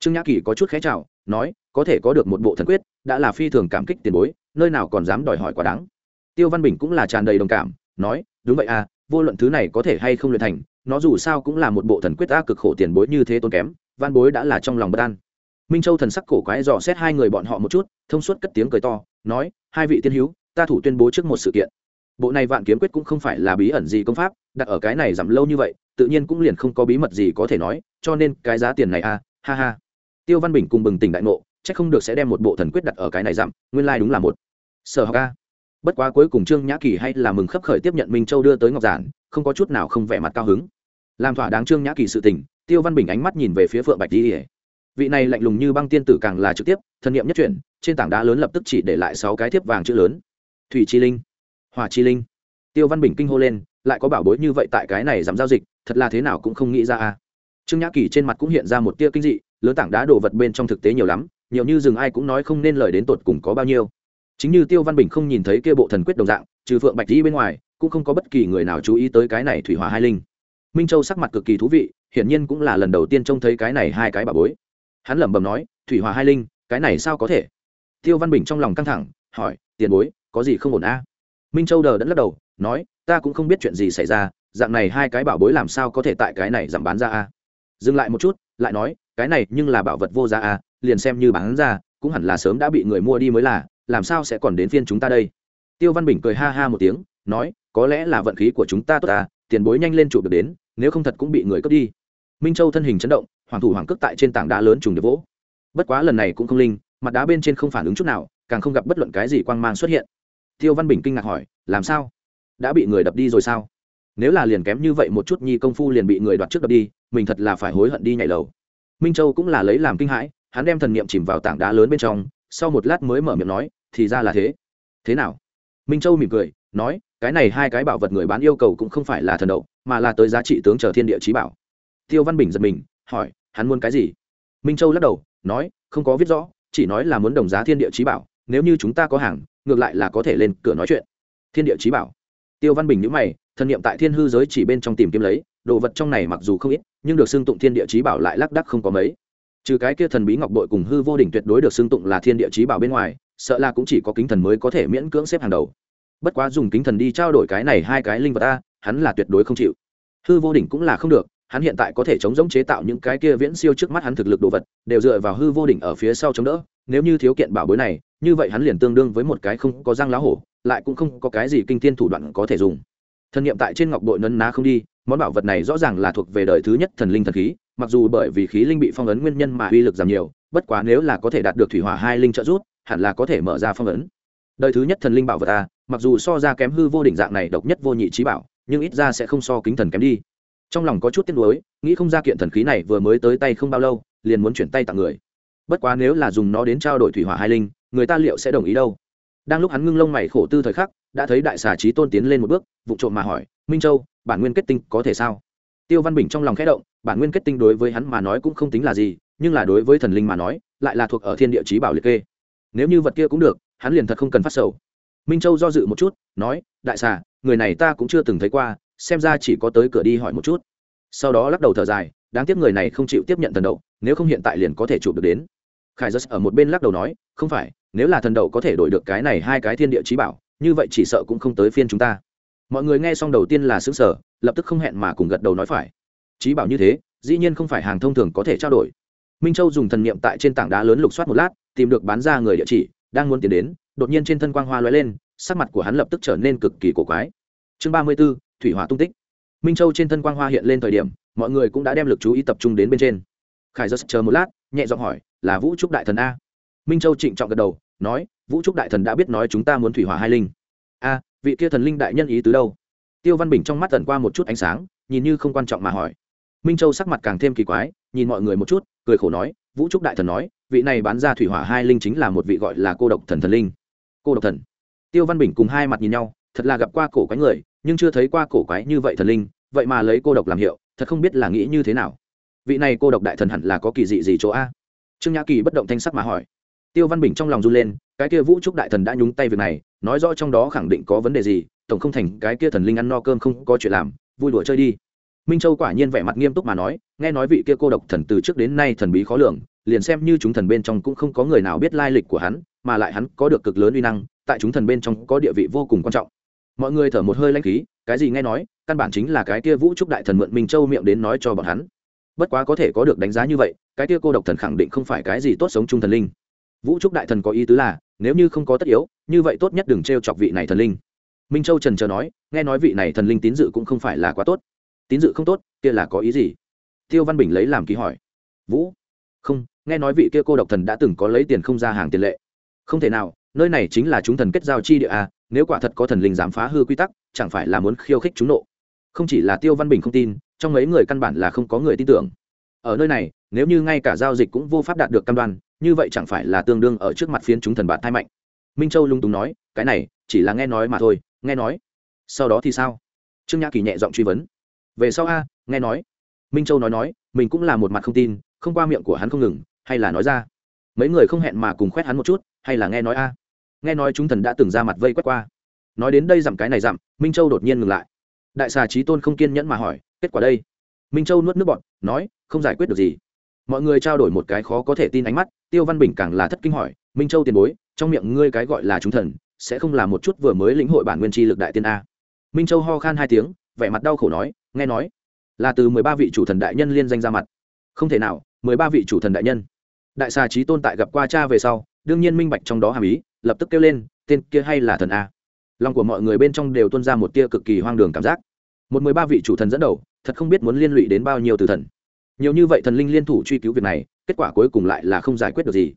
trương nhã kỳ có chút khé chào, nói, có thể có được một bộ thần quyết, đã là phi thường cảm kích tiền bối, nơi nào còn dám đòi hỏi quá đáng. Tiêu văn bình cũng là tràn đầy đồng cảm, nói, đúng vậy à vô luận thứ này có thể hay không luyện thành, nó dù sao cũng là một bộ thần quyết a cực khổ tiền bối như thế tốn kém, văn bối đã là trong lòng bất an. Minh châu thần sắc cổ quái dò xét hai người bọn họ một chút, thông suốt cất tiếng cười to, nói, hai vị tiên hữu, ta thủ tuyên bố trước một sự kiện. Bộ này vạn kiếm quyết cũng không phải là bí ẩn gì công pháp, đặt ở cái này giảm lâu như vậy, tự nhiên cũng liền không có bí mật gì có thể nói, cho nên cái giá tiền này a ha ha tiêu văn bình cùng bừng tỉnh đại ngộ, chắc không được sẽ đem một bộ thần quyết đặt ở cái này giảm, nguyên lai、like、đúng là một. Sở học ca bất quá cuối cùng trương nhã kỳ hay là mừng khấp khởi tiếp nhận minh châu đưa tới ngọc giản, không có chút nào không vẻ mặt cao hứng. Làm thỏa đáng trương nhã kỳ sự tình, tiêu văn bình ánh mắt nhìn về phía phượng bạch di vị này lạnh lùng như băng tiên tử càng là trực tiếp, thân nhiệm nhất chuyển, trên tảng đá lớn lập tức chỉ để lại sáu cái thiếp vàng chữ lớn. Thủy chi linh hòa chi linh. Tiêu văn bình kinh hô lên, lại có bảo bối như vậy tại cái này giảm giao dịch, thật là thế nào cũng không nghĩ ra a. Trương nhã kỳ trên mặt cũng hiện ra một tia kinh dị lớn tảng đá đồ vật bên trong thực tế nhiều lắm, nhiều như rừng ai cũng nói không nên lời đến tột cùng có bao nhiêu. Chính như tiêu văn bình không nhìn thấy kia bộ thần quyết đồng dạng, trừ phượng bạch di bên ngoài, cũng không có bất kỳ người nào chú ý tới cái này thủy hỏa hai linh. Minh châu sắc mặt cực kỳ thú vị, hiển nhiên cũng là lần đầu tiên trông thấy cái này hai cái bà bối. Hắn lẩm bẩm nói, thủy hỏa hai linh, cái này sao có thể? Tiêu văn bình trong lòng căng thẳng, hỏi, tiền bối, có gì không ổn a? Minh châu đờ đẫn lắc đầu, nói, ta cũng không biết chuyện gì xảy ra, dạng này hai cái bảo bối làm sao có thể tại cái này giảm bán ra a? Dừng lại một chút, lại nói cái này nhưng là bảo vật vô giá à? liền xem như bán ra, cũng hẳn là sớm đã bị người mua đi mới là, làm sao sẽ còn đến phiên chúng ta đây? Tiêu văn bình cười ha ha một tiếng, nói, có lẽ là vận khí của chúng ta tốt à tiền bối nhanh lên chụp được đến, nếu không thật cũng bị người cướp đi. Minh châu thân hình chấn động, hoàng thủ hoàng cước tại trên tảng đá lớn trùng được vỗ. Bất quá lần này cũng không linh, mặt đá bên trên không phản ứng chút nào, càng không gặp bất luận cái gì quang mang xuất hiện. Tiêu văn bình kinh ngạc hỏi, làm sao? Đã bị người đập đi rồi sao? Nếu là liền kém như vậy một chút nhi công phu liền bị người đoạt trước đập đi, mình thật là phải hối hận đi nhảy lầu minh châu cũng là lấy làm kinh hãi, hắn đem thần niệm chìm vào tảng đá lớn bên trong, sau một lát mới mở miệng nói, thì ra là thế. Thế nào? Minh châu mỉm cười, nói, cái này hai cái bảo vật người bán yêu cầu cũng không phải là thần đậu, mà là tới giá trị tướng chờ thiên địa trí bảo. Tiêu văn bình giật mình, hỏi, hắn muốn cái gì? Minh châu lắc đầu, nói, không có viết rõ, chỉ nói là muốn đồng giá thiên địa trí bảo, nếu như chúng ta có hàng, ngược lại là có thể lên cửa nói chuyện. Thiên địa trí bảo? Tiêu văn bình nhữ mày, thần niệm tại thiên hư giới chỉ bên trong tìm kiếm lấy đồ vật trong này mặc dù không ít, nhưng được xưng tụng thiên địa chí bảo lại lác đắc không có mấy. Trừ cái kia thần bí ngọc bội cùng hư vô đỉnh tuyệt đối được xưng tụng là thiên địa chí bảo bên ngoài, sợ là cũng chỉ có kính thần mới có thể miễn cưỡng xếp hàng đầu. Bất quá dùng kính thần đi trao đổi cái này hai cái linh vật a, hắn là tuyệt đối không chịu. Hư vô đỉnh cũng là không được, hắn hiện tại có thể chống giống chế tạo những cái kia viễn siêu trước mắt hắn thực lực đồ vật, đều dựa vào hư vô đỉnh ở phía sau chống đỡ, nếu như thiếu kiện bảo bối này, như vậy hắn liền tương đương với một cái không có răng lá hổ, lại cũng không có cái gì kinh thiên thủ đoạn có thể dùng thần niệm tại trên ngọc bội nấn ná không đi, món bảo vật này rõ ràng là thuộc về đời thứ nhất thần linh thần khí, mặc dù bởi vì khí linh bị phong ấn nguyên nhân mà uy lực giảm nhiều, bất quá nếu là có thể đạt được thủy hỏa hai linh trợ rút hẳn là có thể mở ra phong ấn. Đời thứ nhất thần linh bảo vật a mặc dù so ra kém hư vô đỉnh dạng này độc nhất vô nhị trí bảo, nhưng ít ra sẽ không so kính thần kém đi. Trong lòng có chút tiếc nuối, nghĩ không ra kiện thần khí này vừa mới tới tay không bao lâu, liền muốn chuyển tay tặng người. Bất quá nếu là dùng nó đến trao đổi thủy hỏa hai linh, người ta liệu sẽ đồng ý đâu? Đang lúc hắn ngưng lông mày khổ tư thời khắc đã thấy đại xà trí tôn tiến lên một bước vụ trộm mà hỏi, minh châu, bản nguyên kết tinh có thể sao? Tiêu văn bình trong lòng khẽ động, bản nguyên kết tinh đối với hắn mà nói cũng không tính là gì, nhưng là đối với thần linh mà nói, lại là thuộc ở thiên địa chí bảo liệt kê. Nếu như vật kia cũng được, hắn liền thật không cần phát sầu. Minh châu do dự một chút, nói, đại xà, người này ta cũng chưa từng thấy qua, xem ra chỉ có tới cửa đi hỏi một chút. Sau đó lắc đầu thở dài, đáng tiếc người này không chịu tiếp nhận thần đậu, nếu không hiện tại liền có thể chụp được đến. Khải giật ở một bên lắc đầu nói, không phải, nếu là thần đậu có thể đổi được cái này hai cái thiên địa trí bảo như vậy chỉ sợ cũng không tới phiên chúng ta. Mọi người nghe xong đầu tiên là xứng sở lập tức không hẹn mà cùng gật đầu nói phải. Trí bảo như thế, dĩ nhiên không phải hàng thông thường có thể trao đổi. Minh châu dùng thần niệm tại trên tảng đá lớn lục soát một lát, tìm được bán ra người địa chỉ, đang muốn tiến đến, đột nhiên trên thân quang hoa lóe lên, sắc mặt của hắn lập tức trở nên cực kỳ cổ quái. Chương ba mươi b ố thủy hỏa tung tích. Minh châu trên thân quang hoa hiện lên thời điểm, mọi người cũng đã đem lực chú ý tập trung đến bên trên. Khải giật chờ một lát, nhẹ giọng hỏi, là vũ trúc đại thần a? Minh châu trịnh trọng gật đầu, nói vũ trúc đại thần đã biết nói chúng ta muốn thủy hỏa hai linh. A, vị kia thần linh đại nhân ý tứ đâu? Tiêu văn bình trong mắt tần qua một chút ánh sáng, nhìn như không quan trọng mà hỏi. Minh châu sắc mặt càng thêm kỳ quái, nhìn mọi người một chút, cười khổ nói, vũ trúc đại thần nói, vị này bán ra thủy hỏa hai linh chính là một vị gọi là cô độc thần thần linh. Cô độc thần. Tiêu văn bình cùng hai mặt nhìn nhau, thật là gặp qua cổ quái người, nhưng chưa thấy qua cổ quái như vậy thần linh, vậy mà lấy cô độc làm hiệu, thật không biết là nghĩ như thế nào. Vị này cô độc đại thần hẳn là có kỳ dị gì chỗ a? Trương nhã kỳ bất động thanh sắc mà hỏi tiêu văn bình trong lòng run lên, cái kia vũ trúc đại thần đã nhúng tay việc này, nói rõ trong đó khẳng định có vấn đề gì, tổng không thành cái kia thần linh ăn no cơm không có chuyện làm, vui đùa chơi đi. Minh châu quả nhiên vẻ mặt nghiêm túc mà nói, nghe nói vị kia cô độc thần từ trước đến nay thần bí khó lường, liền xem như chúng thần bên trong cũng không có người nào biết lai lịch của hắn, mà lại hắn có được cực lớn uy năng, tại chúng thần bên trong có địa vị vô cùng quan trọng. Mọi người thở một hơi lanh khí, cái gì nghe nói, căn bản chính là cái kia vũ trúc đại thần mượn minh châu miệng đến nói cho bọn hắn. Bất quá có thể có được đánh giá như vậy, cái kia cô độc thần khẳng định không phải cái gì tốt sống chung thần linh vũ trúc đại thần có ý tứ là, nếu như không có tất yếu, như vậy tốt nhất đừng t r e o chọc vị này thần linh. Minh châu trần chờ nói, nghe nói vị này thần linh tín dự cũng không phải là quá tốt. Tín dự không tốt, kia là có ý gì? Tiêu văn bình lấy làm ký hỏi. Vũ, không, nghe nói vị kia cô độc thần đã từng có lấy tiền không ra hàng tiền lệ. Không thể nào, nơi này chính là chúng thần kết giao chi địa a nếu quả thật có thần linh dám phá hư quy tắc, chẳng phải là muốn khiêu khích chúng nộ? Không chỉ là tiêu văn bình không tin, trong mấy người căn bản là không có người tin tưởng. Ở nơi này, nếu như ngay cả giao dịch cũng vô pháp đạt được cam đoan như vậy chẳng phải là tương đương ở trước mặt phiến chúng thần bạn thai mạnh. Minh châu lung túng nói, cái này, chỉ là nghe nói mà thôi, nghe nói. Sau đó thì sao? Trương nhã kỳ nhẹ giọng truy vấn. Về sau a, nghe nói. Minh châu nói nói, mình cũng là một mặt không tin, không qua miệng của hắn không ngừng, hay là nói ra. Mấy người không hẹn mà cùng khoét hắn một chút, hay là nghe nói a? Nghe nói chúng thần đã từng ra mặt vây quét qua. Nói đến đây dặm cái này dặm, minh châu đột nhiên ngừng lại. Đại xà trí tôn không kiên nhẫn mà hỏi, kết quả đây? Minh châu nuốt nước bọn nói, không giải quyết được gì mọi người trao đổi một cái khó có thể tin ánh mắt, tiêu văn bình càng là thất kinh hỏi, minh châu tiền bối, trong miệng ngươi cái gọi là chúng thần, sẽ không là một chút vừa mới lĩnh hội bản nguyên tri lực đại tiên a? Minh châu ho khan hai tiếng, vẻ mặt đau khổ nói, nghe nói, là từ mười ba vị chủ thần đại nhân liên danh ra mặt. Không thể nào, mười ba vị chủ thần đại nhân. Đại xà trí tôn tại gặp qua cha về sau, đương nhiên minh bạch trong đó hàm ý, lập tức kêu lên, tên kia hay là thần a? Lòng của mọi người bên trong đều tuân ra một tia cực kỳ hoang đường cảm giác. Một mười ba vị chủ thần dẫn đầu, thật không biết muốn liên lụy đến bao nhiêu từ thần nhiều như vậy thần linh liên thủ truy cứu việc này, kết quả cuối cùng lại là không giải quyết được gì.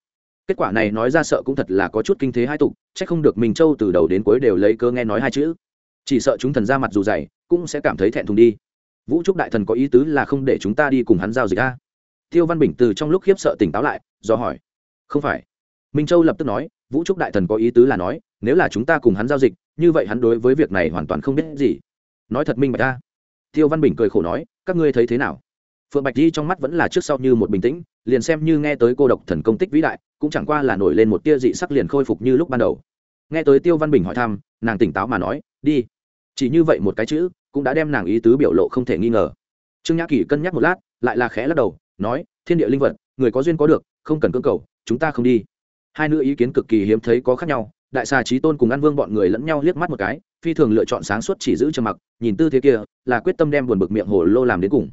Kết quả này nói ra sợ cũng thật là có chút kinh thế hai tục c h ắ c không được mình châu từ đầu đến cuối đều lấy cớ nghe nói hai chữ. Chỉ sợ chúng thần ra mặt dù dày, cũng sẽ cảm thấy thẹn thùng đi. Vũ trúc đại thần có ý tứ là không để chúng ta đi cùng hắn giao dịch a. Tiêu văn bình từ trong lúc khiếp sợ tỉnh táo lại, do hỏi. Không phải. Minh châu lập tức nói, vũ trúc đại thần có ý tứ là nói, nếu là chúng ta cùng hắn giao dịch, như vậy hắn đối với việc này hoàn toàn không biết gì. Nói thật minh bạch ta tiêu văn bình cười khổ nói, các ngươi thấy thế nào? Phượng bạch di trong mắt vẫn là trước sau như một bình tĩnh, liền xem như nghe tới cô độc thần công tích vĩ đại, cũng chẳng qua là nổi lên một tia dị sắc liền khôi phục như lúc ban đầu. Nghe tới tiêu văn bình hỏi thăm, nàng tỉnh táo mà nói, đi. Chỉ như vậy một cái chữ, cũng đã đem nàng ý tứ biểu lộ không thể nghi ngờ. Trương nhã kỳ cân nhắc một lát, lại là khẽ lắc đầu, nói, thiên địa linh vật, người có duyên có được, không cần cưỡng cầu, chúng ta không đi. Hai nữ ý kiến cực kỳ hiếm thấy có khác nhau, đại xà trí tôn cùng ăn vương bọn người lẫn nhau liếc mắt một cái, phi thường lựa chọn sáng suốt chỉ giữ trầm mặc, nhìn tư thế kia, là quyết tâm đem buồn bực miệng hồ lô làm đến cùng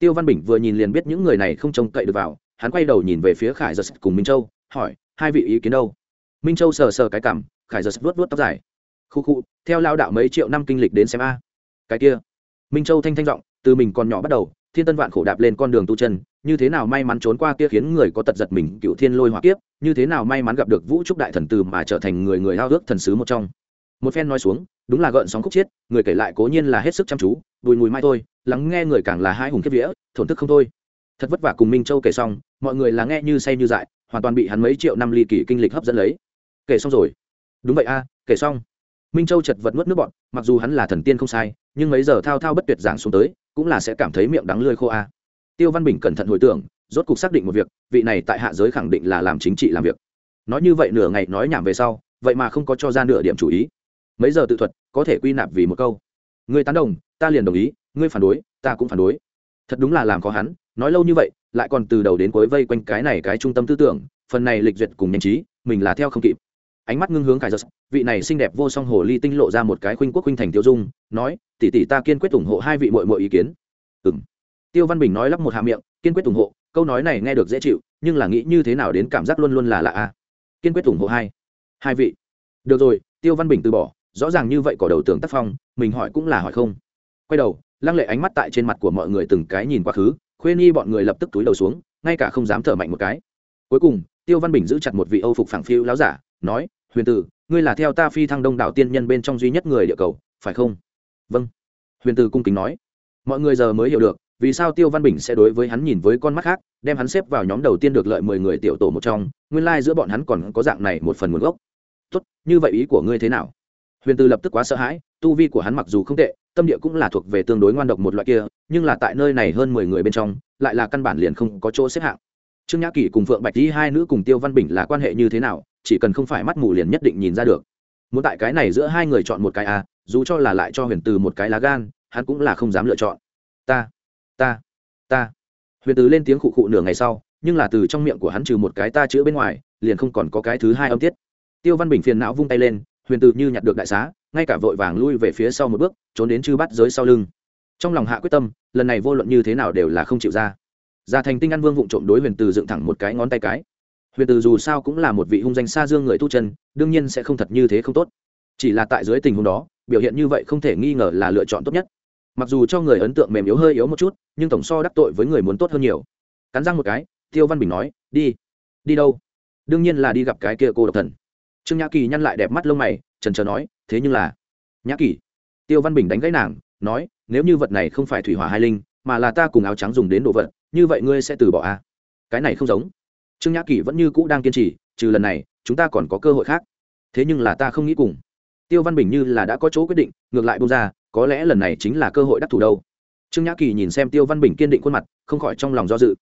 tiêu văn bình vừa nhìn liền biết những người này không trông cậy được vào, hắn quay đầu nhìn về phía khải giật cùng minh châu, hỏi, hai vị ý kiến đâu? Minh châu sờ sờ cái cảm khải giật vuốt vuốt tóc dài. Khu khu, theo lao đạo mấy triệu năm kinh lịch đến xem a. Cái kia. Minh châu thanh thanh giọng, từ mình còn nhỏ bắt đầu, thiên tân vạn khổ đạp lên con đường tu chân, như thế nào may mắn trốn qua kia khiến người có tật giật mình, cựu thiên lôi hỏa kiếp, như thế nào may mắn gặp được vũ trúc đại thần từ mà trở thành người người hao ước thần sứ một trong một phen nói xuống, đúng là gợn sóng khúc chiết, người kể lại cố nhiên là hết sức chăm chú đùi mùi mai thôi, lắng nghe người càng là hai hùng kiếp vĩa thổn thức không thôi. Thật vất vả cùng minh châu kể xong, mọi người là nghe như say như dại, hoàn toàn bị hắn mấy triệu năm ly kỳ kinh lịch hấp dẫn lấy. Kể xong rồi. Đúng vậy a, kể xong. Minh châu chật vật nuốt nước bọn mặc dù hắn là thần tiên không sai, nhưng mấy giờ thao thao bất tuyệt giảng xuống tới, cũng là sẽ cảm thấy miệng đắng lơi khô a. Tiêu văn bình cẩn thận hồi tưởng, rốt cục xác định một việc, vị này tại hạ giới khẳng định là làm chính trị làm việc. Nói như vậy nửa ngày nói nhảm về sau, vậy mà không có cho ra nửa điểm chủ ý mấy giờ tự thuật có thể quy nạp vì một câu. Ngươi tán đồng, ta liền đồng ý, ngươi phản đối, ta cũng phản đối. Thật đúng là làm khó hắn, nói lâu như vậy, lại còn từ đầu đến cuối vây quanh cái này cái trung tâm tư tưởng, phần này lịch duyệt cùng nhanh trí, mình là theo không kịp. Ánh mắt ngưng hướng khải giật vị này xinh đẹp vô song hồ ly tinh lộ ra một cái khuynh quốc khuynh thành tiêu dung, nói, tỷ tỷ ta kiên quyết ủng hộ hai vị mội mội ý kiến. Ừ m tiêu văn bình nói lắp một hạ miệng, kiên quyết ủng hộ, câu nói này nghe được dễ chịu, nhưng là nghĩ như thế nào đến cảm giác luôn luôn là lạ a. Kiên quyết ủng hộ hai hai vị. Được rồi. Tiêu văn bình từ bỏ rõ ràng như vậy cỏ đầu tưởng tác phong, mình hỏi cũng là hỏi không. Quay đầu, lăng lệ ánh mắt tại trên mặt của mọi người từng cái nhìn quá khứ khuê nhi bọn người lập tức túi đầu xuống, ngay cả không dám thở mạnh một cái. Cuối cùng, tiêu văn bình giữ chặt một vị âu phục phẳng phiu láo giả, nói, huyền tử, ngươi là theo ta phi thăng đông đảo tiên nhân bên trong duy nhất người địa cầu, phải không? Vâng. Huyền tử cung kính nói. Mọi người giờ mới hiểu được, vì sao tiêu văn bình sẽ đối với hắn nhìn với con mắt khác, đem hắn xếp vào nhóm đầu tiên được lợi mười người tiểu tổ một trong, nguyên lai、like、giữa bọn hắn còn có dạng này một phần nguồn gốc. Tốt, như vậy ý của ngươi thế nào? Huyền tư lập tức quá sợ hãi tu vi của hắn mặc dù không tệ tâm địa cũng là thuộc về tương đối ngoan độc một loại kia nhưng là tại nơi này hơn mười người bên trong lại là căn bản liền không có chỗ xếp hạng. Trương nhã kỷ cùng phượng bạch di hai nữ cùng tiêu văn bình là quan hệ như thế nào chỉ cần không phải mắt mù liền nhất định nhìn ra được. Muốn tại cái này giữa hai người chọn một cái à, dù cho là lại cho huyền từ một cái lá gan hắn cũng là không dám lựa chọn. Ta ta ta. Huyền từ lên tiếng khụ khụ nửa ngày sau nhưng là từ trong miệng của hắn trừ một cái ta chữ bên ngoài liền không còn có cái thứ hai âm tiết. Tiêu văn bình phiền não vung tay lên huyền từ như nhặt được đại xá, ngay cả vội vàng lui về phía sau một bước, trốn đến chư bắt giới sau lưng. Trong lòng hạ quyết tâm, lần này vô luận như thế nào đều là không chịu ra. Gia thành tinh ăn vương vụng trộm đối huyền từ dựng thẳng một cái ngón tay cái. Huyền từ dù sao cũng là một vị hung danh xa dương người tu chân, đương nhiên sẽ không thật như thế không tốt. Chỉ là tại dưới tình huống đó, biểu hiện như vậy không thể nghi ngờ là lựa chọn tốt nhất. Mặc dù cho người ấn tượng mềm yếu hơi yếu một chút, nhưng tổng so đắc tội với người muốn tốt hơn nhiều. Cắn răng một cái, tiêu văn bình nói, đi đi đâu? Đương nhiên là đi gặp cái kia cô độc thần trương nhã kỳ nhăn lại đẹp mắt lông mày trần trờ nói, thế nhưng là nhã kỳ? Tiêu văn bình đánh gãy nàng, nói, nếu như vật này không phải thủy hỏa hai linh, mà là ta cùng áo trắng dùng đến đồ vật, như vậy ngươi sẽ từ bỏ à? cái này không giống. Trương nhã kỳ vẫn như cũ đang kiên trì, trừ lần này, chúng ta còn có cơ hội khác. Thế nhưng là ta không nghĩ cùng. Tiêu văn bình như là đã có chỗ quyết định, ngược lại bông ra, có lẽ lần này chính là cơ hội đắc thủ đâu. Trương nhã kỳ nhìn xem tiêu văn bình kiên định khuôn mặt, không khỏi trong lòng do dự.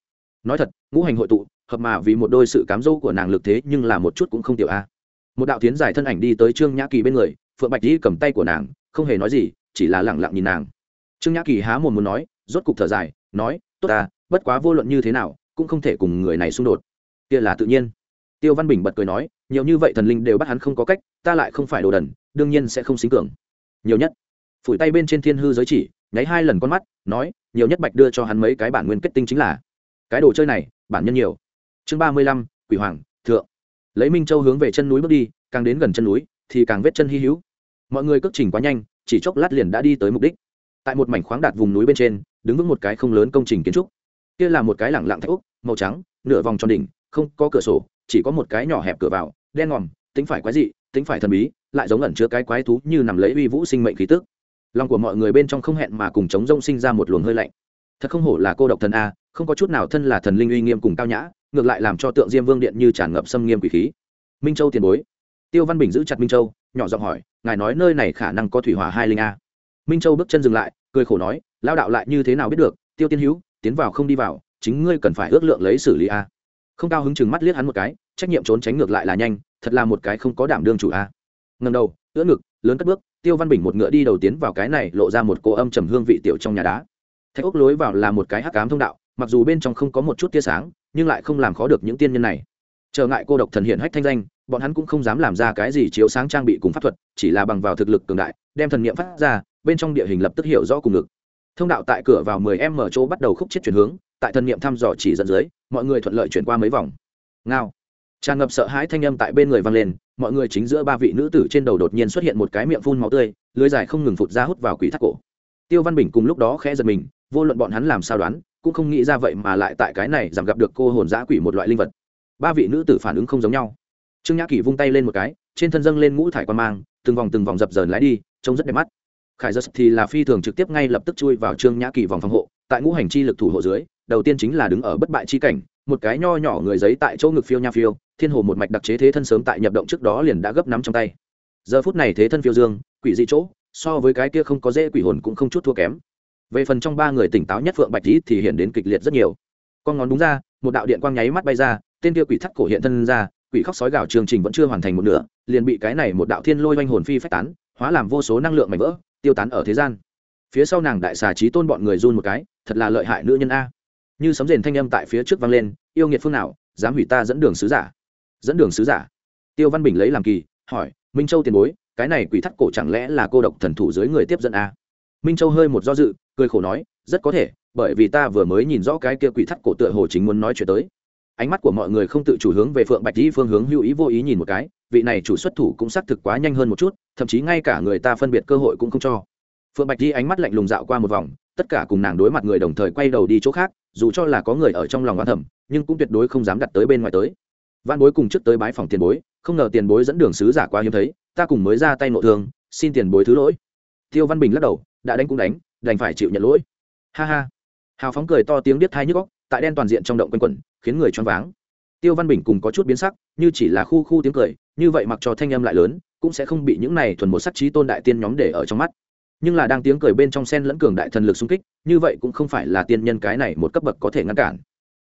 Nói thật, ngũ hành hội tụ, hợp mà vì một đôi sự cám dỗ của nàng lực thế nhưng là một chút cũng không tiểu a một đạo tiến dài thân ảnh đi tới trương nhã kỳ bên người, phượng bạch dĩ cầm tay của nàng, không hề nói gì, chỉ là lẳng lặng nhìn nàng. Trương nhã kỳ há mồm muốn nói, rốt cục thở dài, nói, tốt ta, bất quá vô luận như thế nào, cũng không thể cùng người này xung đột. Kia là tự nhiên. Tiêu văn bình bật cười nói, nhiều như vậy thần linh đều bắt hắn không có cách, ta lại không phải đồ đần, đương nhiên sẽ không xính cường. Nhiều nhất. Phủi tay bên trên thiên hư giới chỉ, nháy hai lần con mắt, nói, nhiều nhất bạch đưa cho hắn mấy cái bản nguyên kết tinh chính là. Cái đồ chơi này, bản nhân nhiều. Chương ba mươi lăm, quỷ hoàng, thượng lấy minh châu hướng về chân núi bước đi, càng đến gần chân núi, thì càng vết chân hy hữu. Mọi người cất trình quá nhanh, chỉ chốc lát liền đã đi tới mục đích. Tại một mảnh khoáng đạt vùng núi bên trên, đứng vững một cái không lớn công trình kiến trúc. Kia là một cái lẳng lặng thạch úc, màu trắng, nửa vòng tròn đỉnh, không có cửa sổ, chỉ có một cái nhỏ hẹp cửa vào, đen ngòm, tính phải quái dị, tính phải thần bí, lại giống ẩn chứa cái quái thú như nằm lấy uy vũ sinh mệnh khí tức. Lòng của mọi người bên trong không hẹn mà cùng chống rông sinh ra một luồng hơi lạnh. Thật không hổ là cô độc thần a, không có chút nào thân là thần linh uy nghiêm cùng cao nhã ngược lại làm cho tượng diêm vương điện như tràn ngập xâm nghiêm quỷ khí. Minh châu tiền bối. Tiêu văn bình giữ chặt minh châu, nhỏ giọng hỏi, ngài nói nơi này khả năng có thủy hỏa hai linh a? Minh châu bước chân dừng lại, cười khổ nói lao đạo lại như thế nào biết được, tiêu tiên hữu, tiến vào không đi vào, chính ngươi cần phải ước lượng lấy xử lý a. Không cao hứng chừng mắt liếc hắn một cái, trách nhiệm trốn tránh ngược lại là nhanh, thật là một cái không có đảm đương chủ a. Ngầm đầu, ưỡn ngực, lớn cất bước, tiêu văn bình một ngựa đi đầu tiến vào cái này lộ ra một cô âm trầm hương vị tiểu trong nhà đá. Thạch ốc lối vào là một cái hắc cám thông đạo, mặc dù bên trong không có một chút tia sáng nhưng lại không làm khó được những tiên nhân này. Trở ngại cô độc thần hiện hách thanh danh, bọn hắn cũng không dám làm ra cái gì chiếu sáng trang bị cùng pháp thuật, chỉ là bằng vào thực lực cường đại, đem thần niệm phát ra, bên trong địa hình lập tức hiểu rõ cùng ngực. Thông đạo tại cửa vào 10 em mở chỗ bắt đầu khúc chết chuyển hướng, tại thần niệm thăm dò chỉ dẫn dưới, mọi người thuận lợi chuyển qua mấy vòng. Ngao. Tràn ngập sợ hãi thanh âm tại bên người vang lên, mọi người chính giữa ba vị nữ tử trên đầu đột nhiên xuất hiện một cái miệng phun máu tươi, lưới dài không ngừng phụt ra hút vào quỷ thác cổ. Tiêu văn bình cùng lúc đó khẽ giật mình, vô luận bọn hắn làm sao đoán cũng không nghĩ ra vậy mà lại tại cái này giảm gặp được cô hồn giã quỷ một loại linh vật. Ba vị nữ tử phản ứng không giống nhau. Trương nhã kỳ vung tay lên một cái, trên thân dâng lên ngũ thải quan mang, từng vòng từng vòng dập dờn lái đi, trông rất đẹp mắt. Khải giật thì là phi thường trực tiếp ngay lập tức chui vào trương nhã kỳ vòng phòng hộ, tại ngũ hành chi lực thủ hộ dưới, đầu tiên chính là đứng ở bất bại chi cảnh, một cái nho nhỏ người giấy tại chỗ ngực phiêu nha phiêu, thiên hồ một mạch đặc chế thế thân sớm tại nhập động trước đó liền đã gấp nắm trong tay. Giờ phút này thế thân phiêu dương, quỷ dị chỗ, so với cái kia không có dễ quỷ hồn cũng không chút thua kém về phần trong ba người tỉnh táo nhất phượng bạch lý thì hiện đến kịch liệt rất nhiều. Con ngón đúng ra, một đạo điện quang nháy mắt bay ra, tên kia quỷ thắt cổ hiện thân ra, quỷ khóc sói gào chương trình vẫn chưa hoàn thành một nửa, liền bị cái này một đạo thiên lôi oanh hồn phi phách tán, hóa làm vô số năng lượng mảnh vỡ, tiêu tán ở thế gian. Phía sau nàng đại xà trí tôn bọn người run một cái, thật là lợi hại nữ nhân a. Như sấm rền thanh âm tại phía trước vang lên, yêu nghiệt phương nào, dám hủy ta dẫn đường sứ giả. Dẫn đường sứ giả. Tiêu văn bình lấy làm kỳ, hỏi, minh châu tiền bối, cái này quỷ thắt cổ chẳng lẽ là cô độc thần thủ dưới người tiếp dẫn a? Minh châu hơi một do dự cười khổ nói, rất có thể, bởi vì ta vừa mới nhìn rõ cái kia quỷ thắt cổ tựa hồ chính muốn nói chuyện tới. Ánh mắt của mọi người không tự chủ hướng về phượng bạch di phương hướng hữu ý vô ý nhìn một cái, vị này chủ xuất thủ cũng xác thực quá nhanh hơn một chút, thậm chí ngay cả người ta phân biệt cơ hội cũng không cho. Phượng bạch di ánh mắt lạnh lùng dạo qua một vòng, tất cả cùng nàng đối mặt người đồng thời quay đầu đi chỗ khác, dù cho là có người ở trong lòng oan thầm, nhưng cũng tuyệt đối không dám đặt tới bên ngoài tới. Văn bối cùng trước tới bái phòng tiền bối, không ngờ tiền bối dẫn đường sứ giả qua hiếm thấy, ta cùng mới ra tay nộ thương, xin tiền bối thứ lỗi. Tiêu văn bình lắc đầu, đã đánh cũng đánh đành phải chịu nhận lỗi. Ha ha. Hào phóng cười to tiếng biết thai nhức góc tại đen toàn diện trong động quanh quẩn, khiến người choáng váng. Tiêu văn bình cùng có chút biến sắc, như chỉ là khu khu tiếng cười, như vậy mặc cho thanh âm lại lớn, cũng sẽ không bị những này thuần một sắc trí tôn đại tiên nhóm để ở trong mắt. Nhưng là đang tiếng cười bên trong sen lẫn cường đại thần lực xung kích, như vậy cũng không phải là tiên nhân cái này một cấp bậc có thể ngăn cản.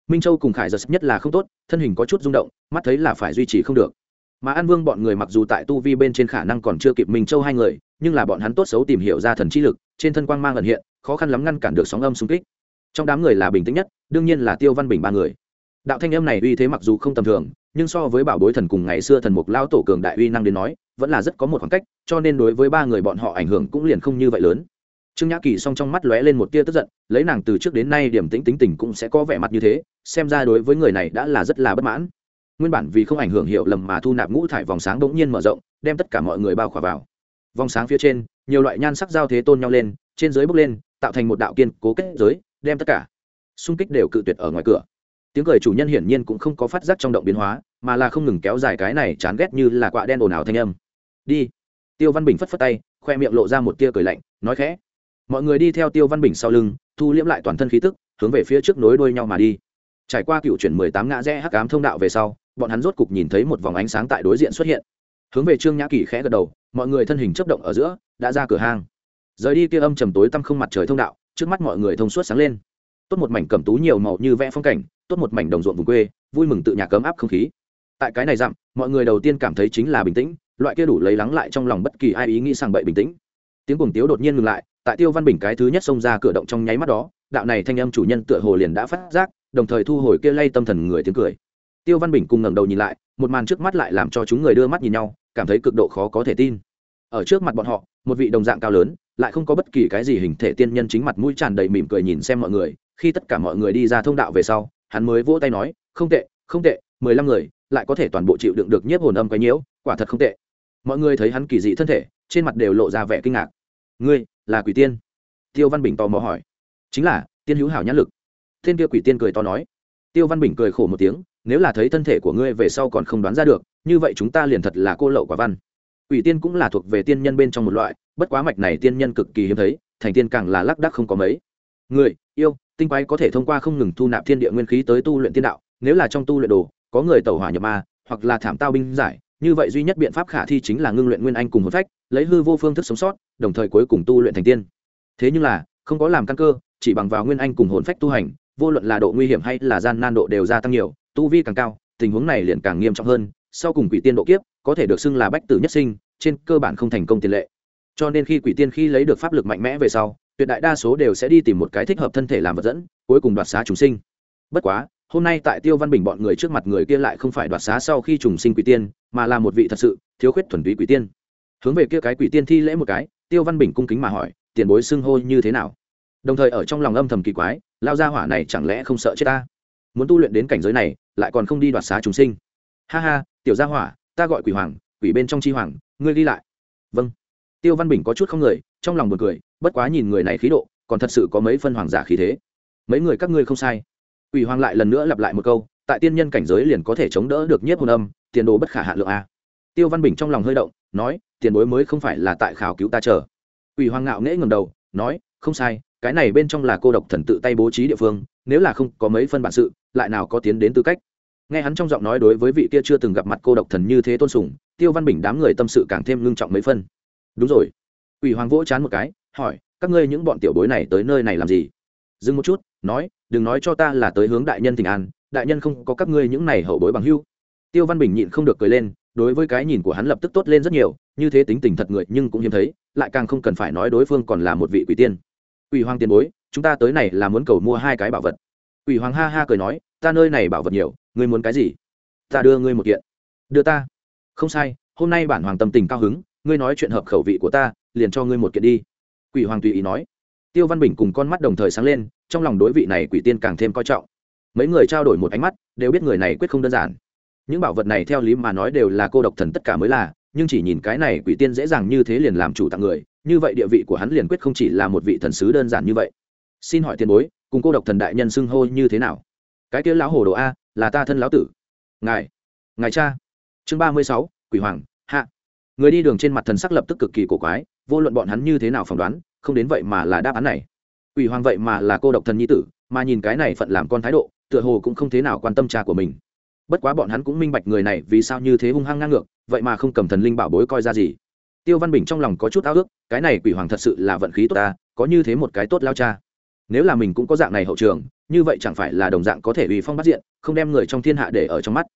Minh châu cùng khải giật nhất là không tốt, thân hình có chút rung động, mắt thấy là phải duy trì không được. Mà an vương bọn người mặc dù tại tu vi bên trên khả năng còn chưa kịp minh châu hai người, nhưng là bọn hắn tốt xấu tìm hiểu ra thần chi lực trên thân quang mang ẩn hiện, khó khăn lắm ngăn cản được sóng âm xung kích. Trong đám người là bình tĩnh nhất, đương nhiên là tiêu văn bình ba người. Đạo thanh âm này uy thế mặc dù không tầm thường, nhưng so với bảo bối thần cùng ngày xưa thần mục lao tổ cường đại uy năng đến nói, vẫn là rất có một khoảng cách, cho nên đối với ba người bọn họ ảnh hưởng cũng liền không như vậy lớn. Trương nhã kỳ song trong mắt lóe lên một tia tức giận, lấy nàng từ trước đến nay điểm tính tính tình cũng sẽ có vẻ mặt như thế, xem ra đối với người này đã là rất là bất mãn. Nguyên bản vì không ảnh hưởng hiệu lầm mà thu nạp ngũ thải vòng sáng bỗng nhiên mở rộng, đem tất cả mọi người bao khỏa vào. Vòng sáng phía trên nhiều loại nhan sắc giao thế tôn nhau lên, trên dưới bước lên, tạo thành một đạo kiên cố kết giới, đem tất cả xung kích đều cự tuyệt ở ngoài cửa. Tiếng cười chủ nhân hiển nhiên cũng không có phát giác trong động biến hóa, mà là không ngừng kéo dài cái này chán ghét như là quạ đen ồn ào thanh âm. Đi. Tiêu văn bình phất phất tay, khoe miệng lộ ra một tia cười lạnh, nói khẽ, mọi người đi theo tiêu văn bình sau lưng, thu liễm lại toàn thân khí tức, hướng về phía trước nối đuôi nhau mà đi. Trải qua cựu chuyển mười tám ngã rẽ hắc ám thông đạo về sau, bọn hắn rốt cục nhìn thấy một vòng ánh sáng tại đối diện xuất hiện hướng về trương nhã kỳ khẽ gật đầu, mọi người thân hình chấp động ở giữa, đã ra cửa hang. Rời đi kia âm trầm tối tăm không mặt trời thông đạo, trước mắt mọi người thông suốt sáng lên. Tốt một mảnh cầm tú nhiều màu như vẽ phong cảnh, tốt một mảnh đồng ruộng vùng quê, vui mừng tự nhà cấm áp không khí. Tại cái này dặm, mọi người đầu tiên cảm thấy chính là bình tĩnh, loại kia đủ lấy lắng lại trong lòng bất kỳ ai ý nghĩ sang bậy bình tĩnh. Tiếng cuồng tiếu đột nhiên ngừng lại, tại tiêu văn bình cái thứ nhất xông ra cửa động trong nháy mắt đó, đạo này thanh âm chủ nhân tựa hồ liền đã phát giác, đồng thời thu hồi kia lay tâm thần người tiếng cười tiêu văn bình cùng ngẩng đầu nhìn lại, một màn trước mắt lại làm cho chúng người đưa mắt nhìn nhau, cảm thấy cực độ khó có thể tin. Ở trước mặt bọn họ, một vị đồng dạng cao lớn, lại không có bất kỳ cái gì hình thể tiên nhân chính mặt mũi tràn đầy mỉm cười nhìn xem mọi người, khi tất cả mọi người đi ra thông đạo về sau, hắn mới vỗ tay nói, không tệ không tệ, mười lăm người, lại có thể toàn bộ chịu đựng được nhiếp hồn âm quấy nhiễu, quả thật không tệ. Mọi người thấy hắn kỳ dị thân thể, trên mặt đều lộ ra vẻ kinh ngạc. Ngươi là quỷ tiên? Tiêu văn bình tò mò hỏi. Chính là, tiên hữu hảo nhãn lực. Thiên kia quỷ tiên cười to nói. Tiêu văn bình cười khổ một tiếng nếu là thấy thân thể của ngươi về sau còn không đoán ra được, như vậy chúng ta liền thật là cô lậu quả văn. Ủy tiên cũng là thuộc về tiên nhân bên trong một loại, bất quá mạch này tiên nhân cực kỳ hiếm thấy, thành tiên càng là lác đắc không có mấy. Người, yêu, tinh quái có thể thông qua không ngừng thu nạp thiên địa nguyên khí tới tu luyện tiên đạo, nếu là trong tu luyện đồ, có người tẩu hỏa nhập ma, hoặc là thảm tao binh giải, như vậy duy nhất biện pháp khả thi chính là ngưng luyện nguyên anh cùng hồn phách, lấy hư vô phương thức sống sót, đồng thời cuối cùng tu luyện thành tiên. Thế nhưng là, không có làm căn cơ, chỉ bằng vào nguyên anh cùng hồn phách tu hành, vô luận là độ nguy hiểm hay là gian nan độ đều gia tăng nhiều tu vi càng cao, tình huống này liền càng nghiêm trọng hơn, sau cùng quỷ tiên độ kiếp, có thể được xưng là bách tử nhất sinh, trên cơ bản không thành công tiền lệ. Cho nên khi quỷ tiên khi lấy được pháp lực mạnh mẽ về sau, tuyệt đại đa số đều sẽ đi tìm một cái thích hợp thân thể làm vật dẫn, cuối cùng đoạt xá chúng sinh. Bất quá, hôm nay tại tiêu văn bình bọn người trước mặt người kia lại không phải đoạt xá sau khi trùng sinh quỷ tiên, mà là một vị thật sự, thiếu khuyết thuần túy quỷ tiên. Hướng về kia cái quỷ tiên thi lễ một cái, tiêu văn bình cung kính mà hỏi, tiền bối xưng hô như thế nào? Đồng thời ở trong lòng âm thầm kỳ quái lao gia hỏa này chẳng lẽ không sợ chết ta? Muốn tu luyện đến cảnh giới này, lại còn không đi đoạt xá chúng sinh. Ha ha, tiểu gia hỏa, ta gọi quỷ hoàng, quỷ bên trong chi hoàng, ngươi đi lại. Vâng. Tiêu văn bình có chút không người, trong lòng buồn cười, bất quá nhìn người này khí độ, còn thật sự có mấy phân hoàng giả khí thế. Mấy người các ngươi không sai. Quỷ hoàng lại lần nữa lặp lại một câu, tại tiên nhân cảnh giới liền có thể chống đỡ được nhiếp hồn âm, tiền đồ bất khả hạ lượng a. Tiêu văn bình trong lòng hơi động, nói, tiền bối mới không phải là tại khảo cứu ta chờ. Quỷ hoàng ngạo nghễ ngầm đầu, nói, không sai cái này bên trong là cô độc thần tự tay bố trí địa phương, nếu là không có mấy phân bản sự, lại nào có tiến đến tư cách. Nghe hắn trong giọng nói đối với vị kia chưa từng gặp mặt cô độc thần như thế tôn sùng, tiêu văn bình đám người tâm sự càng thêm ngưng trọng mấy phân. Đúng rồi. Ủy hoàng vỗ chán một cái, hỏi, các ngươi những bọn tiểu bối này tới nơi này làm gì? Dừng một chút, nói, đừng nói cho ta là tới hướng đại nhân tình an, đại nhân không có các ngươi những này hậu bối bằng hưu. Tiêu văn bình nhịn không được cười lên, đối với cái nhìn của hắn lập tức tốt lên rất nhiều, như thế tính tình thật người nhưng cũng hiếm thấy, lại càng không cần phải nói đối phương còn là một vị quỷ tiên quỷ hoàng tiền bối, chúng ta tới này là muốn cầu mua hai cái bảo vật. Quỷ hoàng ha ha cười nói, ta nơi này bảo vật nhiều, ngươi muốn cái gì? Ta đưa ngươi một kiện. Đưa ta. Không sai, hôm nay bản hoàng tâm tình cao hứng, ngươi nói chuyện hợp khẩu vị của ta, liền cho ngươi một kiện đi. Quỷ hoàng tùy ý nói. Tiêu văn bình cùng con mắt đồng thời sáng lên, trong lòng đối vị này quỷ tiên càng thêm coi trọng. Mấy người trao đổi một ánh mắt, đều biết người này quyết không đơn giản. Những bảo vật này theo lý mà nói đều là cô độc thần tất cả mới là, nhưng chỉ nhìn cái này quỷ tiên dễ dàng như thế liền làm chủ tặng người như vậy địa vị của hắn liền quyết không chỉ là một vị thần sứ đơn giản như vậy. Xin hỏi tiền bối, cùng cô độc thần đại nhân xưng hô như thế nào? Cái kia lão hồ đồ a, là ta thân lão tử. Ngài ngài cha. Chương ba mươi sáu, quỷ hoàng, hạ. Người đi đường trên mặt thần sắc lập tức cực kỳ cổ quái, vô luận bọn hắn như thế nào phỏng đoán, không đến vậy mà là đáp án này. Quỷ hoàng vậy mà là cô độc thần nhi tử, mà nhìn cái này phận làm con thái độ, tựa hồ cũng không thế nào quan tâm cha của mình. Bất quá bọn hắn cũng minh bạch người này vì sao như thế hung hăng ngang ngược, vậy mà không cầm thần linh bảo bối coi ra gì tiêu văn bình trong lòng có chút ao ước, cái này quỷ hoàng thật sự là vận khí tốt ta, có như thế một cái tốt lao cha. Nếu là mình cũng có dạng này hậu trường, như vậy chẳng phải là đồng dạng có thể uy phong bắt diện, không đem người trong thiên hạ để ở trong mắt.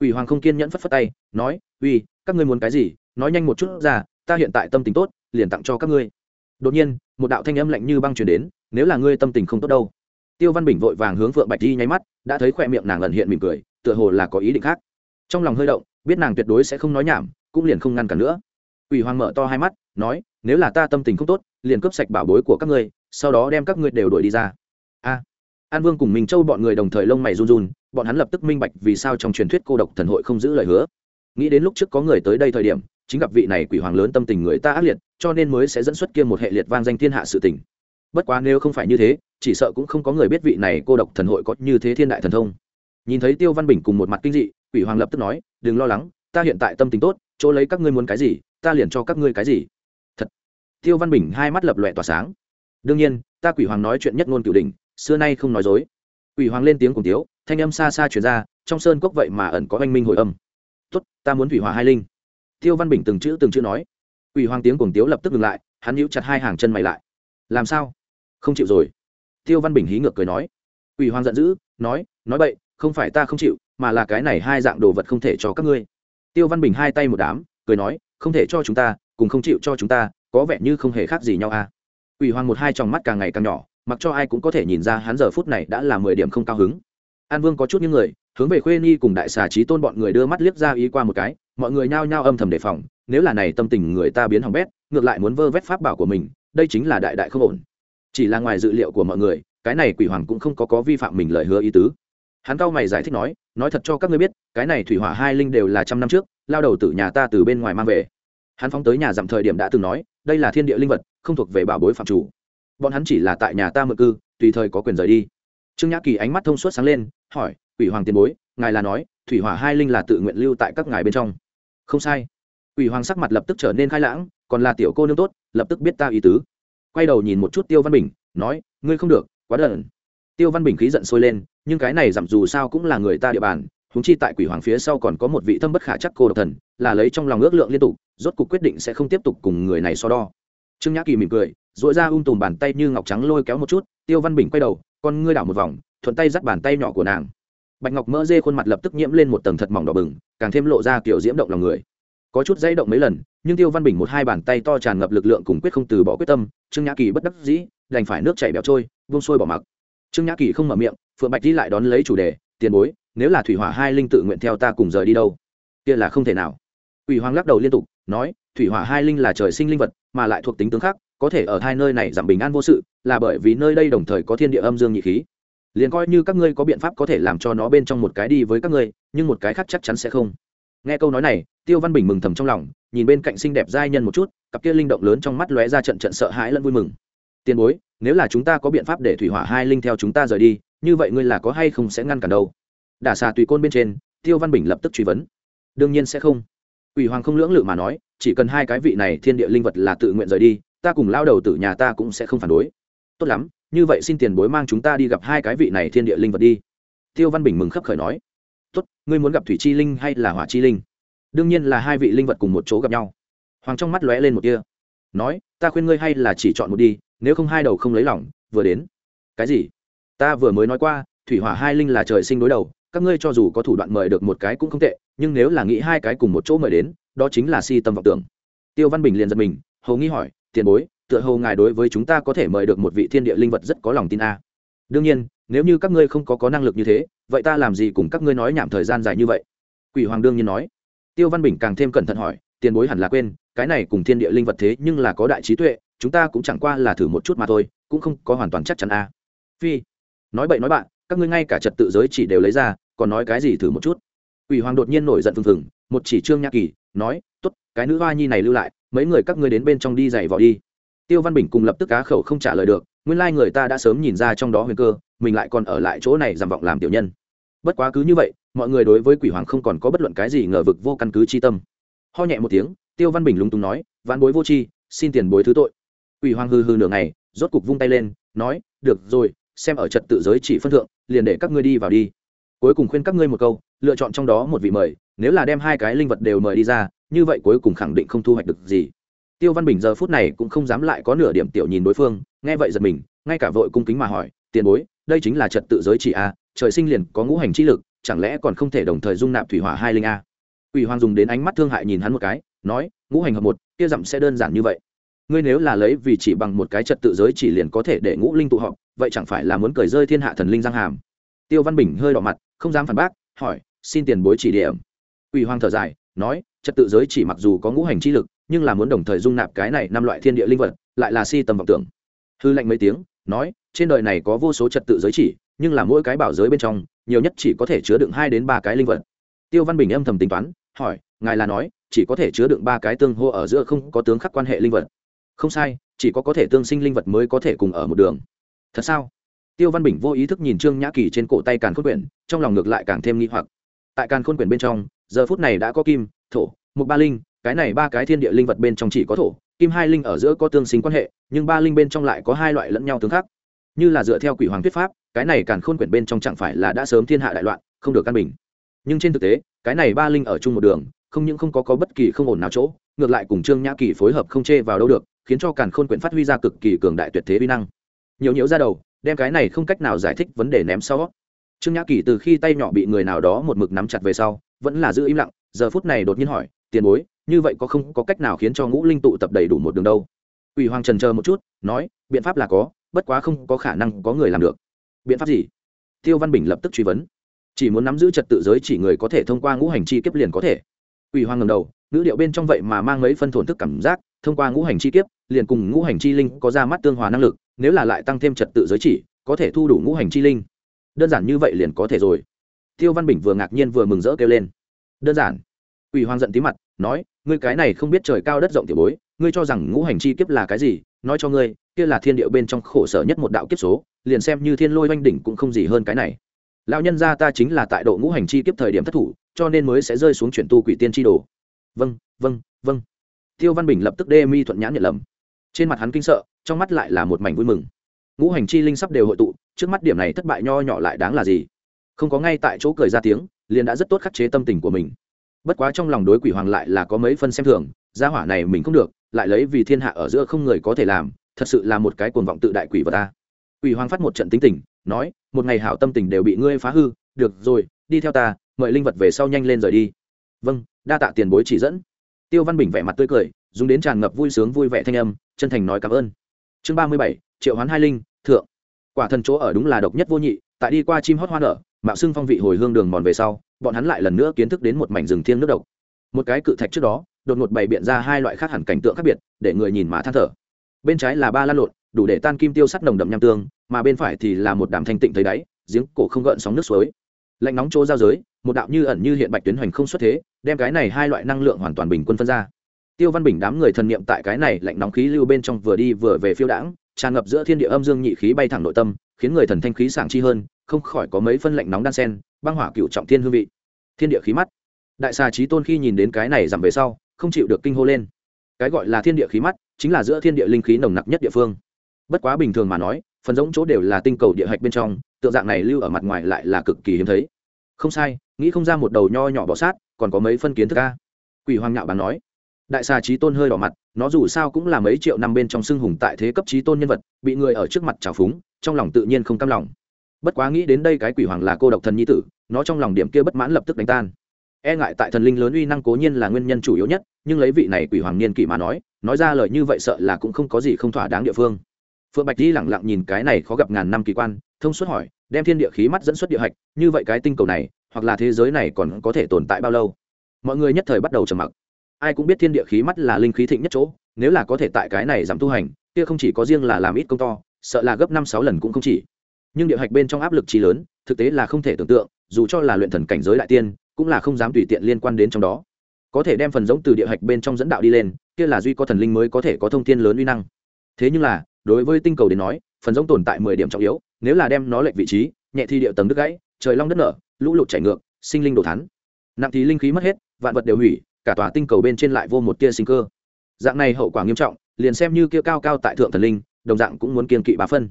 Quỷ hoàng không kiên nhẫn phất phất tay, nói, uy, các ngươi muốn cái gì? Nói nhanh một chút ra, ta hiện tại tâm tình tốt, liền tặng cho các ngươi. Đột nhiên, một đạo thanh âm lạnh như băng truyền đến, nếu là ngươi tâm tình không tốt đâu? Tiêu văn bình vội vàng hướng phượng bạch di nháy mắt, đã thấy khoe miệng nàng ẩn hiện mỉm cười, tựa hồ là có ý định khác. Trong lòng hơi động, biết nàng tuyệt đối sẽ không nói nhảm, cũng liền không ngăn cản nữa. Quỷ hoàng mở to hai mắt, nói, nếu là ta tâm tình không tốt, liền cướp sạch bảo bối của các ngươi, sau đó đem các ngươi đều đuổi đi ra. A. An vương cùng minh châu bọn người đồng thời lông mày run run, bọn hắn lập tức minh bạch vì sao trong truyền thuyết cô độc thần hội không giữ lời hứa. Nghĩ đến lúc trước có người tới đây thời điểm, chính gặp vị này quỷ hoàng lớn tâm tình người ta ác liệt, cho nên mới sẽ dẫn xuất kia một hệ liệt vang danh thiên hạ sự tình. Bất quá nếu không phải như thế, chỉ sợ cũng không có người biết vị này cô độc thần hội có như thế thiên đại thần thông. Nhìn thấy tiêu văn bình cùng một mặt kinh dị, quỷ hoàng lập tức nói, đừng lo lắng, ta hiện tại tâm tình tốt chỗ lấy các ngươi muốn cái gì, ta liền cho các ngươi cái gì. Thật. Tiêu văn bình hai mắt lập lòe tỏa sáng. Đương nhiên, ta quỷ hoàng nói chuyện nhất ngôn cửu đình xưa nay không nói dối. Quỷ hoàng lên tiếng cùng tiếu, thanh âm xa xa chuyển ra, trong sơn cốc vậy mà ẩn có oanh minh hồi âm. Tốt, ta muốn thủy hòa hai linh. Tiêu văn bình từng chữ từng chữ nói. Quỷ hoàng tiếng cùng tiếu lập tức ngừng lại, hắn nhíu chặt hai hàng chân mày lại. Làm sao? Không chịu rồi. Tiêu văn bình hí ngược cười nói. Quỷ hoàng giận dữ, nói nói bậy, không phải ta không chịu, mà là cái này hai dạng đồ vật không thể cho các ngươi tiêu văn bình hai tay một đám, cười nói, không thể cho chúng ta, cùng không chịu cho chúng ta, có vẻ như không hề khác gì nhau à. Quỷ hoàng một hai tròng mắt càng ngày càng nhỏ, mặc cho ai cũng có thể nhìn ra hắn giờ phút này đã là mười điểm không cao hứng. An vương có chút những người, hướng về khuê nhi cùng đại xà trí tôn bọn người đưa mắt liếc ra ý qua một cái, mọi người nhao nhao âm thầm đề phòng, nếu là này tâm tình người ta biến hỏng bét, ngược lại muốn vơ vét pháp bảo của mình, đây chính là đại đại không ổn. Chỉ là ngoài dự liệu của mọi người, cái này quỷ hoàng cũng không có có vi phạm mình lời hứa ý tứ hắn cao mày giải thích nói nói thật cho các ngươi biết, cái này thủy hỏa hai linh đều là trăm năm trước, lao đầu từ nhà ta từ bên ngoài mang về. Hắn phóng tới nhà dặm thời điểm đã từng nói, đây là thiên địa linh vật, không thuộc về bảo bối phạm chủ. Bọn hắn chỉ là tại nhà ta mượn cư, tùy thời có quyền rời đi. Trương nhã kỳ ánh mắt thông suốt sáng lên, hỏi ủy hoàng tiền bối, ngài là nói, thủy hỏa hai linh là tự nguyện lưu tại các ngài bên trong? Không sai. Ủy hoàng sắc mặt lập tức trở nên khai lãng, còn là tiểu cô nương tốt, lập tức biết ta ý tứ. Quay đầu nhìn một chút tiêu văn bình, nói, ngươi không được, quá đần tiêu văn bình khí giận sôi lên, nhưng cái này giảm dù sao cũng là người ta địa bàn húng chi tại quỷ hoàng phía sau còn có một vị thâm bất khả chắc cô độc thần, là lấy trong lòng ước lượng liên tục, rốt cuộc quyết định sẽ không tiếp tục cùng người này so đo. Trương nhã kỳ mỉm cười dội ra ung tùm bàn tay như ngọc trắng lôi kéo một chút, tiêu văn bình quay đầu, con ngươi đảo một vòng, thuận tay dắt bàn tay nhỏ của nàng. Bạch ngọc mỡ dê khuôn mặt lập tức nhiễm lên một tầng thật mỏng đỏ bừng, càng thêm lộ ra kiểu diễm động lòng người. Có chút dãy động mấy lần, nhưng tiêu văn bình một hai bàn tay to tràn ngập lực lượng cùng quyết không từ bỏ quyết tâm, trương nhã kỳ bất đắc dĩ, đành phải nước chảy béo trôi vung sôi bỏ mặc trương nhã kỳ không mở miệng, phượng bạch đi lại đón lấy chủ đề, tiền bối, nếu là thủy hỏa hai linh tự nguyện theo ta cùng rời đi đâu? Kia là không thể nào. Quỷ hoàng lắc đầu liên tục, nói, thủy hỏa hai linh là trời sinh linh vật, mà lại thuộc tính tướng khác, có thể ở hai nơi này giảm bình an vô sự, là bởi vì nơi đây đồng thời có thiên địa âm dương nhị khí. Liền coi như các ngươi có biện pháp có thể làm cho nó bên trong một cái đi với các ngươi, nhưng một cái khác chắc chắn sẽ không. Nghe câu nói này, tiêu văn bình mừng thầm trong lòng, nhìn bên cạnh xinh đẹp giai nhân một chút, cặp kia linh động lớn trong mắt lóe ra trận trận sợ hãi lẫn vui mừng. Tiền bối nếu là chúng ta có biện pháp để thủy hỏa hai linh theo chúng ta rời đi, như vậy ngươi là có hay không sẽ ngăn cản đâu? Đả xà tùy côn bên trên, tiêu văn bình lập tức truy vấn. Đương nhiên sẽ không. Ủy hoàng không lưỡng lự mà nói, chỉ cần hai cái vị này thiên địa linh vật là tự nguyện rời đi, ta cùng lao đầu tử nhà ta cũng sẽ không phản đối. Tốt lắm, như vậy xin tiền bối mang chúng ta đi gặp hai cái vị này thiên địa linh vật đi. Tiêu văn bình mừng khấp khởi nói. Tốt, ngươi muốn gặp thủy chi linh hay là hỏa chi linh? Đương nhiên là hai vị linh vật cùng một chỗ gặp nhau. Hoàng trong mắt lóe lên một kia nói, ta khuyên ngươi hay là chỉ chọn một đi nếu không hai đầu không lấy lòng vừa đến. Cái gì? Ta vừa mới nói qua, thủy hỏa hai linh là trời sinh đối đầu, các ngươi cho dù có thủ đoạn mời được một cái cũng không tệ, nhưng nếu là nghĩ hai cái cùng một chỗ mời đến, đó chính là si tâm vọng tưởng. Tiêu văn bình liền giật mình, hầu nghi hỏi, tiền bối, tựa hồ ngài đối với chúng ta có thể mời được một vị thiên địa linh vật rất có lòng tin a đương nhiên, nếu như các ngươi không có có năng lực như thế, vậy ta làm gì cùng các ngươi nói nhảm thời gian dài như vậy? Quỷ hoàng đương nhiên nói. Tiêu văn bình càng thêm cẩn thận hỏi tiền bối hẳn là quên, cái này cùng thiên địa linh vật thế nhưng là có đại trí tuệ, chúng ta cũng chẳng qua là thử một chút mà thôi, cũng không có hoàn toàn chắc chắn a. Phi, nói bậy nói bạn, các ngươi ngay cả trật tự giới chỉ đều lấy ra, còn nói cái gì thử một chút? Quỷ hoàng đột nhiên nổi giận phừng phừng, một chỉ trương nhã kỳ, nói, tốt, cái nữ hoa nhi này lưu lại, mấy người các ngươi đến bên trong đi giày vò đi. Tiêu văn bình cùng lập tức cá khẩu không trả lời được, nguyên lai người ta đã sớm nhìn ra trong đó huyền cơ, mình lại còn ở lại chỗ này giảm vọng làm tiểu nhân. Bất quá cứ như vậy, mọi người đối với quỷ hoàng không còn có bất luận cái gì ngờ vực vô căn cứ chi tâm ho nhẹ một tiếng tiêu văn bình lúng túng nói ván bối vô tri, xin tiền bối thứ tội. Quỷ hoàng hư hư nửa ngày rốt cục vung tay lên nói được rồi xem ở trật tự giới chỉ phân thượng liền để các ngươi đi vào đi. Cuối cùng khuyên các ngươi một câu lựa chọn trong đó một vị mời nếu là đem hai cái linh vật đều mời đi ra như vậy cuối cùng khẳng định không thu hoạch được gì. Tiêu văn bình giờ phút này cũng không dám lại có nửa điểm tiểu nhìn đối phương nghe vậy giật mình ngay cả vội cung kính mà hỏi tiền bối đây chính là trật tự giới chỉ a trời sinh liền có ngũ hành chi lực chẳng lẽ còn không thể đồng thời dung nạp thủy hỏa hai linh a? Quỷ hoàng dùng đến ánh mắt thương hại nhìn hắn một cái, nói, ngũ hành hợp một, kia dặm sẽ đơn giản như vậy. Ngươi nếu là lấy vì chỉ bằng một cái trật tự giới chỉ liền có thể để ngũ linh tụ họp, vậy chẳng phải là muốn cởi rơi thiên hạ thần linh giang hàm? Tiêu văn bình hơi đỏ mặt, không dám phản bác, hỏi, xin tiền bối chỉ điểm. Quỷ hoàng thở dài, nói, trật tự giới chỉ mặc dù có ngũ hành chi lực, nhưng là muốn đồng thời dung nạp cái này năm loại thiên địa linh vật, lại là si tầm vọng tưởng. Hư lệnh mấy tiếng, nói, trên đời này có vô số trật tự giới chỉ, nhưng là mỗi cái bảo giới bên trong, nhiều nhất chỉ có thể chứa đựng hai đến ba cái linh vật. Tiêu văn bình âm thầm tính toán hỏi, ngài là nói, chỉ có thể chứa đựng ba cái tương hô ở giữa không có tướng khắc quan hệ linh vật. Không sai, chỉ có có thể tương sinh linh vật mới có thể cùng ở một đường. Thật sao? Tiêu văn bình vô ý thức nhìn trương nhã kỳ trên cổ tay càn khôn quyển, trong lòng ngược lại càng thêm nghi hoặc. Tại càn khôn quyển bên trong, giờ phút này đã có kim, thổ, mục ba linh, cái này ba cái thiên địa linh vật bên trong chỉ có thổ, kim hai linh ở giữa có tương sinh quan hệ, nhưng ba linh bên trong lại có hai loại lẫn nhau tương khắc. Như là dựa theo quỷ hoàng thuyết pháp, cái này càn khôn quyển bên trong chẳng phải là đã sớm thiên hạ đại loạn, không được căn bình. Nhưng trên thực tế cái này ba linh ở chung một đường không những không có, có bất kỳ không ổn nào chỗ ngược lại cùng trương nhã kỳ phối hợp không chê vào đâu được khiến cho càn khôn quyển phát huy ra cực kỳ cường đại tuyệt thế vi năng. Nhiều nhiễu ra đầu đem cái này không cách nào giải thích vấn đề ném sau. Trương nhã kỳ từ khi tay nhỏ bị người nào đó một mực nắm chặt về sau vẫn là giữ im lặng giờ phút này đột nhiên hỏi tiền bối như vậy có không có cách nào khiến cho ngũ linh tụ tập đầy đủ một đường đâu? Ủy hoàng trần chờ một chút nói biện pháp là có bất quá không có khả năng có người làm được. Biện pháp gì? Tiêu văn bình lập tức truy vấn chỉ muốn nắm giữ trật tự giới chỉ người có thể thông qua ngũ hành chi kiếp liền có thể. Ủy hoàng ngầm đầu, ngữ điệu bên trong vậy mà mang mấy phân thổn thức cảm giác, thông qua ngũ hành chi kiếp, liền cùng ngũ hành chi linh có ra mắt tương hòa năng lực, nếu là lại tăng thêm trật tự giới chỉ, có thể thu đủ ngũ hành chi linh. Đơn giản như vậy liền có thể rồi. Tiêu văn bình vừa ngạc nhiên vừa mừng rỡ kêu lên. Đơn giản. Ủy hoàng giận tí mặt, nói, ngươi cái này không biết trời cao đất rộng tiểu bối, ngươi cho rằng ngũ hành chi kiếp là cái gì? Nói cho ngươi, kia là thiên điệu bên trong khổ sở nhất một đạo kiếp số, liền xem như thiên lôi oanh đỉnh cũng không gì hơn cái này lão nhân gia ta chính là tại độ ngũ hành chi kiếp thời điểm thất thủ, cho nên mới sẽ rơi xuống chuyển tu quỷ tiên chi đồ. Vâng vâng vâng. Tiêu văn bình lập tức đê mi thuận nhãn nhận lầm. Trên mặt hắn kinh sợ, trong mắt lại là một mảnh vui mừng. Ngũ hành chi linh sắp đều hội tụ, trước mắt điểm này thất bại nho nhỏ lại đáng là gì? Không có ngay tại chỗ cười ra tiếng, liền đã rất tốt khắc chế tâm tình của mình. Bất quá trong lòng đối quỷ hoàng lại là có mấy phân xem thường, gia hỏa này mình không được, lại lấy vì thiên hạ ở giữa không người có thể làm, thật sự là một cái cuồng vọng tự đại quỷ vật ta. Quỷ hoàng phát một trận tính tình nói, một ngày hảo tâm tình đều bị ngươi phá hư, được rồi, đi theo ta, mời linh vật về sau nhanh lên rời đi. Vâng đa tạ tiền bối chỉ dẫn. Tiêu văn bình vẻ mặt tươi cười, dùng đến tràn ngập vui sướng vui vẻ thanh âm, chân thành nói cảm ơn. Chương ba mươi bảy, triệu hoán hai linh, thượng. Quả thần chỗ ở đúng là độc nhất vô nhị, tại đi qua chim hót hoa nở, mạo xưng phong vị hồi hương đường mòn về sau, bọn hắn lại lần nữa kiến thức đến một mảnh rừng thiêng nước độc. Một cái cự thạch trước đó, đột ngột bày biện ra hai loại khác hẳn cảnh tượng khác biệt, để người nhìn mà than thở. Bên trái là ba lan lộn, đủ để tan kim tiêu sắt nồng đậm nham tương mà bên phải thì là một đàm thanh tịnh thấy đáy, giếng cổ không gợn sóng nước suối. Lạnh nóng chỗ giao giới, một đạo như ẩn như hiện bạch tuyến hoành không xuất thế, đem cái này hai loại năng lượng hoàn toàn bình quân phân ra. Tiêu văn bình đám người thần niệm tại cái này lạnh nóng khí lưu bên trong vừa đi vừa về phiêu đãng, tràn ngập giữa thiên địa âm dương nhị khí bay thẳng nội tâm, khiến người thần thanh khí sảng chi hơn, không khỏi có mấy phân lạnh nóng đan sen, băng hỏa cựu trọng thiên hương vị. Thiên địa khí mắt đại xà trí tôn khi nhìn đến cái này giảm về sau, không chịu được kinh hô lên. Cái gọi là thiên địa khí mắt chính là giữa thiên địa linh khí nồng nặc nhất địa phương. Bất quá bình thường mà nói phần giống chỗ đều là tinh cầu địa hạch bên trong, tượng dạng này lưu ở mặt ngoài lại là cực kỳ hiếm thấy. Không sai, nghĩ không ra một đầu nho nhỏ bọ sát, còn có mấy phân kiến thức ca quỷ hoàng nhạo bàn nói, đại xà trí tôn hơi đỏ mặt, nó dù sao cũng là mấy triệu năm bên trong xưng hùng tại thế cấp trí tôn nhân vật, bị người ở trước mặt trào phúng, trong lòng tự nhiên không cam lòng. Bất quá nghĩ đến đây cái quỷ hoàng là cô độc thần nhi tử, nó trong lòng điểm kia bất mãn lập tức đánh tan. E ngại tại thần linh lớn uy năng cố nhiên là nguyên nhân chủ yếu nhất, nhưng lấy vị này quỷ hoàng niên kỷ mà nói nói ra lời như vậy sợ là cũng không có gì không thỏa đáng địa phương phượng bạch di lẳng lặng nhìn cái này khó gặp ngàn năm kỳ quan, thông suốt hỏi, đem thiên địa khí mắt dẫn xuất địa hạch, như vậy cái tinh cầu này, hoặc là thế giới này còn có thể tồn tại bao lâu? Mọi người nhất thời bắt đầu trầm mặc. Ai cũng biết thiên địa khí mắt là linh khí thịnh nhất chỗ, nếu là có thể tại cái này giảm tu hành, kia không chỉ có riêng là làm ít công to, sợ là gấp năm sáu lần cũng không chỉ. Nhưng địa hạch bên trong áp lực chi lớn, thực tế là không thể tưởng tượng, dù cho là luyện thần cảnh giới đại tiên, cũng là không dám tùy tiện liên quan đến trong đó. Có thể đem phần giống từ địa hạch bên trong dẫn đạo đi lên, kia là duy có thần linh mới có thể có thông tin lớn uy năng. Thế nhưng là đối với tinh cầu đến nói, phần giống tồn tại mười điểm trọng yếu, nếu là đem nó lệch vị trí, nhẹ thì địa tầng đứt gãy, trời long đất nở, lũ lụt chảy ngược, sinh linh đổ thắn. Nặng thì linh khí mất hết, vạn vật đều hủy, cả tòa tinh cầu bên trên lại vô một tia sinh cơ. Dạng này hậu quả nghiêm trọng, liền xem như kia cao cao tại thượng thần linh, đồng dạng cũng muốn kiên kỵ bá phân.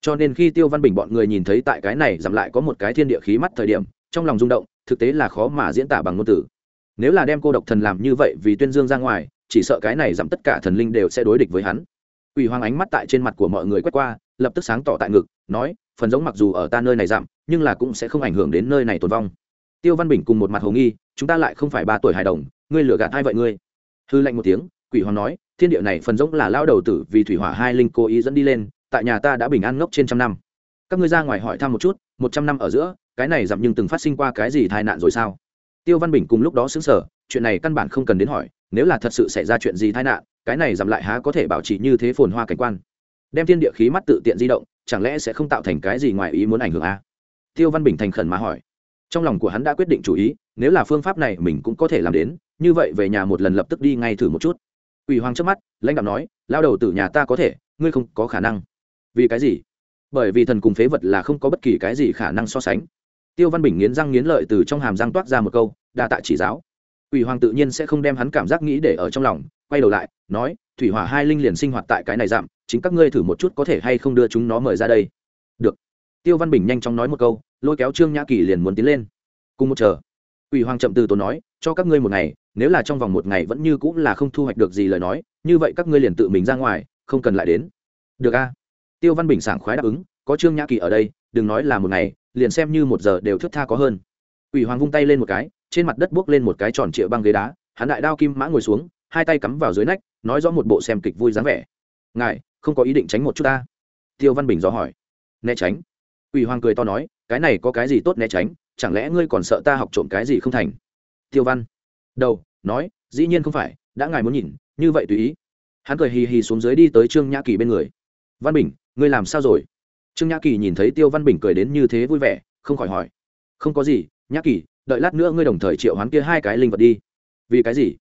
Cho nên khi tiêu văn bình bọn người nhìn thấy tại cái này giảm lại có một cái thiên địa khí mắt thời điểm, trong lòng rung động, thực tế là khó mà diễn tả bằng ngôn từ. Nếu là đem cô độc thần làm như vậy vì tuyên dương ra ngoài, chỉ sợ cái này giảm tất cả thần linh đều sẽ đối địch với hắn. Quỷ hoàng ánh mắt tại trên mặt của mọi người quét qua, lập tức sáng tỏ tại ngực, nói, phần giống mặc dù ở ta nơi này giảm, nhưng là cũng sẽ không ảnh hưởng đến nơi này tồn vong. Tiêu văn bình cùng một mặt hồ nghi, chúng ta lại không phải ba tuổi hài đồng, ngươi lừa gạt hai vậy ngươi? Hư lạnh một tiếng, quỷ hoàng nói, thiên địa này phần giống là lao đầu tử vì thủy hỏa hai linh cố ý dẫn đi lên, tại nhà ta đã bình an ngốc trên trăm năm. Các ngươi ra ngoài hỏi thăm một chút, một trăm năm ở giữa, cái này giảm nhưng từng phát sinh qua cái gì tai nạn rồi sao? Tiêu văn bình cùng lúc đó xứng sở chuyện này căn bản không cần đến hỏi, nếu là thật sự xảy ra chuyện gì tai nạn cái này giảm lại há có thể bảo trì như thế phồn hoa cảnh quan. Đem thiên địa khí mắt tự tiện di động, chẳng lẽ sẽ không tạo thành cái gì ngoài ý muốn ảnh hưởng a? Tiêu văn bình thành khẩn mà hỏi. Trong lòng của hắn đã quyết định chủ ý, nếu là phương pháp này mình cũng có thể làm đến, như vậy về nhà một lần lập tức đi ngay thử một chút. Ủy hoàng trước mắt, lãnh đạo nói, lao đầu từ nhà ta có thể, ngươi không có khả năng. Vì cái gì? Bởi vì thần cùng phế vật là không có bất kỳ cái gì khả năng so sánh. Tiêu văn bình nghiến răng nghiến lợi từ trong hàm răng toát ra một câu, đa tạ chỉ giáo. Ủy hoàng tự nhiên sẽ không đem hắn cảm giác nghĩ để ở trong lòng, quay đầu lại nói, thủy hỏa hai linh liền sinh hoạt tại cái này giảm, chính các ngươi thử một chút có thể hay không đưa chúng nó mời ra đây. Được. Tiêu văn bình nhanh chóng nói một câu, lôi kéo trương nhã kỳ liền muốn tiến lên. Cùng một chờ ủy hoàng chậm từ tốn nói, cho các ngươi một ngày, nếu là trong vòng một ngày vẫn như cũng là không thu hoạch được gì lời nói, như vậy các ngươi liền tự mình ra ngoài, không cần lại đến. Được a. Tiêu văn bình sảng khoái đáp ứng, có trương nhã kỳ ở đây, đừng nói là một ngày, liền xem như một giờ đều thức tha có hơn. Ủy hoàng vung tay lên một cái, trên mặt đất buốc lên một cái tròn trịa băng ghế đá, hắn đại đao kim mã ngồi xuống hai tay cắm vào dưới nách, nói rõ một bộ xem kịch vui dáng vẻ. Ngài, không có ý định tránh một chút ta? Tiêu văn bình dò hỏi. Né tránh. Ủy hoàng cười to nói, cái này có cái gì tốt né tránh? Chẳng lẽ ngươi còn sợ ta học trộm cái gì không thành? Tiêu văn, đầu, nói, dĩ nhiên không phải, đã ngài muốn nhìn, như vậy tùy ý. Hắn cười hì hì xuống dưới đi tới trương nhã kỳ bên người. Văn bình, ngươi làm sao rồi? Trương nhã kỳ nhìn thấy tiêu văn bình cười đến như thế vui vẻ, không khỏi hỏi. Không có gì, nhã kỳ, đợi lát nữa ngươi đồng thời triệu hoán kia hai cái linh vật đi. Vì cái gì?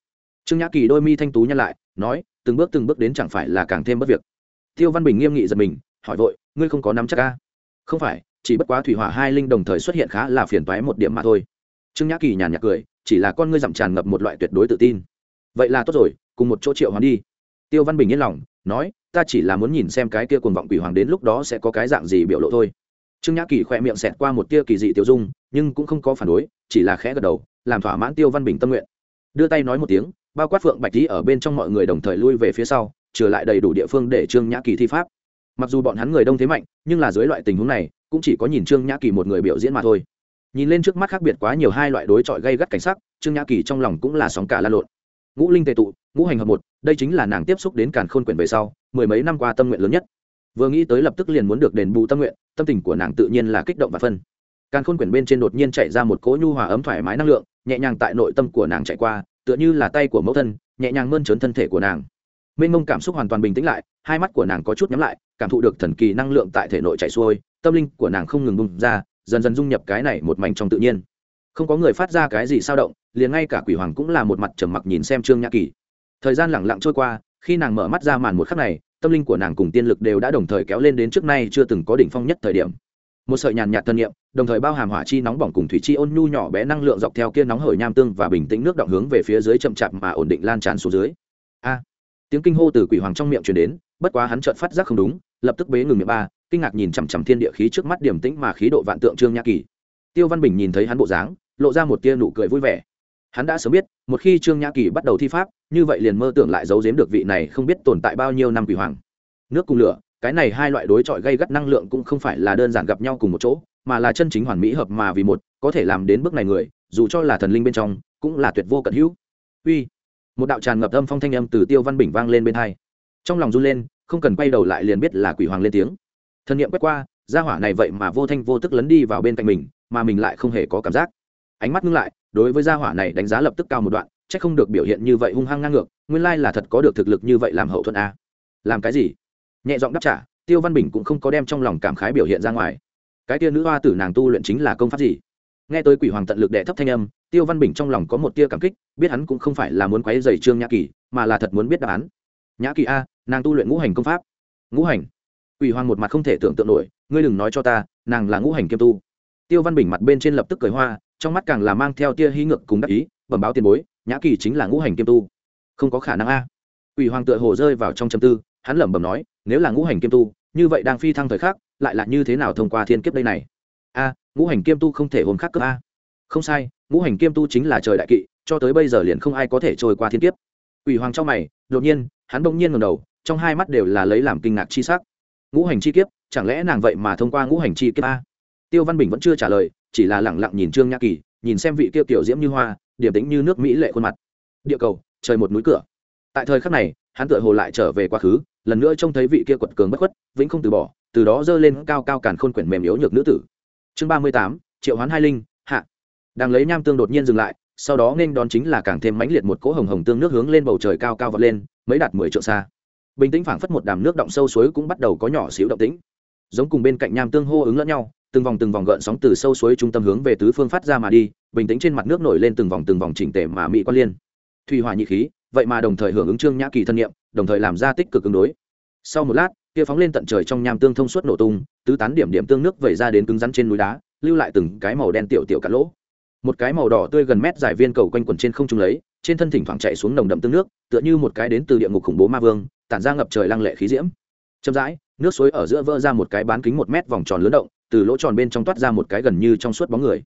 Trương nhã kỳ đôi mi thanh tú nhăn lại, nói, từng bước từng bước đến chẳng phải là càng thêm bất việc. Tiêu văn bình nghiêm nghị giật mình, hỏi vội, ngươi không có nắm chắc ca không phải, chỉ bất quá thủy hỏa hai linh đồng thời xuất hiện khá là phiền toái một điểm mà thôi. Trương nhã kỳ nhàn nhạt cười, chỉ là con ngươi dặm tràn ngập một loại tuyệt đối tự tin. Vậy là tốt rồi, cùng một chỗ triệu hoán đi. Tiêu văn bình yên lòng, nói, ta chỉ là muốn nhìn xem cái kia cuồng vọng quỷ hoàng đến lúc đó sẽ có cái dạng gì biểu lộ thôi. Trương nhã kỳ khỏe miệng xẹt qua một tia kỳ dị tiêu dung, nhưng cũng không có phản đối, chỉ là khẽ gật đầu, làm thỏa mãn tiêu văn bình tâm nguyện. Đưa tay nói một tiếng bao quát phượng bạch tý ở bên trong mọi người đồng thời lui về phía sau, trở lại đầy đủ địa phương để trương nhã kỳ thi pháp. Mặc dù bọn hắn người đông thế mạnh, nhưng là dưới loại tình huống này, cũng chỉ có nhìn trương nhã kỳ một người biểu diễn mà thôi. Nhìn lên trước mắt khác biệt quá nhiều hai loại đối chọi gây gắt cảnh sắc, trương nhã kỳ trong lòng cũng là sóng cả lan lộn. Ngũ linh tề tụ, ngũ hành hợp một, đây chính là nàng tiếp xúc đến càn khôn quyển về sau, mười mấy năm qua tâm nguyện lớn nhất. Vừa nghĩ tới lập tức liền muốn được đền bù tâm nguyện, tâm tình của nàng tự nhiên là kích động và phân. Càn khôn quyển bên trên đột nhiên chạy ra một cỗ nhu hòa ấm thoải mái năng lượng, nhẹ nhàng tại nội tâm của nàng chạy qua tựa như là tay của mẫu thân, nhẹ nhàng mơn trớn thân thể của nàng. Mênh mông cảm xúc hoàn toàn bình tĩnh lại, hai mắt của nàng có chút nhắm lại, cảm thụ được thần kỳ năng lượng tại thể nội chạy xuôi, tâm linh của nàng không ngừng bung ra, dần dần dung nhập cái này một mảnh trong tự nhiên. Không có người phát ra cái gì sao động, liền ngay cả quỷ hoàng cũng là một mặt trầm mặc nhìn xem trương nhã kỳ. Thời gian lẳng lặng trôi qua, khi nàng mở mắt ra màn một khắc này, tâm linh của nàng cùng tiên lực đều đã đồng thời kéo lên đến trước nay chưa từng có đỉnh phong nhất thời điểm một sợi nhàn nhạt thân nhiệm đồng thời bao hàm hỏa chi nóng bỏng cùng thủy chi ôn nhu nhỏ bé năng lượng dọc theo kia nóng hởi nham tương và bình tĩnh nước động hướng về phía dưới chậm chạp mà ổn định lan tràn xuống dưới. A! Tiếng kinh hô từ quỷ hoàng trong miệng truyền đến, bất quá hắn chợt phát giác không đúng, lập tức bế ngừng miệng ba, kinh ngạc nhìn chằm chằm thiên địa khí trước mắt điểm tĩnh mà khí độ vạn tượng trương nhã kỳ. Tiêu văn bình nhìn thấy hắn bộ dáng, lộ ra một tia nụ cười vui vẻ. Hắn đã sớm biết, một khi trương nhã kỳ bắt đầu thi pháp, như vậy liền mơ tưởng lại giấu giếm được vị này không biết tồn tại bao nhiêu năm quỷ hoàng. Nước cùng lửa cái này hai loại đối chọi gây gắt năng lượng cũng không phải là đơn giản gặp nhau cùng một chỗ, mà là chân chính hoàn mỹ hợp mà vì một, có thể làm đến bước này người, dù cho là thần linh bên trong, cũng là tuyệt vô cận hữu. Uy. Một đạo tràn ngập âm phong thanh âm từ tiêu văn bình vang lên bên hai. Trong lòng run lên, không cần quay đầu lại liền biết là quỷ hoàng lên tiếng. Thần nghiệm quét qua, gia hỏa này vậy mà vô thanh vô tức lấn đi vào bên cạnh mình, mà mình lại không hề có cảm giác. Ánh mắt ngưng lại, đối với gia hỏa này đánh giá lập tức cao một đoạn c h ắ c không được biểu hiện như vậy hung hăng ngang ngược, nguyên lai là thật có được thực lực như vậy làm hậu thuẫn a. Làm cái gì? Nhẹ giọng đáp trả, tiêu văn bình cũng không có đem trong lòng cảm khái biểu hiện ra ngoài. Cái tia nữ hoa tử nàng tu luyện chính là công pháp gì? Nghe tới quỷ hoàng tận lực đệ thấp thanh âm, tiêu văn bình trong lòng có một tia cảm kích, biết hắn cũng không phải là muốn quấy dày trương nhã kỳ, mà là thật muốn biết đáp án. Nhã kỳ a, nàng tu luyện ngũ hành công pháp. Ngũ hành? Quỷ hoàng một mặt không thể tưởng tượng nổi, ngươi đừng nói cho ta, nàng là ngũ hành kiêm tu. Tiêu văn bình mặt bên trên lập tức cười hoa, trong mắt càng là mang theo tia hí ngược cùng đắc ý, bẩm báo tiền bối, nhã kỳ chính là ngũ hành kiêm tu. Không có khả năng a. Quỷ hoàng tựa hồ rơi vào trong châm tư, hắn lẩm bẩm nói nếu là ngũ hành kiêm tu, như vậy đang phi thăng thời khắc, lại là như thế nào thông qua thiên kiếp đây này? A, ngũ hành kiêm tu không thể hồn khắc cấp a. Không sai, ngũ hành kiêm tu chính là trời đại kỵ, cho tới bây giờ liền không ai có thể trôi qua thiên kiếp. Ủy hoàng trong mày, đột nhiên, hắn bỗng nhiên ngầm đầu, trong hai mắt đều là lấy làm kinh ngạc chi sắc. Ngũ hành chi kiếp, chẳng lẽ nàng vậy mà thông qua ngũ hành chi kiếp a? Tiêu văn bình vẫn chưa trả lời, chỉ là lẳng lặng nhìn trương nhã kỳ, nhìn xem vị kia kiểu diễm như hoa điểm tính như nước mỹ lệ khuôn mặt. Địa cầu, trời một núi cửa. Tại thời khắc này, hắn tựa hồ lại trở về quá khứ lần nữa trông thấy vị kia quật cường bất khuất, vĩnh không từ bỏ, từ đó dơ lên cao cao càn khôn quyển mềm yếu nhược nữ tử. Chương ba mươi tám, triệu hoán hai linh, hạ. Đang lấy nham tương đột nhiên dừng lại, sau đó nên đón chính là càng thêm mãnh liệt một cỗ hồng hồng tương nước hướng lên bầu trời cao cao vọt lên, mấy đạt mười triệu xa. Bình tĩnh phảng phất một đàm nước động sâu suối cũng bắt đầu có nhỏ xíu động tĩnh. Giống cùng bên cạnh nham tương hô ứng lẫn nhau, từng vòng từng vòng gợn sóng từ sâu suối trung tâm hướng về tứ phương phát ra mà đi, bình tĩnh trên mặt nước nổi lên từng vòng từng vòng chỉnh tề mà mỹ quan liên. Thủy hỏa nhị khí, vậy mà đồng thời hưởng ứng trương nhã kỳ thân nhiệm đồng thời làm ra tích cực ứng đối. Sau một lát, kia phóng lên tận trời trong nham tương thông suốt nổ tung, tứ tán điểm điểm tương nước vẩy ra đến cứng rắn trên núi đá, lưu lại từng cái màu đen tiểu tiểu cả lỗ. Một cái màu đỏ tươi gần mét dài viên cầu quanh quẩn trên không trung lấy, trên thân thỉnh thoảng chạy xuống nồng đậm tương nước, tựa như một cái đến từ địa ngục khủng bố ma vương, tản ra ngập trời lăng lệ khí diễm. Chậm rãi, nước suối ở giữa vỡ ra một cái bán kính một mét vòng tròn lớn động, từ lỗ tròn bên trong toát ra một cái gần như trong suốt bóng người.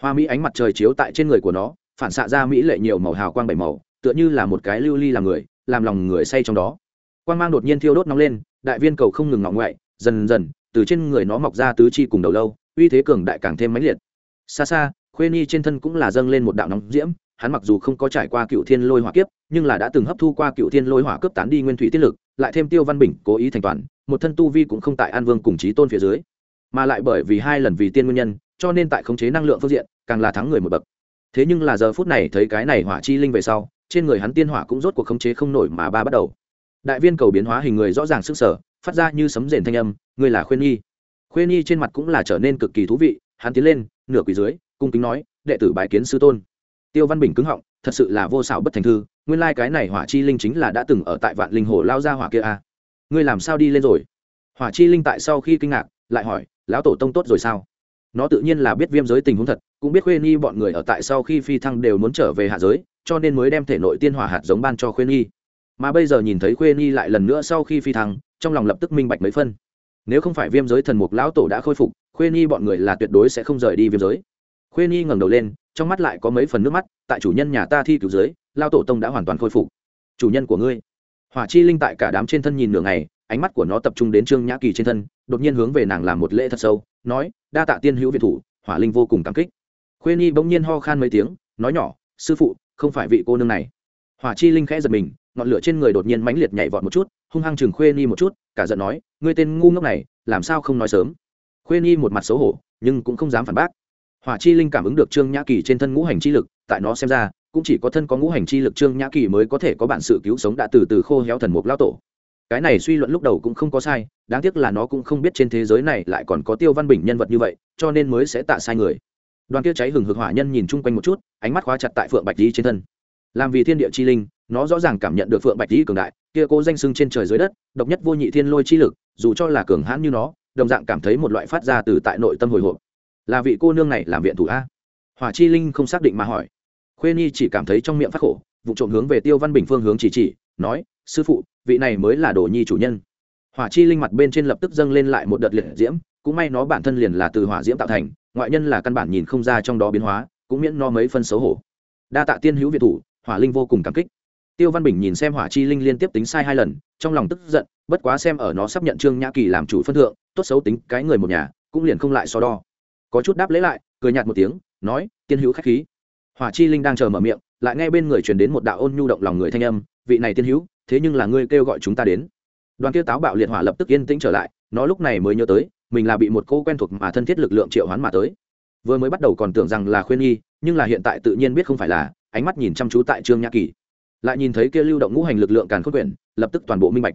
Hoa mỹ ánh mặt trời chiếu tại trên người của nó, phản xạ ra mỹ lệ nhiều màu hào quang bảy màu tựa như là một cái lưu ly làm người, làm lòng người say trong đó. Quang mang đột nhiên thiêu đốt nóng lên, đại viên cầu không ngừng ngọng ngoại, dần dần, từ trên người nó mọc ra tứ chi cùng đầu lâu, uy thế cường đại càng thêm mãnh liệt. Xa xa, khuê nhi trên thân cũng là dâng lên một đạo nóng diễm, hắn mặc dù không có trải qua cựu thiên lôi hỏa kiếp, nhưng là đã từng hấp thu qua cựu thiên lôi hỏa cướp tán đi nguyên thủy tiết lực, lại thêm tiêu văn bình cố ý thành toàn, một thân tu vi cũng không tại an vương cùng chí tôn phía dưới. Mà lại bởi vì hai lần vì tiên nguyên nhân, cho nên tại khống chế năng lượng phương diện, càng là thắng người một bậc. Thế nhưng là giờ phút này thấy cái này hỏa chi linh về sau trên người hắn tiên hỏa cũng rốt cuộc khống chế không nổi mà ba bắt đầu. Đại viên cầu biến hóa hình người rõ ràng sức sở, phát ra như sấm rền thanh âm người là khuyên nhi. Khuyên nhi trên mặt cũng là trở nên cực kỳ thú vị, hắn tiến lên, nửa quỳ dưới, cung kính nói, đệ tử bái kiến sư tôn. Tiêu văn bình cứng họng, thật sự là vô xảo bất thành thư, nguyên lai cái này hỏa chi linh chính là đã từng ở tại vạn linh hồ lao ra hỏa kia a à. ngươi làm sao đi lên rồi? Hỏa chi linh tại sau khi kinh ngạc, lại hỏi, lão tổ tông tốt rồi sao? Nó tự nhiên là biết viêm giới tình huống thật, cũng biết khuê nhi bọn người ở tại sau khi phi thăng đều muốn trở về hạ giới cho nên mới đem thể nội tiên hỏa hạt giống ban cho khuê nhi. Mà bây giờ nhìn thấy khuê nhi lại lần nữa sau khi phi thăng, trong lòng lập tức minh bạch mấy phân. Nếu không phải viêm giới thần mục lão tổ đã khôi phục, khuê nhi bọn người là tuyệt đối sẽ không rời đi viêm giới. Khuê nhi ngẩng đầu lên, trong mắt lại có mấy phần nước mắt, tại chủ nhân nhà ta thi cứu giới lao tổ tông đã hoàn toàn khôi phục. Chủ nhân của ngươi. Hỏa chi linh tại cả đám trên thân nhìn nửa ngày, ánh mắt của nó tập trung đến trương nhã kỳ trên thân, đột nhiên hướng về nàng làm một lễ thật sâu, nói, đa tạ tiên hữu việt thủ, hỏa linh vô cùng cảm kích. Khuê nhi bỗng nhiên ho khan mấy tiếng, nói nhỏ, sư phụ không phải vị cô nương này. Hỏa chi linh khẽ giật mình, ngọn lửa trên người đột nhiên mãnh liệt nhảy vọt một chút, hung hăng chừng khuê nhi một chút, cả giận nói, ngươi tên ngu ngốc này, làm sao không nói sớm? Khuê nhi một mặt xấu hổ, nhưng cũng không dám phản bác. Hỏa chi linh cảm ứng được trương nhã kỳ trên thân ngũ hành chi lực, tại nó xem ra, cũng chỉ có thân có ngũ hành chi lực trương nhã kỳ mới có thể có bản sự cứu sống đã từ từ khô héo thần mục lao tổ. Cái này suy luận lúc đầu cũng không có sai, đáng tiếc là nó cũng không biết trên thế giới này lại còn có tiêu văn bình nhân vật như vậy, cho nên mới sẽ tạ sai người. Đoàn kia cháy hừng hực hỏa nhân nhìn chung quanh một chút ánh mắt khóa chặt tại phượng bạch di trên thân. Làm vì thiên địa chi linh, nó rõ ràng cảm nhận được phượng bạch di cường đại, kia cố danh sưng trên trời dưới đất, độc nhất vô nhị thiên lôi chi lực, dù cho là cường hãn như nó, đồng dạng cảm thấy một loại phát ra từ tại nội tâm hồi hộp. Là vị cô nương này làm viện thủ a? Hỏa chi linh không xác định mà hỏi. Khuê nhi chỉ cảm thấy trong miệng phát khổ, vụ trộm hướng về tiêu văn bình phương hướng chỉ chỉ, nói, sư phụ, vị này mới là đồ nhi chủ nhân. Hỏa chi linh mặt bên trên lập tức dâng lên lại một đợt liệt diễm, cũng may nó bản thân liền là từ hỏa diễm tạo thành, ngoại nhân là căn bản nhìn không ra trong đó biến hóa cũng miễn no mấy phân xấu hổ. Đa tạ tiên hữu việt thủ, hỏa linh vô cùng cảm kích. Tiêu văn bình nhìn xem hỏa chi linh liên tiếp tính sai hai lần, trong lòng tức giận, bất quá xem ở nó sắp nhận trương nhã kỳ làm chủ phân thượng, tốt xấu tính cái người một nhà, cũng liền không lại so đo. Có chút đáp lễ lại, cười nhạt một tiếng, nói, tiên hữu khách khí. Hỏa chi linh đang chờ mở miệng, lại nghe bên người truyền đến một đạo ôn nhu động lòng người thanh âm, vị này tiên hữu, thế nhưng là ngươi kêu gọi chúng ta đến. Đoàn kia táo bạo liệt hỏa lập tức yên tĩnh trở lại, nó lúc này mới nhớ tới, mình là bị một cô quen thuộc mà thân thiết lực lượng triệu hoán mà tới vừa mới bắt đầu còn tưởng rằng là khuyên nghi, nhưng là hiện tại tự nhiên biết không phải là, ánh mắt nhìn chăm chú tại trương nhã kỳ. Lại nhìn thấy kia lưu động ngũ hành lực lượng càn khôn quyển, lập tức toàn bộ minh bạch.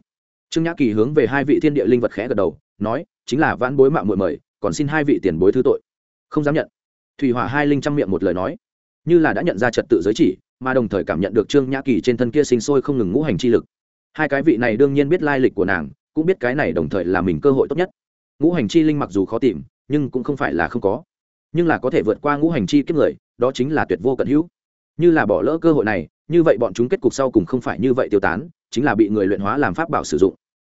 Trương nhã kỳ hướng về hai vị thiên địa linh vật khẽ gật đầu, nói, chính là vãn bối mạo muội mời, còn xin hai vị tiền bối thứ tội. Không dám nhận. Thủy hỏa hai linh trăm miệng một lời nói, như là đã nhận ra trật tự giới chỉ, mà đồng thời cảm nhận được trương nhã kỳ trên thân kia sinh sôi không ngừng ngũ hành chi lực. Hai cái vị này đương nhiên biết lai lịch của nàng, cũng biết cái này đồng thời là mình cơ hội tốt nhất. Ngũ hành chi linh mặc dù khó tìm, nhưng cũng không phải là không có nhưng là có thể vượt qua ngũ hành chi kiếp người, đó chính là tuyệt vô cận hữu. Như là bỏ lỡ cơ hội này, như vậy bọn chúng kết cục sau cùng không phải như vậy tiêu tán, chính là bị người luyện hóa làm pháp bảo sử dụng.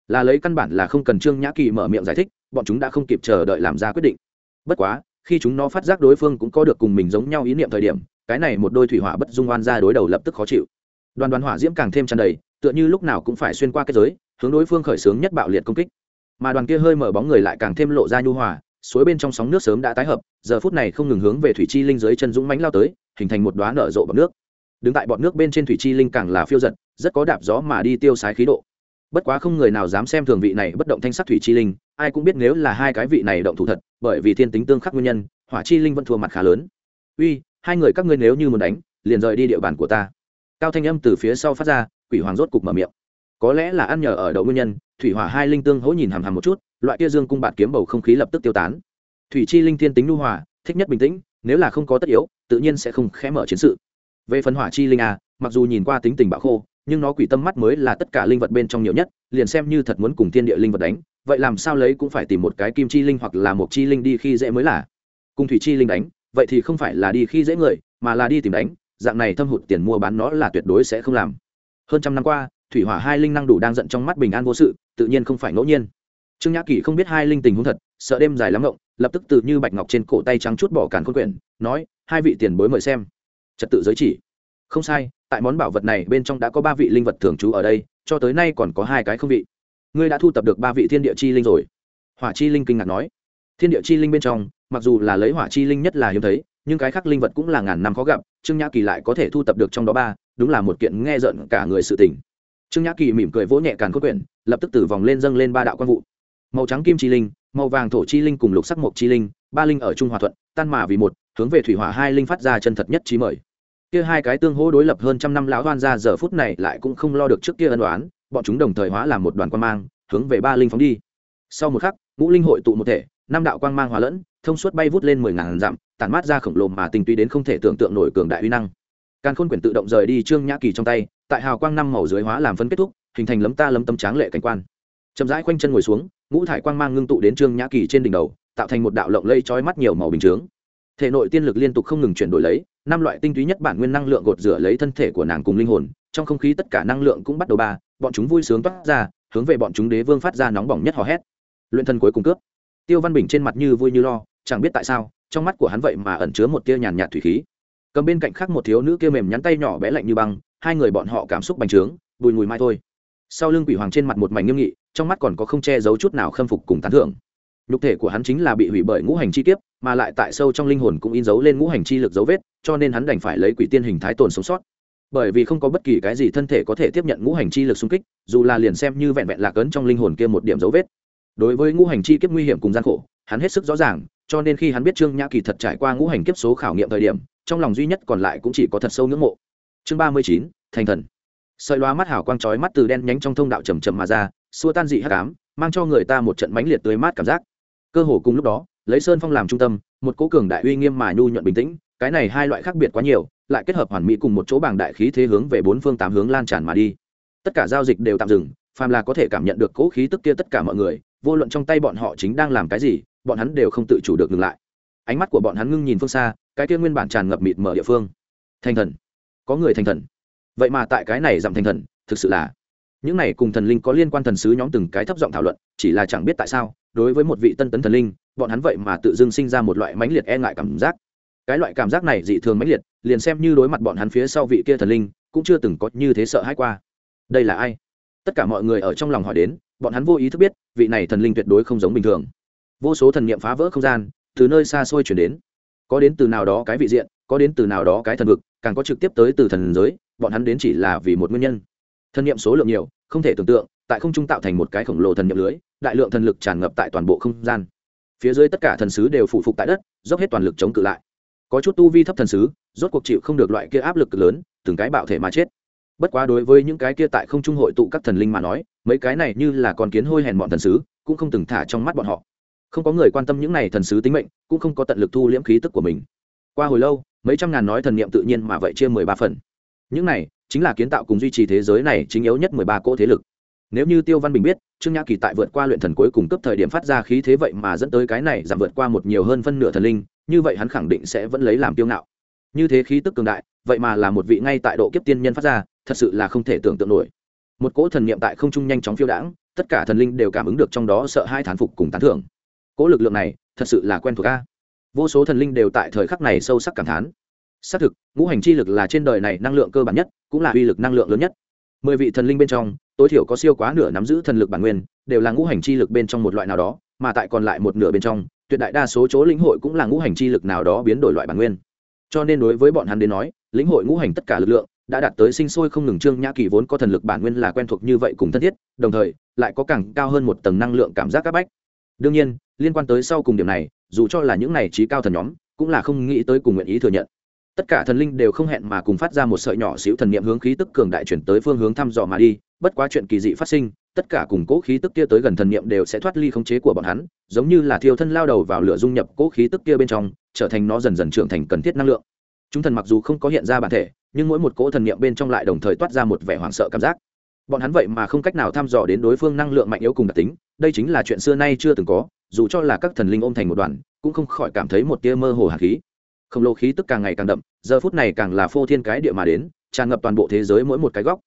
Là lấy căn bản là không cần trương nhã kỳ mở miệng giải thích, bọn chúng đã không kịp chờ đợi làm ra quyết định. Bất quá, khi chúng nó phát giác đối phương cũng có được cùng mình giống nhau ý niệm thời điểm, cái này một đôi thủy hỏa bất dung oan ra đối đầu lập tức khó chịu. Đoàn đoàn hỏa diễm càng thêm tràn đầy, tựa như lúc nào cũng phải xuyên qua cái giới, hướng đối phương khởi xướng nhất bạo liệt công kích. Mà đoàn kia hơi mở bóng người lại càng thêm lộ ra nhu hòa suối bên trong sóng nước sớm đã tái hợp, giờ phút này không ngừng hướng về thủy chi linh dưới chân dũng mánh lao tới, hình thành một đoá nở rộ bọc nước. Đứng tại bọn nước bên trên thủy chi linh càng là phiêu giật, rất có đạp gió mà đi tiêu sái khí độ. Bất quá không người nào dám xem thường vị này bất động thanh sắc thủy chi linh, ai cũng biết nếu là hai cái vị này động thủ thật, bởi vì thiên tính tương khắc nguyên nhân, hỏa chi linh vẫn thua mặt khá lớn. Uy, hai người các ngươi nếu như muốn đánh, liền rời đi địa bàn của ta. Cao thanh âm từ phía sau phát ra, quỷ hoàng rốt cục mở miệng. Có lẽ là ăn nhờ ở đậu nguyên nhân, thủy hỏa hai linh tương hỗ nhìn hằm hằm một chút loại kia dương cung bạt kiếm bầu không khí lập tức tiêu tán. Thủy chi linh thiên tính nhu hòa, thích nhất bình tĩnh, nếu là không có tất yếu, tự nhiên sẽ không khẽ mở chiến sự. Về phần hỏa chi linh a mặc dù nhìn qua tính tình bạo khô, nhưng nó quỷ tâm mắt mới là tất cả linh vật bên trong nhiều nhất, liền xem như thật muốn cùng thiên địa linh vật đánh, vậy làm sao lấy cũng phải tìm một cái kim chi linh hoặc là một chi linh đi khi dễ mới là. Cùng thủy chi linh đánh, vậy thì không phải là đi khi dễ người, mà là đi tìm đánh, dạng này thâm hụt tiền mua bán nó là tuyệt đối sẽ không làm. Hơn trăm năm qua, thủy hỏa hai linh năng đủ đang giận trong mắt bình an vô sự, tự nhiên không phải ngẫu nhiên trương nhã kỳ không biết hai linh tình huống thật, sợ đêm dài lắm ngộng, lập tức tự như bạch ngọc trên cổ tay trắng chút bỏ càn khôn quyển, nói, hai vị tiền bối mời xem. Trật tự giới chỉ. Không sai, tại món bảo vật này bên trong đã có ba vị linh vật thường trú ở đây, cho tới nay còn có hai cái không vị. Ngươi đã thu tập được ba vị thiên địa chi linh rồi. Hỏa chi linh kinh ngạc nói. Thiên địa chi linh bên trong, mặc dù là lấy hỏa chi linh nhất là hiếm thấy, nhưng cái khác linh vật cũng là ngàn năm khó gặp, trương nhã kỳ lại có thể thu tập được trong đó ba, đúng là một kiện nghe giận cả người sự tình. Trương nhã kỳ mỉm cười vỗ nhẹ càn cốt quyển, lập tức từ vòng lên dâng lên ba đạo quan vụ màu trắng kim chi linh, màu vàng thổ chi linh cùng lục sắc mộc chi linh, ba linh ở trung hòa thuận, tan mà vì một, hướng về thủy hỏa hai linh phát ra chân thật nhất trí mời. Kia hai cái tương hỗ đối lập hơn trăm năm lão hoan ra giờ phút này lại cũng không lo được trước kia ân đoán bọn chúng đồng thời hóa làm một đoàn quan mang, hướng về ba linh phóng đi. Sau một khắc, ngũ linh hội tụ một thể, năm đạo quang mang hòa lẫn, thông suốt bay vút lên mười ngàn dặm, tản mát ra khổng lồ mà tình tuy đến không thể tưởng tượng nổi cường đại uy năng. Càn khôn quyển tự động rời đi trương nhã kỳ trong tay, tại hào quang năm màu dưới hóa làm phân kết thúc, hình thành lấm ta lấm tâm tráng lệ cảnh quan. Chậm rãi quanh chân ngồi xuống ngũ thải quang mang ngưng tụ đến trương nhã kỳ trên đỉnh đầu, tạo thành một đạo lộng lây trói mắt nhiều màu bình chướng. Thể nội tiên lực liên tục không ngừng chuyển đổi lấy, năm loại tinh túy nhất bản nguyên năng lượng gột rửa lấy thân thể của nàng cùng linh hồn, trong không khí tất cả năng lượng cũng bắt đầu ba, bọn chúng vui sướng toát ra, hướng về bọn chúng đế vương phát ra nóng bỏng nhất hò hét. Luyện thân cuối cùng cướp. Tiêu văn bình trên mặt như vui như lo, chẳng biết tại sao, trong mắt của hắn vậy mà ẩn chứa một tia nhàn nhạt thủy khí. Cầm bên cạnh khác một thiếu nữ kia mềm nhắn tay nhỏ bé lạnh như băng, hai người bọn họ cảm xúc bành trướng, bùi mùi mai thôi. Sau lưng quỷ hoàng trên mặt một mảnh nghiêm nghị trong mắt còn có không che giấu chút nào khâm phục cùng tán thưởng. Nhục thể của hắn chính là bị hủy bởi ngũ hành chi kiếp, mà lại tại sâu trong linh hồn cũng in dấu lên ngũ hành chi lực dấu vết, cho nên hắn đành phải lấy quỷ tiên hình thái tồn sống sót. Bởi vì không có bất kỳ cái gì thân thể có thể tiếp nhận ngũ hành chi lực xung kích, dù là liền xem như vẹn vẹn lạc ấn trong linh hồn kia một điểm dấu vết. Đối với ngũ hành chi kiếp nguy hiểm cùng gian khổ, hắn hết sức rõ ràng, cho nên khi hắn biết trương nhã kỳ thật trải qua ngũ hành kiếp số khảo nghiệm thời điểm, trong lòng duy nhất còn lại cũng chỉ có thật sâu ngưỡng mộ. Chương ba mươi chín, thành thần sợi loa mắt hảo quang trói mắt từ đen nhánh trong thông đạo trầm trầm mà ra, xua tan dị hắc ám, mang cho người ta một trận mãnh liệt tươi mát cảm giác. Cơ hồ cùng lúc đó, lấy sơn phong làm trung tâm, một cố cường đại uy nghiêm mà nhu nhuận bình tĩnh, cái này hai loại khác biệt quá nhiều, lại kết hợp hoàn mỹ cùng một chỗ bảng đại khí thế hướng về bốn phương tám hướng lan tràn mà đi. Tất cả giao dịch đều tạm dừng, phàm là có thể cảm nhận được cố khí tức kia tất cả mọi người, vô luận trong tay bọn họ chính đang làm cái gì, bọn hắn đều không tự chủ được ngừng lại. Ánh mắt của bọn hắn ngưng nhìn phương xa, cái kia nguyên bản tràn ngập mịt mở địa phương. Thành thần. Có người thành thần vậy mà tại cái này giảm thành thần, thực sự là, những này cùng thần linh có liên quan thần sứ nhóm từng cái thấp giọng thảo luận, chỉ là chẳng biết tại sao, đối với một vị tân tấn thần linh, bọn hắn vậy mà tự dưng sinh ra một loại mãnh liệt e ngại cảm giác. Cái loại cảm giác này dị thường mãnh liệt, liền xem như đối mặt bọn hắn phía sau vị kia thần linh, cũng chưa từng có như thế sợ hãi qua. Đây là ai? Tất cả mọi người ở trong lòng hỏi đến, bọn hắn vô ý thức biết, vị này thần linh tuyệt đối không giống bình thường. Vô số thần niệm phá vỡ không gian, từ nơi xa xôi chuyển đến. Có đến từ nào đó cái vị diện, có đến từ nào đó cái thần vực, càng có trực tiếp tới từ thần giới bọn hắn đến chỉ là vì một nguyên nhân. Thần niệm số lượng nhiều, không thể tưởng tượng, tại không trung tạo thành một cái khổng lồ thần niệm lưới, đại lượng thần lực tràn ngập tại toàn bộ không gian. Phía dưới tất cả thần sứ đều phụ phục tại đất, dốc hết toàn lực chống cự lại. Có chút tu vi thấp thần sứ, rốt cuộc chịu không được loại kia áp lực lớn, từng cái bạo thể mà chết. Bất quá đối với những cái kia tại không trung hội tụ các thần linh mà nói, mấy cái này như là con kiến hôi hèn bọn thần sứ, cũng không từng thả trong mắt bọn họ. Không có người quan tâm những này thần sứ tính mệnh, cũng không có tận lực thu liễm khí tức của mình. Qua hồi lâu, mấy trăm ngàn nói thần niệm tự nhiên mà vậy chia mười ba phần những này chính là kiến tạo cùng duy trì thế giới này chính yếu nhất mười ba cỗ thế lực. Nếu như tiêu văn bình biết, trương nhã kỳ tại vượt qua luyện thần cuối cùng cấp thời điểm phát ra khí thế vậy mà dẫn tới cái này giảm vượt qua một nhiều hơn phân nửa thần linh, như vậy hắn khẳng định sẽ vẫn lấy làm tiêu ngạo. Như thế khí tức cường đại, vậy mà là một vị ngay tại độ kiếp tiên nhân phát ra, thật sự là không thể tưởng tượng nổi. Một cỗ thần niệm tại không trung nhanh chóng phiêu đãng, tất cả thần linh đều cảm ứng được trong đó sợ hai thán phục cùng tán thưởng. Cỗ lực lượng này thật sự là quen thuộc ca vô số thần linh đều tại thời khắc này sâu sắc cảm thán xác thực, ngũ hành chi lực là trên đời này năng lượng cơ bản nhất, cũng là uy lực năng lượng lớn nhất. Mười vị thần linh bên trong, tối thiểu có siêu quá nửa nắm giữ thần lực bản nguyên, đều là ngũ hành chi lực bên trong một loại nào đó, mà tại còn lại một nửa bên trong, tuyệt đại đa số chỗ lĩnh hội cũng là ngũ hành chi lực nào đó biến đổi loại bản nguyên. Cho nên đối với bọn hắn đến nói, lĩnh hội ngũ hành tất cả lực lượng, đã đạt tới sinh sôi không ngừng trương nhã kỳ vốn có thần lực bản nguyên là quen thuộc như vậy cùng thân thiết, đồng thời, lại có càng cao hơn một tầng năng lượng cảm giác áp bách. Đương nhiên, liên quan tới sau cùng điểm này, dù cho là những này trí cao thần nhóm, cũng là không nghĩ tới cùng nguyện ý thừa nhận tất cả thần linh đều không hẹn mà cùng phát ra một sợi nhỏ xíu thần niệm hướng khí tức cường đại chuyển tới phương hướng thăm dò mà đi. Bất quá chuyện kỳ dị phát sinh, tất cả cùng cố khí tức kia tới gần thần niệm đều sẽ thoát ly khống chế của bọn hắn, giống như là thiêu thân lao đầu vào lửa dung nhập cố khí tức kia bên trong, trở thành nó dần dần trưởng thành cần thiết năng lượng. Chúng thần mặc dù không có hiện ra bản thể, nhưng mỗi một cỗ thần niệm bên trong lại đồng thời toát ra một vẻ hoảng sợ cảm giác. Bọn hắn vậy mà không cách nào thăm dò đến đối phương năng lượng mạnh yếu cùng đặc tính, đây chính là chuyện xưa nay chưa từng có, dù cho là các thần linh ôm thành một đoàn, cũng không khỏi cảm thấy một tia mơ hồ hạt khí khổng lồ khí tức càng ngày càng đậm, giờ phút này càng là phô thiên cái địa mà đến, tràn ngập toàn bộ thế giới mỗi một cái góc.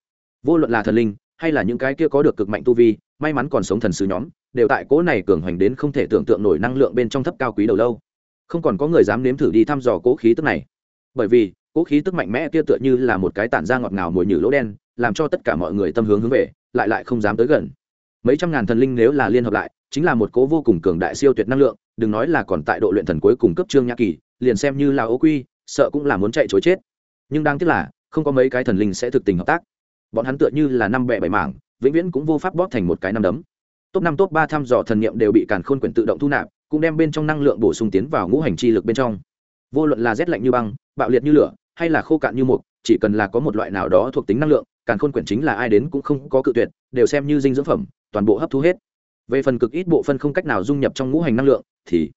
Vô luận là thần linh, hay là những cái kia có được cực mạnh tu vi, may mắn còn sống thần sứ nhóm, đều tại cỗ này cường hoành đến không thể tưởng tượng nổi năng lượng bên trong thấp cao quý đầu lâu. Không còn có người dám nếm thử đi thăm dò cỗ khí tức này. Bởi vì cỗ khí tức mạnh mẽ kia tựa như là một cái tản ra ngọt ngào mùi nhử lỗ đen, làm cho tất cả mọi người tâm hướng hướng về, lại lại không dám tới gần. Mấy trăm ngàn thần linh nếu là liên hợp lại, chính là một cỗ vô cùng cường đại siêu tuyệt năng lượng, đừng nói là còn tại độ luyện thần cuối cùng cấp trương nhã kỳ liền xem như là ô quy, sợ cũng là muốn chạy chối chết. Nhưng đáng tiếc là, không có mấy cái thần linh sẽ thực tình hợp tác. Bọn hắn tựa như là năm bẹ bảy mảng, vĩnh viễn cũng vô pháp bóp thành một cái năm đấm. Top năm, top ba thăm dò thần niệm đều bị càn khôn quyển tự động thu nạp, cũng đem bên trong năng lượng bổ sung tiến vào ngũ hành chi lực bên trong. Vô luận là rét lạnh như băng, bạo liệt như lửa, hay là khô cạn như mục, chỉ cần là có một loại nào đó thuộc tính năng lượng, càn khôn quyển chính là ai đến cũng không có cự tuyệt, đều xem như dinh dưỡng phẩm, toàn bộ hấp thu hết. Về phần cực ít bộ phân không cách nào dung nhập trong ngũ hành năng lượng, thì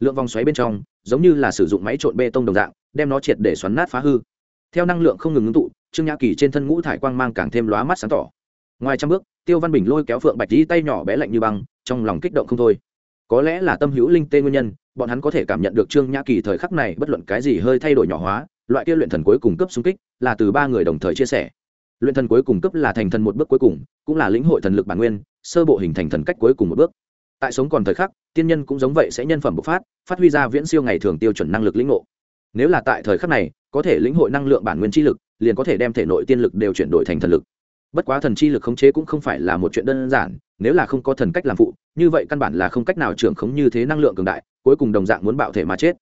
lượng vòng xoáy bên trong, giống như là sử dụng máy trộn bê tông đồng dạng, đem nó triệt để xoắn nát phá hư. Theo năng lượng không ngừng ngưng tụ, trương nhã kỳ trên thân ngũ thải quang mang càng thêm lóa mắt sáng tỏ. Ngoài trăm bước, tiêu văn bình lôi kéo phượng bạch dí tay nhỏ bé lạnh như băng, trong lòng kích động không thôi. Có lẽ là tâm hữu linh tê nguyên nhân, bọn hắn có thể cảm nhận được trương nhã kỳ thời khắc này bất luận cái gì hơi thay đổi nhỏ hóa, loại kia luyện thần cuối cùng cấp xung kích, là từ ba người đồng thời chia sẻ. Luyện thần cuối cùng cấp là thành thần một bước cuối cùng, cũng là lĩnh hội thần lực bản nguyên, sơ bộ hình thành thần cách cuối cùng một bước tại sống còn thời khắc tiên nhân cũng giống vậy sẽ nhân phẩm bộc phát phát huy ra viễn siêu ngày thường tiêu chuẩn năng lực lĩnh ngộ. Nếu là tại thời khắc này có thể lĩnh hội năng lượng bản nguyên chi lực liền có thể đem thể nội tiên lực đều chuyển đổi thành thần lực. Bất quá thần chi lực khống chế cũng không phải là một chuyện đơn giản nếu là không có thần cách làm phụ như vậy căn bản là không cách nào trưởng khống như thế năng lượng cường đại cuối cùng đồng dạng muốn bạo thể mà chết.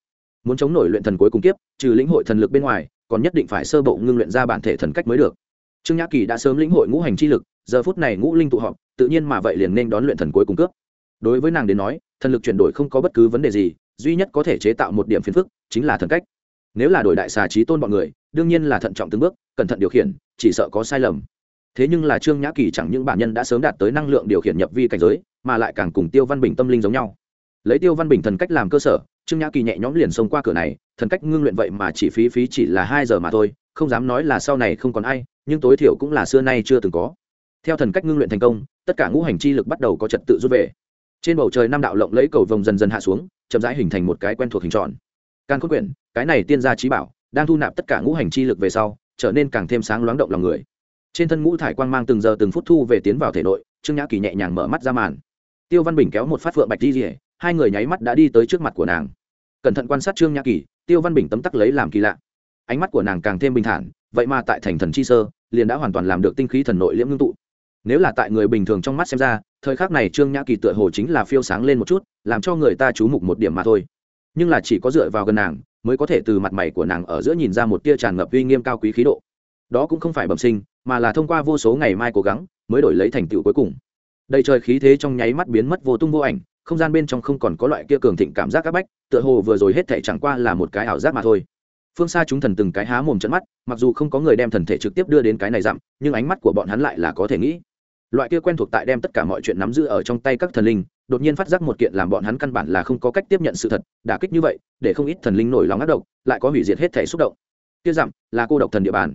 Muốn chống nổi luyện thần cuối cùng kiếp, trừ lĩnh hội thần lực bên ngoài còn nhất định phải sơ bộ ngưng luyện ra bản thể thần cách mới được. Trương nhã kỳ đã sớm lĩnh hội ngũ hành chi lực giờ phút này ngũ linh tụ họp tự nhiên mà vậy liền nên đón luyện thần cuối cùng cướp đối với nàng đến nói, thần lực chuyển đổi không có bất cứ vấn đề gì, duy nhất có thể chế tạo một điểm phiền phức chính là thần cách. Nếu là đổi đại xà trí tôn bọn người, đương nhiên là thận trọng từng bước, cẩn thận điều khiển, chỉ sợ có sai lầm. Thế nhưng là trương nhã kỳ chẳng những bản nhân đã sớm đạt tới năng lượng điều khiển nhập vi cảnh giới, mà lại càng cùng tiêu văn bình tâm linh giống nhau. Lấy tiêu văn bình thần cách làm cơ sở, trương nhã kỳ nhẹ nhõm liền xông qua cửa này, thần cách ngưng luyện vậy mà chỉ phí phí chỉ là hai giờ mà thôi, không dám nói là sau này không còn ai, nhưng tối thiểu cũng là xưa nay chưa từng có. Theo thần cách ngưng luyện thành công, tất cả ngũ hành chi lực bắt đầu có trật tự rút về trên bầu trời năm đạo lộng lấy cầu vồng dần dần hạ xuống, chậm rãi hình thành một cái quen thuộc hình tròn. Càng cốt quyển, cái này tiên gia trí bảo, đang thu nạp tất cả ngũ hành chi lực về sau, trở nên càng thêm sáng loáng động lòng người. Trên thân ngũ thải quang mang từng giờ từng phút thu về tiến vào thể nội, trương nhã kỳ nhẹ nhàng mở mắt ra màn. Tiêu văn bình kéo một phát phượng bạch đi rỉa hai người nháy mắt đã đi tới trước mặt của nàng. Cẩn thận quan sát trương nhã kỳ, tiêu văn bình tấm tắc lấy làm kỳ lạ. Ánh mắt của nàng càng thêm bình thản, vậy mà tại thành thần chi sơ, liền đã hoàn toàn làm được tinh khí thần nội liễm ngưng tụ nếu là tại người bình thường trong mắt xem ra, thời khắc này trương nhã kỳ tựa hồ chính là phiêu sáng lên một chút, làm cho người ta chú mục một điểm mà thôi. Nhưng là chỉ có dựa vào gần nàng, mới có thể từ mặt mày của nàng ở giữa nhìn ra một tia tràn ngập uy nghiêm cao quý khí độ. Đó cũng không phải bẩm sinh, mà là thông qua vô số ngày mai cố gắng, mới đổi lấy thành tựu cuối cùng. Đầy trời khí thế trong nháy mắt biến mất vô tung vô ảnh, không gian bên trong không còn có loại kia cường thịnh cảm giác áp bách, tựa hồ vừa rồi hết thể chẳng qua là một cái ảo giác mà thôi. Phương xa chúng thần từng cái há mồm trận mắt, mặc dù không có người đem thần thể trực tiếp đưa đến cái này dặm, nhưng ánh mắt của bọn hắn lại là có thể nghĩ loại kia quen thuộc tại đem tất cả mọi chuyện nắm giữ ở trong tay các thần linh, đột nhiên phát giác một kiện làm bọn hắn căn bản là không có cách tiếp nhận sự thật, đả kích như vậy, để không ít thần linh nổi lòng ác độc, lại có hủy diệt hết thể xúc động. Kia dặm, là cô độc thần địa bàn.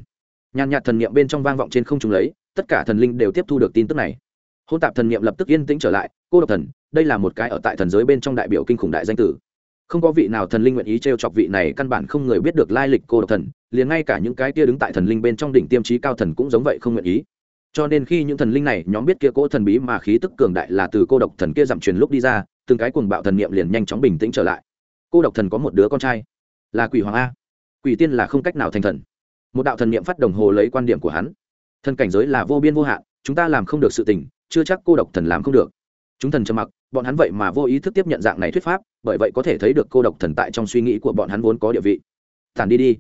Nhàn nhạt thần niệm bên trong vang vọng trên không trung lấy, tất cả thần linh đều tiếp thu được tin tức này. Hôn tạp thần niệm lập tức yên tĩnh trở lại, cô độc thần, đây là một cái ở tại thần giới bên trong đại biểu kinh khủng đại danh tử. Không có vị nào thần linh nguyện ý t r e o chọc vị này, căn bản không người biết được lai lịch cô độc thần, liền ngay cả những cái kia đứng tại thần linh bên trong đỉnh tiêm trí cao thần cũng giống vậy không nguyện ý cho nên khi những thần linh này nhóm biết kia cỗ thần bí mà khí tức cường đại là từ cô độc thần kia dặm truyền lúc đi ra, từng cái cuồng bạo thần niệm liền nhanh chóng bình tĩnh trở lại. Cô độc thần có một đứa con trai, là quỷ hoàng a. Quỷ tiên là không cách nào thành thần. Một đạo thần niệm phát đồng hồ lấy quan điểm của hắn. Thần cảnh giới là vô biên vô hạn, chúng ta làm không được sự tình, chưa chắc cô độc thần làm không được. Chúng thần trầm mặc, bọn hắn vậy mà vô ý thức tiếp nhận dạng này thuyết pháp, bởi vậy có thể thấy được cô độc thần tại trong suy nghĩ của bọn hắn vốn có địa vị. Tản đi đi.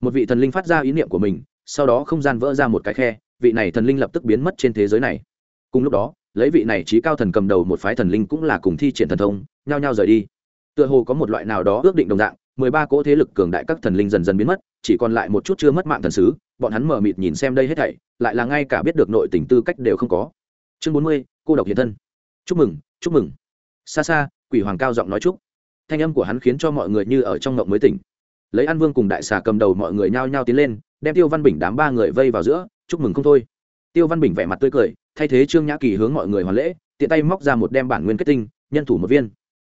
Một vị thần linh phát ra ý niệm của mình, sau đó không gian vỡ ra một cái khe vị này thần linh lập tức biến mất trên thế giới này. Cùng lúc đó, lấy vị này trí cao thần cầm đầu một phái thần linh cũng là cùng thi triển thần thông, nhao nhao rời đi. Tựa hồ có một loại nào đó ước định đồng dạng, mười ba cỗ thế lực cường đại các thần linh dần dần biến mất, chỉ còn lại một chút chưa mất mạng thần sứ, bọn hắn mở mịt nhìn xem đây hết thảy, lại là ngay cả biết được nội tình tư cách đều không có. Chương bốn mươi, cô độc hiện thân. Chúc mừng chúc mừng. Xa xa, quỷ hoàng cao giọng nói chúc. Thanh âm của hắn khiến cho mọi người như ở trong ngộng mới tỉnh. Lấy an vương cùng đại xà cầm đầu mọi người nhao nhao tiến lên, đem tiêu văn bình đám ba người vây vào giữa chúc mừng không thôi. Tiêu văn bình vẻ mặt tươi cười, thay thế trương nhã kỳ hướng mọi người hoàn lễ, tiện tay móc ra một đem bản nguyên kết tinh, nhân thủ một viên.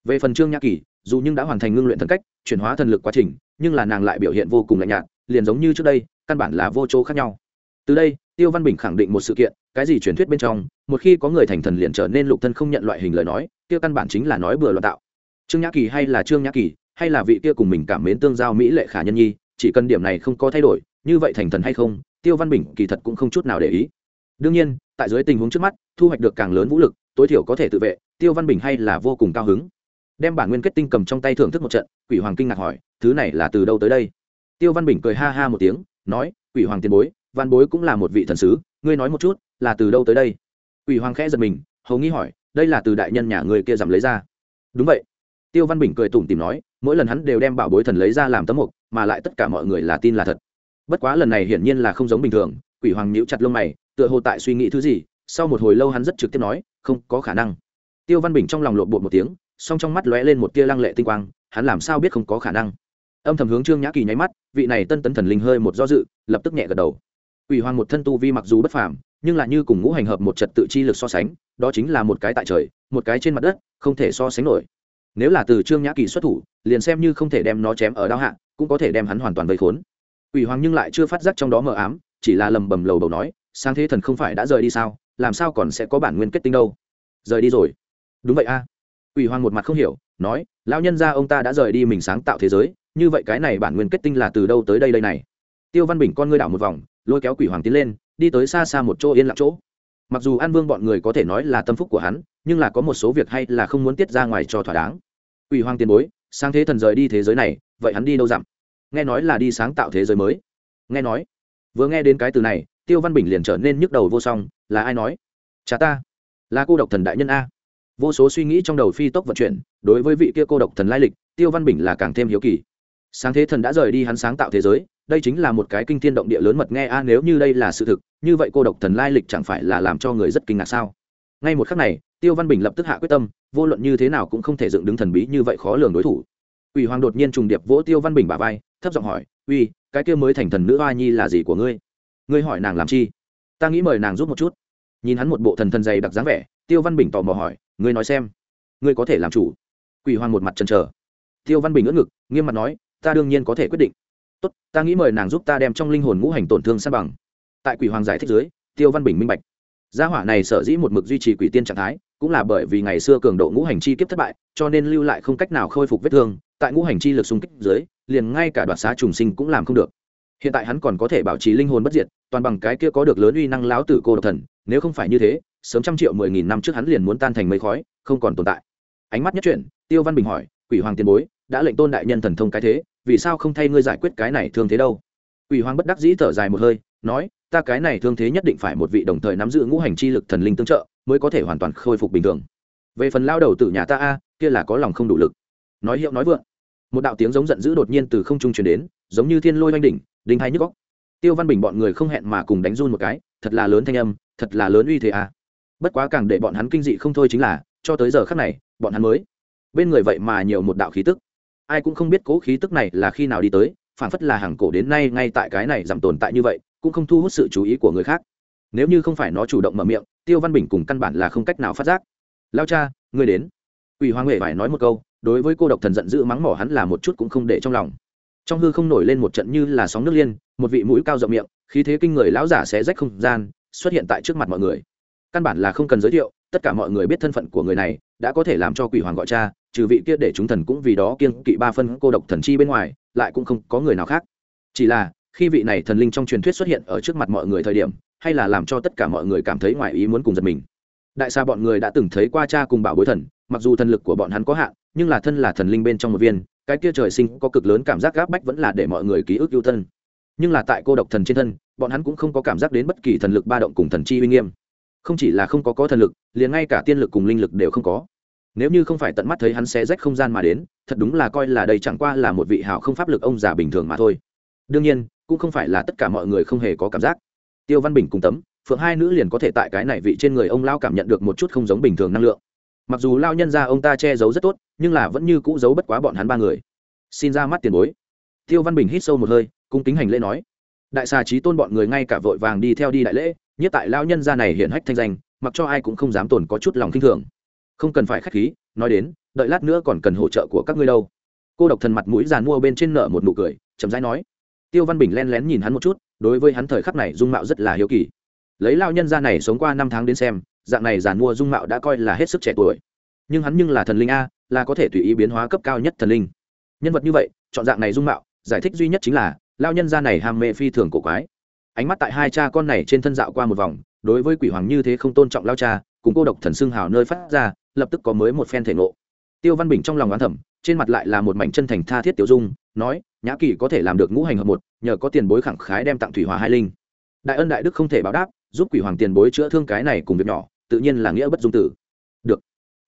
Về phần trương nhã kỳ, dù nhưng đã hoàn thành ngưng luyện thần cách, chuyển hóa thần lực quá trình, nhưng là nàng lại biểu hiện vô cùng lạnh nhạt, liền giống như trước đây, căn bản là vô chỗ khác nhau. Từ đây, tiêu văn bình khẳng định một sự kiện, cái gì truyền thuyết bên trong, một khi có người thành thần liền trở nên lục thân không nhận loại hình lời nói, kia căn bản chính là nói bừa loạn tạo. Trương nhã kỳ hay là trương nhã kỳ, hay là vị kia cùng mình cảm mến tương giao mỹ lệ khả nhân nhi, chỉ cần điểm này không có thay đổi, như vậy thành thần hay không tiêu văn bình kỳ thật cũng không chút nào để ý. Đương nhiên, tại dưới tình huống trước mắt, thu hoạch được càng lớn vũ lực, tối thiểu có thể tự vệ, tiêu văn bình hay là vô cùng cao hứng. Đem bản nguyên kết tinh cầm trong tay thưởng thức một trận, quỷ hoàng kinh ngạc hỏi, thứ này là từ đâu tới đây? Tiêu văn bình cười ha ha một tiếng, nói, quỷ hoàng tiền bối, văn bối cũng là một vị thần sứ, ngươi nói một chút, là từ đâu tới đây? Quỷ hoàng khẽ giật mình, hầu nghĩ hỏi, đây là từ đại nhân nhà người kia giảm lấy ra. Đúng vậy. Tiêu văn bình cười tủm tìm nói, mỗi lần hắn đều đem bảo bối thần lấy ra làm tấm mục, mà lại tất cả mọi người là tin là thật bất quá lần này hiển nhiên là không giống bình thường, quỷ hoàng nhíu chặt lông mày, tựa hồ tại suy nghĩ thứ gì, sau một hồi lâu hắn rất trực tiếp nói, không có khả năng. Tiêu văn bình trong lòng lộn bột một tiếng, song trong mắt lóe lên một tia lăng lệ tinh quang, hắn làm sao biết không có khả năng? Âm thầm hướng trương nhã kỳ nháy mắt, vị này tân tấn thần linh hơi một do dự, lập tức nhẹ gật đầu. Quỷ hoàng một thân tu vi mặc dù bất phàm, nhưng lại như cùng ngũ hành hợp một trật tự chi lực so sánh, đó chính là một cái tại trời, một cái trên mặt đất, không thể so sánh nổi. Nếu là từ trương nhã kỳ xuất thủ, liền xem như không thể đem nó chém ở đao hạ, cũng có thể đem hắn hoàn toàn vây khốn quỷ hoàng nhưng lại chưa phát giác trong đó mờ ám, chỉ là lầm bầm lầu bầu nói sang thế thần không phải đã rời đi sao? Làm sao còn sẽ có bản nguyên kết tinh đâu? Rời đi rồi. Đúng vậy a. À. quỷ hoàng một mặt không hiểu, nói, lão nhân gia ông ta đã rời đi mình sáng tạo thế giới, như vậy cái này bản nguyên kết tinh là từ đâu tới đây đây này? Tiêu văn bình con ngươi đảo một vòng, lôi kéo quỷ hoàng tiến lên, đi tới xa xa một chỗ yên lặng chỗ. Mặc dù an vương bọn người có thể nói là tâm phúc của hắn, nhưng là có một số việc hay là không muốn tiết ra ngoài cho thỏa đáng. Quỷ hoàng tiền bối sang thế thần rời đi thế giới này, vậy hắn đi đâu dặm? Nghe nói là đi sáng tạo thế giới mới. Nghe nói. Vừa nghe đến cái từ này, tiêu văn bình liền trở nên nhức đầu vô song, là ai nói? Cha ta. Là cô độc thần đại nhân a. Vô số suy nghĩ trong đầu phi tốc vận chuyển, đối với vị kia cô độc thần lai lịch, tiêu văn bình là càng thêm hiếu kỳ. Sáng thế thần đã rời đi hắn sáng tạo thế giới, đây chính là một cái kinh thiên động địa lớn mật nghe a, nếu như đây là sự thực, như vậy cô độc thần lai lịch chẳng phải là làm cho người rất kinh ngạc sao? Ngay một khắc này, tiêu văn bình lập tức hạ quyết tâm, vô luận như thế nào cũng không thể dựng đứng thần bí như vậy khó lường đối thủ. Quỷ hoàng đột nhiên trùng điệp vỗ tiêu văn bình bà vai, thấp giọng hỏi, uy, cái kia mới thành thần nữ hoa nhi là gì của ngươi? Ngươi hỏi nàng làm chi? Ta nghĩ mời nàng giúp một chút. Nhìn hắn một bộ thần thần dày đặc dáng vẻ, tiêu văn bình tò mò hỏi, ngươi nói xem, ngươi có thể làm chủ? Quỷ hoàng một mặt chần chờ. Tiêu văn bình ưỡn ngực, nghiêm mặt nói, ta đương nhiên có thể quyết định. Tốt, ta nghĩ mời nàng giúp ta đem trong linh hồn ngũ hành tổn thương san bằng. Tại quỷ hoàng giải thích dưới, tiêu văn bình minh bạch. Gia hỏa này sở dĩ một mực duy trì quỷ tiên trạng thái, cũng là bởi vì ngày xưa cường độ ngũ hành chi kiếp thất bại, cho nên lưu lại không cách nào khôi phục vết thương tại ngũ hành chi lực xung kích dưới, liền ngay cả đoạt xá trùng sinh cũng làm không được. Hiện tại hắn còn có thể bảo trì linh hồn bất diệt, toàn bằng cái kia có được lớn uy năng láo tử cô độc thần, nếu không phải như thế, sớm trăm triệu mười nghìn năm trước hắn liền muốn tan thành mây khói, không còn tồn tại. Ánh mắt nhất chuyển, tiêu văn bình hỏi, quỷ hoàng tiền bối, đã lệnh tôn đại nhân thần thông cái thế, vì sao không thay ngươi giải quyết cái này thương thế đâu? Quỷ hoàng bất đắc dĩ thở dài một hơi, nói, ta cái này thương thế nhất định phải một vị đồng thời nắm giữ ngũ hành chi lực thần linh tương trợ, mới có thể hoàn toàn khôi phục bình thường. Về phần lao đầu tử nhà ta a, kia là có lòng không đủ lực nói hiệu nói vượng. Một đạo tiếng giống giận dữ đột nhiên từ không trung truyền đến, giống như thiên lôi oanh đỉnh, đinh hai nhức góc tiêu văn bình bọn người không hẹn mà cùng đánh run một cái, thật là lớn thanh âm, thật là lớn uy thế a bất quá càng để bọn hắn kinh dị không thôi chính là, cho tới giờ khắc này, bọn hắn mới. Bên người vậy mà nhiều một đạo khí tức. Ai cũng không biết cố khí tức này là khi nào đi tới phản phất là hàng cổ đến nay ngay tại cái này giảm tồn tại như vậy, cũng không thu hút sự chú ý của người khác. Nếu như không phải nó chủ động mở miệng, tiêu văn bình cùng căn bản là không cách nào phát giác. Lao cha, ngươi đến. Quỷ hoàng huệ phải nói một câu đối với cô độc thần giận dữ mắng mỏ hắn là một chút cũng không để trong lòng. Trong hư không nổi lên một trận như là sóng nước liên, một vị mũi cao rộng miệng, khí thế kinh người lão giả sẽ rách không gian, xuất hiện tại trước mặt mọi người. Căn bản là không cần giới thiệu, tất cả mọi người biết thân phận của người này, đã có thể làm cho quỷ hoàng gọi cha, trừ vị kia để chúng thần cũng vì đó kiêng kỵ ba phân cô độc thần chi bên ngoài, lại cũng không có người nào khác. Chỉ là, khi vị này thần linh trong truyền thuyết xuất hiện ở trước mặt mọi người thời điểm, hay là làm cho tất cả mọi người cảm thấy ngoài ý muốn cùng giật mình. Đại xa bọn người đã từng thấy qua cha cùng bảo bối thần mặc dù thần lực của bọn hắn có hạn, nhưng là thân là thần linh bên trong một viên, cái kia trời sinh có cực lớn cảm giác gáp bách vẫn là để mọi người ký ức yêu thân. Nhưng là tại cô độc thần trên thân, bọn hắn cũng không có cảm giác đến bất kỳ thần lực ba động cùng thần chi uy nghiêm. Không chỉ là không có có thần lực, liền ngay cả tiên lực cùng linh lực đều không có. Nếu như không phải tận mắt thấy hắn xé rách không gian mà đến, thật đúng là coi là đây chẳng qua là một vị hảo không pháp lực ông già bình thường mà thôi. Đương nhiên, cũng không phải là tất cả mọi người không hề có cảm giác. Tiêu văn bình cùng tấm, phượng hai nữ liền có thể tại cái này vị trên người ông lao cảm nhận được một chút không giống bình thường năng lượng mặc dù lao nhân ra ông ta che giấu rất tốt, nhưng là vẫn như cũ giấu bất quá bọn hắn ba người. Xin ra mắt tiền bối. Tiêu văn bình hít sâu một hơi, cung kính hành lễ nói. Đại xà trí tôn bọn người ngay cả vội vàng đi theo đi đại lễ, nhất tại lao nhân gia này hiện hách thanh danh, mặc cho ai cũng không dám tồn có chút lòng kinh thường. Không cần phải khách khí, nói đến, đợi lát nữa còn cần hỗ trợ của các ngươi đâu. Cô độc thần mặt mũi giàn mua bên trên nợ một nụ cười, chậm rãi nói. Tiêu văn bình len lén nhìn hắn một chút, đối với hắn thời khắc này dung mạo rất là hiếu kỳ. Lấy lao nhân gia này sống qua năm tháng đến xem dạng này giàn mua dung mạo đã coi là hết sức trẻ tuổi. Nhưng hắn nhưng là thần linh a, là có thể tùy ý biến hóa cấp cao nhất thần linh. Nhân vật như vậy, chọn dạng này dung mạo, giải thích duy nhất chính là lao nhân gia này ham mê phi thường cổ quái. Ánh mắt tại hai cha con này trên thân dạo qua một vòng, đối với quỷ hoàng như thế không tôn trọng lao cha, cùng cô độc thần xương hào nơi phát ra, lập tức có mới một phen thể ngộ. Tiêu văn bình trong lòng oán thẩm trên mặt lại là một mảnh chân thành tha thiết tiểu dung, nói, nhã kỳ có thể làm được ngũ hành hợp một, nhờ có tiền bối khẳng khái đem tặng thủy hòa hai linh. Đại ân đại đức không thể báo đáp, giúp quỷ hoàng tiền bối chữa thương cái này cùng việc nhỏ tự nhiên là nghĩa bất dung tử. Được.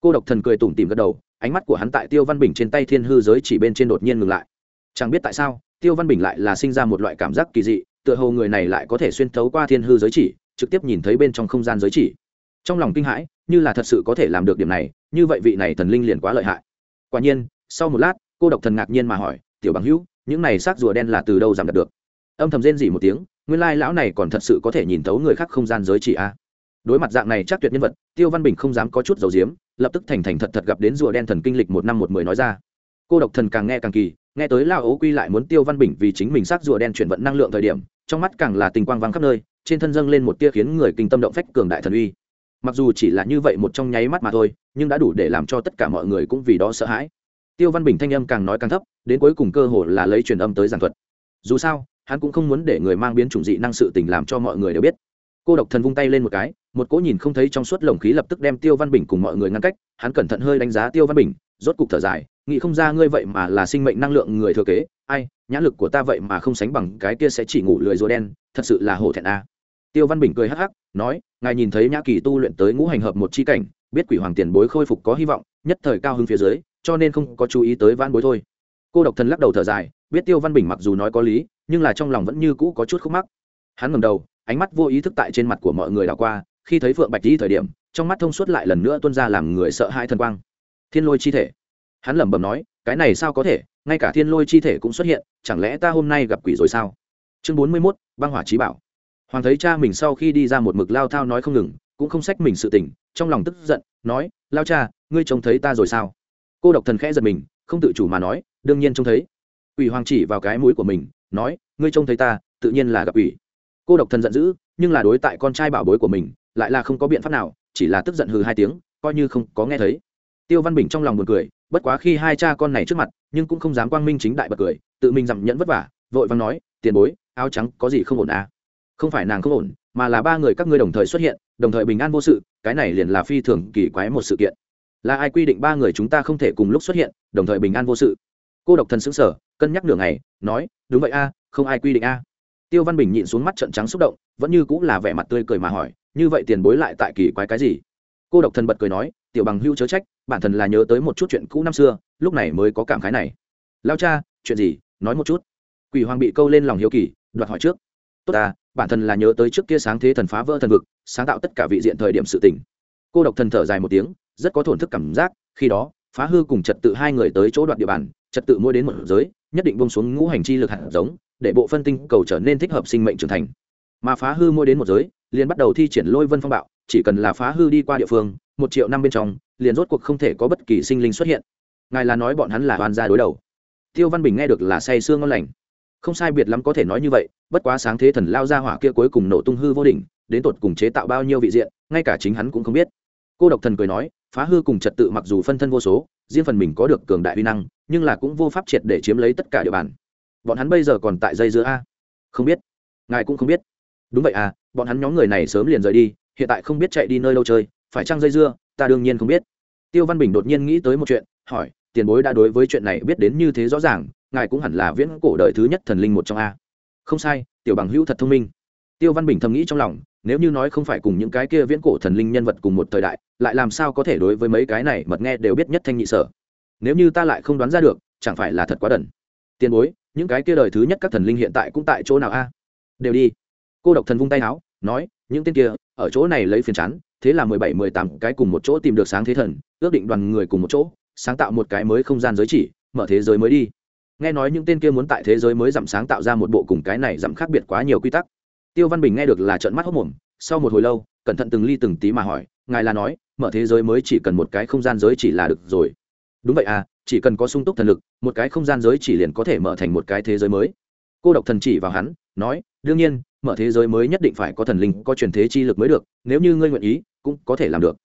Cô độc thần cười tủm tìm gật đầu, ánh mắt của hắn tại tiêu văn bình trên tay thiên hư giới chỉ bên trên đột nhiên ngừng lại. Chẳng biết tại sao, tiêu văn bình lại là sinh ra một loại cảm giác kỳ dị, tựa hồ người này lại có thể xuyên thấu qua thiên hư giới chỉ, trực tiếp nhìn thấy bên trong không gian giới chỉ. Trong lòng kinh hãi, như là thật sự có thể làm được điểm này, như vậy vị này thần linh liền quá lợi hại. Quả nhiên, sau một lát, cô độc thần ngạc nhiên mà hỏi, tiểu bằng hữu, những này xác rùa đen là từ đâu giảm được? Âm thầm rên dỉ một tiếng, nguyên lai lão này còn thật sự có thể nhìn thấu người khác không gian giới chỉ a đối mặt dạng này chắc tuyệt nhân vật, tiêu văn bình không dám có chút dầu diếm lập tức thành thành thật thật gặp đến rùa đen thần kinh lịch một năm một mười nói ra. Cô độc thần càng nghe càng kỳ, nghe tới lao ấu quy lại muốn tiêu văn bình vì chính mình xác rùa đen chuyển vận năng lượng thời điểm, trong mắt càng là tình quang vắng khắp nơi, trên thân dâng lên một tia khiến người kinh tâm động phách cường đại thần uy. Mặc dù chỉ là như vậy một trong nháy mắt mà thôi, nhưng đã đủ để làm cho tất cả mọi người cũng vì đó sợ hãi. Tiêu văn bình thanh âm càng nói càng thấp, đến cuối cùng cơ hồ là lấy truyền âm tới giảng thuật. Dù sao, hắn cũng không muốn để người mang biến chủng dị năng sự tình làm cho mọi người đều biết. Cô độc thần vung tay lên một cái một cỗ nhìn không thấy trong suốt lồng khí lập tức đem tiêu văn bình cùng mọi người ngăn cách, hắn cẩn thận hơi đánh giá tiêu văn bình, rốt cục thở dài, nghĩ không ra ngươi vậy mà là sinh mệnh năng lượng người thừa kế, ai, nhãn lực của ta vậy mà không sánh bằng cái kia sẽ chỉ ngủ lười rùa đen, thật sự là hổ thẹn a. Tiêu văn bình cười hắc hắc, nói, ngài nhìn thấy nhã kỳ tu luyện tới ngũ hành hợp một chi cảnh, biết quỷ hoàng tiền bối khôi phục có hy vọng, nhất thời cao hứng phía dưới, cho nên không có chú ý tới van bối thôi. Cô độc thần lắc đầu thở dài, biết tiêu văn bình mặc dù nói có lý, nhưng là trong lòng vẫn như cũ có chút khúc mắc. Hắn ngầm đầu, ánh mắt vô ý thức tại trên mặt của mọi người đảo qua khi thấy phượng bạch di thời điểm, trong mắt thông suốt lại lần nữa tuân ra làm người sợ hai thần quang. Thiên lôi chi thể. Hắn lẩm bẩm nói, cái này sao có thể, ngay cả thiên lôi chi thể cũng xuất hiện, chẳng lẽ ta hôm nay gặp quỷ rồi sao? Chương bốn mươi mốt, băng hỏa trí bảo. Hoàng thấy cha mình sau khi đi ra một mực lao thao nói không ngừng, cũng không xách mình sự tỉnh trong lòng tức giận, nói, lao cha, ngươi trông thấy ta rồi sao? Cô độc thần khẽ giật mình, không tự chủ mà nói, đương nhiên trông thấy. Quỷ hoàng chỉ vào cái mũi của mình, nói, ngươi trông thấy ta, tự nhiên là gặp quỷ. Cô độc thần giận dữ, nhưng là đối tại con trai bảo bối của mình lại là không có biện pháp nào, chỉ là tức giận hừ hai tiếng, coi như không có nghe thấy. Tiêu văn bình trong lòng buồn cười, bất quá khi hai cha con này trước mặt, nhưng cũng không dám quang minh chính đại bật cười, tự mình dặm nhẫn vất vả, vội vàng nói, tiền bối, áo trắng có gì không ổn à? Không phải nàng không ổn, mà là ba người các ngươi đồng thời xuất hiện, đồng thời bình an vô sự, cái này liền là phi thường kỳ quái một sự kiện. Là ai quy định ba người chúng ta không thể cùng lúc xuất hiện, đồng thời bình an vô sự? Cô độc thần xứng sở cân nhắc nửa ngày, nói, đúng vậy a, không ai quy định a. Tiêu văn bình nhịn xuống mắt trận trắng xúc động, vẫn như cũng là vẻ mặt tươi cười mà hỏi như vậy tiền bối lại tại kỳ quái cái gì? Cô độc thần bật cười nói, tiểu bằng hưu chớ trách, bản thân là nhớ tới một chút chuyện cũ năm xưa, lúc này mới có cảm khái này. Lao cha, chuyện gì? Nói một chút. Quỷ hoàng bị câu lên lòng hiếu kỳ, đoạt hỏi trước. Tốt ta, bản thân là nhớ tới trước kia sáng thế thần phá vỡ thần vực, sáng tạo tất cả vị diện thời điểm sự tình. Cô độc thần thở dài một tiếng, rất có thổn thức cảm giác, khi đó, phá hư cùng trật tự hai người tới chỗ đoạt địa bàn, trật tự mua đến một giới, nhất định bông xuống ngũ hành chi lực hạt giống, để bộ phân tinh cầu trở nên thích hợp sinh mệnh trưởng thành. Mà phá hư mua đến một giới liền bắt đầu thi triển lôi vân phong bạo, chỉ cần là phá hư đi qua địa phương, một triệu năm bên trong, liền rốt cuộc không thể có bất kỳ sinh linh xuất hiện. Ngài là nói bọn hắn là hoàn gia đối đầu. Tiêu văn bình nghe được là say sương ngon lành. Không sai biệt lắm có thể nói như vậy, bất quá sáng thế thần lao ra hỏa kia cuối cùng nổ tung hư vô đỉnh, đến tột cùng chế tạo bao nhiêu vị diện, ngay cả chính hắn cũng không biết. Cô độc thần cười nói, phá hư cùng trật tự mặc dù phân thân vô số, riêng phần mình có được cường đại uy năng, nhưng là cũng vô pháp triệt để chiếm lấy tất cả địa bàn. Bọn hắn bây giờ còn tại dây giữa a. Không biết. Ngài cũng không biết. Đúng vậy à bọn hắn nhóm người này sớm liền rời đi, hiện tại không biết chạy đi nơi lâu chơi, phải trăng dây dưa, ta đương nhiên không biết. Tiêu văn bình đột nhiên nghĩ tới một chuyện, hỏi, tiền bối đã đối với chuyện này biết đến như thế rõ ràng, ngài cũng hẳn là viễn cổ đời thứ nhất thần linh một trong a. Không sai, tiểu bằng hữu thật thông minh. Tiêu văn bình thầm nghĩ trong lòng, nếu như nói không phải cùng những cái kia viễn cổ thần linh nhân vật cùng một thời đại, lại làm sao có thể đối với mấy cái này mật nghe đều biết nhất thanh nhị sở? Nếu như ta lại không đoán ra được, chẳng phải là thật quá đần. Tiền bối, những cái kia đời thứ nhất các thần linh hiện tại cũng tại chỗ nào a? Đều đi cô độc thần vung tay áo, nói, những tên kia, ở chỗ này lấy phiền chán, thế là mười bảy, mười tám cái cùng một chỗ tìm được sáng thế thần, ước định đoàn người cùng một chỗ, sáng tạo một cái mới không gian giới chỉ, mở thế giới mới đi. Nghe nói những tên kia muốn tại thế giới mới giảm sáng tạo ra một bộ cùng cái này giảm khác biệt quá nhiều quy tắc. Tiêu văn bình nghe được là trận mắt hốc mồm, sau một hồi lâu, cẩn thận từng ly từng tí mà hỏi, ngài là nói, mở thế giới mới chỉ cần một cái không gian giới chỉ là được rồi? Đúng vậy à chỉ cần có sung túc thần lực, một cái không gian giới chỉ liền có thể mở thành một cái thế giới mới. Cô độc thần chỉ vào hắn, nói, đương nhiên mở thế giới mới nhất định phải có thần linh, có truyền thế chi lực mới được, nếu như ngươi nguyện ý, cũng có thể làm được.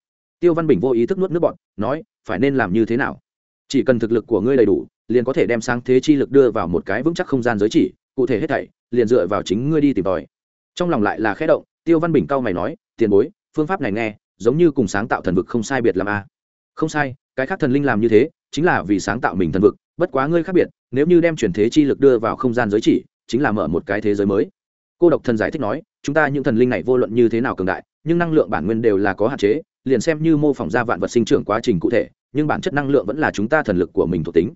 Tiêu văn bình vô ý thức nuốt nước bọn nói, phải nên làm như thế nào? Chỉ cần thực lực của ngươi đầy đủ, liền có thể đem sáng thế chi lực đưa vào một cái vững chắc không gian giới chỉ, cụ thể hết thảy, liền dựa vào chính ngươi đi tìm tòi. Trong lòng lại là khẽ động, tiêu văn bình cao mày nói, tiền bối, phương pháp này nghe, giống như cùng sáng tạo thần vực không sai biệt làm a à? không sai, cái khác thần linh làm như thế, chính là vì sáng tạo mình thần vực, bất quá ngươi khác biệt, nếu như đem chuyển thế chi lực đưa vào không gian giới chỉ, chính là mở một cái thế giới mới cô độc thần giải thích nói, chúng ta những thần linh này vô luận như thế nào cường đại, nhưng năng lượng bản nguyên đều là có hạn chế, liền xem như mô phỏng ra vạn vật sinh trưởng quá trình cụ thể, nhưng bản chất năng lượng vẫn là chúng ta thần lực của mình thuộc tính.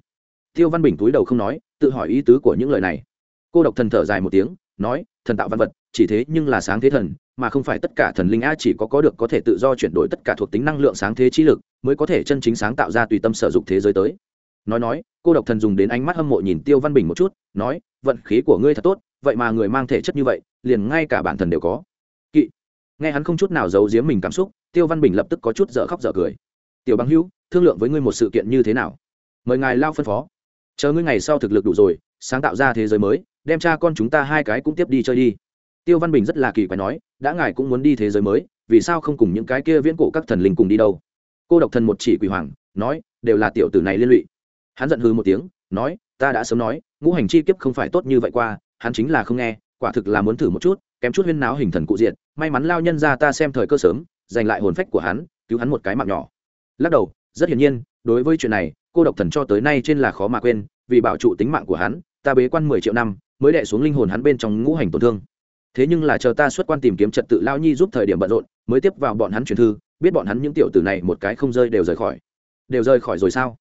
Tiêu văn bình túi đầu không nói, tự hỏi ý tứ của những lời này. Cô độc thần thở dài một tiếng, nói, thần tạo văn vật, chỉ thế nhưng là sáng thế thần, mà không phải tất cả thần linh a chỉ có có được có thể tự do chuyển đổi tất cả thuộc tính năng lượng sáng thế trí lực, mới có thể chân chính sáng tạo ra tùy tâm sử dụng thế giới tới. Nói nói, cô độc thần dùng đến ánh mắt hâm mộ nhìn tiêu văn bình một chút, nói, vận khí của ngươi thật tốt vậy mà người mang thể chất như vậy, liền ngay cả bản thần đều có. Kỵ. Nghe hắn không chút nào giấu giếm mình cảm xúc, tiêu văn bình lập tức có chút dở khóc dở cười. Tiểu bằng hữu, thương lượng với ngươi một sự kiện như thế nào? Mời ngài lao phân phó. Chờ ngươi ngày sau thực lực đủ rồi, sáng tạo ra thế giới mới, đem cha con chúng ta hai cái cũng tiếp đi chơi đi. Tiêu văn bình rất là kỳ quái nói, đã ngài cũng muốn đi thế giới mới, vì sao không cùng những cái kia viễn cổ các thần linh cùng đi đâu? Cô độc thần một chỉ quỷ hoàng, nói, đều là tiểu tử này liên lụy. Hắn giận hư một tiếng, nói, ta đã sớm nói, ngũ hành chi kiếp không phải tốt như vậy qua hắn chính là không nghe, quả thực là muốn thử một chút, kém chút huyên náo hình thần cụ diện may mắn lao nhân ra ta xem thời cơ sớm, giành lại hồn phách của hắn, cứu hắn một cái mạng nhỏ. Lắc đầu, rất hiển nhiên, đối với chuyện này, cô độc thần cho tới nay trên là khó mà quên, vì bảo trụ tính mạng của hắn, ta bế quan mười triệu năm, mới đẻ xuống linh hồn hắn bên trong ngũ hành tổn thương. Thế nhưng là chờ ta xuất quan tìm kiếm trật tự lao nhi giúp thời điểm bận rộn, mới tiếp vào bọn hắn truyền thư, biết bọn hắn những tiểu tử này một cái không rơi đều rời khỏi. Đều rời khỏi rồi sao?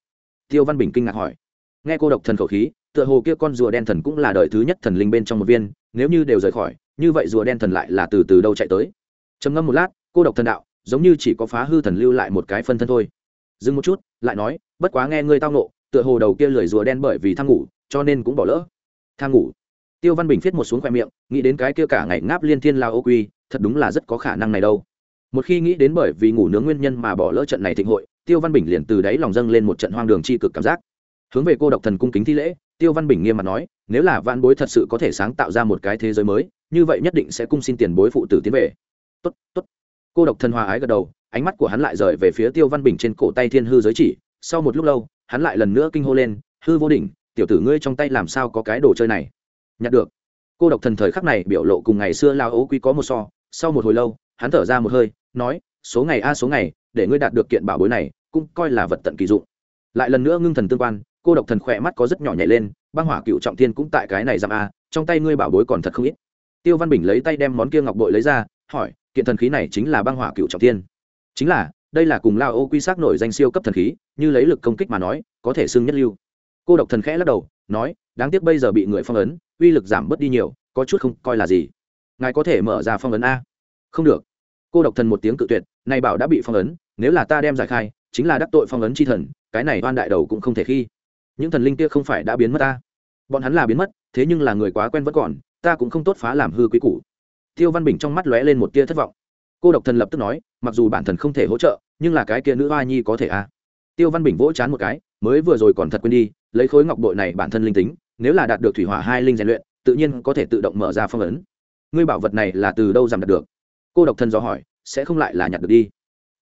Tiêu văn bình kinh ngạc hỏi. Nghe cô độc thần khẩu khí tựa hồ kia con rùa đen thần cũng là đời thứ nhất thần linh bên trong một viên, nếu như đều rời khỏi, như vậy rùa đen thần lại là từ từ đâu chạy tới. Trầm ngâm một lát, cô độc thần đạo, giống như chỉ có phá hư thần lưu lại một cái phân thân thôi. Dừng một chút, lại nói, bất quá nghe ngươi tao nộ tựa hồ đầu kia lười rùa đen bởi vì thang ngủ, cho nên cũng bỏ lỡ. Thang ngủ. Tiêu văn bình viết một xuống khoe miệng, nghĩ đến cái kia cả ngày ngáp liên thiên lao ô quy, thật đúng là rất có khả năng này đâu. Một khi nghĩ đến bởi vì ngủ nướng nguyên nhân mà bỏ lỡ trận này thịnh hội, tiêu văn bình liền từ đáy lòng dâng lên một trận hoang đường c h i cực cảm giác. Hướng về cô độc thần cung kính thi lễ tiêu văn bình nghiêm mặt nói, nếu là văn bối thật sự có thể sáng tạo ra một cái thế giới mới, như vậy nhất định sẽ cung xin tiền bối phụ tử tiến về. Tốt tốt. Cô độc thần hòa ái gật đầu, ánh mắt của hắn lại rời về phía tiêu văn bình trên cổ tay thiên hư giới chỉ. Sau một lúc lâu, hắn lại lần nữa kinh hô lên, hư vô đỉnh, tiểu tử ngươi trong tay làm sao có cái đồ chơi này? Nhặt được. Cô độc thần thời khắc này biểu lộ cùng ngày xưa lao ấu quý có một so. Sau một hồi lâu, hắn thở ra một hơi, nói, số ngày a, số ngày, để ngươi đạt được kiện bảo bối này, cũng coi là vật tận kỳ dụng. Lại lần nữa ngưng thần tương quan cô độc thần khỏe mắt có rất nhỏ nhảy lên, băng hỏa cựu trọng thiên cũng tại cái này giảm a, trong tay ngươi bảo bối còn thật không ít. Tiêu văn bình lấy tay đem món kia ngọc bội lấy ra, hỏi, kiện thần khí này chính là băng hỏa cựu trọng thiên. Chính là, đây là cùng lao ô quy xác nổi danh siêu cấp thần khí, như lấy lực công kích mà nói, có thể xưng nhất lưu. Cô độc thần khẽ lắc đầu, nói, đáng tiếc bây giờ bị người phong ấn, uy lực giảm bớt đi nhiều, có chút không coi là gì. Ngài có thể mở ra phong ấn a? Không được. Cô độc thần một tiếng cự tuyệt, này bảo đã bị phong ấn, nếu là ta đem giải khai, chính là đắc tội phong ấn chi thần, cái này oan đại đầu cũng không thể khi những thần linh kia không phải đã biến mất ta? Bọn hắn là biến mất, thế nhưng là người quá quen vẫn còn, ta cũng không tốt phá làm hư quý cũ tiêu văn bình trong mắt lóe lên một tia thất vọng. Cô độc thần lập tức nói, mặc dù bản thần không thể hỗ trợ, nhưng là cái kia nữ hoa nhi có thể à? Tiêu văn bình vỗ chán một cái, mới vừa rồi còn thật quên đi, lấy khối ngọc bội này bản thân linh tính, nếu là đạt được thủy hỏa hai linh rèn luyện, tự nhiên có thể tự động mở ra phong ấn. Ngươi bảo vật này là từ đâu giảm đạt được? Cô độc thần dò hỏi, sẽ không lại là nhặt được đi.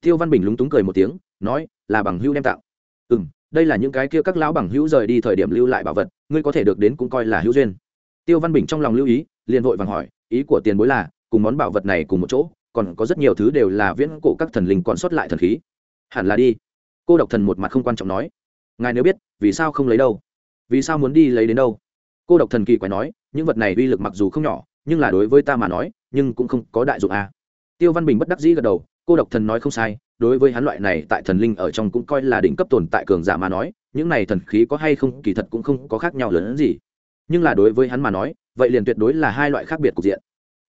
Tiêu văn bình lúng túng cười một tiếng, nói, là bằng Hưu đem tặng. ừ m đây là những cái kia các lão bằng hữu rời đi thời điểm lưu lại bảo vật, ngươi có thể được đến cũng coi là hữu duyên. Tiêu văn bình trong lòng lưu ý, liền vội vàng hỏi, ý của tiền bối là, cùng món bảo vật này cùng một chỗ, còn có rất nhiều thứ đều là viễn cổ các thần linh còn sót lại thần khí. Hẳn là đi. Cô độc thần một mặt không quan trọng nói. Ngài nếu biết, vì sao không lấy đâu? Vì sao muốn đi lấy đến đâu? Cô độc thần kỳ quái nói, những vật này uy lực mặc dù không nhỏ, nhưng là đối với ta mà nói, nhưng cũng không có đại dụng à. tiêu văn bình bất đắc dĩ gật đầu, cô độc thần nói không sai đối với hắn loại này tại thần linh ở trong cũng coi là đỉnh cấp tồn tại cường giả mà nói, những này thần khí có hay không kỳ thật cũng không có khác nhau lớn hơn gì. Nhưng là đối với hắn mà nói, vậy liền tuyệt đối là hai loại khác biệt cục diện.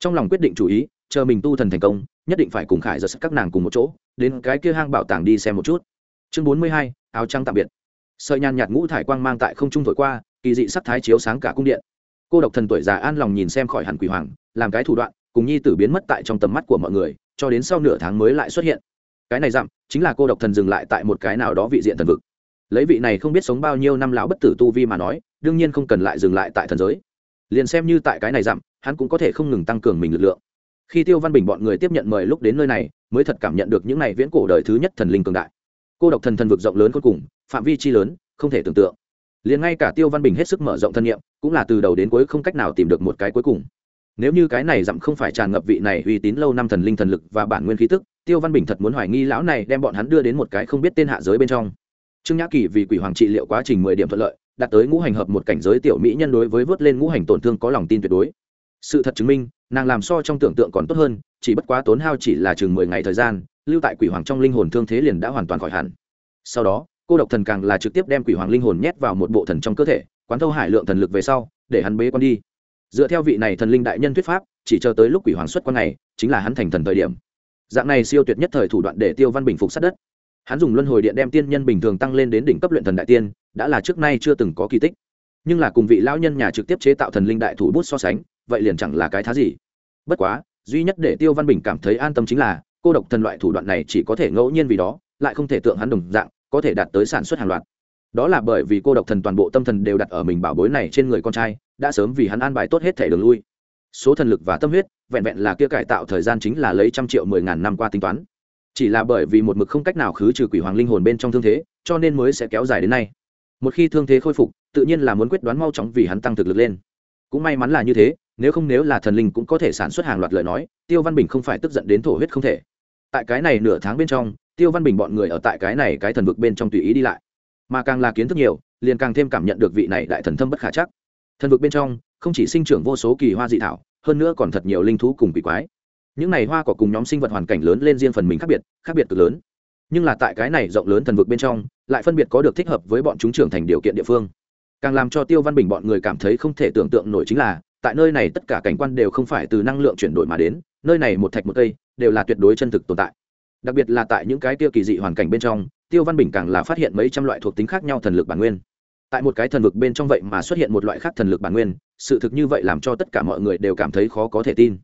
Trong lòng quyết định chủ ý, chờ mình tu thần thành công, nhất định phải cùng khải giật các nàng cùng một chỗ, đến cái kia hang bảo tàng đi xem một chút. Chương bốn mươi hai, áo trắng tạm biệt. Sợi nhàn nhạt ngũ thải quang mang tại không trung thổi qua, kỳ dị sắc thái chiếu sáng cả cung điện. Cô độc thần tuổi già an lòng nhìn xem khỏi hẳn quỷ hoàng, làm cái thủ đoạn, cùng nhi tử biến mất tại trong tầm mắt của mọi người, cho đến sau nửa tháng mới lại xuất hiện cái này dặm, chính là cô độc thần dừng lại tại một cái nào đó vị diện thần vực. Lấy vị này không biết sống bao nhiêu năm lão bất tử tu vi mà nói, đương nhiên không cần lại dừng lại tại thần giới. Liền xem như tại cái này dặm, hắn cũng có thể không ngừng tăng cường mình lực lượng. Khi tiêu văn bình bọn người tiếp nhận mời lúc đến nơi này, mới thật cảm nhận được những này viễn cổ đời thứ nhất thần linh cường đại. Cô độc thần thần vực rộng lớn cuối cùng, phạm vi chi lớn, không thể tưởng tượng. Liền ngay cả tiêu văn bình hết sức mở rộng thân nhiệm, cũng là từ đầu đến cuối không cách nào tìm được một cái cuối cùng nếu như cái này dặm không phải tràn ngập vị này uy tín lâu năm thần linh thần lực và bản nguyên khí tức, tiêu văn bình thật muốn hoài nghi lão này đem bọn hắn đưa đến một cái không biết tên hạ giới bên trong. Trương nhã kỳ vì quỷ hoàng trị liệu quá trình mười điểm thuận lợi, đạt tới ngũ hành hợp một cảnh giới tiểu mỹ nhân đối với vớt lên ngũ hành tổn thương có lòng tin tuyệt đối. Sự thật chứng minh, nàng làm so trong tưởng tượng còn tốt hơn, chỉ bất quá tốn hao chỉ là chừng mười ngày thời gian, lưu tại quỷ hoàng trong linh hồn thương thế liền đã hoàn toàn khỏi hẳn. Sau đó, cô độc thần càng là trực tiếp đem quỷ hoàng linh hồn nhét vào một bộ thần trong cơ thể, quán thâu hải lượng thần lực về sau, để hắn bế con đi dựa theo vị này thần linh đại nhân thuyết pháp, chỉ chờ tới lúc quỷ hoàng xuất quan này, chính là hắn thành thần thời điểm. Dạng này siêu tuyệt nhất thời thủ đoạn để tiêu văn bình phục sát đất. Hắn dùng luân hồi điện đem tiên nhân bình thường tăng lên đến đỉnh cấp luyện thần đại tiên, đã là trước nay chưa từng có kỳ tích. Nhưng là cùng vị lão nhân nhà trực tiếp chế tạo thần linh đại thủ bút so sánh, vậy liền chẳng là cái thá gì. Bất quá, duy nhất để tiêu văn bình cảm thấy an tâm chính là, cô độc thần loại thủ đoạn này chỉ có thể ngẫu nhiên vì đó, lại không thể tượng hắn đồng dạng, có thể đạt tới sản xuất hàng loạt. Đó là bởi vì cô độc thần toàn bộ tâm thần đều đặt ở mình bảo bối này trên người con trai đã sớm vì hắn an bài tốt hết thể đường lui. Số thần lực và tâm huyết, vẹn vẹn là kia cải tạo thời gian chính là lấy trăm triệu mười ngàn năm qua tính toán. Chỉ là bởi vì một mực không cách nào khứ trừ quỷ hoàng linh hồn bên trong thương thế, cho nên mới sẽ kéo dài đến nay. Một khi thương thế khôi phục, tự nhiên là muốn quyết đoán mau chóng vì hắn tăng thực lực lên. Cũng may mắn là như thế, nếu không nếu là thần linh cũng có thể sản xuất hàng loạt lời nói, tiêu văn bình không phải tức giận đến thổ huyết không thể. Tại cái này nửa tháng bên trong, tiêu văn bình bọn người ở tại cái này cái thần vực bên trong tùy ý đi lại. Mà càng là kiến thức nhiều, liền càng thêm cảm nhận được vị này đại thần thâm bất khả chắc thần vực bên trong, không chỉ sinh trưởng vô số kỳ hoa dị thảo, hơn nữa còn thật nhiều linh thú cùng quỷ quái. Những này hoa cỏ cùng nhóm sinh vật hoàn cảnh lớn lên riêng phần mình khác biệt khác biệt cực lớn. Nhưng là tại cái này rộng lớn thần vực bên trong, lại phân biệt có được thích hợp với bọn chúng trưởng thành điều kiện địa phương. Càng làm cho tiêu văn bình bọn người cảm thấy không thể tưởng tượng nổi chính là, tại nơi này tất cả cảnh quan đều không phải từ năng lượng chuyển đổi mà đến, nơi này một thạch một cây, đều là tuyệt đối chân thực tồn tại. Đặc biệt là tại những cái tiêu kỳ dị hoàn cảnh bên trong, tiêu văn bình càng là phát hiện mấy trăm loại thuộc tính khác nhau thần lực bản nguyên tại một cái thần vực bên trong vậy mà xuất hiện một loại khác thần lực bản nguyên, sự thực như vậy làm cho tất cả mọi người đều cảm thấy khó có thể tin.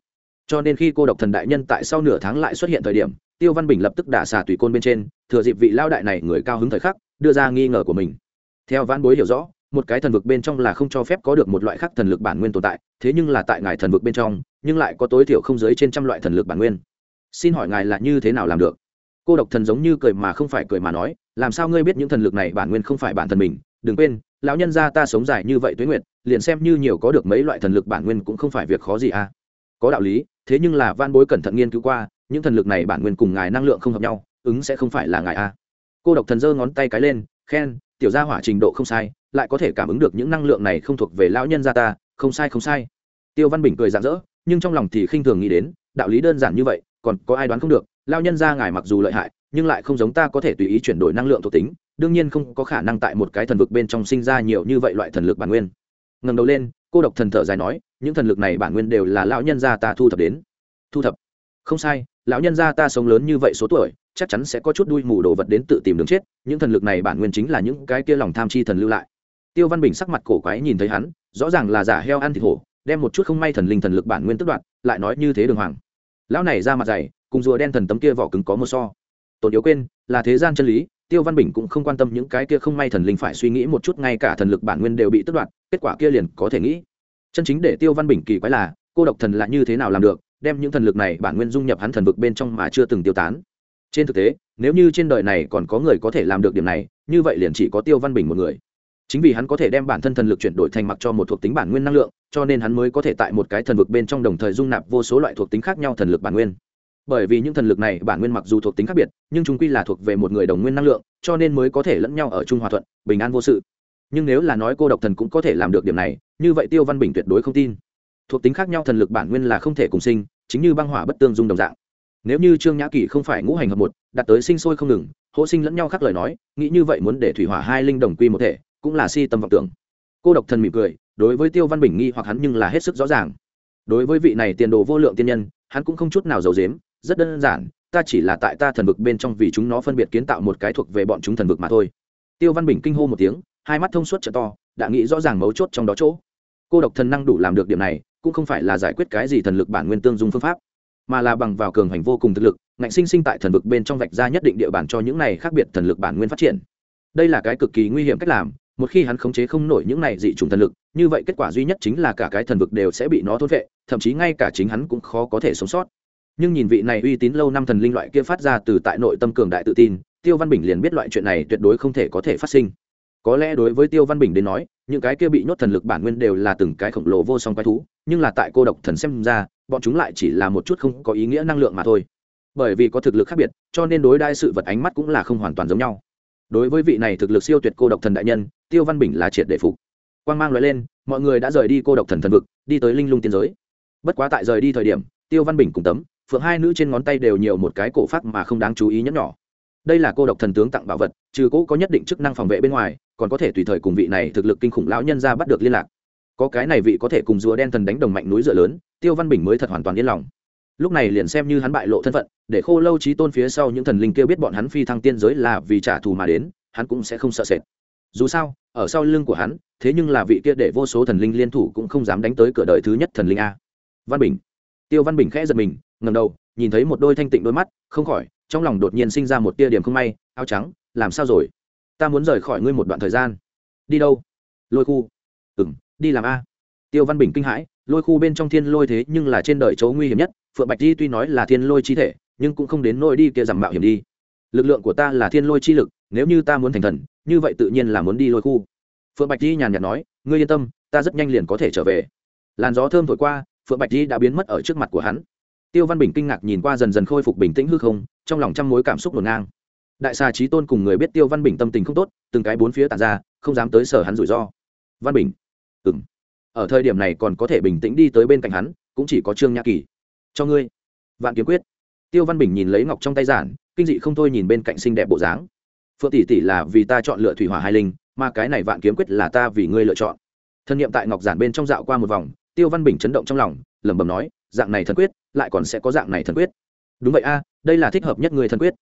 Cho nên khi cô độc thần đại nhân tại sau nửa tháng lại xuất hiện thời điểm, tiêu văn bình lập tức đả xà tùy côn bên trên, thừa dịp vị lao đại này người cao hứng thời khắc, đưa ra nghi ngờ của mình. Theo văn bối hiểu rõ, một cái thần vực bên trong là không cho phép có được một loại khác thần lực bản nguyên tồn tại, thế nhưng là tại ngài thần vực bên trong, nhưng lại có tối thiểu không dưới trên trăm loại thần lực bản nguyên. Xin hỏi ngài là như thế nào làm được? Cô độc thần giống như cười mà không phải cười mà nói, làm sao ngươi biết những thần lực này bản nguyên không phải bản thân mình đừng quên, lão nhân gia ta sống dài như vậy tuế nguyệt, liền xem như nhiều có được mấy loại thần lực bản nguyên cũng không phải việc khó gì à. Có đạo lý, thế nhưng là van bối cẩn thận nghiên cứu qua, những thần lực này bản nguyên cùng ngài năng lượng không hợp nhau, ứng sẽ không phải là ngài a cô độc thần giơ ngón tay cái lên, khen, tiểu gia hỏa trình độ không sai, lại có thể cảm ứng được những năng lượng này không thuộc về lão nhân gia ta, không sai không sai. Tiêu văn bình cười rạng rỡ, nhưng trong lòng thì khinh thường nghĩ đến, đạo lý đơn giản như vậy, còn có ai đoán không được lao nhân gia ngài mặc dù lợi hại, nhưng lại không giống ta có thể tùy ý chuyển đổi năng lượng thuộc tính đương nhiên không có khả năng tại một cái thần vực bên trong sinh ra nhiều như vậy loại thần lực bản nguyên. Ngẩng đầu lên, cô độc thần thở dài nói, những thần lực này bản nguyên đều là lão nhân gia ta thu thập đến. Thu thập? Không sai, lão nhân gia ta sống lớn như vậy số tuổi, chắc chắn sẽ có chút đuôi mù đồ vật đến tự tìm đường chết, những thần lực này bản nguyên chính là những cái kia lòng tham chi thần lưu lại. Tiêu văn bình sắc mặt cổ quái nhìn thấy hắn, rõ ràng là giả heo ăn thịt hổ, đem một chút không may thần linh thần lực bản nguyên tức đoạn lại nói như thế đường hoàng. Lão này ra mặt dày, cùng rùa đen thần tấm kia vỏ cứng có một so. Tổn yếu quên, là thế gian chân lý tiêu văn bình cũng không quan tâm những cái kia không may thần linh phải suy nghĩ một chút, ngay cả thần lực bản nguyên đều bị tức đoạt, kết quả kia liền có thể nghĩ. Chân chính để tiêu văn bình kỳ quái là, cô độc thần là như thế nào làm được, đem những thần lực này bản nguyên dung nhập hắn thần vực bên trong mà chưa từng tiêu tán. Trên thực tế, nếu như trên đời này còn có người có thể làm được điểm này, như vậy liền chỉ có tiêu văn bình một người. Chính vì hắn có thể đem bản thân thần lực chuyển đổi thành mặc cho một thuộc tính bản nguyên năng lượng, cho nên hắn mới có thể tại một cái thần vực bên trong đồng thời dung nạp vô số loại thuộc tính khác nhau thần lực bản nguyên bởi vì những thần lực này bản nguyên mặc dù thuộc tính khác biệt, nhưng chúng quy là thuộc về một người đồng nguyên năng lượng, cho nên mới có thể lẫn nhau ở chung hòa thuận, bình an vô sự. Nhưng nếu là nói cô độc thần cũng có thể làm được điểm này, như vậy tiêu văn bình tuyệt đối không tin. Thuộc tính khác nhau thần lực bản nguyên là không thể cùng sinh, chính như băng hỏa bất tương dung đồng dạng. Nếu như trương nhã kỳ không phải ngũ hành hợp một đặt tới sinh sôi không ngừng, hỗ sinh lẫn nhau khác lời nói, nghĩ như vậy muốn để thủy hỏa hai linh đồng quy một thể, cũng là si tâm vọng tưởng. Cô độc thần mỉm cười, đối với tiêu văn bình nghi hoặc hắn nhưng là hết sức rõ ràng. Đối với vị này tiền đồ vô lượng tiên nhân, hắn cũng không chút nào giấu dếm rất đơn giản, ta chỉ là tại ta thần vực bên trong vì chúng nó phân biệt kiến tạo một cái thuộc về bọn chúng thần vực mà thôi. Tiêu văn bình kinh hô một tiếng, hai mắt thông suốt t to, đã nghĩ rõ ràng mấu chốt trong đó chỗ. Cô độc thần năng đủ làm được điểm này, cũng không phải là giải quyết cái gì thần lực bản nguyên tương dung phương pháp, mà là bằng vào cường hành vô cùng thực lực, ngạnh sinh sinh tại thần vực bên trong vạch ra nhất định địa bàn cho những này khác biệt thần lực bản nguyên phát triển. Đây là cái cực kỳ nguy hiểm cách làm, một khi hắn khống chế không nổi những này dị trùng thần lực, như vậy kết quả duy nhất chính là cả cái thần vực đều sẽ bị nó thốt vệ, thậm chí ngay cả chính hắn cũng khó có thể sống sót nhưng nhìn vị này uy tín lâu năm thần linh loại kia phát ra từ tại nội tâm cường đại tự tin, tiêu văn bình liền biết loại chuyện này tuyệt đối không thể có thể phát sinh. Có lẽ đối với tiêu văn bình đến nói, những cái kia bị nhốt thần lực bản nguyên đều là từng cái khổng lồ vô song quái thú, nhưng là tại cô độc thần xem ra, bọn chúng lại chỉ là một chút không có ý nghĩa năng lượng mà thôi. Bởi vì có thực lực khác biệt, cho nên đối đai sự vật ánh mắt cũng là không hoàn toàn giống nhau. Đối với vị này thực lực siêu tuyệt cô độc thần đại nhân, tiêu văn bình là triệt để phục. Quan g mang loại lên, mọi người đã rời đi cô độc thần thần vực, đi tới linh lung tiên giới. Bất quá tại rời đi thời điểm, tiêu văn bình cùng tấm phượng hai nữ trên ngón tay đều nhiều một cái cổ phát mà không đáng chú ý nhẫn nhỏ. Đây là cô độc thần tướng tặng bảo vật, trừ cũ có nhất định chức năng phòng vệ bên ngoài, còn có thể tùy thời cùng vị này thực lực kinh khủng lão nhân ra bắt được liên lạc. Có cái này vị có thể cùng rùa đen thần đánh đồng mạnh núi dựa lớn, tiêu văn bình mới thật hoàn toàn yên lòng. Lúc này liền xem như hắn bại lộ thân phận, để khô lâu trí tôn phía sau những thần linh kêu biết bọn hắn phi thăng tiên giới là vì trả thù mà đến, hắn cũng sẽ không sợ sệt. Dù sao, ở sau lưng của hắn, thế nhưng là vị kia để vô số thần linh liên thủ cũng không dám đánh tới cửa đời thứ nhất thần linh a. Văn bình. Tiêu văn bình khẽ giật mình ngầm đầu, nhìn thấy một đôi thanh tịnh đôi mắt, không khỏi, trong lòng đột nhiên sinh ra một tia điểm không may, áo trắng, làm sao rồi? Ta muốn rời khỏi ngươi một đoạn thời gian. Đi đâu? Lôi khu. Ừ m đi làm a. Tiêu văn bình kinh hãi, lôi khu bên trong thiên lôi thế nhưng là trên đời chỗ nguy hiểm nhất, phượng bạch di tuy nói là thiên lôi chi thể, nhưng cũng không đến nôi đi kia giảm mạo hiểm đi. Lực lượng của ta là thiên lôi chi lực, nếu như ta muốn thành thần, như vậy tự nhiên là muốn đi lôi khu. Phượng bạch di nhàn nhạt nói, ngươi yên tâm, ta rất nhanh liền có thể trở về. Làn gió thơm thổi qua, phượng bạch di đã biến mất ở trước mặt của hắn tiêu văn bình kinh ngạc nhìn qua dần dần khôi phục bình tĩnh hư không, trong lòng trăm mối cảm xúc ngổn ngang. Đại xà trí tôn cùng người biết tiêu văn bình tâm tình không tốt, từng cái bốn phía tàn ra, không dám tới sở hắn rủi ro. Văn bình ừng ở thời điểm này còn có thể bình tĩnh đi tới bên cạnh hắn, cũng chỉ có trương nhã kỳ. Cho ngươi. Vạn kiếm quyết. Tiêu văn bình nhìn lấy ngọc trong tay giản, kinh dị không thôi nhìn bên cạnh xinh đẹp bộ dáng. Phượng tỷ tỷ là vì ta chọn lựa thủy hỏa hai linh, mà cái này vạn kiếm quyết là ta vì ngươi lựa chọn. Thân nhiệm tại ngọc giản bên trong dạo qua một vòng, tiêu văn bình chấn động trong lòng, lẩm bẩm nói, dạng này thần quyết lại còn sẽ có dạng này thần quyết. Đúng vậy a, đây là thích hợp nhất người thần quyết.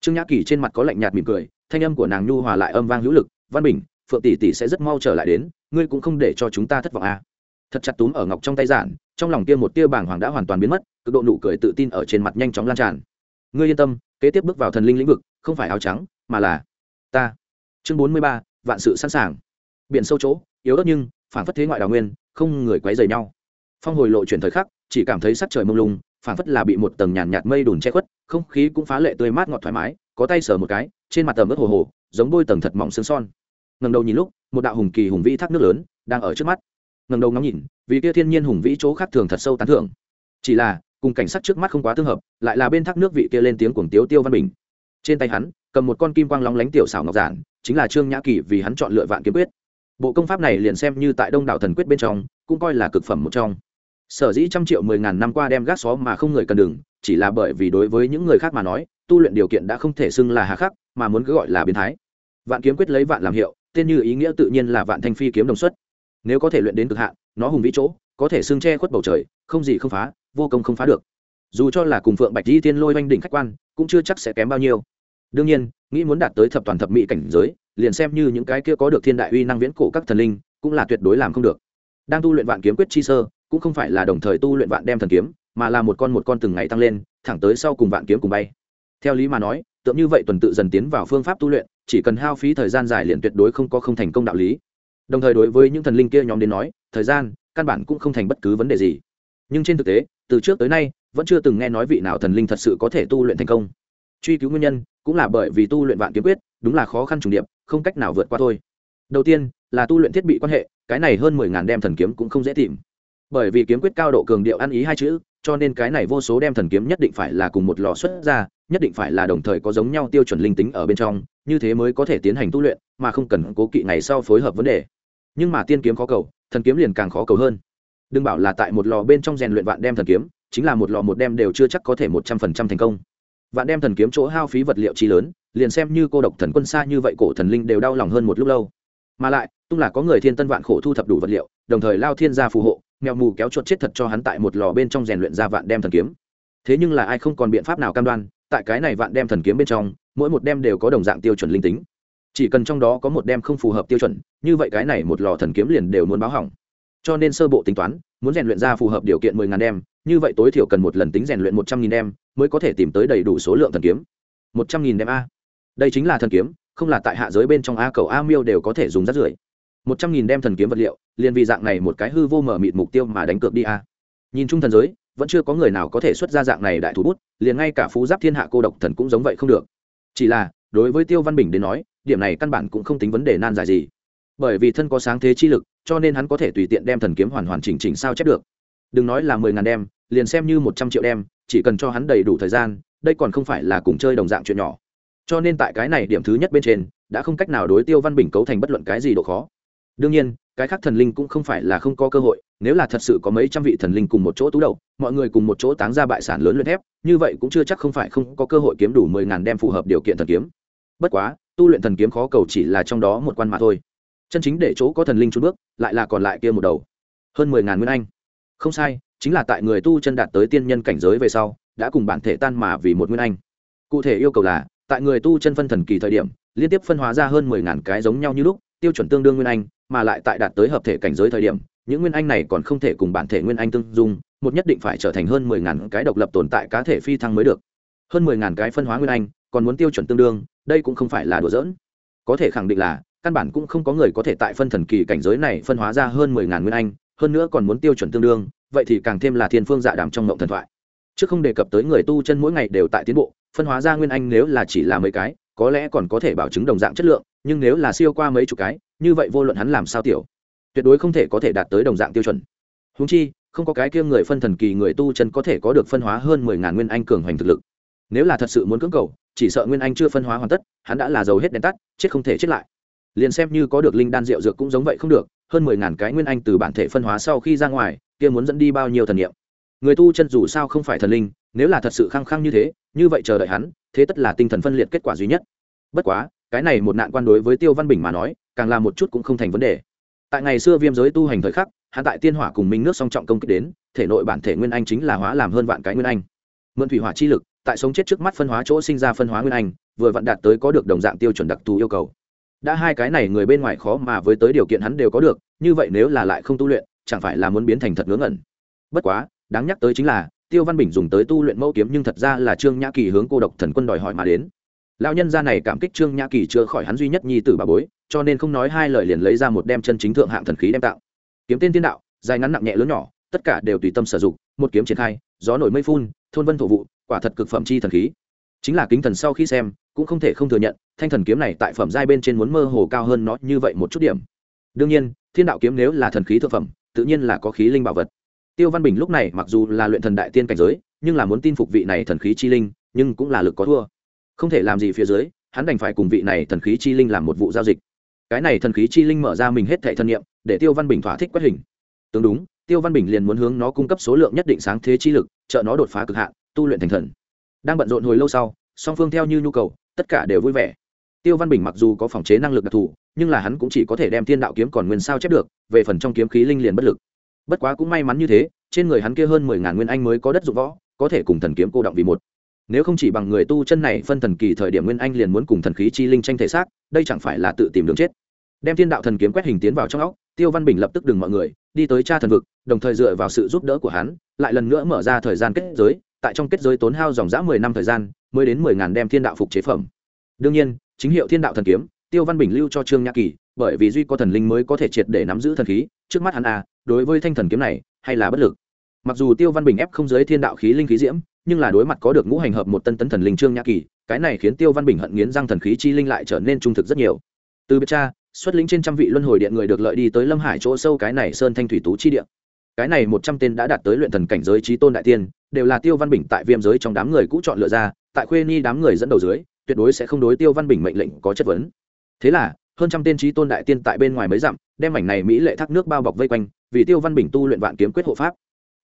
Trương nhã kỳ trên mặt có lạnh nhạt mỉm cười, thanh âm của nàng nhu hòa lại âm vang hữu lực, văn bình, phượng tỷ tỷ sẽ rất mau trở lại đến, ngươi cũng không để cho chúng ta thất vọng a. Thật chặt túm ở ngọc trong tay giản, trong lòng kia một tia bàng hoàng đã hoàn toàn biến mất, cực độ nụ cười tự tin ở trên mặt nhanh chóng lan tràn. Ngươi yên tâm, kế tiếp bước vào thần linh lĩnh vực, không phải áo trắng, mà là ta. Chương bốn mươi ba, vạn sự sẵn sàng. Biển sâu chỗ, yếu ớt nhưng phản phất thế ngoại đào nguyên, không người quấy rầy nhau. Phong hồi lộ chuyển thời khắc chỉ cảm thấy sắc trời mông lung, phảng phất là bị một tầng nhàn nhạt mây đùn che khuất, không khí cũng phá lệ tươi mát ngọt thoải mái, có tay sờ một cái, trên mặt tầm ướt hồ hồ, giống bôi tầng thật mỏng sương son. Ngầm đầu nhìn lúc, một đạo hùng kỳ hùng vĩ thác nước lớn đang ở trước mắt. Ngầm đầu ngắm nhìn, vì kia thiên nhiên hùng vĩ chỗ khác thường thật sâu tán thưởng. Chỉ là, cùng cảnh sắc trước mắt không quá tương hợp, lại là bên thác nước vị kia lên tiếng cuồng tiếu tiêu văn bình. Trên tay hắn, cầm một con kim quang lóng lánh tiểu xảo ngọc giản, chính là trương nhã kỳ vì hắn chọn lựa vạn kiếm quyết. Bộ công pháp này liền xem như tại đông đảo thần quyết bên trong, cũng coi là cực phẩm một trong sở dĩ trăm triệu mười ngàn năm qua đem gác xó mà không người cần đừng chỉ là bởi vì đối với những người khác mà nói, tu luyện điều kiện đã không thể xưng là hà khắc, mà muốn cứ gọi là biến thái. Vạn kiếm quyết lấy vạn làm hiệu, tên như ý nghĩa tự nhiên là vạn thanh phi kiếm đồng xuất. Nếu có thể luyện đến cực hạn, nó hùng vĩ chỗ, có thể xưng che khuất bầu trời, không gì không phá, vô công không phá được. Dù cho là cùng phượng bạch di tiên lôi oanh đỉnh khách quan, cũng chưa chắc sẽ kém bao nhiêu. Đương nhiên, nghĩ muốn đạt tới thập toàn thập mỹ cảnh giới, liền xem như những cái kia có được thiên đại uy năng viễn cổ các thần linh, cũng là tuyệt đối làm không được. Đang tu luyện vạn kiếm quyết chi sơ cũng không phải là đồng thời tu luyện vạn đem thần kiếm, mà là một con một con từng ngày tăng lên, thẳng tới sau cùng vạn kiếm cùng bay. Theo lý mà nói, tượng như vậy tuần tự dần tiến vào phương pháp tu luyện, chỉ cần hao phí thời gian dài liền tuyệt đối không có không thành công đạo lý. Đồng thời đối với những thần linh kia nhóm đến nói, thời gian, căn bản cũng không thành bất cứ vấn đề gì. Nhưng trên thực tế, từ trước tới nay, vẫn chưa từng nghe nói vị nào thần linh thật sự có thể tu luyện thành công. Truy cứu nguyên nhân, cũng là bởi vì tu luyện vạn kiếm quyết, đúng là khó khăn trùng điệp, không cách nào vượt qua thôi. Đầu tiên, là tu luyện thiết bị quan hệ, cái này hơn mười ngàn đem thần kiếm cũng không dễ tìm bởi vì kiếm quyết cao độ cường điệu ăn ý hai chữ, cho nên cái này vô số đem thần kiếm nhất định phải là cùng một lò xuất ra, nhất định phải là đồng thời có giống nhau tiêu chuẩn linh tính ở bên trong, như thế mới có thể tiến hành tu luyện, mà không cần cố kỵ ngày sau phối hợp vấn đề. Nhưng mà tiên kiếm khó cầu, thần kiếm liền càng khó cầu hơn. Đừng bảo là tại một lò bên trong rèn luyện vạn đem thần kiếm, chính là một lò một đem đều chưa chắc có thể một trăm phần trăm thành công. Vạn đem thần kiếm chỗ hao phí vật liệu chi lớn, liền xem như cô độc thần quân xa như vậy cổ thần linh đều đau lòng hơn một lúc lâu. Mà lại, tung là có người thiên tân vạn khổ thu thập đủ vật liệu, đồng thời lao thiên gia phù hộ mèo mù kéo chuột chết thật cho hắn tại một lò bên trong rèn luyện ra vạn đem thần kiếm. Thế nhưng là ai không còn biện pháp nào cam đoan, tại cái này vạn đem thần kiếm bên trong, mỗi một đem đều có đồng dạng tiêu chuẩn linh tính. Chỉ cần trong đó có một đem không phù hợp tiêu chuẩn, như vậy cái này một lò thần kiếm liền đều muốn báo hỏng. Cho nên sơ bộ tính toán, muốn rèn luyện ra phù hợp điều kiện mười ngàn đem, như vậy tối thiểu cần một lần tính rèn luyện một trăm nghìn đem, mới có thể tìm tới đầy đủ số lượng thần kiếm. Một trăm nghìn đem a. Đây chính là thần kiếm, không là tại hạ giới bên trong a cầu a miêu đều có thể dùng rắt rưởi một trăm nghìn đem thần kiếm vật liệu, liền vì dạng này một cái hư vô mở mịt mục tiêu mà đánh cược đi a. Nhìn chung thần giới, vẫn chưa có người nào có thể xuất ra dạng này đại thủ bút, liền ngay cả phú giáp thiên hạ cô độc thần cũng giống vậy không được. Chỉ là, đối với tiêu văn bình đến nói, điểm này căn bản cũng không tính vấn đề nan giải gì. Bởi vì thân có sáng thế chi lực, cho nên hắn có thể tùy tiện đem thần kiếm hoàn hoàn chỉnh chỉnh sao chép được. Đừng nói là mười ngàn đem, liền xem như một trăm triệu đem, chỉ cần cho hắn đầy đủ thời gian, đây còn không phải là cùng chơi đồng dạng chuyện nhỏ. Cho nên tại cái này điểm thứ nhất bên trên, đã không cách nào đối tiêu văn bình cấu thành bất luận cái gì độ khó đương nhiên, cái khác thần linh cũng không phải là không có cơ hội, nếu là thật sự có mấy trăm vị thần linh cùng một chỗ tú đầu, mọi người cùng một chỗ táng ra bại sản lớn luyện thép, như vậy cũng chưa chắc không phải không có cơ hội kiếm đủ mười ngàn đem phù hợp điều kiện thần kiếm. Bất quá, tu luyện thần kiếm khó cầu chỉ là trong đó một quan mà thôi. Chân chính để chỗ có thần linh trốn bước, lại là còn lại kia một đầu. Hơn mười ngàn nguyên anh. Không sai, chính là tại người tu chân đạt tới tiên nhân cảnh giới về sau, đã cùng bản thể tan mà vì một nguyên anh. Cụ thể yêu cầu là, tại người tu chân phân thần kỳ thời điểm, liên tiếp phân hóa ra hơn mười ngàn cái giống nhau như lúc tiêu chuẩn tương đương nguyên anh, mà lại tại đạt tới hợp thể cảnh giới thời điểm, những nguyên anh này còn không thể cùng bản thể nguyên anh tương dung, một nhất định phải trở thành hơn mười ngàn cái độc lập tồn tại cá thể phi thăng mới được. Hơn mười ngàn cái phân hóa nguyên anh, còn muốn tiêu chuẩn tương đương, đây cũng không phải là đùa giỡn. Có thể khẳng định là, căn bản cũng không có người có thể tại phân thần kỳ cảnh giới này phân hóa ra hơn mười ngàn nguyên anh, hơn nữa còn muốn tiêu chuẩn tương đương, vậy thì càng thêm là thiên phương dạ đàm trong mộng thần thoại. Chứ không đề cập tới người tu chân mỗi ngày đều tại tiến bộ, phân hóa ra nguyên anh nếu là chỉ là mấy cái có lẽ còn có thể bảo chứng đồng dạng chất lượng, nhưng nếu là siêu qua mấy chục cái, như vậy vô luận hắn làm sao tiểu, tuyệt đối không thể có thể đạt tới đồng dạng tiêu chuẩn. Húng chi, không có cái kia người phân thần kỳ người tu chân có thể có được phân hóa hơn mười ngàn nguyên anh cường hoành thực lực. Nếu là thật sự muốn cưỡng cầu, chỉ sợ nguyên anh chưa phân hóa hoàn tất, hắn đã là giàu hết đèn tắt, chết không thể chết lại. Liền xem như có được linh đan rượu dược cũng giống vậy không được, hơn mười ngàn cái nguyên anh từ bản thể phân hóa sau khi ra ngoài, kia muốn dẫn đi bao nhiêu thần niệm? Người tu chân dù sao không phải thần linh, nếu là thật sự khăng khăng như thế, như vậy chờ đợi hắn, thế tất là tinh thần phân liệt kết quả duy nhất. Bất quá, cái này một nạn quan đối với tiêu văn bình mà nói, càng là một chút cũng không thành vấn đề. Tại ngày xưa viêm giới tu hành thời khắc hạ tại tiên hỏa cùng minh nước song trọng công kích đến, thể nội bản thể nguyên anh chính là hóa làm hơn vạn cái nguyên anh. Mượn thủy hỏa chi lực, tại sống chết trước mắt phân hóa chỗ sinh ra phân hóa nguyên anh, vừa vặn đạt tới có được đồng dạng tiêu chuẩn đặc thù yêu cầu. Đã hai cái này người bên ngoài khó mà với tới điều kiện hắn đều có được, như vậy nếu là lại không tu luyện, chẳng phải là muốn biến thành thật ngớ ngẩn. Bất quá đáng nhắc tới chính là, tiêu văn bình dùng tới tu luyện mẫu kiếm nhưng thật ra là trương nhã kỳ hướng cô độc thần quân đòi hỏi mà đến. Lão nhân gia này cảm kích trương nhã kỳ chữa khỏi hắn duy nhất nhi tử bà bối, cho nên không nói hai lời liền lấy ra một đem chân chính thượng hạng thần khí đem tạo. Kiếm tên tiên đạo, dài ngắn nặng nhẹ lớn nhỏ, tất cả đều tùy tâm sử dụng, một kiếm triển khai, gió nổi mây phun, thôn vân thổ vụ, quả thật cực phẩm chi thần khí. Chính là kính thần sau khi xem, cũng không thể không thừa nhận, thanh thần kiếm này tại phẩm giai bên trên muốn mơ hồ cao hơn nó như vậy một chút điểm. Đương nhiên, thiên đạo kiếm nếu là thần khí thượng phẩm, tự nhiên là có khí linh bảo vật tiêu văn bình lúc này mặc dù là luyện thần đại tiên cảnh giới, nhưng là muốn tin phục vị này thần khí chi linh, nhưng cũng là lực có thua. Không thể làm gì phía dưới, hắn đành phải cùng vị này thần khí chi linh làm một vụ giao dịch. Cái này thần khí chi linh mở ra mình hết thệ thân nhiệm để tiêu văn bình thỏa thích quét hình. Tương đúng, tiêu văn bình liền muốn hướng nó cung cấp số lượng nhất định sáng thế chi lực, trợ nó đột phá cực hạn, tu luyện thành thần. Đang bận rộn hồi lâu sau, song phương theo như nhu cầu, tất cả đều vui vẻ. Tiêu văn bình mặc dù có phòng chế năng lực đặc thù, nhưng là hắn cũng chỉ có thể đem thiên đạo kiếm còn nguyên sao chép được, về phần trong kiếm khí linh liền bất lực bất quá cũng may mắn như thế, trên người hắn kia hơn mười ngàn nguyên anh mới có đất dụng võ, có thể cùng thần kiếm cô động vì một. Nếu không chỉ bằng người tu chân này phân thần kỳ thời điểm nguyên anh liền muốn cùng thần khí chi linh tranh thể xác, đây chẳng phải là tự tìm đường chết. Đem thiên đạo thần kiếm quét hình tiến vào trong óc, tiêu văn bình lập tức đừng mọi người, đi tới cha thần vực, đồng thời dựa vào sự giúp đỡ của hắn, lại lần nữa mở ra thời gian kết giới, tại trong kết giới tốn hao dòng dã mười năm thời gian, mới đến mười ngàn đem thiên đạo phục chế phẩm. Đương nhiên, chính hiệu thiên đạo thần kiếm, tiêu văn bình lưu cho trương nhã kỳ, bởi vì duy có thần linh mới có thể triệt để nắm giữ thần khí, trước mắt hắn à đối với thanh thần kiếm này hay là bất lực. Mặc dù tiêu văn bình ép không giới thiên đạo khí linh khí diễm, nhưng là đối mặt có được ngũ hành hợp một tân tấn thần linh trương nhã kỳ, cái này khiến tiêu văn bình hận nghiến răng thần khí chi linh lại trở nên trung thực rất nhiều. Từ biệt cha, xuất lĩnh trên trăm vị luân hồi điện người được lợi đi tới lâm hải chỗ sâu cái này sơn thanh thủy tú chi điện cái này một trăm tên đã đạt tới luyện thần cảnh giới trí tôn đại tiên, đều là tiêu văn bình tại viêm giới trong đám người cũ chọn lựa ra, tại khuê ni đám người dẫn đầu dưới, tuyệt đối sẽ không đối tiêu văn bình mệnh lệnh có chất vấn. Thế là hơn trăm tên trí tôn đại tiên tại bên ngoài mấy dặm, đem mảnh này mỹ lệ thác nước bao bọc vây quanh, vì tiêu văn bình tu luyện vạn kiếm quyết hộ pháp.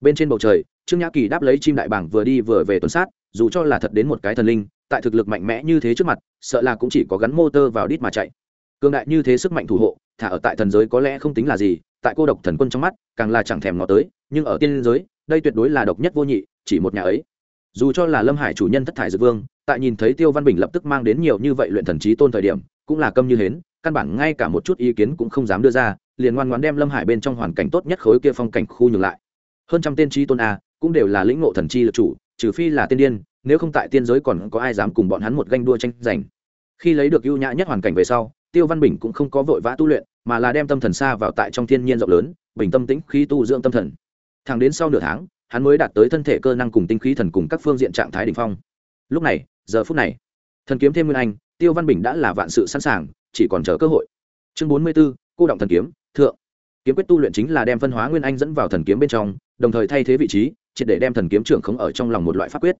Bên trên bầu trời, trương nhã kỳ đáp lấy chim đại bảng vừa đi vừa về tuần sát, dù cho là thật đến một cái thần linh, tại thực lực mạnh mẽ như thế trước mặt, sợ là cũng chỉ có gắn motor vào đít mà chạy. Cường đại như thế sức mạnh thủ hộ, thả ở tại thần giới có lẽ không tính là gì, tại cô độc thần quân trong mắt, càng là chẳng thèm ngó tới, nhưng ở tiên giới, đây tuyệt đối là độc nhất vô nhị, chỉ một nhà ấy. Dù cho là lâm hải chủ nhân thất thải dược vương, tại nhìn thấy tiêu văn bình lập tức mang đến nhiều như vậy luyện thần trí tôn thời điểm, cũng là câm như hến căn bản ngay cả một chút ý kiến cũng không dám đưa ra, liền ngoan ngoãn đem lâm hải bên trong hoàn cảnh tốt nhất khối kia phong cảnh khu nhường lại. Hơn trăm tên trí tôn a, cũng đều là lĩnh ngộ thần chi lực chủ, trừ phi là tiên điên, nếu không tại tiên giới còn có ai dám cùng bọn hắn một ganh đua tranh giành. Khi lấy được ưu nhã nhất hoàn cảnh về sau, tiêu văn bình cũng không có vội vã tu luyện, mà là đem tâm thần xa vào tại trong thiên nhiên rộng lớn, bình tâm tĩnh khí tu dưỡng tâm thần. Thẳng đến sau nửa tháng, hắn mới đạt tới thân thể cơ năng cùng tinh khí thần cùng các phương diện trạng thái đ ỉ n h phong. Lúc này, giờ phút này, thần kiếm thêm nguyên anh, tiêu văn bình đã là vạn sự sẵn sàng chỉ còn chờ cơ hội. Chương bốn mươi b ố cô động thần kiếm, thượng. Kiếm quyết tu luyện chính là đem phân hóa nguyên anh dẫn vào thần kiếm bên trong, đồng thời thay thế vị trí, triệt để đem thần kiếm trưởng khống ở trong lòng một loại pháp quyết.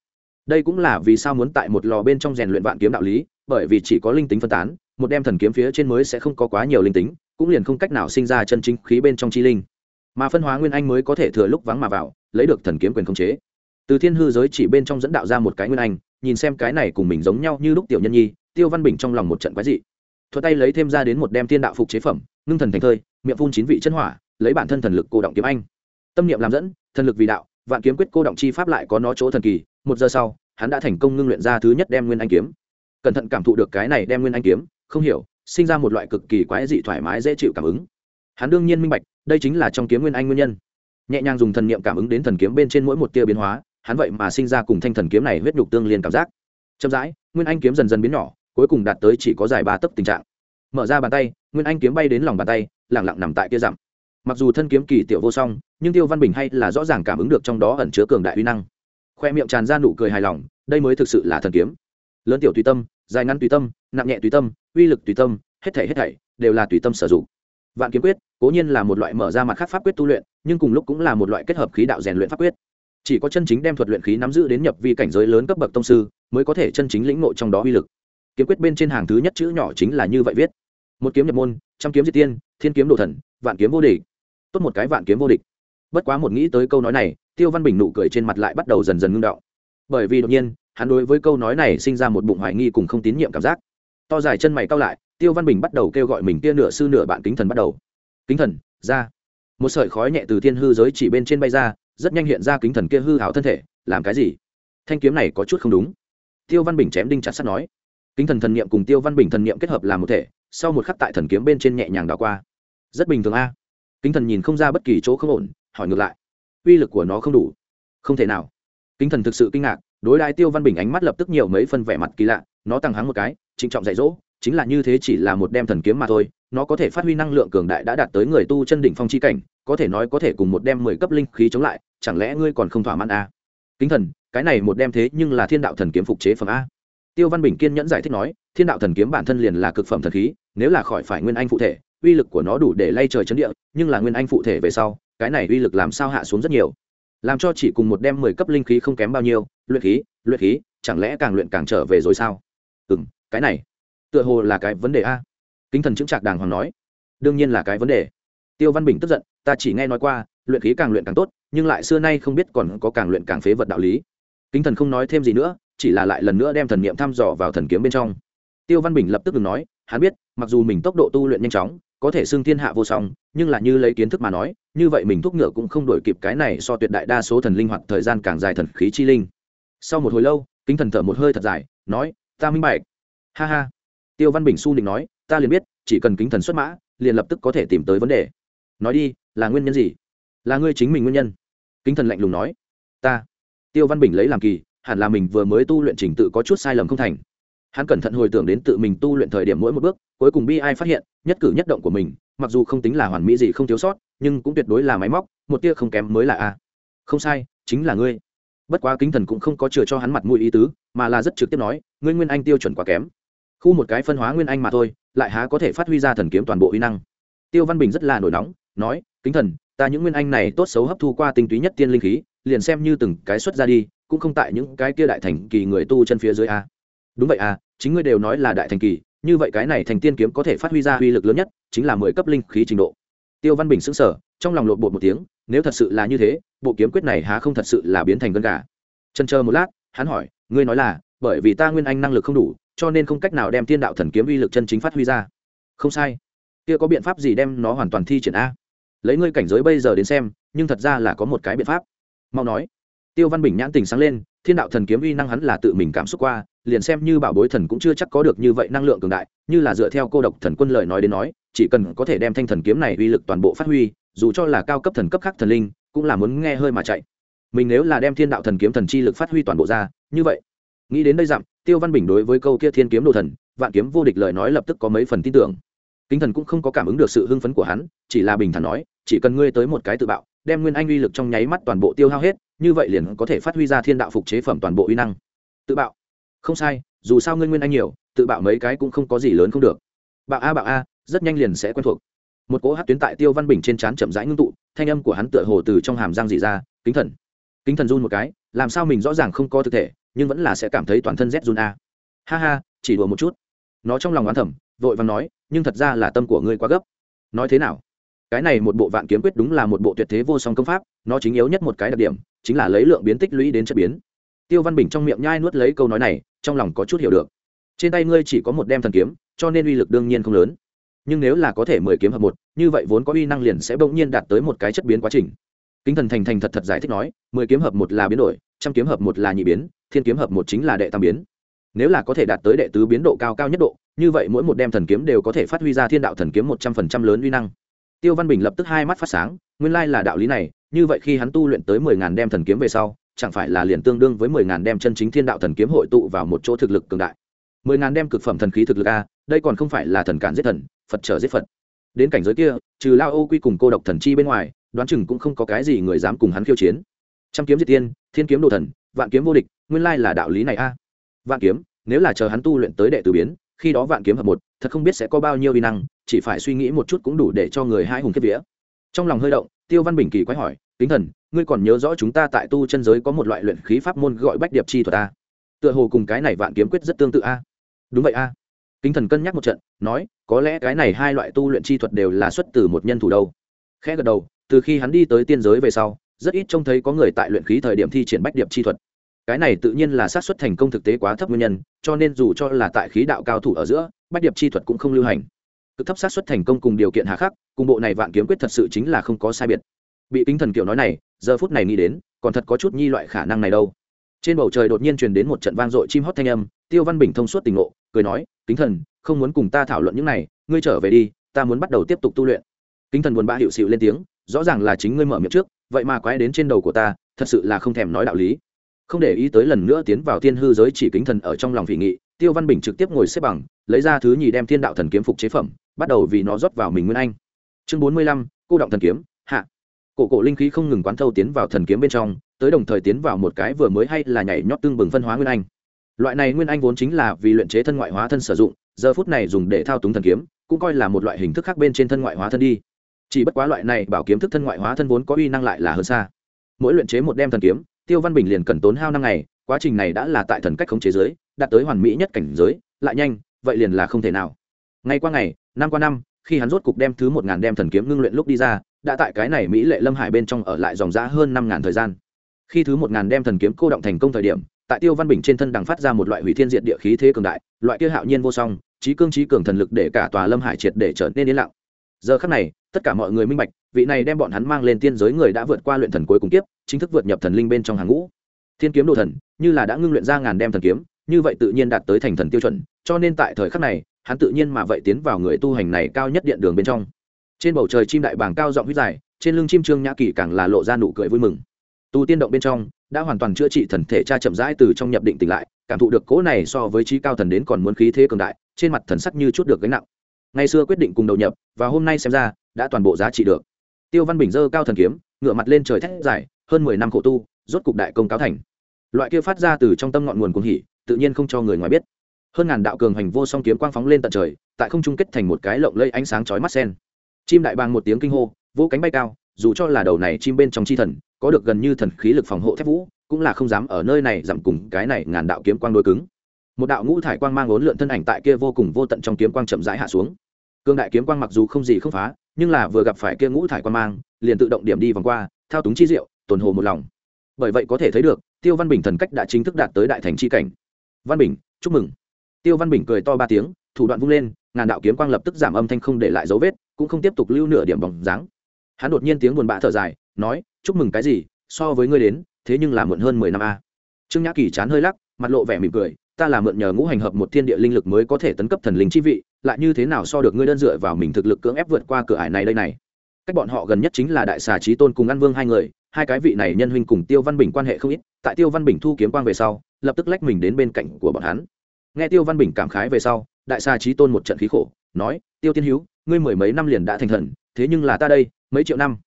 Đây cũng là vì sao muốn tại một lò bên trong rèn luyện vạn kiếm đạo lý, bởi vì chỉ có linh tính phân tán, một đem thần kiếm phía trên mới sẽ không có quá nhiều linh tính, cũng liền không cách nào sinh ra chân chính khí bên trong chi linh. Mà phân hóa nguyên anh mới có thể thừa lúc vắng mà vào, lấy được thần kiếm quyền khống chế. Từ thiên hư giới chỉ bên trong dẫn đạo ra một cái nguyên anh, nhìn xem cái này cùng mình giống nhau như lúc tiểu nhân nhi, tiêu văn bình trong lòng một trận quái dị thuật tay lấy thêm ra đến một đem thiên đạo phục chế phẩm, ngưng thần thành thơi, miệng phun chín vị chân hỏa, lấy bản thân thần lực cô động kiếm anh. Tâm niệm làm dẫn, thần lực vì đạo, vạn kiếm quyết cô động chi pháp lại có nó chỗ thần kỳ. Một giờ sau, hắn đã thành công ngưng luyện ra thứ nhất đem nguyên anh kiếm. Cẩn thận cảm thụ được cái này đem nguyên anh kiếm, không hiểu, sinh ra một loại cực kỳ quái dị thoải mái dễ chịu cảm ứng. Hắn đương nhiên minh bạch, đây chính là trong kiếm nguyên anh nguyên nhân. Nhẹ nhàng dùng thần niệm cảm ứng đến thần kiếm bên trên mỗi một tia biến hóa, hắn vậy mà sinh ra cùng thanh thần kiếm này huyết nhục tương liên cảm giác. Chậm rãi, nguyên anh kiếm dần dần biến nhỏ cuối cùng đạt tới chỉ có dài ba tấc tình trạng. Mở ra bàn tay, nguyên anh kiếm bay đến lòng bàn tay lẳng lặng nằm tại kia dặm. Mặc dù thân kiếm kỳ tiểu vô song, nhưng tiêu văn bình hay là rõ ràng cảm ứng được trong đó ẩn chứa cường đại uy năng. Khoe miệng tràn ra nụ cười hài lòng, đây mới thực sự là thần kiếm. Lớn tiểu tùy tâm, dài ngắn tùy tâm, nặng nhẹ tùy tâm, uy lực tùy tâm, hết thảy hết thảy đều là tùy tâm sử dụng. Vạn kiếm quyết, cố nhiên là một loại mở ra mặt khác pháp quyết tu luyện, nhưng cùng lúc cũng là một loại kết hợp khí đạo rèn luyện pháp quyết. Chỉ có chân chính đem thuật luyện khí nắm giữ đến nhập vi cảnh giới lớn cấp bậc tông sư, mới có thể chân chính lĩnh ngộ trong đó uy lực kiếm quyết bên trên hàng thứ nhất chữ nhỏ chính là như vậy viết. Một kiếm nhập môn, trăm kiếm diệt tiên, thiên kiếm đồ thần, vạn kiếm vô địch. Tốt một cái vạn kiếm vô địch. Bất quá một nghĩ tới câu nói này, tiêu văn bình nụ cười trên mặt lại bắt đầu dần dần ngưng đạo bởi vì đột nhiên, hắn đối với câu nói này sinh ra một bụng hoài nghi cùng không tín nhiệm cảm giác. To dài chân mày cao lại, tiêu văn bình bắt đầu kêu gọi mình tia nửa sư nửa bạn kính thần bắt đầu. Kính thần, ra. Một sợi khói nhẹ từ thiên hư giới chỉ bên trên bay ra, rất nhanh hiện ra kính thần kia hư hảo thân thể, làm cái gì? Thanh kiếm này có chút không đúng. Tiêu văn bình chém đinh chặt sắt nói kính thần thần niệm cùng tiêu văn bình thần niệm kết hợp làm một thể, sau một khắc tại thần kiếm bên trên nhẹ nhàng đảo qua. Rất bình thường a. Kính thần nhìn không ra bất kỳ chỗ không ổn, hỏi ngược lại. Uy lực của nó không đủ. Không thể nào. Kính thần thực sự kinh ngạc, đối đại tiêu văn bình ánh mắt lập tức nhiều mấy phân vẻ mặt kỳ lạ, nó tăng hắng một cái, trịnh trọng dạy dỗ, chính là như thế chỉ là một đem thần kiếm mà thôi, nó có thể phát huy năng lượng cường đại đã đạt tới người tu chân đỉnh phong chi cảnh, có thể nói có thể cùng một đem mười cấp linh khí chống lại, chẳng lẽ ngươi còn không thỏa mãn a? Kính thần, cái này một đem thế nhưng là thiên đạo thần kiếm phục chế phẩm a? Tiêu văn bình kiên nhẫn giải thích nói, thiên đạo thần kiếm bản thân liền là cực phẩm thần khí, nếu là khỏi phải nguyên anh phụ thể, uy lực của nó đủ để lay trời chấn địa, nhưng là nguyên anh phụ thể về sau, cái này uy lực làm sao hạ xuống rất nhiều? Làm cho chỉ cùng một đem mười cấp linh khí không kém bao nhiêu, luyện khí luyện khí, chẳng lẽ càng luyện càng trở về rồi sao? Ừ m cái này, tựa hồ là cái vấn đề a. Kính thần chứng trạc đàng hoàng nói. Đương nhiên là cái vấn đề. Tiêu văn bình tức giận, ta chỉ nghe nói qua, luyện khí càng luyện càng tốt, nhưng lại xưa nay không biết còn có càng luyện càng phế vật đạo lý. Kính thần không nói thêm gì nữa chỉ là lại lần nữa đem thần niệm thăm dò vào thần kiếm bên trong. Tiêu văn bình lập tức đừng nói, hắn biết, mặc dù mình tốc độ tu luyện nhanh chóng, có thể xưng thiên hạ vô song, nhưng là như lấy kiến thức mà nói, như vậy mình thúc ngựa cũng không đổi kịp cái này so tuyệt đại đa số thần linh hoạt thời gian càng dài thần khí chi linh. Sau một hồi lâu, kính thần thở một hơi thật dài, nói, ta minh bạch. Ha ha. Tiêu văn bình su định nói, ta liền biết, chỉ cần kính thần xuất mã, liền lập tức có thể tìm tới vấn đề. Nói đi, là nguyên nhân gì? Là ngươi chính mình nguyên nhân. Kính thần lạnh lùng nói, ta. Tiêu văn bình lấy làm kỳ hẳn là mình vừa mới tu luyện trình tự có chút sai lầm không thành. Hắn cẩn thận hồi tưởng đến tự mình tu luyện thời điểm mỗi một bước, cuối cùng bi ai phát hiện, nhất cử nhất động của mình, mặc dù không tính là hoàn mỹ gì không thiếu sót, nhưng cũng tuyệt đối là máy móc, một tia không kém mới là a. Không sai, chính là ngươi. Bất quá kính thần cũng không có chừa cho hắn mặt mũi ý tứ, mà là rất trực tiếp nói, ngươi nguyên anh tiêu chuẩn quá kém. Khu một cái phân hóa nguyên anh mà thôi, lại há có thể phát huy ra thần kiếm toàn bộ uy năng. Tiêu văn bình rất là nổi nóng, nói, kính thần, ta những nguyên anh này tốt xấu hấp thu qua tinh túy nhất tiên linh khí, liền xem như từng cái xuất ra đi cũng không tại những cái kia đại thành kỳ người tu chân phía dưới a. Đúng vậy à chính ngươi đều nói là đại thành kỳ, như vậy cái này thành tiên kiếm có thể phát huy ra uy lực lớn nhất, chính là mười cấp linh khí trình độ. Tiêu văn bình xứng sở trong lòng lộn bột một tiếng, nếu thật sự là như thế, bộ kiếm quyết này há không thật sự là biến thành gân gà. Chân chờ một lát, hắn hỏi, ngươi nói là, bởi vì ta nguyên anh năng lực không đủ, cho nên không cách nào đem thiên đạo thần kiếm uy lực chân chính phát huy ra. Không sai. Kia có biện pháp gì đem nó hoàn toàn thi triển a? Lấy ngươi cảnh giới bây giờ đến xem, nhưng thật ra là có một cái biện pháp. Mau nói tiêu văn bình nhãn tình sáng lên, thiên đạo thần kiếm uy năng hắn là tự mình cảm xúc qua, liền xem như bảo bối thần cũng chưa chắc có được như vậy năng lượng cường đại, như là dựa theo cô độc thần quân lời nói đến nói, chỉ cần có thể đem thanh thần kiếm này uy lực toàn bộ phát huy, dù cho là cao cấp thần cấp khác thần linh, cũng là muốn nghe hơi mà chạy. Mình nếu là đem thiên đạo thần kiếm thần chi lực phát huy toàn bộ ra, như vậy. Nghĩ đến đây dặm, tiêu văn bình đối với câu kia thiên kiếm đồ thần, vạn kiếm vô địch lời nói lập tức có mấy phần tin tưởng. Kính thần cũng không có cảm ứng được sự hưng phấn của hắn, chỉ là bình thản nói, chỉ cần ngươi tới một cái tự bạo, đem nguyên anh uy lực trong nháy mắt toàn bộ tiêu hao hết như vậy liền có thể phát huy ra thiên đạo phục chế phẩm toàn bộ uy năng. Tự bạo. Không sai, dù sao ngươi nguyên anh nhiều, tự bạo mấy cái cũng không có gì lớn không được. Bạo a bạo a, rất nhanh liền sẽ quen thuộc. Một cỗ hát tuyến tại tiêu văn bình trên trán chậm rãi ngưng tụ, thanh âm của hắn tựa hồ từ trong hàm giang dị ra, kính thần. Kính thần run một cái, làm sao mình rõ ràng không có thực thể, nhưng vẫn là sẽ cảm thấy toàn thân rét run a. Ha ha, chỉ đùa một chút. Nó trong lòng oán thẩm vội và nói, nhưng thật ra là tâm của ngươi quá gấp. Nói thế nào? Cái này một bộ vạn kiếm quyết đúng là một bộ tuyệt thế vô song công pháp, nó chính yếu nhất một cái đặc điểm, chính là lấy lượng biến tích lũy đến chất biến. Tiêu văn bình trong miệng nhai nuốt lấy câu nói này, trong lòng có chút hiểu được. Trên tay ngươi chỉ có một đem thần kiếm, cho nên uy lực đương nhiên không lớn. Nhưng nếu là có thể mười kiếm hợp một, như vậy vốn có uy năng liền sẽ bỗng nhiên đạt tới một cái chất biến quá trình. Kính thần thành thành thật thật giải thích nói, mười kiếm hợp một là biến đổi, trăm kiếm hợp một là nhị biến, thiên kiếm hợp một chính là đệ tam biến. Nếu là có thể đạt tới đệ tứ biến độ cao cao nhất độ, như vậy mỗi một đem thần kiếm đều có thể phát huy ra thiên đạo thần kiếm một trăm phần trăm lớn uy năng tiêu văn bình lập tức hai mắt phát sáng, nguyên lai là đạo lý này, như vậy khi hắn tu luyện tới mười ngàn đem thần kiếm về sau, chẳng phải là liền tương đương với mười ngàn đem chân chính thiên đạo thần kiếm hội tụ vào một chỗ thực lực cường đại. Mười ngàn đem cực phẩm thần khí thực lực a, đây còn không phải là thần cản giết thần, phật trở giết phật. Đến cảnh giới kia, trừ lao ô quy cùng cô độc thần chi bên ngoài, đoán chừng cũng không có cái gì người dám cùng hắn khiêu chiến. Trăm kiếm diệt tiên, thiên kiếm đồ thần, vạn kiếm vô địch, nguyên lai là đạo lý này a. Vạn kiếm, nếu là chờ hắn tu luyện tới đệ tử biến, khi đó vạn kiếm hợp một, thật không biết sẽ có bao nhiêu vi năng chỉ phải suy nghĩ một chút cũng đủ để cho người hai hùng kiếp vía. Trong lòng hơi động, tiêu văn bình kỳ quái hỏi, kính thần, ngươi còn nhớ rõ chúng ta tại tu chân giới có một loại luyện khí pháp môn gọi bách điệp chi thuật a tựa hồ cùng cái này vạn kiếm quyết rất tương tự a đúng vậy a kính thần cân nhắc một trận, nói, có lẽ cái này hai loại tu luyện chi thuật đều là xuất từ một nhân thủ đâu. Khẽ gật đầu, từ khi hắn đi tới tiên giới về sau, rất ít trông thấy có người tại luyện khí thời điểm thi triển bách điệp chi thuật. Cái này tự nhiên là xác suất thành công thực tế quá thấp nguyên nhân, cho nên dù cho là tại khí đạo cao thủ ở giữa, bách điệp chi thuật cũng không lưu hành cực thấp sát suất thành công cùng điều kiện hạ khắc, cùng bộ này vạn kiếm quyết thật sự chính là không có sai biệt. Bị kính thần kiểu nói này, giờ phút này nghĩ đến, còn thật có chút nhi loại khả năng này đâu. Trên bầu trời đột nhiên truyền đến một trận vang dội chim hót thanh âm, tiêu văn bình thông suốt tình ngộ, cười nói, kính thần, không muốn cùng ta thảo luận những này, ngươi trở về đi, ta muốn bắt đầu tiếp tục tu luyện. Kính thần buồn bã hiệu xịu lên tiếng, rõ ràng là chính ngươi mở miệng trước, vậy mà quái đến trên đầu của ta, thật sự là không thèm nói đạo lý. Không để ý tới lần nữa tiến vào thiên hư giới chỉ kính thần ở trong lòng vị nghị, tiêu văn bình trực tiếp ngồi xếp bằng, lấy ra thứ nhì đem thiên đạo thần kiếm phục chế phẩm bắt đầu vì nó rót vào mình nguyên anh. Chương bốn mươi lăm, cô động thần kiếm, hạ. Cổ cổ linh khí không ngừng quán thâu tiến vào thần kiếm bên trong, tới đồng thời tiến vào một cái vừa mới hay là nhảy nhót tương bừng phân hóa nguyên anh. Loại này nguyên anh vốn chính là vì luyện chế thân ngoại hóa thân sử dụng, giờ phút này dùng để thao túng thần kiếm, cũng coi là một loại hình thức khác bên trên thân ngoại hóa thân đi. Chỉ bất quá loại này bảo kiếm thức thân ngoại hóa thân vốn có uy năng lại là hơn xa. Mỗi luyện chế một đem thần kiếm, tiêu văn bình liền cần tốn hao năm ngày, quá trình này đã là tại thần cách khống chế giới, đạt tới hoàn mỹ nhất cảnh giới, lại nhanh, vậy liền là không thể nào. Ngay qua ngày năm qua năm, khi hắn rốt cục đem thứ một ngàn đem thần kiếm ngưng luyện lúc đi ra, đã tại cái này mỹ lệ lâm hải bên trong ở lại dòng giã hơn năm ngàn thời gian. Khi thứ một ngàn đem thần kiếm cô động thành công thời điểm, tại tiêu văn bình trên thân đằng phát ra một loại hủy thiên diệt địa khí thế cường đại, loại kia hạo nhiên vô song trí cương trí cường thần lực để cả tòa lâm hải triệt để trở nên yên lặng. Giờ khắc này, tất cả mọi người minh bạch, vị này đem bọn hắn mang lên tiên giới người đã vượt qua luyện thần cuối cùng tiếp chính thức vượt nhập thần linh bên trong hàng ngũ. Thiên kiếm đồ thần, như là đã ngưng luyện ra ngàn đem thần kiếm, như vậy tự nhiên đạt tới thành thần tiêu chuẩn cho nên tại thời khắc này, hắn tự nhiên mà vậy tiến vào người tu hành này cao nhất điện đường bên trong. Trên bầu trời chim đại bàng cao giọng huyết dài, trên lưng chim trương nhã kỳ càng là lộ ra nụ cười vui mừng. Tu tiên động bên trong, đã hoàn toàn chữa trị thần thể cha chậm rãi từ trong nhập định tỉnh lại, cảm thụ được cỗ này so với trí cao thần đến còn muốn khí thế cường đại, trên mặt thần sắc như chút được gánh nặng. Ngày xưa quyết định cùng đầu nhập, và hôm nay xem ra, đã toàn bộ giá trị được. Tiêu văn bình dơ cao thần kiếm ngựa mặt lên trời thét dài, hơn mười năm khổ tu, rốt cục đại công cáo thành. Loại kia phát ra từ trong tâm ngọn nguồn cuồng hỉ, tự nhiên không cho người ngoài biết hơn ngàn đạo cường hành vô song kiếm quang phóng lên tận trời, tại không trung kết thành một cái lộng lây ánh sáng chói mắt sen. Chim đại bàng một tiếng kinh hô, vỗ cánh bay cao, dù cho là đầu này chim bên trong chi thần, có được gần như thần khí lực phòng hộ thép vũ, cũng là không dám ở nơi này giảm cùng cái này ngàn đạo kiếm quang đôi cứng. Một đạo ngũ thải quang mang ốn lượn thân ảnh tại kia vô cùng vô tận trong kiếm quang chậm rãi hạ xuống. Cương đại kiếm quang mặc dù không gì không phá, nhưng là vừa gặp phải kia ngũ thải quang mang, liền tự động điểm đi vòng qua, thao túng chi diệu, tồn hồ một lòng. Bởi vậy có thể thấy được, tiêu văn bình thần cách đã chính thức đạt tới đại thành chi cảnh. Văn bình, chúc mừng tiêu văn bình cười to ba tiếng, thủ đoạn vung lên, ngàn đạo kiếm quang lập tức giảm âm thanh không để lại dấu vết, cũng không tiếp tục lưu nửa điểm bóng dáng. Hắn đột nhiên tiếng buồn bã thở dài, nói, chúc mừng cái gì, so với ngươi đến, thế nhưng là muộn hơn mười năm a. Trương nhã kỳ chán hơi lắc, mặt lộ vẻ mỉm cười, ta là mượn nhờ ngũ hành hợp một thiên địa linh lực mới có thể tấn cấp thần linh chi vị, lại như thế nào so được ngươi đơn dựa vào mình thực lực cưỡng ép vượt qua cửa ải này đây này? Cách bọn họ gần nhất chính là đại xà trí tôn cùng ăn vương hai người, hai cái vị này nhân huynh cùng tiêu văn bình quan hệ không ít, tại tiêu văn bình thu kiếm quang về sau, lập tức lách mình đến bên cạnh của bọn hắn nghe tiêu văn bình cảm khái về sau, đại xa trí tôn một trận khí khổ, nói, tiêu tiên hữu ngươi mười mấy năm liền đã thành thần, thế nhưng là ta đây, mấy triệu năm.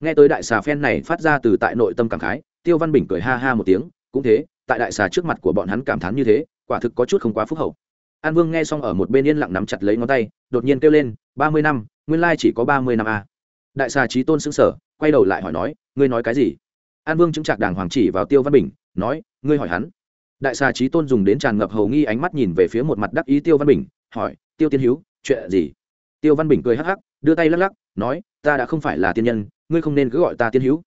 Nghe tới đại xà phen này phát ra từ tại nội tâm cảm khái, tiêu văn bình cười ha ha một tiếng, cũng thế, tại đại xà trước mặt của bọn hắn cảm thán như thế, quả thực có chút không quá phúc hậu. An vương nghe xong ở một bên yên lặng nắm chặt lấy ngón tay, đột nhiên kêu lên, ba mươi năm, nguyên lai chỉ có ba mươi năm a à. đại xà trí tôn xứng sở quay đầu lại hỏi nói, ngươi nói cái gì? An vương chứng trạc đàng hoàng chỉ vào tiêu văn bình, nói, ngươi hỏi hắn đại xà trí tôn dùng đến tràn ngập hầu nghi ánh mắt nhìn về phía một mặt đắc ý tiêu văn bình, hỏi, tiêu tiên hữu chuyện gì? Tiêu văn bình cười hắc hắc, đưa tay lắc lắc, nói, ta đã không phải là tiên nhân, ngươi không nên cứ gọi ta tiên hữu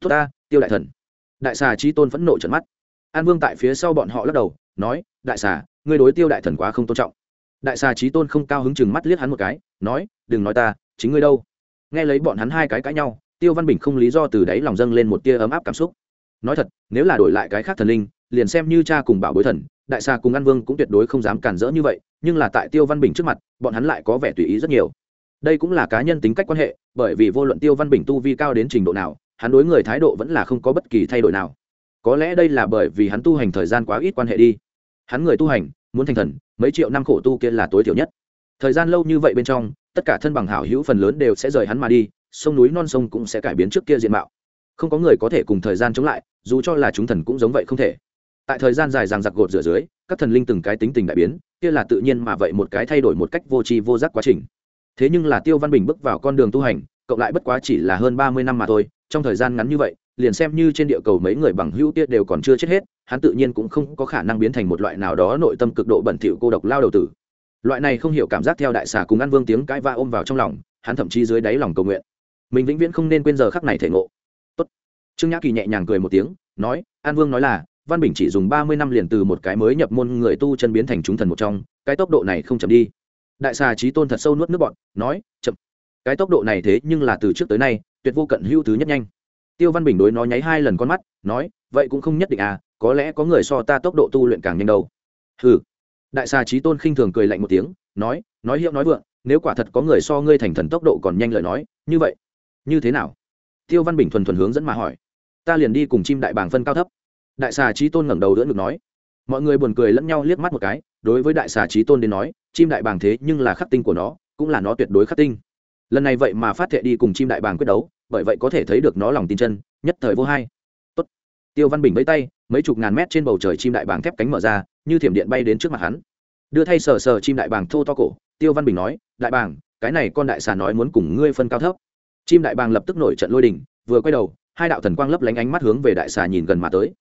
tốt ta, tiêu đại thần. Đại xà trí tôn phẫn nộ trận mắt. An vương tại phía sau bọn họ lắc đầu, nói, đại xà, ngươi đối tiêu đại thần quá không tôn trọng. Đại xà trí tôn không cao hứng chừng mắt liếc hắn một cái, nói, đừng nói ta, chính ngươi đâu. Nghe lấy bọn hắn hai cái cãi nhau, tiêu văn bình không lý do từ đáy lòng dâng lên một tia ấm áp cảm xúc. Nói thật, nếu là đổi lại cái khác thần linh liền xem như cha cùng bảo bối thần, đại xà cùng an vương cũng tuyệt đối không dám cản rỡ như vậy, nhưng là tại tiêu văn bình trước mặt, bọn hắn lại có vẻ tùy ý rất nhiều. Đây cũng là cá nhân tính cách quan hệ, bởi vì vô luận tiêu văn bình tu vi cao đến trình độ nào, hắn đối người thái độ vẫn là không có bất kỳ thay đổi nào. Có lẽ đây là bởi vì hắn tu hành thời gian quá ít quan hệ đi. Hắn người tu hành, muốn thành thần, mấy triệu năm khổ tu kia là tối thiểu nhất. Thời gian lâu như vậy bên trong, tất cả thân bằng hảo hữu phần lớn đều sẽ rời hắn mà đi, sông núi non sông cũng sẽ cải biến trước kia diện mạo. Không có người có thể cùng thời gian chống lại, dù cho là chúng thần cũng giống vậy không thể tại thời gian dài ràng giặc gột rửa dưới, các thần linh từng cái tính tình đại biến, kia là tự nhiên mà vậy một cái thay đổi một cách vô tri vô giác quá trình. Thế nhưng là tiêu văn bình bước vào con đường tu hành cộng lại bất quá chỉ là hơn ba mươi năm mà thôi, trong thời gian ngắn như vậy, liền xem như trên địa cầu mấy người bằng hữu tiết đều còn chưa chết hết, hắn tự nhiên cũng không có khả năng biến thành một loại nào đó nội tâm cực độ bẩn thỉu cô độc lao đầu tử. Loại này không hiểu cảm giác theo đại xà cùng ăn vương tiếng cãi va ôm vào trong lòng, hắn thậm chí dưới đáy lòng cầu nguyện. Mình vĩnh viễn không nên quên giờ khắc này thể ngộ. Tốt. trương nhã kỳ nhẹ nhàng cười một tiếng, nói, an vương nói là văn bình chỉ dùng ba mươi năm liền từ một cái mới nhập môn người tu chân biến thành chúng thần một trong, cái tốc độ này không chậm đi. Đại xà trí tôn thật sâu nuốt nước bọn nói, chậm. Cái tốc độ này thế nhưng là từ trước tới nay, tuyệt vô cận hữu thứ nhất nhanh. Tiêu văn bình đối nó nháy hai lần con mắt, nói, vậy cũng không nhất định à có lẽ có người so ta tốc độ tu luyện càng nhanh đâu. Ừ đại xà trí tôn khinh thường cười lạnh một tiếng, nói nói hiệu nói vượng, nếu quả thật có người so ngươi thành thần tốc độ còn nhanh lời nói, như vậy, như thế nào? Tiêu văn bình thuần thuần hướng dẫn mà hỏi, ta liền đi cùng chim đại bàng phân cao thấp đại xà trí tôn ngẩng đầu đỡ ngực nói. Mọi người buồn cười lẫn nhau liếc mắt một cái, đối với đại xà trí tôn đến nói, chim đại bàng thế nhưng là khắc tinh của nó, cũng là nó tuyệt đối khắc tinh. Lần này vậy mà phát thệ đi cùng chim đại bàng quyết đấu, bởi vậy có thể thấy được nó lòng tin chân, nhất thời vô hai. Tốt. tiêu văn bình vẫy tay, mấy chục ngàn mét trên bầu trời chim đại bàng thép cánh mở ra, như thiểm điện bay đến trước mặt hắn. Đưa thay sờ sờ chim đại bàng thô to cổ, tiêu văn bình nói, đại bàng, cái này con đại xà nói muốn cùng ngươi phân cao thấp. Chim đại bàng lập tức nổi trận lôi đình, vừa quay đầu, hai đạo thần quang lấp lánh ánh mắt hướng về đại xà nhìn gần mà tới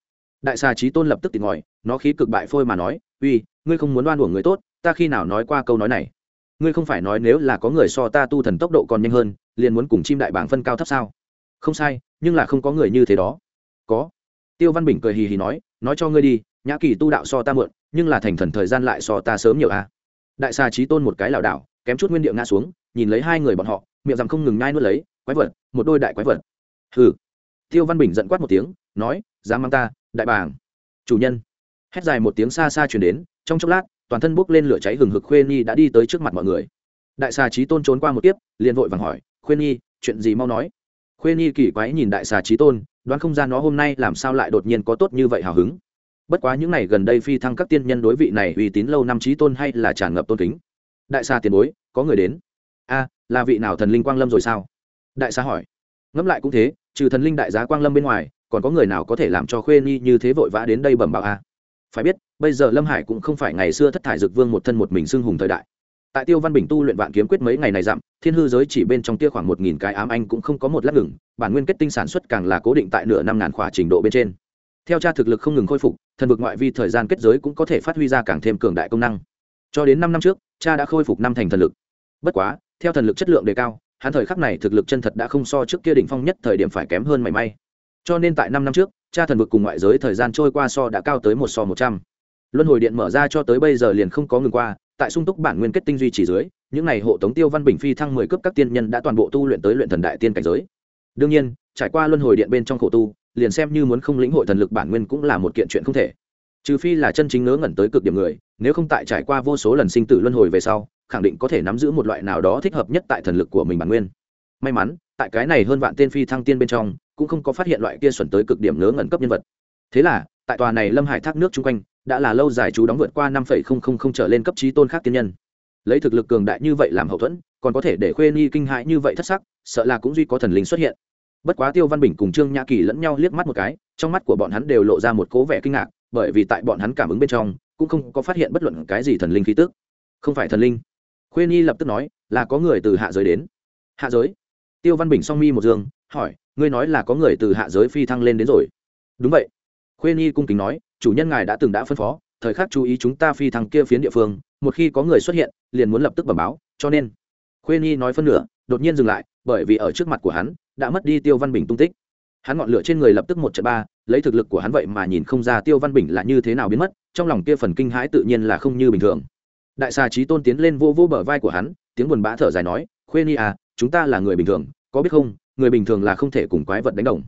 đại xà trí tôn lập tức tìm ngòi nó khí cực bại phôi mà nói, uy, ngươi không muốn đoan đuổi người tốt, ta khi nào nói qua câu nói này? Ngươi không phải nói nếu là có người so ta tu thần tốc độ còn nhanh hơn, liền muốn cùng chim đại bảng phân cao thấp sao? Không sai, nhưng là không có người như thế đó. Có. Tiêu văn bình cười hì hì nói nói cho ngươi đi, nhã kỳ tu đạo so ta mượn nhưng là thành thần thời gian lại so ta sớm nhiều a à. đại xà trí tôn một cái lảo đảo, kém chút nguyên điệu ngã xuống, nhìn lấy hai người bọn họ, miệng rằng không ngừng nhai nuốt lấy, quái vật, một đôi đại quái vật. Hừ. Tiêu văn bình giận quát một tiếng, nói, dám mang ta đại bàng. Chủ nhân. Hét dài một tiếng xa xa chuyển đến, trong chốc lát, toàn thân bốc lên lửa cháy hừng hực khuê nhi đã đi tới trước mặt mọi người. Đại xà trí tôn trốn qua một tiếp liền vội vàng hỏi, khuê nhi, chuyện gì mau nói? Khuê nhi kỳ quái nhìn đại xà trí tôn, đoán không ra nó hôm nay làm sao lại đột nhiên có tốt như vậy hào hứng. Bất quá những ngày gần đây phi thăng các tiên nhân đối vị này uy tín lâu năm trí tôn hay là tràn ngập tôn kính. Đại xà tiền bối, có người đến. A, là vị nào thần linh quang lâm rồi sao? Đại xà hỏi. Ngẫm lại cũng thế, trừ thần linh đại giá quang lâm bên ngoài còn có người nào có thể làm cho khuê nhi như thế vội vã đến đây bẩm báo a phải biết, bây giờ lâm hải cũng không phải ngày xưa thất thải dược vương một thân một mình xưng hùng thời đại. Tại tiêu văn bình tu luyện vạn kiếm quyết mấy ngày này dặm, thiên hư giới chỉ bên trong tia khoảng một nghìn cái ám anh cũng không có một lát ngừng, bản nguyên kết tinh sản xuất càng là cố định tại nửa năm ngàn khỏa trình độ bên trên. Theo cha thực lực không ngừng khôi phục, thần vực ngoại vi thời gian kết giới cũng có thể phát huy ra càng thêm cường đại công năng. Cho đến năm năm trước, cha đã khôi phục năm thành thần lực. Bất quá, theo thần lực chất lượng đề cao, hắn thời khắc này thực lực chân thật đã không so trước kia đỉnh phong nhất thời điểm phải kém hơn mảy may cho nên tại năm năm trước, cha thần vực cùng ngoại giới thời gian trôi qua so đã cao tới một so một trăm. Luân hồi điện mở ra cho tới bây giờ liền không có ngừng qua, tại sung túc bản nguyên kết tinh duy trì dưới, những n à y hộ tống tiêu văn bình phi thăng mười cấp các tiên nhân đã toàn bộ tu luyện tới luyện thần đại tiên cảnh giới. Đương nhiên, trải qua luân hồi điện bên trong khổ tu, liền xem như muốn không lĩnh hội thần lực bản nguyên cũng là một kiện chuyện không thể. Trừ phi là chân chính ngớ ngẩn tới cực điểm người, nếu không tại trải qua vô số lần sinh tử luân hồi về sau, khẳng định có thể nắm giữ một loại nào đó thích hợp nhất tại thần lực của mình bản nguyên. May mắn, tại cái này hơn vạn tên phi thăng tiên bên trong cũng không có phát hiện loại kia xuẩn tới cực điểm ngớ ngẩn cấp nhân vật. Thế là, tại tòa này lâm hải thác nước chung quanh, đã là lâu dài chú đóng vượt qua năm trở lên cấp trí tôn khác tiên nhân. Lấy thực lực cường đại như vậy làm hậu thuẫn, còn có thể để khuê nhi kinh hãi như vậy thất sắc, sợ là cũng duy có thần linh xuất hiện. Bất quá tiêu văn bình cùng trương nhã kỳ lẫn nhau liếc mắt một cái, trong mắt của bọn hắn đều lộ ra một cố vẻ kinh ngạc, bởi vì tại bọn hắn cảm ứng bên trong, cũng không có phát hiện bất luận cái gì thần linh khí tức. Không phải thần linh. Khuê nhi lập tức nói, là có người từ hạ giới đến. Hạ giới? Tiêu văn bình song mi một dương hỏi ngươi nói là có người từ hạ giới phi thăng lên đến rồi. Đúng vậy. Khuê nhi cung kính nói, chủ nhân ngài đã từng đã phân phó, thời khắc chú ý chúng ta phi thăng kia phiến địa phương, một khi có người xuất hiện, liền muốn lập tức bẩm báo, cho nên. Khuê nhi nói phân nửa, đột nhiên dừng lại, bởi vì ở trước mặt của hắn, đã mất đi tiêu văn bình tung tích. Hắn ngọn lửa trên người lập tức một trận ba, lấy thực lực của hắn vậy mà nhìn không ra tiêu văn bình là như thế nào biến mất, trong lòng kia phần kinh hãi tự nhiên là không như bình thường. Đại xà trí tôn tiến lên vô vô bờ vai của hắn, tiếng buồn bã thở dài nói, khuê ni à chúng ta là người bình thường, có biết không người bình thường là không thể cùng quái vật đánh đồng.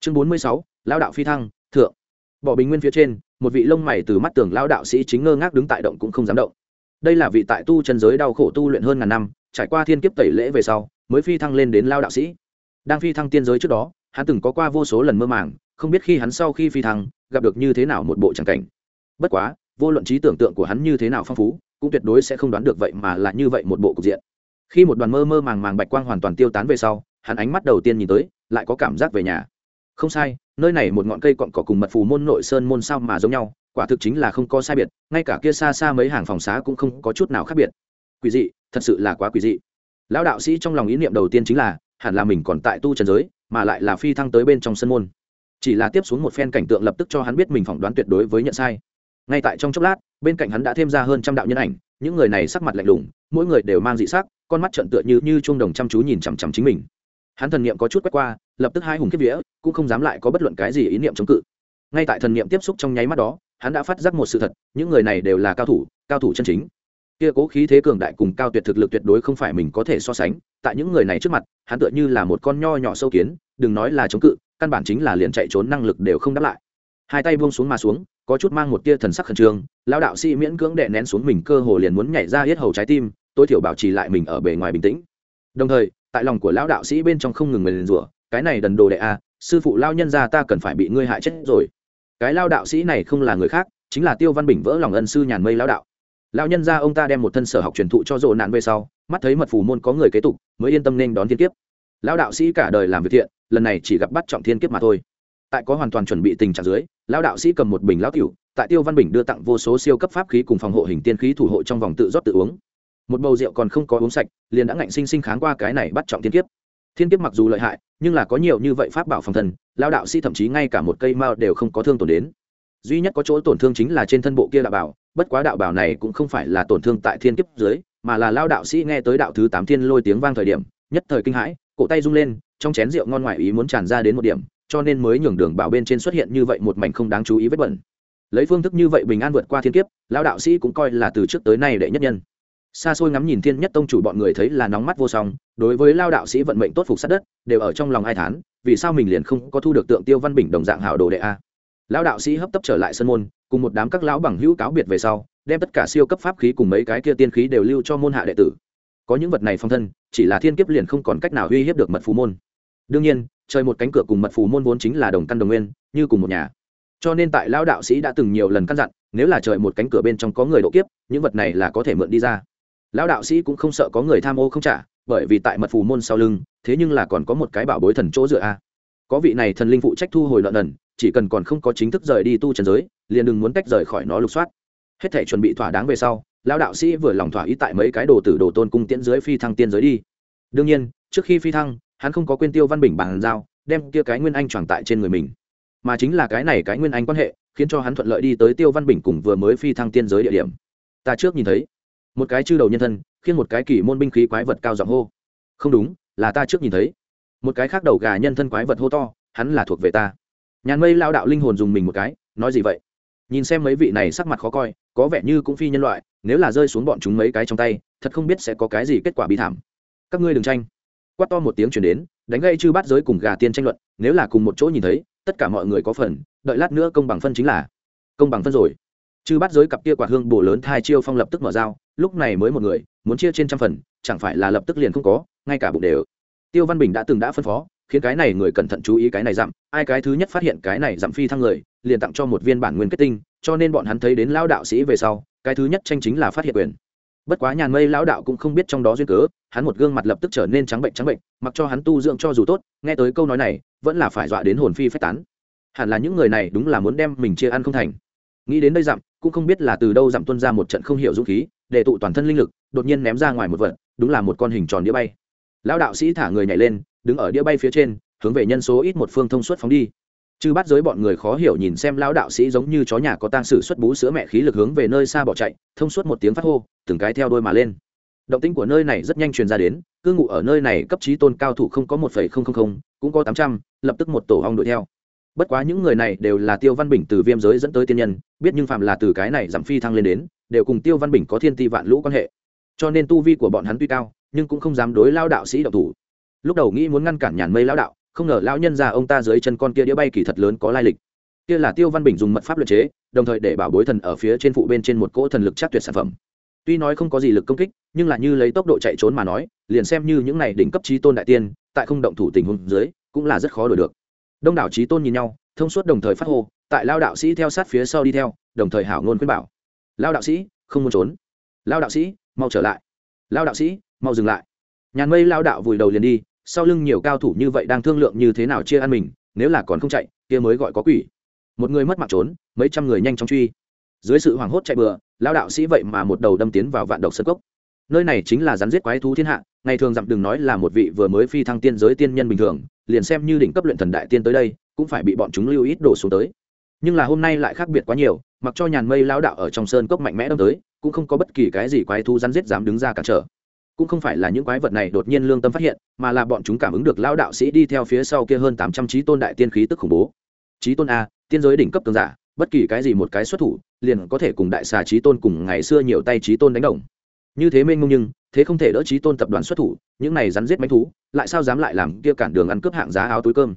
Chương bốn mươi sáu lao đạo phi thăng, thượng. Bỏ bình nguyên phía trên, một vị lông mày từ mắt tưởng lao đạo sĩ chính ngơ ngác đứng tại động cũng không dám động. Đây là vị tại tu chân giới đau khổ tu luyện hơn ngàn năm, trải qua thiên kiếp tẩy lễ về sau, mới phi thăng lên đến lao đạo sĩ. Đang phi thăng tiên giới trước đó, hắn từng có qua vô số lần mơ màng, không biết khi hắn sau khi phi thăng, gặp được như thế nào một bộ tràng cảnh. Bất quá, vô luận trí tưởng tượng của hắn như thế nào phong phú, cũng tuyệt đối sẽ không đoán được vậy mà là như vậy một bộ cục diện. Khi một đoàn mơ mơ màng màng bạch quang hoàn toàn tiêu tán về sau hắn ánh mắt đầu tiên nhìn tới, lại có cảm giác về nhà. Không sai, nơi này một ngọn cây cọn cỏ cùng mật phù môn nội sơn môn sao mà giống nhau, quả thực chính là không có sai biệt, ngay cả kia xa xa mấy hàng phòng xá cũng không có chút nào khác biệt. Quỷ dị, thật sự là quá quỷ dị. Lão đạo sĩ trong lòng ý niệm đầu tiên chính là, hẳn là mình còn tại tu trần giới, mà lại là phi thăng tới bên trong sân môn. Chỉ là tiếp xuống một phen cảnh tượng lập tức cho hắn biết mình phỏng đoán tuyệt đối với nhận sai. Ngay tại trong chốc lát, bên cạnh hắn đã thêm ra hơn trăm đạo nhân ảnh, những người này sắc mặt lạnh lùng, mỗi người đều mang dị sắc, con mắt trận tựa như như chuông đồng chăm chú nhìn chằm chằm chính mình hắn thần niệm có chút quét qua, lập tức hai hùng kiếp vía, cũng không dám lại có bất luận cái gì ý niệm chống cự. Ngay tại thần niệm tiếp xúc trong nháy mắt đó, hắn đã phát giác một sự thật, những người này đều là cao thủ cao thủ chân chính. Kia cố khí thế cường đại cùng cao tuyệt thực lực tuyệt đối không phải mình có thể so sánh, tại những người này trước mặt, hắn tựa như là một con nho nhỏ sâu kiến, đừng nói là chống cự, căn bản chính là liền chạy trốn năng lực đều không đáp lại. Hai tay buông xuống mà xuống, có chút mang một tia thần sắc khẩn trương lao đạo sĩ miễn cưỡng đệ nén xuống mình, cơ hồ liền muốn nhảy ra hết hầu trái tim, tối thiểu bảo trì lại mình ở bề ngoài bình tĩnh. Đồng thời tại lòng của lão đạo sĩ bên trong không ngừng nguyền rủa, cái này đần đồ đệ a sư phụ lao nhân ra ta cần phải bị ngươi hại chết rồi. Cái lao đạo sĩ này không là người khác, chính là tiêu văn bình vỡ lòng ân sư nhàn mây lao đạo. Lao nhân ra ông ta đem một thân sở học truyền thụ cho rộ nạn về sau, mắt thấy mật phù môn có người kế tục, mới yên tâm nên đón thiên kiếp. Lao đạo sĩ cả đời làm việc thiện, lần này chỉ gặp bắt trọng thiên kiếp mà thôi. Tại có hoàn toàn chuẩn bị tình trạng dưới lao đạo sĩ cầm một bình lão tiểu, tại tiêu văn bình đưa tặng vô số siêu cấp pháp khí cùng phòng hộ hình tiên khí thủ hộ trong vòng tự rót tự uống một bầu rượu còn không có uống sạch, liền đã ngạnh sinh sinh kháng qua cái này bắt trọng thiên kiếp. Thiên kiếp mặc dù lợi hại, nhưng là có nhiều như vậy pháp bảo phòng thần lao đạo sĩ thậm chí ngay cả một cây mao đều không có thương tổn đến. Duy nhất có chỗ tổn thương chính là trên thân bộ kia đạo bảo, bất quá đạo bảo này cũng không phải là tổn thương tại thiên kiếp dưới, mà là lao đạo sĩ nghe tới đạo thứ tám thiên lôi tiếng vang thời điểm, nhất thời kinh hãi, cổ tay rung lên, trong chén rượu ngon ngoại ý muốn tràn ra đến một điểm, cho nên mới nhường đường bảo bên trên xuất hiện như vậy một mảnh không đáng chú ý vết bẩn. Lấy phương thức như vậy bình an vượt qua thiên kiếp lao đạo sĩ cũng coi là từ trước tới nay đệ nhất nhân xa xôi ngắm nhìn thiên nhất tông chủ bọn người thấy là nóng mắt vô song, đối với lao đạo sĩ vận mệnh tốt phục sát đất, đều ở trong lòng ai thán, vì sao mình liền không có thu được tượng tiêu văn bình đồng dạng hảo đồ đệ a? Lao đạo sĩ hấp tấp trở lại sân môn, cùng một đám các lão bằng hữu cáo biệt về sau, đem tất cả siêu cấp pháp khí cùng mấy cái kia tiên khí đều lưu cho môn hạ đệ tử. Có những vật này phong thân, chỉ là thiên kiếp liền không còn cách nào uy hiếp được mật phù môn. Đương nhiên, trời một cánh cửa cùng mật phù môn vốn chính là đồng căn đồng nguyên, như cùng một nhà. Cho nên tại lao đạo sĩ đã từng nhiều lần căn dặn, nếu là trời một cánh cửa bên trong có người độ kiếp, những vật này là có thể mượn đi ra lão đạo sĩ cũng không sợ có người tham ô không trả, bởi vì tại mật phù môn sau lưng, thế nhưng là còn có một cái bảo bối thần chỗ dựa a. Có vị này thần linh phụ trách thu hồi lợn ẩn chỉ cần còn không có chính thức rời đi tu trần giới, liền đừng muốn tách rời khỏi nó lục soát. Hết thể chuẩn bị thỏa đáng về sau, lão đạo sĩ vừa lòng thỏa ý tại mấy cái đồ tử đồ tôn cung tiễn dưới phi thăng tiên giới đi. Đương nhiên, trước khi phi thăng, hắn không có quên tiêu văn bình bàn giao, đem kia cái nguyên anh tròn tại trên người mình. Mà chính là cái này cái nguyên anh quan hệ, khiến cho hắn thuận lợi đi tới tiêu văn bình cùng vừa mới phi thăng tiên giới địa điểm. Ta trước nhìn thấy một cái chư đầu nhân thân, khiến một cái kỳ môn binh khí quái vật cao giọng hô. Không đúng, là ta trước nhìn thấy. Một cái khác đầu gà nhân thân quái vật hô to, hắn là thuộc về ta. Nhàn mây lao đạo linh hồn dùng mình một cái, nói gì vậy? Nhìn xem mấy vị này sắc mặt khó coi, có vẻ như cũng phi nhân loại, nếu là rơi xuống bọn chúng mấy cái trong tay, thật không biết sẽ có cái gì kết quả bi thảm. Các ngươi đừng tranh. Quát to một tiếng chuyển đến, đánh gây chư bắt giới cùng gà tiên tranh luận, nếu là cùng một chỗ nhìn thấy, tất cả mọi người có phần, đợi lát nữa công bằng phân chính là công bằng phân rồi. Chư bắt giới cặp kia quạt hương bổ lớn thai chiêu phong lập tức mở dao lúc này mới một người muốn chia trên trăm phần chẳng phải là lập tức liền không có ngay cả bụng đều. Tiêu văn bình đã từng đã phân phó khiến cái này người cẩn thận chú ý cái này giảm, ai cái thứ nhất phát hiện cái này giảm phi thăng người liền tặng cho một viên bản nguyên kết tinh cho nên bọn hắn thấy đến lao đạo sĩ về sau cái thứ nhất tranh chính là phát hiện quyền. Bất quá nhàn mây lão đạo cũng không biết trong đó duyên cớ hắn một gương mặt lập tức trở nên trắng bệnh trắng bệnh mặc cho hắn tu dưỡng cho dù tốt nghe tới câu nói này vẫn là phải dọa đến hồn phi phách tán. Hẳn là những người này đúng là muốn đem mình chia ăn không thành. Nghĩ đến đây dặm cũng không biết là từ đâu dặm tuân ra một trận không hiểu dũng khí để tụ toàn thân linh lực, đột nhiên ném ra ngoài một vật, đúng là một con hình tròn đĩa bay. Lão đạo sĩ thả người nhảy lên, đứng ở đĩa bay phía trên, hướng về nhân số ít một phương thông suốt phóng đi. Chư bắt giới bọn người khó hiểu nhìn xem lão đạo sĩ giống như chó nhà có tang sử xuất bú sữa mẹ khí lực hướng về nơi xa bỏ chạy, thông suốt một tiếng phát hô, từng cái theo đôi mà lên. Động tĩnh của nơi này rất nhanh truyền ra đến, cư ngụ ở nơi này cấp trí tôn cao thủ không có một phẩy không không không, cũng có tám trăm, lập tức một tổ hong đuổi theo. Bất quá những người này đều là tiêu văn bình từ viêm giới dẫn tới tiên nhân, biết nhưng phạm là từ cái này giảm phi thăng lên đến đều cùng tiêu văn bình có thiên ti vạn lũ quan hệ. Cho nên tu vi của bọn hắn tuy cao, nhưng cũng không dám đối lao đạo sĩ đạo thủ. Lúc đầu nghĩ muốn ngăn cản nhàn mây lao đạo, không ngờ lão nhân già ông ta dưới chân con kia đĩa bay kỳ thật lớn có lai lịch. Kia là tiêu văn bình dùng mật pháp luật chế, đồng thời để bảo bối thần ở phía trên phụ bên trên một cỗ thần lực chắc tuyệt sản phẩm. Tuy nói không có gì lực công kích, nhưng là như lấy tốc độ chạy trốn mà nói, liền xem như những này đỉnh cấp trí tôn đại tiên, tại không động thủ tình huống dưới, cũng là rất khó đổi được. Đông đảo trí tôn nhìn nhau, thông suốt đồng thời phát hô, tại lao đạo sĩ theo sát phía sau đi theo, đồng thời hảo ngôn khuyên bảo lao đạo sĩ, không muốn trốn. Lao đạo sĩ, mau trở lại. Lao đạo sĩ, mau dừng lại. Nhàn mây lao đạo vùi đầu liền đi, sau lưng nhiều cao thủ như vậy đang thương lượng như thế nào chia ăn mình, nếu là còn không chạy, kia mới gọi có quỷ. Một người mất mạng trốn, mấy trăm người nhanh chóng truy. Dưới sự hoảng hốt chạy bừa, lao đạo sĩ vậy mà một đầu đâm tiến vào vạn độc sân cốc. Nơi này chính là rắn giết quái thú thiên hạ, ngày thường dặm đừng nói là một vị vừa mới phi thăng tiên giới tiên nhân bình thường, liền xem như đỉnh cấp luyện thần đại tiên tới đây, cũng phải bị bọn chúng lưu ít đổ xuống tới. Nhưng là hôm nay lại khác biệt quá nhiều mặc cho nhàn mây lao đạo ở trong sơn cốc mạnh mẽ đâm tới, cũng không có bất kỳ cái gì quái thú rắn giết dám đứng ra cản trở. Cũng không phải là những quái vật này đột nhiên lương tâm phát hiện, mà là bọn chúng cảm ứng được lao đạo sĩ đi theo phía sau kia hơn tám trăm trí tôn đại tiên khí tức khủng bố. Trí tôn a, tiên giới đỉnh cấp tương giả, bất kỳ cái gì một cái xuất thủ, liền có thể cùng đại xà trí tôn cùng ngày xưa nhiều tay trí tôn đánh đồng. Như thế mênh mông nhưng, thế không thể đỡ trí tôn tập đoàn xuất thủ, những này rắn giết máy thú, lại sao dám lại làm kia cản đường ăn cướp hạng giá áo túi cơm?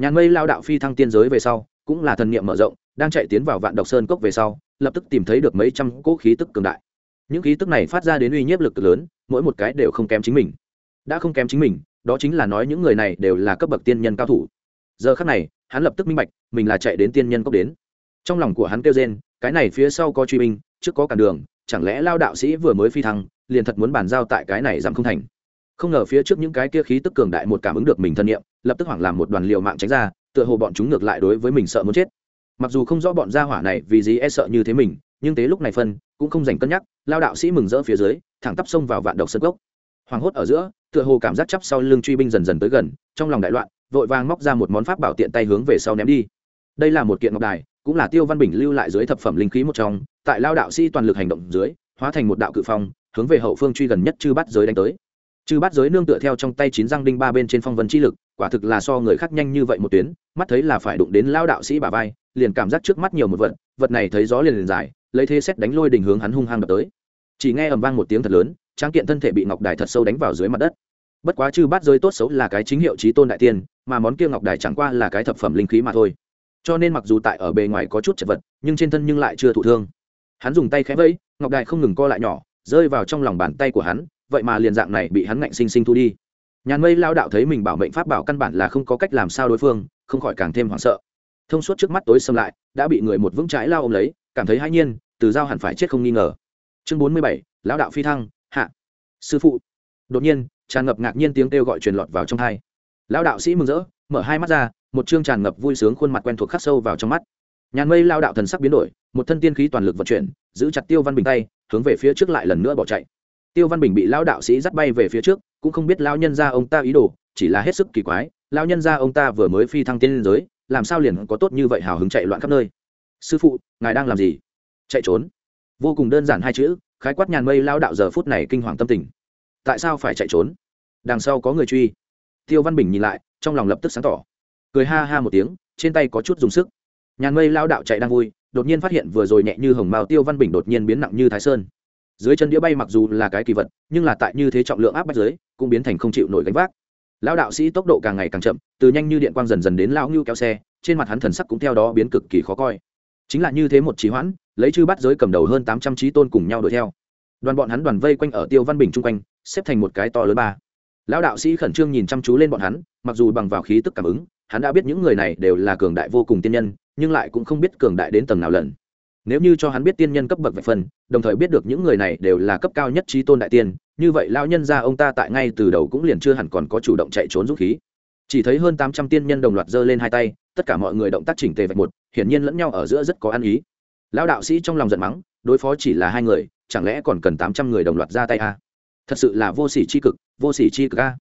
Nhàn mây lao đạo phi thăng tiên giới về sau, cũng là thần niệm mở rộng đang chạy tiến vào vạn độc sơn cốc về sau, lập tức tìm thấy được mấy trăm cỗ khí tức cường đại. Những khí tức này phát ra đến uy nhiếp lực lớn, mỗi một cái đều không kém chính mình. Đã không kém chính mình, đó chính là nói những người này đều là cấp bậc tiên nhân cao thủ. Giờ khắc này, hắn lập tức minh bạch, mình là chạy đến tiên nhân cốc đến. Trong lòng của hắn kêu rên, cái này phía sau có truy binh, trước có cản đường, chẳng lẽ lao đạo sĩ vừa mới phi thăng, liền thật muốn bàn giao tại cái này giảm không thành. Không ngờ phía trước những cái kia khí tức cường đại một cảm ứng được mình thân nhiệm, lập tức hoảng làm một đoàn liều mạng tránh ra, tựa hồ bọn chúng ngược lại đối với mình sợ muốn chết mặc dù không rõ bọn gia hỏa này vì gì e sợ như thế mình, nhưng tế lúc này phân, cũng không dành cân nhắc, lao đạo sĩ mừng rỡ phía dưới, thẳng tắp xông vào vạn độc sân gốc hoàng hốt ở giữa, tựa hồ cảm giác chắp sau lưng truy binh dần dần tới gần, trong lòng đại loạn, vội vàng móc ra một món pháp bảo tiện tay hướng về sau ném đi. Đây là một kiện ngọc đài, cũng là tiêu văn bình lưu lại dưới thập phẩm linh khí một trong, tại lao đạo sĩ toàn lực hành động dưới, hóa thành một đạo cự phong, hướng về hậu phương truy gần nhất chư bắt giới đánh tới. Chư bắt giới nương tựa theo trong tay chín răng đinh ba bên trên phong vân chi lực, quả thực là so người khác nhanh như vậy một tuyến, mắt thấy là phải đụng đến lao đạo sĩ bà vai liền cảm giác trước mắt nhiều một vật vật này thấy gió liền liền dài, lấy thế xét đánh lôi đình hướng hắn hung hăng đập tới. Chỉ nghe ầm vang một tiếng thật lớn, tráng kiện thân thể bị ngọc đài thật sâu đánh vào dưới mặt đất. Bất quá chư bát rơi tốt xấu là cái chính hiệu trí tôn đại tiên, mà món kia ngọc đài chẳng qua là cái thập phẩm linh khí mà thôi. Cho nên mặc dù tại ở bề ngoài có chút chật vật, nhưng trên thân nhưng lại chưa thụ thương. Hắn dùng tay khẽ vẫy, ngọc đài không ngừng co lại nhỏ, rơi vào trong lòng bàn tay của hắn, vậy mà liền dạng này bị hắn ngạnh sinh sinh thu đi. Nhàn mây lao đạo thấy mình bảo mệnh pháp bảo căn bản là không có cách làm sao đối phương, không khỏi càng thêm hoảng sợ thông suốt trước mắt tối xâm lại, đã bị người một vững trái lao ôm lấy, cảm thấy hãi nhiên, từ giao hẳn phải chết không nghi ngờ. Chương bốn mươi bảy, lão đạo phi thăng, hạ. Sư phụ. Đột nhiên, tràn ngập ngạc nhiên tiếng kêu gọi truyền lọt vào trong hai. Lão đạo sĩ mừng rỡ, mở hai mắt ra, một chương tràn ngập vui sướng khuôn mặt quen thuộc khắc sâu vào trong mắt. Nhàn mây lao đạo thần sắc biến đổi, một thân tiên khí toàn lực vận chuyển, giữ chặt tiêu văn bình tay, hướng về phía trước lại lần nữa bỏ chạy. Tiêu văn bình bị lao đạo sĩ dắt bay về phía trước, cũng không biết lao nhân ra ông ta ý đồ, chỉ là hết sức kỳ quái lao nhân ra ông ta vừa mới phi thăng tiên liên giới làm sao liền có tốt như vậy hào hứng chạy loạn khắp nơi? Sư phụ, ngài đang làm gì? Chạy trốn. Vô cùng đơn giản hai chữ, khái quát nhàn mây lao đạo giờ phút này kinh hoàng tâm tình. Tại sao phải chạy trốn? Đằng sau có người truy. Tiêu văn bình nhìn lại, trong lòng lập tức sáng tỏ. Cười ha ha một tiếng, trên tay có chút dùng sức. Nhàn mây lao đạo chạy đang vui, đột nhiên phát hiện vừa rồi nhẹ như hồng mao tiêu văn bình đột nhiên biến nặng như thái sơn. Dưới chân đĩa bay mặc dù là cái kỳ vật, nhưng là tại như thế trọng lượng áp bách dưới, cũng biến thành không chịu nổi gánh vác lão đạo sĩ tốc độ càng ngày càng chậm, từ nhanh như điện quang dần dần đến lão ngưu kéo xe, trên mặt hắn thần sắc cũng theo đó biến cực kỳ khó coi. Chính là như thế một trí hoãn, lấy chư bắt giới cầm đầu hơn tám trăm trí tôn cùng nhau đuổi theo. Đoàn bọn hắn đoàn vây quanh ở tiêu văn bình chung quanh, xếp thành một cái to lớn ba. Lão đạo sĩ khẩn trương nhìn chăm chú lên bọn hắn, mặc dù bằng vào khí tức cảm ứng, hắn đã biết những người này đều là cường đại vô cùng tiên nhân, nhưng lại cũng không biết cường đại đến tầng nào lần nếu như cho hắn biết tiên nhân cấp bậc vạch phần đồng thời biết được những người này đều là cấp cao nhất trí tôn đại tiên, như vậy lao nhân ra ông ta tại ngay từ đầu cũng liền chưa hẳn còn có chủ động chạy trốn dũng khí chỉ thấy hơn tám trăm tiên nhân đồng loạt giơ lên hai tay, tất cả mọi người động tác chỉnh tề vạch một, hiển nhiên lẫn nhau ở giữa rất có ăn ý lao đạo sĩ trong lòng giận mắng, đối phó chỉ là hai người, chẳng lẽ còn cần tám trăm người đồng loạt ra tay à? thật sự là vô sỉ c h i cực, vô sỉ c h i cực à?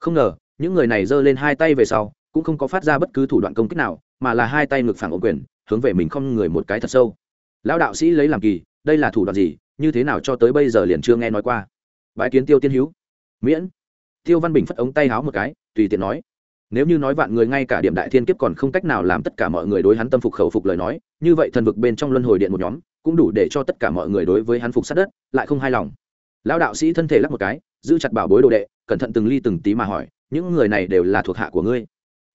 không ngờ, những người này giơ lên hai tay về sau, cũng không có phát ra bất cứ thủ đoạn công kích nào, mà là hai tay ngực phản ô quyền, hướng về mình không người một cái thật sâu lão đạo sĩ lấy làm kỳ, đây là thủ đoạn gì, như thế nào cho tới bây giờ liền chưa nghe nói qua. Bãi kiến tiêu tiên hữu miễn. Tiêu văn bình phất ống tay háo một cái, tùy tiện nói. Nếu như nói vạn người ngay cả điểm đại thiên kiếp còn không cách nào làm tất cả mọi người đối hắn tâm phục khẩu phục lời nói, như vậy thần vực bên trong luân hồi điện một nhóm, cũng đủ để cho tất cả mọi người đối với hắn phục sát đất, lại không hài lòng. Lão đạo sĩ thân thể lắc một cái, giữ chặt bảo bối đồ đệ, cẩn thận từng ly từng tí mà hỏi, những người này đều là thuộc hạ của ngươi?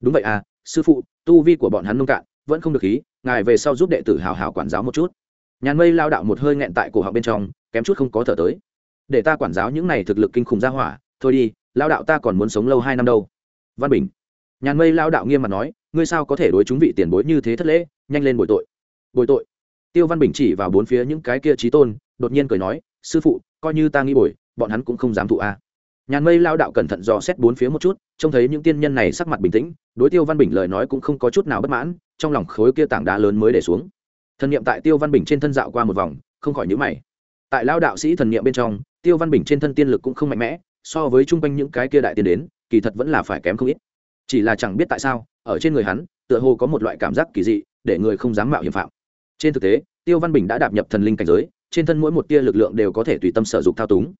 Đúng vậy à sư phụ, tu vi của bọn hắn nông cạn, vẫn không được ý ngài về sau giúp đệ tử hào hào quản giáo một chút. Nhàn mây lao đạo một hơi nghẹn tại cổ họng bên trong, kém chút không có thở tới. Để ta quản giáo những này thực lực kinh khủng ra hỏa, thôi đi, lao đạo ta còn muốn sống lâu hai năm đâu. Văn bình. Nhàn mây lao đạo nghiêm mặt nói, ngươi sao có thể đối chúng vị tiền bối như thế thất lễ, nhanh lên bồi tội. Bồi tội? Tiêu văn bình chỉ vào bốn phía những cái kia trí tôn, đột nhiên cười nói, sư phụ, coi như ta nghĩ bồi, bọn hắn cũng không dám thụ a nhàn mây lao đạo cẩn thận dò xét bốn phía một chút, trông thấy những tiên nhân này sắc mặt bình tĩnh, đối tiêu văn bình lời nói cũng không có chút nào bất mãn, trong lòng khối kia tảng đá lớn mới để xuống. Thần niệm tại tiêu văn bình trên thân dạo qua một vòng, không khỏi nhữ mày. Tại lao đạo sĩ thần niệm bên trong, tiêu văn bình trên thân tiên lực cũng không mạnh mẽ, so với chung quanh những cái kia đại tiên đến, kỳ thật vẫn là phải kém không ít. Chỉ là chẳng biết tại sao, ở trên người hắn, tựa hồ có một loại cảm giác kỳ dị, để người không dám mạo hiểm phạm. Trên thực tế, tiêu văn bình đã đạp nhập thần linh cảnh giới, trên thân mỗi một tia lực lượng đều có thể tùy tâm sở dục thao túng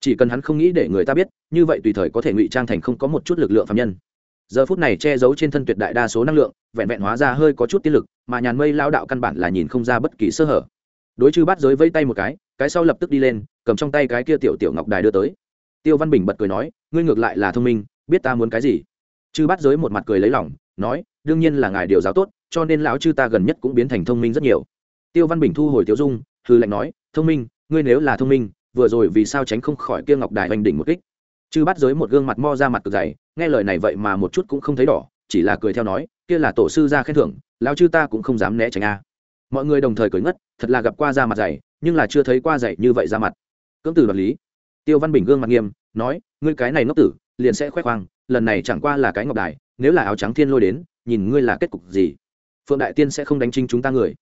chỉ cần hắn không nghĩ để người ta biết, như vậy tùy thời có thể ngụy trang thành không có một chút lực lượng phạm nhân. Giờ phút này che giấu trên thân tuyệt đại đa số năng lượng, vẹn vẹn hóa ra hơi có chút tiên lực, mà nhàn mây lao đạo căn bản là nhìn không ra bất kỳ sơ hở. Đối chư bắt giới vây tay một cái cái sau lập tức đi lên, cầm trong tay cái kia tiểu tiểu ngọc đài đưa tới. Tiêu văn bình bật cười nói, ngươi ngược lại là thông minh, biết ta muốn cái gì? Chư bắt giới một mặt cười lấy lòng, nói, đương nhiên là ngài điều giáo tốt, cho nên lão chư ta gần nhất cũng biến thành thông minh rất nhiều. Tiêu văn bình thu hồi tiêu dung hư lệnh nói, thông minh, ngươi nếu là thông minh vừa rồi vì sao tránh không khỏi kia ngọc đài oanh đỉnh một kích. Chư bắt giới một gương mặt mo ra mặt cực dày, nghe lời này vậy mà một chút cũng không thấy đỏ, chỉ là cười theo nói, kia là tổ sư ra khen thưởng lao chư ta cũng không dám né tránh a. Mọi người đồng thời cười ngất, thật là gặp qua ra mặt dày, nhưng là chưa thấy qua dày như vậy ra mặt. Cưỡng từ đoạt lý. Tiêu văn bình gương mặt nghiêm, nói, ngươi cái này ngốc tử, liền sẽ khoe khoang, lần này chẳng qua là cái ngọc đài, nếu là áo trắng thiên lôi đến, nhìn ngươi là kết cục gì? Phượng đại tiên sẽ không đánh trinh chúng ta người.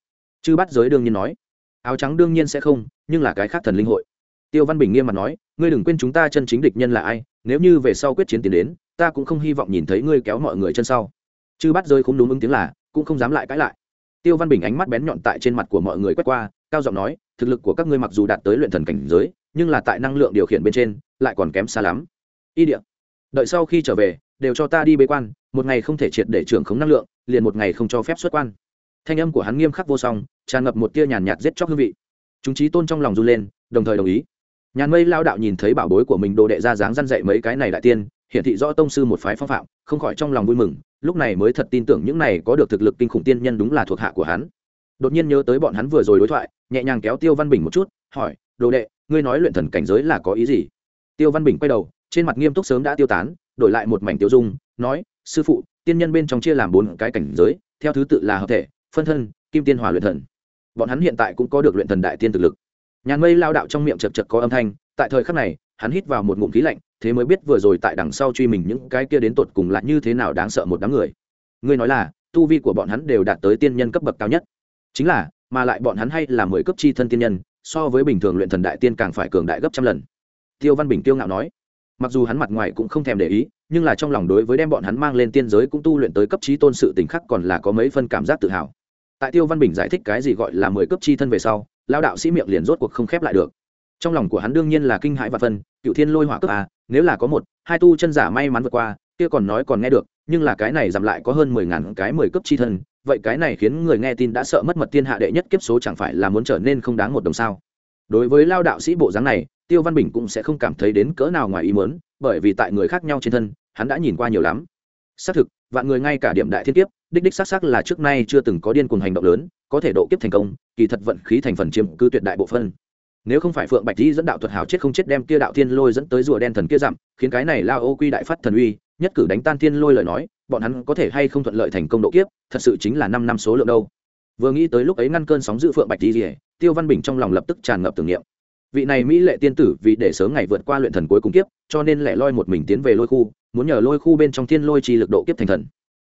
Chư bắt giới đương nhiên nói, áo trắng đương nhiên sẽ không, nhưng là cái khác thần linh hội tiêu văn bình nghiêm mặt nói, ngươi đừng quên chúng ta chân chính địch nhân là ai, nếu như về sau quyết chiến tiến đến, ta cũng không hy vọng nhìn thấy ngươi kéo mọi người chân sau. Chư bắt rơi không đúng ứng tiếng là, cũng không dám lại cãi lại. Tiêu văn bình ánh mắt bén nhọn tại trên mặt của mọi người quét qua, cao giọng nói, thực lực của các ngươi mặc dù đạt tới luyện thần cảnh giới, nhưng là tại năng lượng điều khiển bên trên, lại còn kém xa lắm. Y địa, đợi sau khi trở về, đều cho ta đi bế quan, một ngày không thể triệt để trưởng khống năng lượng, liền một ngày không cho phép xuất quan. Thanh âm của hắn nghiêm khắc vô song, tràn ngập một tia nhàn nhạt giết chóc hương vị. Chúng trí tôn trong lòng run lên, đồng thời đồng ý nhàn mây lao đạo nhìn thấy bảo bối của mình đồ đệ ra dáng răn dạy mấy cái này đại tiên, hiển thị rõ tông sư một phái phong phạm, không khỏi trong lòng vui mừng, lúc này mới thật tin tưởng những này có được thực lực kinh khủng tiên nhân đúng là thuộc hạ của hắn. Đột nhiên nhớ tới bọn hắn vừa rồi đối thoại, nhẹ nhàng kéo tiêu văn bình một chút, hỏi, đồ đệ, ngươi nói luyện thần cảnh giới là có ý gì? Tiêu văn bình quay đầu, trên mặt nghiêm túc sớm đã tiêu tán, đổi lại một mảnh tiêu dung, nói, sư phụ, tiên nhân bên trong chia làm bốn cái cảnh giới, theo thứ tự là hợp thể, phân thân, kim tiên hòa luyện thần. Bọn hắn hiện tại cũng có được luyện thần đại tiên thực lực nhàn mây lao đạo trong miệng chật chật có âm thanh, tại thời khắc này, hắn hít vào một ngụm khí lạnh, thế mới biết vừa rồi tại đằng sau truy mình những cái kia đến tột cùng là như thế nào đáng sợ một đám người. Ngươi nói là, tu vi của bọn hắn đều đạt tới tiên nhân cấp bậc cao nhất. Chính là, mà lại bọn hắn hay là mười cấp chi thân tiên nhân, so với bình thường luyện thần đại tiên càng phải cường đại gấp trăm lần. Tiêu văn bình tiêu ngạo nói. Mặc dù hắn mặt ngoài cũng không thèm để ý, nhưng là trong lòng đối với đem bọn hắn mang lên tiên giới cũng tu luyện tới cấp trí tôn sự tình khắc còn là có mấy phân cảm giác tự hào tại tiêu văn bình giải thích cái gì gọi là mười cấp chi thân về sau lao đạo sĩ miệng liền rốt cuộc không khép lại được. Trong lòng của hắn đương nhiên là kinh hãi và phân, cựu thiên lôi hỏa cấp a, nếu là có một, hai tu chân giả may mắn vượt qua, kia còn nói còn nghe được, nhưng là cái này giảm lại có hơn mười ngàn cái mười cấp chi thân, vậy cái này khiến người nghe tin đã sợ mất mật thiên hạ đệ nhất kiếp số chẳng phải là muốn trở nên không đáng một đồng sao? Đối với lao đạo sĩ bộ dáng này, tiêu văn bình cũng sẽ không cảm thấy đến cỡ nào ngoài ý mớn bởi vì tại người khác nhau trên thân, hắn đã nhìn qua nhiều lắm. Xác thực vạn người ngay cả điểm đại thiên kiếp, đích đích xác xác là trước nay chưa từng có điên cuồng hành động lớn, có thể độ kiếp thành công, kỳ thật vận khí thành phần chiếm cư tuyệt đại bộ phân nếu không phải phượng bạch di dẫn đạo thuật hào chết không chết đem kia đạo thiên lôi dẫn tới rùa đen thần kia dặm khiến cái này lao ô quy đại phát thần uy, nhất cử đánh tan thiên lôi lời nói, bọn hắn có thể hay không thuận lợi thành công độ kiếp, thật sự chính là năm năm số lượng đâu. Vừa nghĩ tới lúc ấy ngăn cơn sóng giữ phượng bạch di rỉa tiêu văn bình trong lòng lập tức tràn ngập tưởng niệm. Vị này mỹ lệ tiên tử vì để sớm ngày vượt qua luyện thần cuối cùng kiếp, cho nên lẻ loi một mình tiến về lôi khu muốn nhờ lôi khu bên trong thiên lôi chi lực độ kiếp thành thần.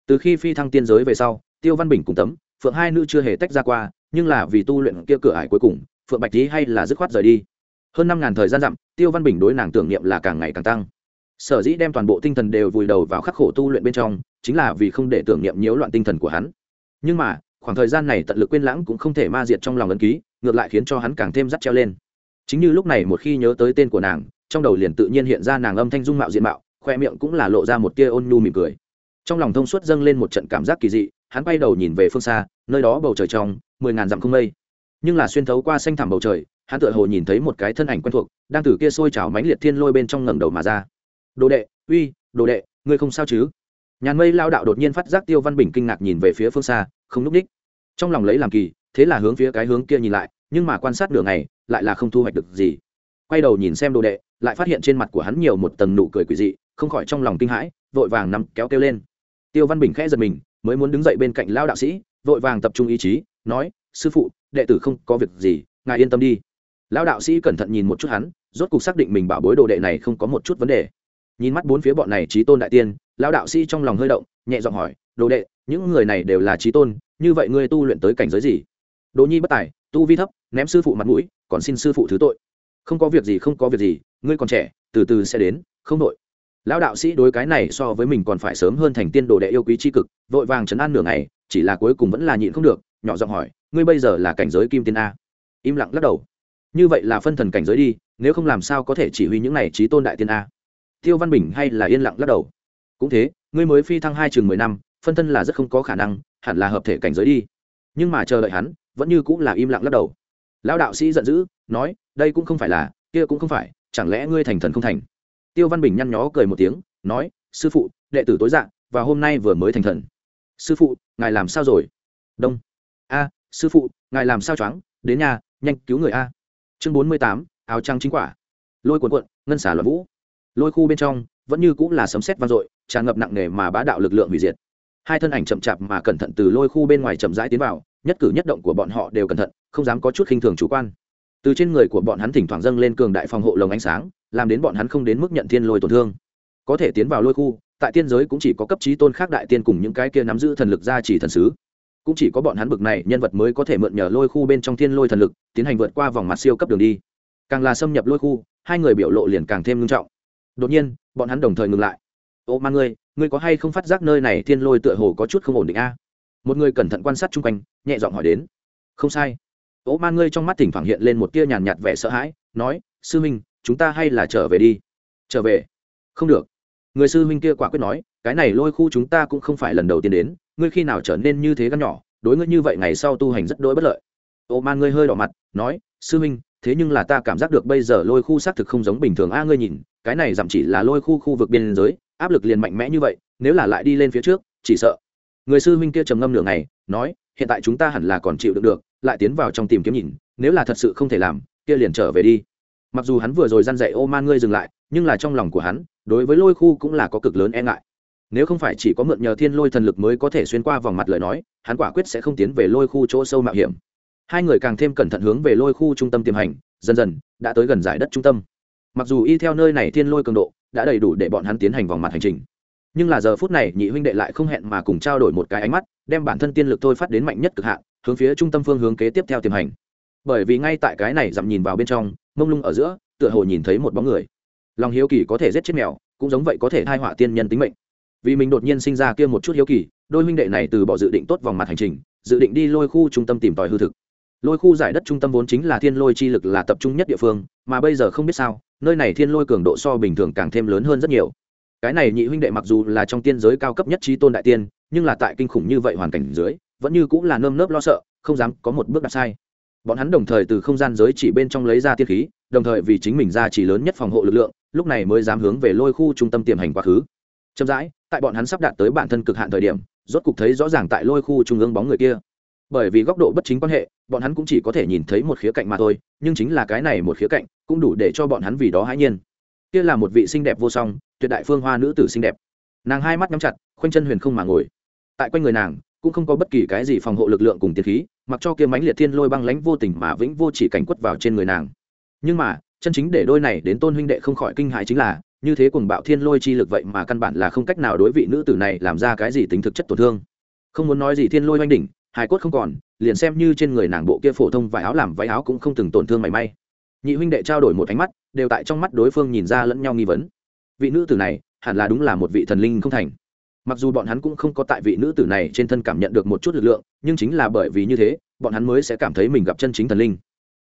Từ khi phi thăng tiên giới về sau, tiêu văn bình cùng tấm, phượng hai nữ chưa hề tách ra qua, nhưng là vì tu luyện kia cửa ải cuối cùng, phượng bạch tý hay là dứt khoát rời đi. Hơn năm ngàn thời gian dặm, tiêu văn bình đối nàng tưởng niệm là càng ngày càng tăng. Sở dĩ đem toàn bộ tinh thần đều vùi đầu vào khắc khổ tu luyện bên trong, chính là vì không để tưởng niệm nhiễu loạn tinh thần của hắn. Nhưng mà, khoảng thời gian này tận lực quên lãng cũng không thể ma diệt trong lòng ấn ký, ngược lại khiến cho hắn càng thêm dắt treo lên. Chính như lúc này một khi nhớ tới tên của nàng, trong đầu liền tự nhiên hiện ra nàng âm thanh dung mạo diện mạo khoe miệng cũng là lộ ra một tia ôn nhu mỉm cười. Trong lòng thông suốt dâng lên một trận cảm giác kỳ dị hắn bay đầu nhìn về phương xa nơi đó bầu trời trong mười ngàn dặm không mây. Nhưng là xuyên thấu qua xanh thẳm bầu trời hắn tựa hồ nhìn thấy một cái thân ảnh quen thuộc đang từ kia sôi trào mánh liệt thiên lôi bên trong ngẩng đầu mà ra. Đồ đệ uy đồ đệ ngươi không sao chứ? Nhàn mây lao đạo đột nhiên phát giác tiêu văn bình kinh ngạc nhìn về phía phương xa không núp đích trong lòng lấy làm kỳ thế là hướng phía cái hướng kia nhìn lại nhưng mà quan sát đường này, lại là không thu hoạch được gì quay đầu nhìn xem đồ đệ, lại phát hiện trên mặt của hắn nhiều một tầng nụ cười quỷ dị, không khỏi trong lòng kinh hãi, vội vàng nắm kéo kêu lên. Tiêu văn bình khẽ giật mình, mới muốn đứng dậy bên cạnh lao đạo sĩ, vội vàng tập trung ý chí, nói, sư phụ, đệ tử không có việc gì, ngài yên tâm đi. Lao đạo sĩ cẩn thận nhìn một chút hắn, rốt cuộc xác định mình bảo bối đồ đệ này không có một chút vấn đề. Nhìn mắt bốn phía bọn này trí tôn đại tiên lao đạo sĩ trong lòng hơi động, nhẹ giọng hỏi, đồ đệ, những người này đều là trí tôn, như vậy ngươi tu luyện tới cảnh giới gì? Đồ nhi bất tài, tu vi thấp, ném sư phụ mặt mũi, còn xin sư phụ thứ tội không có việc gì, không có việc gì, ngươi còn trẻ, từ từ sẽ đến, không đội lão đạo sĩ đối cái này so với mình còn phải sớm hơn thành tiên đồ đệ yêu quý c h i cực, vội vàng chấn an nửa ngày, chỉ là cuối cùng vẫn là nhịn không được, nhỏ giọng hỏi, ngươi bây giờ là cảnh giới kim tiên a? Im lặng lắc đầu. Như vậy là phân thần cảnh giới đi, nếu không làm sao có thể chỉ huy những này trí tôn đại tiên a? Tiêu văn bình hay là yên lặng lắc đầu. Cũng thế, ngươi mới phi thăng hai chừng mười năm, phân thân là rất không có khả năng, hẳn là hợp thể cảnh giới đi. Nhưng mà chờ đợi hắn, vẫn như cũng là im lặng lắc đầu lão đạo sĩ giận dữ, nói, đây cũng không phải là, kia cũng không phải, chẳng lẽ ngươi thành thần không thành? Tiêu văn bình nhăn nhó cười một tiếng, nói, sư phụ, đệ tử tối dạng và hôm nay vừa mới thành thần. Sư phụ, ngài làm sao rồi? Đông. A, sư phụ, ngài làm sao choáng, đến nhà, nhanh cứu người a. Chương bốn mươi tám, áo trăng chính quả. Lôi cuộn cuộn, ngân xả loạn vũ. Lôi khu bên trong, vẫn như cũng là sấm sét vang dội, tràn ngập nặng nề mà bá đạo lực lượng hủy diệt. Hai thân ảnh chậm chạp mà cẩn thận từ lôi khu bên ngoài chậm rãi tiến vào, nhất cử nhất động của bọn họ đều cẩn thận không dám có chút khinh thường chủ quan. Từ trên người của bọn hắn thỉnh thoảng dâng lên cường đại phòng hộ lồng ánh sáng, làm đến bọn hắn không đến mức nhận thiên lôi tổn thương. Có thể tiến vào lôi khu, tại tiên giới cũng chỉ có cấp trí tôn khác đại tiên cùng những cái kia nắm giữ thần lực ra chỉ thần sứ. Cũng chỉ có bọn hắn bực này nhân vật mới có thể mượn nhờ lôi khu bên trong thiên lôi thần lực, tiến hành vượt qua vòng mặt siêu cấp đường đi. Càng là xâm nhập lôi khu, hai người biểu lộ liền càng thêm nghiêm trọng. Đột nhiên, bọn hắn đồng thời ngừng lại. Ô, ma ngươi ngươi có hay không phát giác nơi này thiên lôi tựa hồ có chút không ổn định a? Một người cẩn thận quan sát chung quanh, nhẹ giọng hỏi đến. Không sai ố man ngươi trong mắt thỉnh thoảng hiện lên một tia nhàn nhạt vẻ sợ hãi, nói, sư huynh, chúng ta hay là trở về đi. Trở về? Không được. Người sư huynh kia quả quyết nói, cái này lôi khu chúng ta cũng không phải lần đầu tiên đến, ngươi khi nào trở nên như thế gắn nhỏ, đối ngươi như vậy ngày sau tu hành rất đỗi bất lợi. Ô man ngươi hơi đỏ mặt, nói, sư huynh, thế nhưng là ta cảm giác được bây giờ lôi khu xác thực không giống bình thường a, ngươi nhìn, cái này giảm chỉ là lôi khu khu vực biên giới, áp lực liền mạnh mẽ như vậy, nếu là lại đi lên phía trước, chỉ sợ. Người sư huynh kia trầm ngâm nửa ngày, nói, hiện tại chúng ta hẳn là còn chịu được được lại tiến vào trong tìm kiếm nhìn, nếu là thật sự không thể làm, kia liền trở về đi. Mặc dù hắn vừa rồi dăn dạy ô man ngươi dừng lại, nhưng là trong lòng của hắn, đối với lôi khu cũng là có cực lớn e ngại. Nếu không phải chỉ có mượn nhờ thiên lôi thần lực mới có thể xuyên qua vòng mặt lời nói, hắn quả quyết sẽ không tiến về lôi khu chỗ sâu mạo hiểm. Hai người càng thêm cẩn thận hướng về lôi khu trung tâm tiềm hành, dần dần, đã tới gần giải đất trung tâm. Mặc dù y theo nơi này thiên lôi cường độ, đã đầy đủ để bọn hắn tiến hành vòng mặt hành trình. Nhưng là giờ phút này nhị huynh đệ lại không hẹn mà cùng trao đổi một cái ánh mắt, đem bản thân tiên lực thôi phát đến mạnh nhất cực hạn hướng phía trung tâm phương hướng kế tiếp theo tiềm hành. Bởi vì ngay tại cái này dặm nhìn vào bên trong, mông lung ở giữa, tựa hồ nhìn thấy một bóng người. Lòng hiếu kỳ có thể giết chết mèo, cũng giống vậy có thể thai họa tiên nhân tính mệnh. Vì mình đột nhiên sinh ra kia một chút hiếu kỳ, đôi huynh đệ này từ bỏ dự định tốt vòng mặt hành trình, dự định đi lôi khu trung tâm tìm tòi hư thực. Lôi khu giải đất trung tâm vốn chính là thiên lôi chi lực là tập trung nhất địa phương, mà bây giờ không biết sao, nơi này thiên lôi cường độ so bình thường càng thêm lớn hơn rất nhiều. Cái này nhị huynh đệ mặc dù là trong tiên giới cao cấp nhất trí tôn đại tiên, nhưng là tại kinh khủng như vậy hoàn cảnh dưới vẫn như cũng là nơm nớp lo sợ, không dám có một bước đặt sai. Bọn hắn đồng thời từ không gian giới chỉ bên trong lấy ra tiên khí, đồng thời vì chính mình ra chỉ lớn nhất phòng hộ lực lượng, lúc này mới dám hướng về lôi khu trung tâm tiềm hành quá khứ. Chậm rãi, tại bọn hắn sắp đạt tới bản thân cực hạn thời điểm, rốt cục thấy rõ ràng tại lôi khu trung ương bóng người kia. Bởi vì góc độ bất chính quan hệ, bọn hắn cũng chỉ có thể nhìn thấy một khía cạnh mà thôi, nhưng chính là cái này một khía cạnh, cũng đủ để cho bọn hắn vì đó hãi nhiên. Kia là một vị xinh đẹp vô song, tuyệt đại phương hoa nữ tử xinh đẹp. Nàng hai mắt nhắm chặt, khoanh chân huyền không mà ngồi. Tại quanh người nàng cũng không có bất kỳ cái gì phòng hộ lực lượng cùng tiền khí, mặc cho kia mãnh liệt thiên lôi băng lãnh vô tình mà vĩnh vô chỉ cảnh quất vào trên người nàng. Nhưng mà, chân chính để đôi này đến tôn huynh đệ không khỏi kinh hại chính là, như thế cùng bạo thiên lôi chi lực vậy mà căn bản là không cách nào đối vị nữ tử này làm ra cái gì tính thực chất tổn thương. Không muốn nói gì thiên lôi oanh đỉnh, hài cốt không còn, liền xem như trên người nàng bộ kia phổ thông vải áo làm váy áo cũng không từng tổn thương mảy may. Nhị huynh đệ trao đổi một ánh mắt, đều tại trong mắt đối phương nhìn ra lẫn nhau nghi vấn. Vị nữ tử này, hẳn là đúng là một vị thần linh không thành mặc dù bọn hắn cũng không có tại vị nữ tử này trên thân cảm nhận được một chút lực lượng, nhưng chính là bởi vì như thế, bọn hắn mới sẽ cảm thấy mình gặp chân chính thần linh.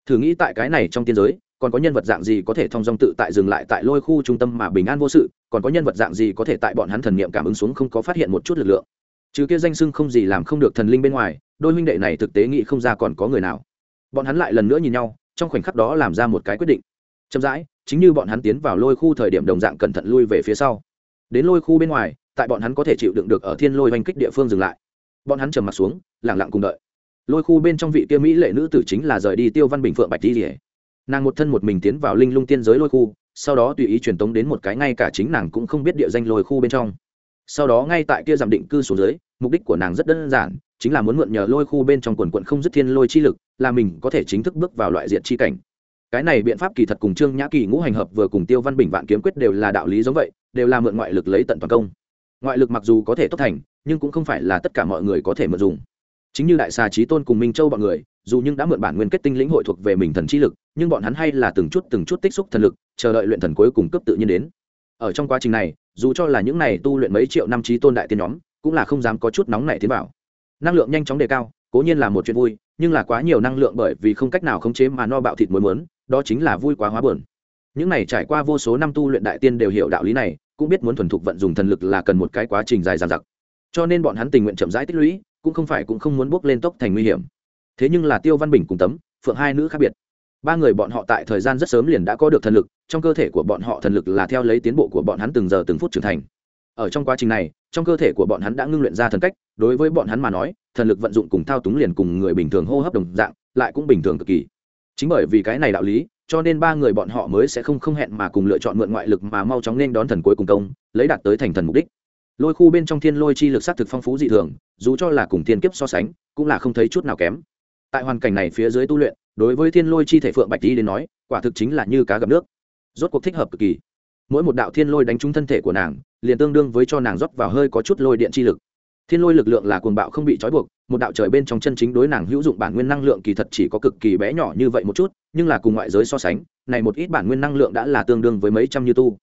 Thử nghĩ tại cái này trong tiên giới, còn có nhân vật dạng gì có thể thông dong tự tại dừng lại tại lôi khu trung tâm mà bình an vô sự, còn có nhân vật dạng gì có thể tại bọn hắn thần niệm cảm ứng xuống không có phát hiện một chút lực lượng? Chứ kia danh sưng không gì làm không được thần linh bên ngoài, đôi huynh đệ này thực tế nghĩ không ra còn có người nào. Bọn hắn lại lần nữa nhìn nhau, trong khoảnh khắc đó làm ra một cái quyết định. Chậm rãi, chính như bọn hắn tiến vào lôi khu thời điểm đồng dạng cẩn thận lui về phía sau. Đến lôi khu bên ngoài tại bọn hắn có thể chịu đựng được ở thiên lôi oanh kích địa phương dừng lại. Bọn hắn trầm mặt xuống, lẳng lặng cùng đợi. Lôi khu bên trong vị kia mỹ lệ nữ tử chính là rời đi tiêu văn bình phượng bạch đi rỉa nàng một thân một mình tiến vào linh lung tiên giới lôi khu, sau đó tùy ý truyền tống đến một cái ngay cả chính nàng cũng không biết địa danh lôi khu bên trong. Sau đó ngay tại kia giảm định cư xuống dưới, mục đích của nàng rất đơn giản, chính là muốn mượn nhờ lôi khu bên trong quần quận không dứt thiên lôi chi lực, là mình có thể chính thức bước vào loại diện chi cảnh. Cái này biện pháp kỳ thật cùng trương nhã kỳ ngũ hành hợp vừa cùng tiêu văn bình vạn kiếm quyết đều là đạo lý giống vậy, đều là mượn ngoại lực lấy tận toàn công ngoại lực mặc dù có thể tốt thành, nhưng cũng không phải là tất cả mọi người có thể mượn dùng. Chính như đại xà trí tôn cùng minh châu bọn người, dù nhưng đã mượn bản nguyên kết tinh lĩnh hội thuộc về mình thần chi lực, nhưng bọn hắn hay là từng chút từng chút tích xúc thần lực, chờ đợi luyện thần cuối cùng cấp tự nhiên đến. Ở trong quá trình này, dù cho là những này tu luyện mấy triệu năm trí tôn đại tiên nhóm, cũng là không dám có chút nóng nảy tiến vào. Năng lượng nhanh chóng đề cao, cố nhiên là một chuyện vui, nhưng là quá nhiều năng lượng bởi vì không cách nào khống chế mà no bạo thịt muối mớn đó chính là vui quá hóa buồn. Những này trải qua vô số năm tu luyện đại tiên đều hiểu đạo lý này cũng biết muốn thuần thục vận dùng thần lực là cần một cái quá trình dài dằng dặc. Cho nên bọn hắn tình nguyện chậm rãi tích lũy, cũng không phải cũng không muốn bước lên tốc thành nguy hiểm. Thế nhưng là tiêu văn bình cùng tấm, phượng hai nữ khác biệt. Ba người bọn họ tại thời gian rất sớm liền đã có được thần lực, trong cơ thể của bọn họ thần lực là theo lấy tiến bộ của bọn hắn từng giờ từng phút trưởng thành. Ở trong quá trình này, trong cơ thể của bọn hắn đã ngưng luyện ra thần cách, đối với bọn hắn mà nói, thần lực vận dụng cùng thao túng liền cùng người bình thường hô hấp đồng dạng, lại cũng bình thường cực kỳ. Chính bởi vì cái này đạo lý cho nên ba người bọn họ mới sẽ không không hẹn mà cùng lựa chọn mượn ngoại lực mà mau chóng nên đón thần cuối cùng công, lấy đạt tới thành thần mục đích. Lôi khu bên trong thiên lôi chi lực s á t thực phong phú dị thường, dù cho là cùng thiên kiếp so sánh, cũng là không thấy chút nào kém. Tại hoàn cảnh này phía dưới tu luyện, đối với thiên lôi chi thể phượng bạch tý đến nói, quả thực chính là như cá gặp nước. Rốt cuộc thích hợp cực kỳ. Mỗi một đạo thiên lôi đánh trúng thân thể của nàng, liền tương đương với cho nàng rót vào hơi có chút lôi điện chi lực thiên lôi lực lượng là cuồng bạo không bị trói buộc, một đạo trời bên trong chân chính đối nàng hữu dụng bản nguyên năng lượng kỳ thật chỉ có cực kỳ bé nhỏ như vậy một chút, nhưng là cùng ngoại giới so sánh, này một ít bản nguyên năng lượng đã là tương đương với mấy trăm như tu.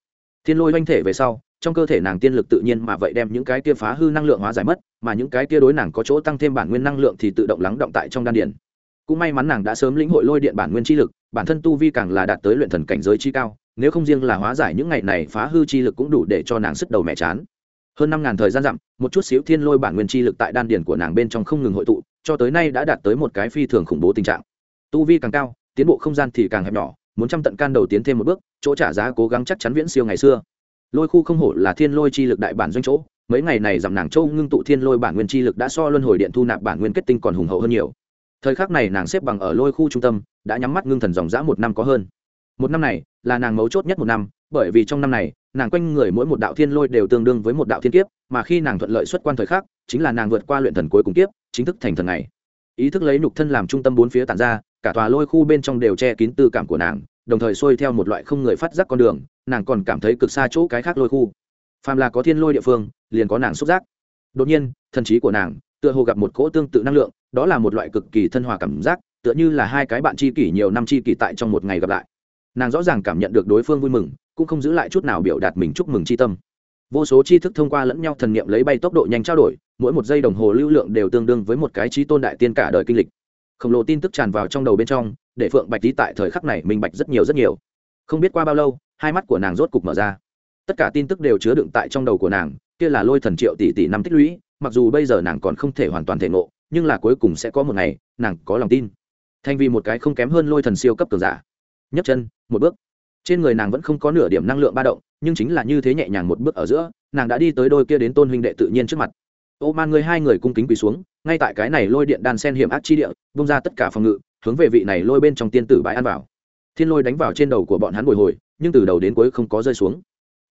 Thiên lôi oanh thể về sau, trong cơ thể nàng tiên lực tự nhiên mà vậy đem những cái tia phá hư năng lượng hóa giải mất, mà những cái tia đối nàng có chỗ tăng thêm bản nguyên năng lượng thì tự động lắng động tại trong đan điển cũng may mắn nàng đã sớm lĩnh hội lôi điện bản nguyên chi lực, bản thân tu vi càng là đạt tới luyện thần cảnh giới chi cao, nếu không riêng là hóa giải những ngày này phá hư chi lực cũng đủ để cho nàng sức đầu mẹ chán hơn năm ngàn thời gian dặm, một chút xíu thiên lôi bản nguyên chi lực tại đan điển của nàng bên trong không ngừng hội tụ, cho tới nay đã đạt tới một cái phi thường khủng bố tình trạng. Tu vi càng cao, tiến bộ không gian thì càng hẹp nhỏ, muốn trăm tận can đầu tiến thêm một bước, chỗ trả giá cố gắng chắc chắn viễn siêu ngày xưa. Lôi khu không hổ là thiên lôi chi lực đại bản doanh chỗ, mấy ngày này dặm nàng châu ngưng tụ thiên lôi bản nguyên chi lực đã so luân hồi điện thu nạp bản nguyên kết tinh còn hùng hậu hơn nhiều. Thời khắc này nàng xếp bằng ở lôi khu trung tâm, đã nhắm mắt ngưng thần dòng dã một năm có hơn. Một năm này, là nàng mấu chốt nhất một năm, bởi vì trong năm này nàng quanh người mỗi một đạo thiên lôi đều tương đương với một đạo thiên kiếp, mà khi nàng thuận lợi xuất quan thời khắc, chính là nàng vượt qua luyện thần cuối cùng kiếp, chính thức thành thần này ý thức lấy nhục thân làm trung tâm bốn phía tản ra, cả tòa lôi khu bên trong đều che kín tư cảm của nàng, đồng thời xuôi theo một loại không người phát giác con đường, nàng còn cảm thấy cực xa chỗ cái khác lôi khu. Phàm là có thiên lôi địa phương, liền có nàng xúc giác. Đột nhiên, thần trí của nàng tựa hồ gặp một cỗ tương tự năng lượng, đó là một loại cực kỳ thân hòa cảm giác, tựa như là hai cái bạn tri kỷ nhiều năm tri kỷ tại trong một ngày gặp lại. Nàng rõ ràng cảm nhận được đối phương vui mừng cũng không giữ lại chút nào biểu đạt mình chúc mừng chi tâm. Vô số tri thức thông qua lẫn nhau thần niệm lấy bay tốc độ nhanh trao đổi, mỗi một giây đồng hồ lưu lượng đều tương đương với một cái trí tôn đại tiên cả đời kinh lịch. Khổng lồ tin tức tràn vào trong đầu bên trong, để phượng bạch tý tại thời khắc này minh bạch rất nhiều rất nhiều. Không biết qua bao lâu, hai mắt của nàng rốt cục mở ra. Tất cả tin tức đều chứa đựng tại trong đầu của nàng, kia là lôi thần triệu tỷ tỷ năm tích lũy, mặc dù bây giờ nàng còn không thể hoàn toàn thể ngộ, nhưng là cuối cùng sẽ có một ngày, nàng có lòng tin. Thành vì một cái không kém hơn lôi thần siêu cấp cường giả. Nhấc chân, một bước trên người nàng vẫn không có nửa điểm năng lượng ba động, nhưng chính là như thế nhẹ nhàng một bước ở giữa, nàng đã đi tới đôi kia đến tôn huynh đệ tự nhiên trước mặt. Ô man người hai người cung kính quỳ xuống, ngay tại cái này lôi điện đan sen hiểm ác chi địa bung ra tất cả phòng ngự, hướng về vị này lôi bên trong tiên tử bãi ăn vào. Thiên lôi đánh vào trên đầu của bọn hắn bồi hồi, nhưng từ đầu đến cuối không có rơi xuống.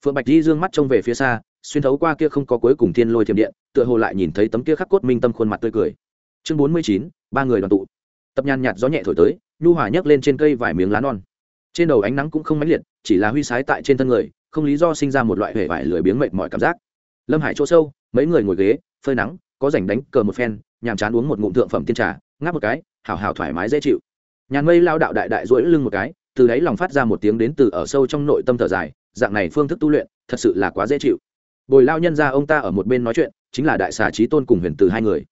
Phượng bạch di dương mắt trông về phía xa, xuyên thấu qua kia không có cuối cùng thiên lôi thiểm điện, tựa hồ lại nhìn thấy tấm kia khắc cốt minh tâm khuôn mặt tươi cười. Chương bốn mươi chín, ba người đoàn tụ. Tập nhàn nhạt gió nhẹ thổi tới, nhu hòa nhấc lên trên cây vài miếng lá non trên đầu ánh nắng cũng không mãnh liệt, chỉ là huy sái tại trên thân người, không lý do sinh ra một loại hệ vải lười biếng mệt mỏi cảm giác. Lâm hải chỗ sâu, mấy người ngồi ghế, phơi nắng, có rảnh đánh cờ một phen, nhàm chán uống một ngụm thượng phẩm tiên trà, ngáp một cái, hào hào thoải mái dễ chịu. Nhàn mây lao đạo đại đại duỗi lưng một cái, từ đáy lòng phát ra một tiếng đến từ ở sâu trong nội tâm thở dài, dạng này phương thức tu luyện, thật sự là quá dễ chịu. Bồi lao nhân ra ông ta ở một bên nói chuyện, chính là đại xà trí tôn cùng huyền từ hai người.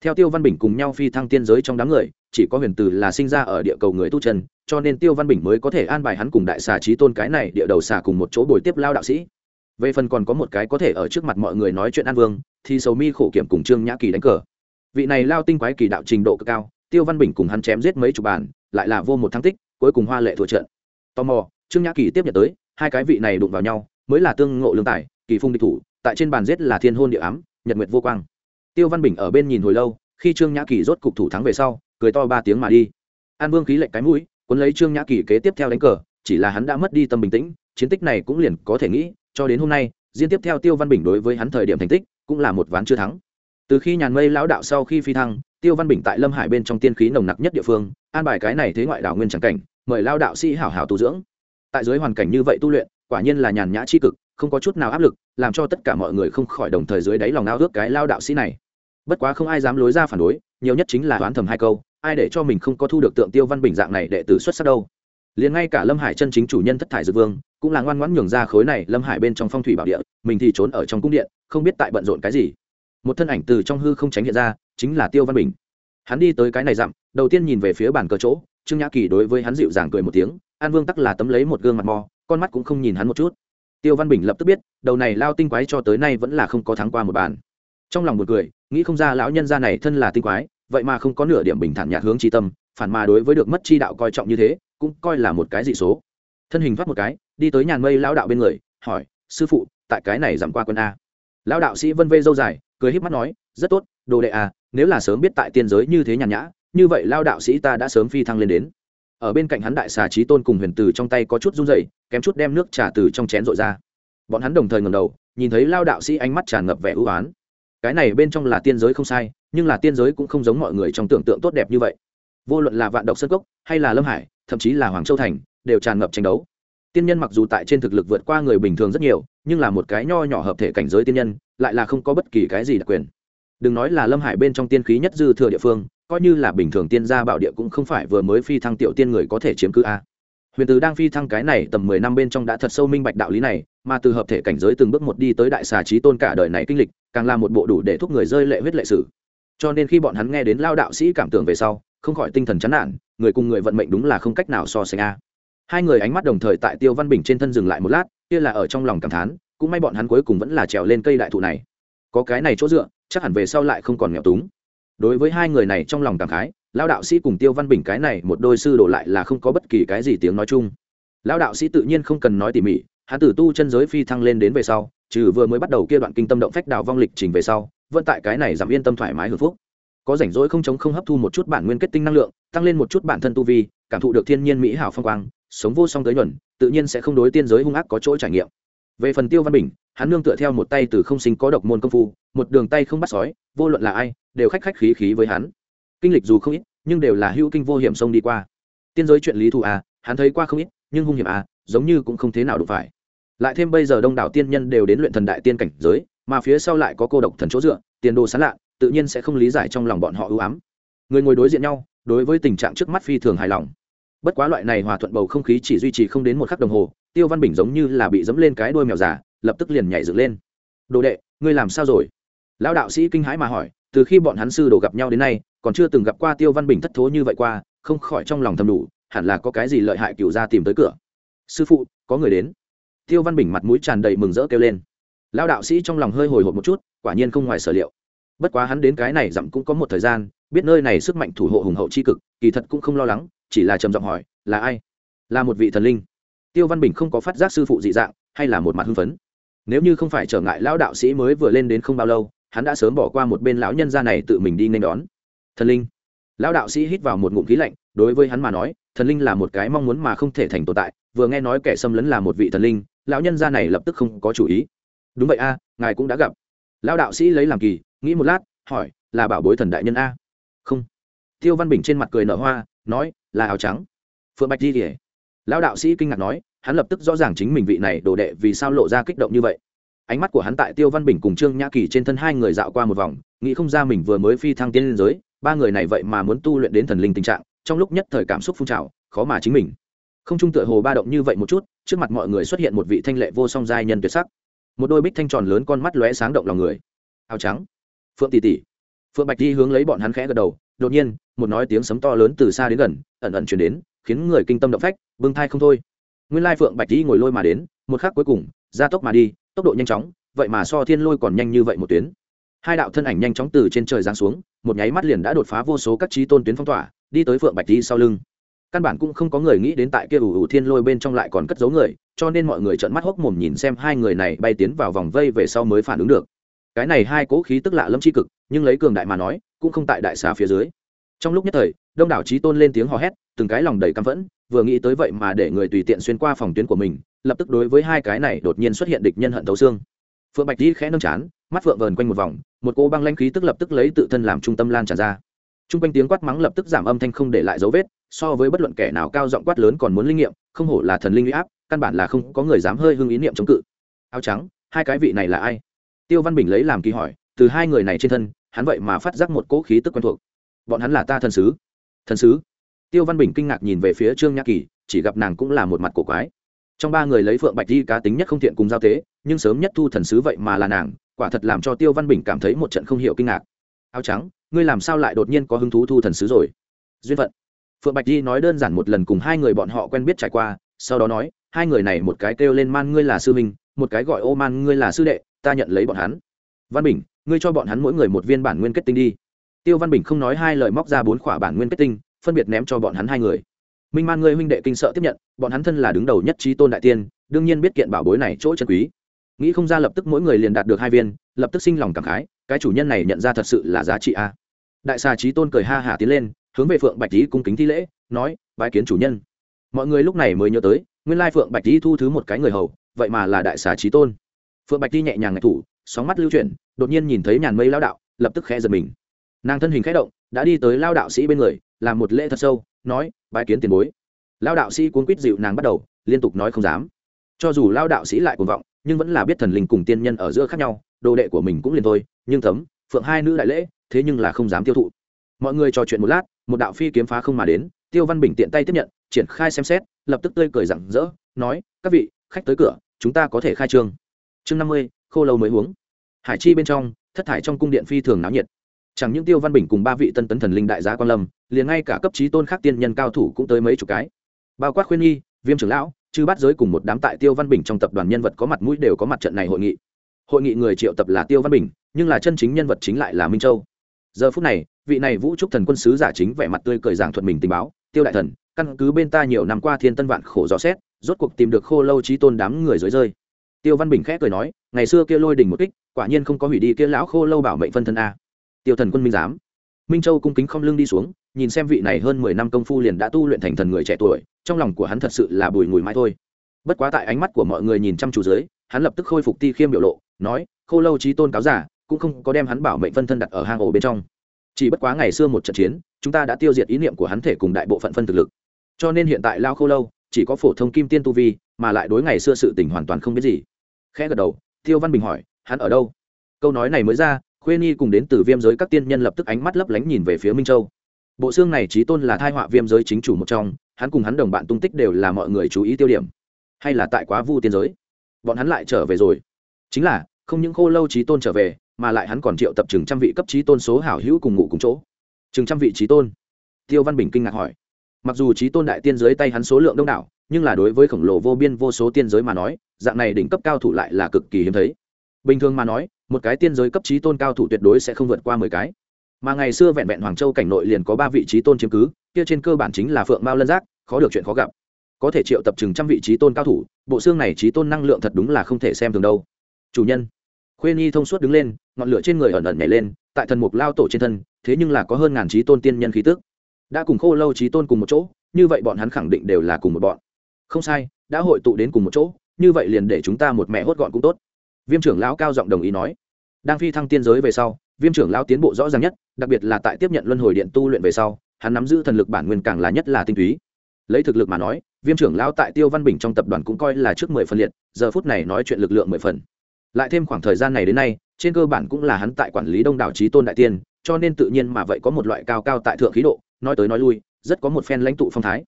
Theo tiêu văn bình cùng nhau phi thăng tiên giới trong đám người, chỉ có huyền từ là sinh ra ở địa cầu người tu chân cho nên tiêu văn bình mới có thể an bài hắn cùng đại xà trí tôn cái này địa đầu xà cùng một chỗ bồi tiếp lao đạo sĩ. Về phần còn có một cái có thể ở trước mặt mọi người nói chuyện an vương, thì sầu mi khổ kiểm cùng trương nhã kỳ đánh cờ. Vị này lao tinh quái kỳ đạo trình độ cực cao, tiêu văn bình cùng hắn chém giết mấy chục bàn, lại là vô một thắng tích, cuối cùng hoa lệ thua trận. Tò mò, trương nhã kỳ tiếp nhận tới, hai cái vị này đụng vào nhau, mới là tương ngộ lương tài, kỳ phung địch thủ, tại trên bàn giết là thiên hôn địa ám, nhật nguyệt vô quang. Tiêu văn bình ở bên nhìn hồi lâu, khi trương nhã kỳ rốt cục thủ thắng về sau, cười to ba tiếng mà đi. An vương khí lệnh cái mũi cuốn lấy trương nhã kỳ kế tiếp theo đánh cờ, chỉ là hắn đã mất đi tâm bình tĩnh, chiến tích này cũng liền có thể nghĩ, cho đến hôm nay, diễn tiếp theo tiêu văn bình đối với hắn thời điểm thành tích cũng là một ván chưa thắng. Từ khi nhàn mây lão đạo sau khi phi thăng, tiêu văn bình tại lâm hải bên trong tiên khí nồng nặc nhất địa phương, an bài cái này thế ngoại đảo nguyên tràng cảnh, mời lao đạo sĩ hảo hảo tu dưỡng. Tại dưới hoàn cảnh như vậy tu luyện, quả nhiên là nhàn nhã c cực, không có chút nào áp lực, làm cho tất cả mọi người không khỏi đồng thời dưới đáy lòng ao ước cái lao đạo sĩ này. Bất quá không ai dám lối ra phản đối, nhiều nhất chính là đoán thầm hai câu ai để cho mình không có thu được tượng tiêu văn bình dạng này đệ tử xuất sắc đâu? Liền ngay cả lâm hải chân chính chủ nhân thất thải dược vương, cũng là ngoan ngoãn nhường ra khối này lâm hải bên trong phong thủy bảo địa, mình thì trốn ở trong cung điện, không biết tại bận rộn cái gì. Một thân ảnh từ trong hư không tránh hiện ra, chính là tiêu văn bình. Hắn đi tới cái này dặm, đầu tiên nhìn về phía bàn cờ chỗ, trương nhã kỳ đối với hắn dịu dàng cười một tiếng, an vương tắc là tấm lấy một gương mặt mò, con mắt cũng không nhìn hắn một chút. Tiêu văn bình lập tức biết, đầu này lao tinh quái cho tới nay vẫn là không có thắng qua một bàn. Trong lòng một cười, nghĩ không ra lão nhân gia này thân là tinh quái vậy mà không có nửa điểm bình thản nhạt hướng tri tâm, phản mà đối với được mất chi đạo coi trọng như thế, cũng coi là một cái dị số. Thân hình thoát một cái, đi tới nhàn mây lão đạo bên người, hỏi, sư phụ, tại cái này giảm qua quân a. Lão đạo sĩ vân vê dâu dài, cười híp mắt nói, rất tốt, đồ đệ a nếu là sớm biết tại tiên giới như thế nhàn nhã, như vậy lao đạo sĩ ta đã sớm phi thăng lên đến. Ở bên cạnh hắn đại xà trí tôn cùng huyền từ trong tay có chút run rẩy, kém chút đem nước trà từ trong chén rội ra. Bọn hắn đồng thời ngầm đầu, nhìn thấy lao đạo sĩ ánh mắt tràn ngập vẻ ưu á cái này bên trong là tiên giới không sai nhưng là tiên giới cũng không giống mọi người trong tưởng tượng tốt đẹp như vậy. Vô luận là vạn độc sơn cốc, hay là lâm hải, thậm chí là hoàng châu thành, đều tràn ngập tranh đấu. Tiên nhân mặc dù tại trên thực lực vượt qua người bình thường rất nhiều, nhưng là một cái nho nhỏ hợp thể cảnh giới tiên nhân, lại là không có bất kỳ cái gì đặc quyền. Đừng nói là lâm hải bên trong tiên khí nhất dư thừa địa phương, coi như là bình thường tiên gia bảo địa cũng không phải vừa mới phi thăng tiểu tiên người có thể chiếm cứ a. Huyền từ đang phi thăng cái này tầm mười năm bên trong đã thật sâu minh bạch đạo lý này, mà từ hợp thể cảnh giới từng bước một đi tới đại xà trí tôn cả đời này kinh lịch, càng là một bộ đủ để thúc người rơi lệ huyết lệ sử cho nên khi bọn hắn nghe đến lao đạo sĩ cảm tưởng về sau, không khỏi tinh thần chán nản, người cùng người vận mệnh đúng là không cách nào so sánh a. Hai người ánh mắt đồng thời tại tiêu văn bình trên thân dừng lại một lát, kia là ở trong lòng cảm thán, cũng may bọn hắn cuối cùng vẫn là trèo lên cây đại thụ này. Có cái này chỗ dựa, chắc hẳn về sau lại không còn nghèo túng. Đối với hai người này trong lòng cảm khái, lao đạo sĩ cùng tiêu văn bình cái này một đôi sư đổ lại là không có bất kỳ cái gì tiếng nói chung. Lao đạo sĩ tự nhiên không cần nói tỉ mỉ, hắn tử tu chân giới phi thăng lên đến về sau, trừ vừa mới bắt đầu kia đoạn kinh tâm động phách đào vong lịch trình về sau vẫn tại cái này giảm yên tâm thoải mái hưởng phúc. Có rảnh rỗi không chống không hấp thu một chút bản nguyên kết tinh năng lượng, tăng lên một chút bản thân tu vi, cảm thụ được thiên nhiên mỹ hảo phong quang, sống vô song tới nhuần tự nhiên sẽ không đối tiên giới hung ác có chỗ trải nghiệm. Về phần tiêu văn bình, hắn nương tựa theo một tay từ không sinh có độc môn công phu, một đường tay không bắt sói, vô luận là ai, đều khách khách khí khí với hắn. Kinh lịch dù không ít, nhưng đều là hữu kinh vô hiểm sông đi qua. Tiên giới chuyện lý thù à hắn thấy qua không ít, nhưng hung hiểm à giống như cũng không thế nào đụng phải. Lại thêm bây giờ đông đảo tiên nhân đều đến luyện thần đại tiên cảnh giới mà phía sau lại có cô độc thần chỗ dựa, tiền đồ sán lạ, tự nhiên sẽ không lý giải trong lòng bọn họ ưu ám. Người ngồi đối diện nhau, đối với tình trạng trước mắt phi thường hài lòng. Bất quá loại này hòa thuận bầu không khí chỉ duy trì không đến một khắc đồng hồ, tiêu văn bình giống như là bị dẫm lên cái đuôi mèo giả lập tức liền nhảy dựng lên. Đồ đệ, ngươi làm sao rồi? Lão đạo sĩ kinh hãi mà hỏi, từ khi bọn hắn sư đồ gặp nhau đến nay, còn chưa từng gặp qua tiêu văn bình thất thố như vậy qua, không khỏi trong lòng thầm đủ, hẳn là có cái gì lợi hại cựu ra tìm tới cửa. Sư phụ, có người đến. Tiêu văn bình mặt mũi tràn đầy mừng rỡ kêu lên lao đạo sĩ trong lòng hơi hồi hộp một chút, quả nhiên không ngoài sở liệu. Bất quá hắn đến cái này dặm cũng có một thời gian, biết nơi này sức mạnh thủ hộ hùng hậu c h i cực, kỳ thật cũng không lo lắng, chỉ là trầm giọng hỏi, là ai? Là một vị thần linh. Tiêu văn bình không có phát giác sư phụ dị dạng, hay là một mặt hưng phấn. Nếu như không phải trở ngại lão đạo sĩ mới vừa lên đến không bao lâu, hắn đã sớm bỏ qua một bên lão nhân gia này tự mình đi nên đón. Thần linh. Lão đạo sĩ hít vào một ngụm khí lạnh, đối với hắn mà nói, thần linh là một cái mong muốn mà không thể thành tồn tại, vừa nghe nói kẻ xâm lấn là một vị thần linh, lão nhân gia này lập tức không có chủ ý đúng vậy a, ngài cũng đã gặp. Lão đạo sĩ lấy làm kỳ, nghĩ một lát, hỏi, là bảo bối thần đại nhân a? Không. Tiêu văn bình trên mặt cười nở hoa, nói, là áo trắng. Phượng bạch di kể lão đạo sĩ kinh ngạc nói, hắn lập tức rõ ràng chính mình vị này đồ đệ vì sao lộ ra kích động như vậy. Ánh mắt của hắn tại tiêu văn bình cùng trương nhã kỳ trên thân hai người dạo qua một vòng, nghĩ không ra mình vừa mới phi thăng tiên liên giới, ba người này vậy mà muốn tu luyện đến thần linh tình trạng, trong lúc nhất thời cảm xúc phun trào, khó mà chính mình. Không trung tựa hồ ba động như vậy một chút, trước mặt mọi người xuất hiện một vị thanh lệ vô song giai nhân tuyệt sắc một đôi bích thanh tròn lớn con mắt lóe sáng động lòng người. Áo trắng. Phượng tỷ tỷ. Phượng bạch đi hướng lấy bọn hắn khẽ gật đầu, đột nhiên, một nói tiếng sấm to lớn từ xa đến gần, ẩn ẩn chuyển đến, khiến người kinh tâm động phách, bưng thai không thôi. Nguyên lai phượng bạch đi ngồi lôi mà đến, một khắc cuối cùng, ra tốc mà đi, tốc độ nhanh chóng, vậy mà so thiên lôi còn nhanh như vậy một tuyến. Hai đạo thân ảnh nhanh chóng từ trên trời giáng xuống, một nháy mắt liền đã đột phá vô số các trí tôn tuyến phong tỏa, đi tới phượng bạch đi sau lưng căn bản cũng không có người nghĩ đến tại kia ủ ủ thiên lôi bên trong lại còn cất giấu người, cho nên mọi người trợn mắt hốc mồm nhìn xem hai người này bay tiến vào vòng vây về sau mới phản ứng được. Cái này hai cố khí tức lạ lâm c cực, nhưng lấy cường đại mà nói, cũng không tại đại xà phía dưới. Trong lúc nhất thời, đông đảo trí tôn lên tiếng hò hét, từng cái lòng đầy căm phẫn, vừa nghĩ tới vậy mà để người tùy tiện xuyên qua phòng tuyến của mình, lập tức đối với hai cái này đột nhiên xuất hiện địch nhân hận thấu xương. Phượng bạch di khẽ nâng chán, mắt phượng vờn quanh một vòng, một cô băng lanh khí tức lập tức lấy tự thân làm trung tâm lan tràn ra. T r u n g quanh tiếng quát mắng lập tức giảm âm thanh không để lại dấu vết so với bất luận kẻ nào cao giọng quát lớn còn muốn linh nghiệm, không hổ là thần linh uy áp, căn bản là không có người dám hơi hưng ý niệm chống cự. Áo trắng, hai cái vị này là ai? Tiêu văn bình lấy làm kỳ hỏi, từ hai người này trên thân, hắn vậy mà phát giác một cỗ khí tức quen thuộc. Bọn hắn là ta thần sứ. Thần sứ? Tiêu văn bình kinh ngạc nhìn về phía trương nhã kỳ, chỉ gặp nàng cũng là một mặt cổ quái. Trong ba người lấy phượng bạch di cá tính nhất không thiện cùng giao tế, nhưng sớm nhất thu thần sứ vậy mà là nàng, quả thật làm cho tiêu văn bình cảm thấy một trận không hiểu kinh ngạc. Áo trắng, ngươi làm sao lại đột nhiên có hứng thú thu thần sứ rồi? Duyên phận phượng bạch di nói đơn giản một lần cùng hai người bọn họ quen biết trải qua, sau đó nói, hai người này một cái kêu lên man ngươi là sư minh một cái gọi ô man ngươi là sư đệ, ta nhận lấy bọn hắn. Văn bình, ngươi cho bọn hắn mỗi người một viên bản nguyên kết tinh đi. Tiêu văn bình không nói hai lời móc ra bốn khỏa bản nguyên kết tinh, phân biệt ném cho bọn hắn hai người. Minh man ngươi huynh đệ kinh sợ tiếp nhận, bọn hắn thân là đứng đầu nhất trí tôn đại tiên, đương nhiên biết kiện bảo bối này chỗ chân quý. Nghĩ không ra lập tức mỗi người liền đạt được hai viên, lập tức sinh lòng cảm khái, cái chủ nhân này nhận ra thật sự là giá trị a. Đại xà trí tôn cười ha hả tiến lên hướng về phượng bạch lý cung kính thi lễ, nói, bái kiến chủ nhân. Mọi người lúc này mới nhớ tới, nguyên lai phượng bạch lý thu thứ một cái người hầu, vậy mà là đại xà trí tôn. Phượng bạch lý nhẹ nhàng ngạch thủ, sóng mắt lưu chuyển, đột nhiên nhìn thấy nhàn mây lao đạo, lập tức khẽ giật mình. Nàng thân hình khẽ động, đã đi tới lao đạo sĩ bên người, làm một lễ thật sâu, nói, bái kiến tiền bối. Lao đạo sĩ cuốn quýt dịu nàng bắt đầu, liên tục nói không dám. Cho dù lao đạo sĩ lại cuồng vọng, nhưng vẫn là biết thần linh cùng tiên nhân ở giữa khác nhau, đồ đệ của mình cũng liền thôi, nhưng thấm, phượng hai nữ đại lễ, thế nhưng là không dám tiêu thụ mọi người trò chuyện một lát, một đạo phi kiếm phá không mà đến, tiêu văn bình tiện tay tiếp nhận, triển khai xem xét, lập tức tươi cười rặng rỡ, nói, các vị, khách tới cửa, chúng ta có thể khai trương. Chương năm mươi, khô lâu mới uống hải chi bên trong, thất thải trong cung điện phi thường náo nhiệt. Chẳng những tiêu văn bình cùng ba vị tân tấn thần linh đại giá quan lâm, liền ngay cả cấp trí tôn khác tiên nhân cao thủ cũng tới mấy chục cái. Bao quát khuyên nhi viêm trưởng lão, chư bắt giới cùng một đám tại tiêu văn bình trong tập đoàn nhân vật có mặt mũi đều có mặt trận này hội nghị. Hội nghị người triệu tập là tiêu văn bình, nhưng là chân chính nhân vật chính lại là minh châu. Giờ phút này vị này vũ trúc thần quân sứ giả chính vẻ mặt tươi cười giảng thuật mình tình báo, tiêu đại thần, căn cứ bên ta nhiều năm qua thiên tân vạn khổ rõ xét, rốt cuộc tìm được khô lâu trí tôn đám người dưới rơi. Tiêu văn bình khẽ cười nói, ngày xưa kia lôi đình một kích, quả nhiên không có hủy đi kia lão khô lâu bảo mệnh phân thân a. Tiêu thần quân minh giám. Minh châu cung kính không lưng đi xuống, nhìn xem vị này hơn mười năm công phu liền đã tu luyện thành thần người trẻ tuổi, trong lòng của hắn thật sự là bùi ngùi mãi thôi. Bất quá tại ánh mắt của mọi người nhìn chăm chú dưới, hắn lập tức khôi phục ti khiêm biểu lộ, nói, khô lâu trí tôn cáo giả, cũng không có đem hắn bảo mệnh phân thân đặt ở hang ổ bên trong chỉ bất quá ngày xưa một trận chiến, chúng ta đã tiêu diệt ý niệm của hắn thể cùng đại bộ phận phân thực lực. Cho nên hiện tại lao khô lâu chỉ có phổ thông kim tiên tu vi, mà lại đối ngày xưa sự tình hoàn toàn không biết gì. Khẽ gật đầu tiêu văn bình hỏi, hắn ở đâu? Câu nói này mới ra, khuê nhi cùng đến từ viêm giới các tiên nhân lập tức ánh mắt lấp lánh nhìn về phía minh châu. Bộ xương này trí tôn là thai họa viêm giới chính chủ một trong, hắn cùng hắn đồng bạn tung tích đều là mọi người chú ý tiêu điểm. Hay là tại quá vu tiên giới. Bọn hắn lại trở về rồi. Chính là, không những khô lâu trí tôn trở về mà lại hắn còn triệu tập chừng trăm vị cấp trí tôn số hảo hữu cùng ngủ cùng chỗ. Chừng trăm vị trí tôn. Tiêu văn bình kinh ngạc hỏi. Mặc dù trí tôn đại tiên giới tay hắn số lượng đông đảo, nhưng là đối với khổng lồ vô biên vô số tiên giới mà nói, dạng này đỉnh cấp cao thủ lại là cực kỳ hiếm thấy. Bình thường mà nói, một cái tiên giới cấp trí tôn cao thủ tuyệt đối sẽ không vượt qua mười cái. Mà ngày xưa vẹn vẹn hoàng châu cảnh nội liền có ba vị trí tôn chiếm cứ, kia trên cơ bản chính là phượng mao lân giác, khó được chuyện khó gặp. Có thể triệu tập chừng trăm vị trí tôn cao thủ, bộ xương này trí tôn năng lượng thật đúng là không thể xem thường đâu. Chủ nhân khuê nhi thông suốt đứng lên, ngọn lửa trên người ẩn ẩn nhảy lên, tại thần mục lao tổ trên thân, thế nhưng là có hơn ngàn trí tôn tiên nhân khí tước đã cùng khô lâu trí tôn cùng một chỗ, như vậy bọn hắn khẳng định đều là cùng một bọn. Không sai, đã hội tụ đến cùng một chỗ, như vậy liền để chúng ta một mẹ hốt gọn cũng tốt. Viêm trưởng lão cao giọng đồng ý nói. Đang phi thăng tiên giới về sau, viêm trưởng lão tiến bộ rõ ràng nhất, đặc biệt là tại tiếp nhận luân hồi điện tu luyện về sau, hắn nắm giữ thần lực bản nguyên càng là nhất là tinh túy. Lấy thực lực mà nói, viêm trưởng lão tại tiêu văn bình trong tập đoàn cũng coi là trước mười phần liệt, giờ phút này nói chuyện lực lượng mười phần lại thêm khoảng thời gian này đến nay, trên cơ bản cũng là hắn tại quản lý đông đảo trí tôn đại tiên, cho nên tự nhiên mà vậy có một loại cao cao tại thượng khí độ, nói tới nói lui, rất có một phen lãnh tụ phong thái.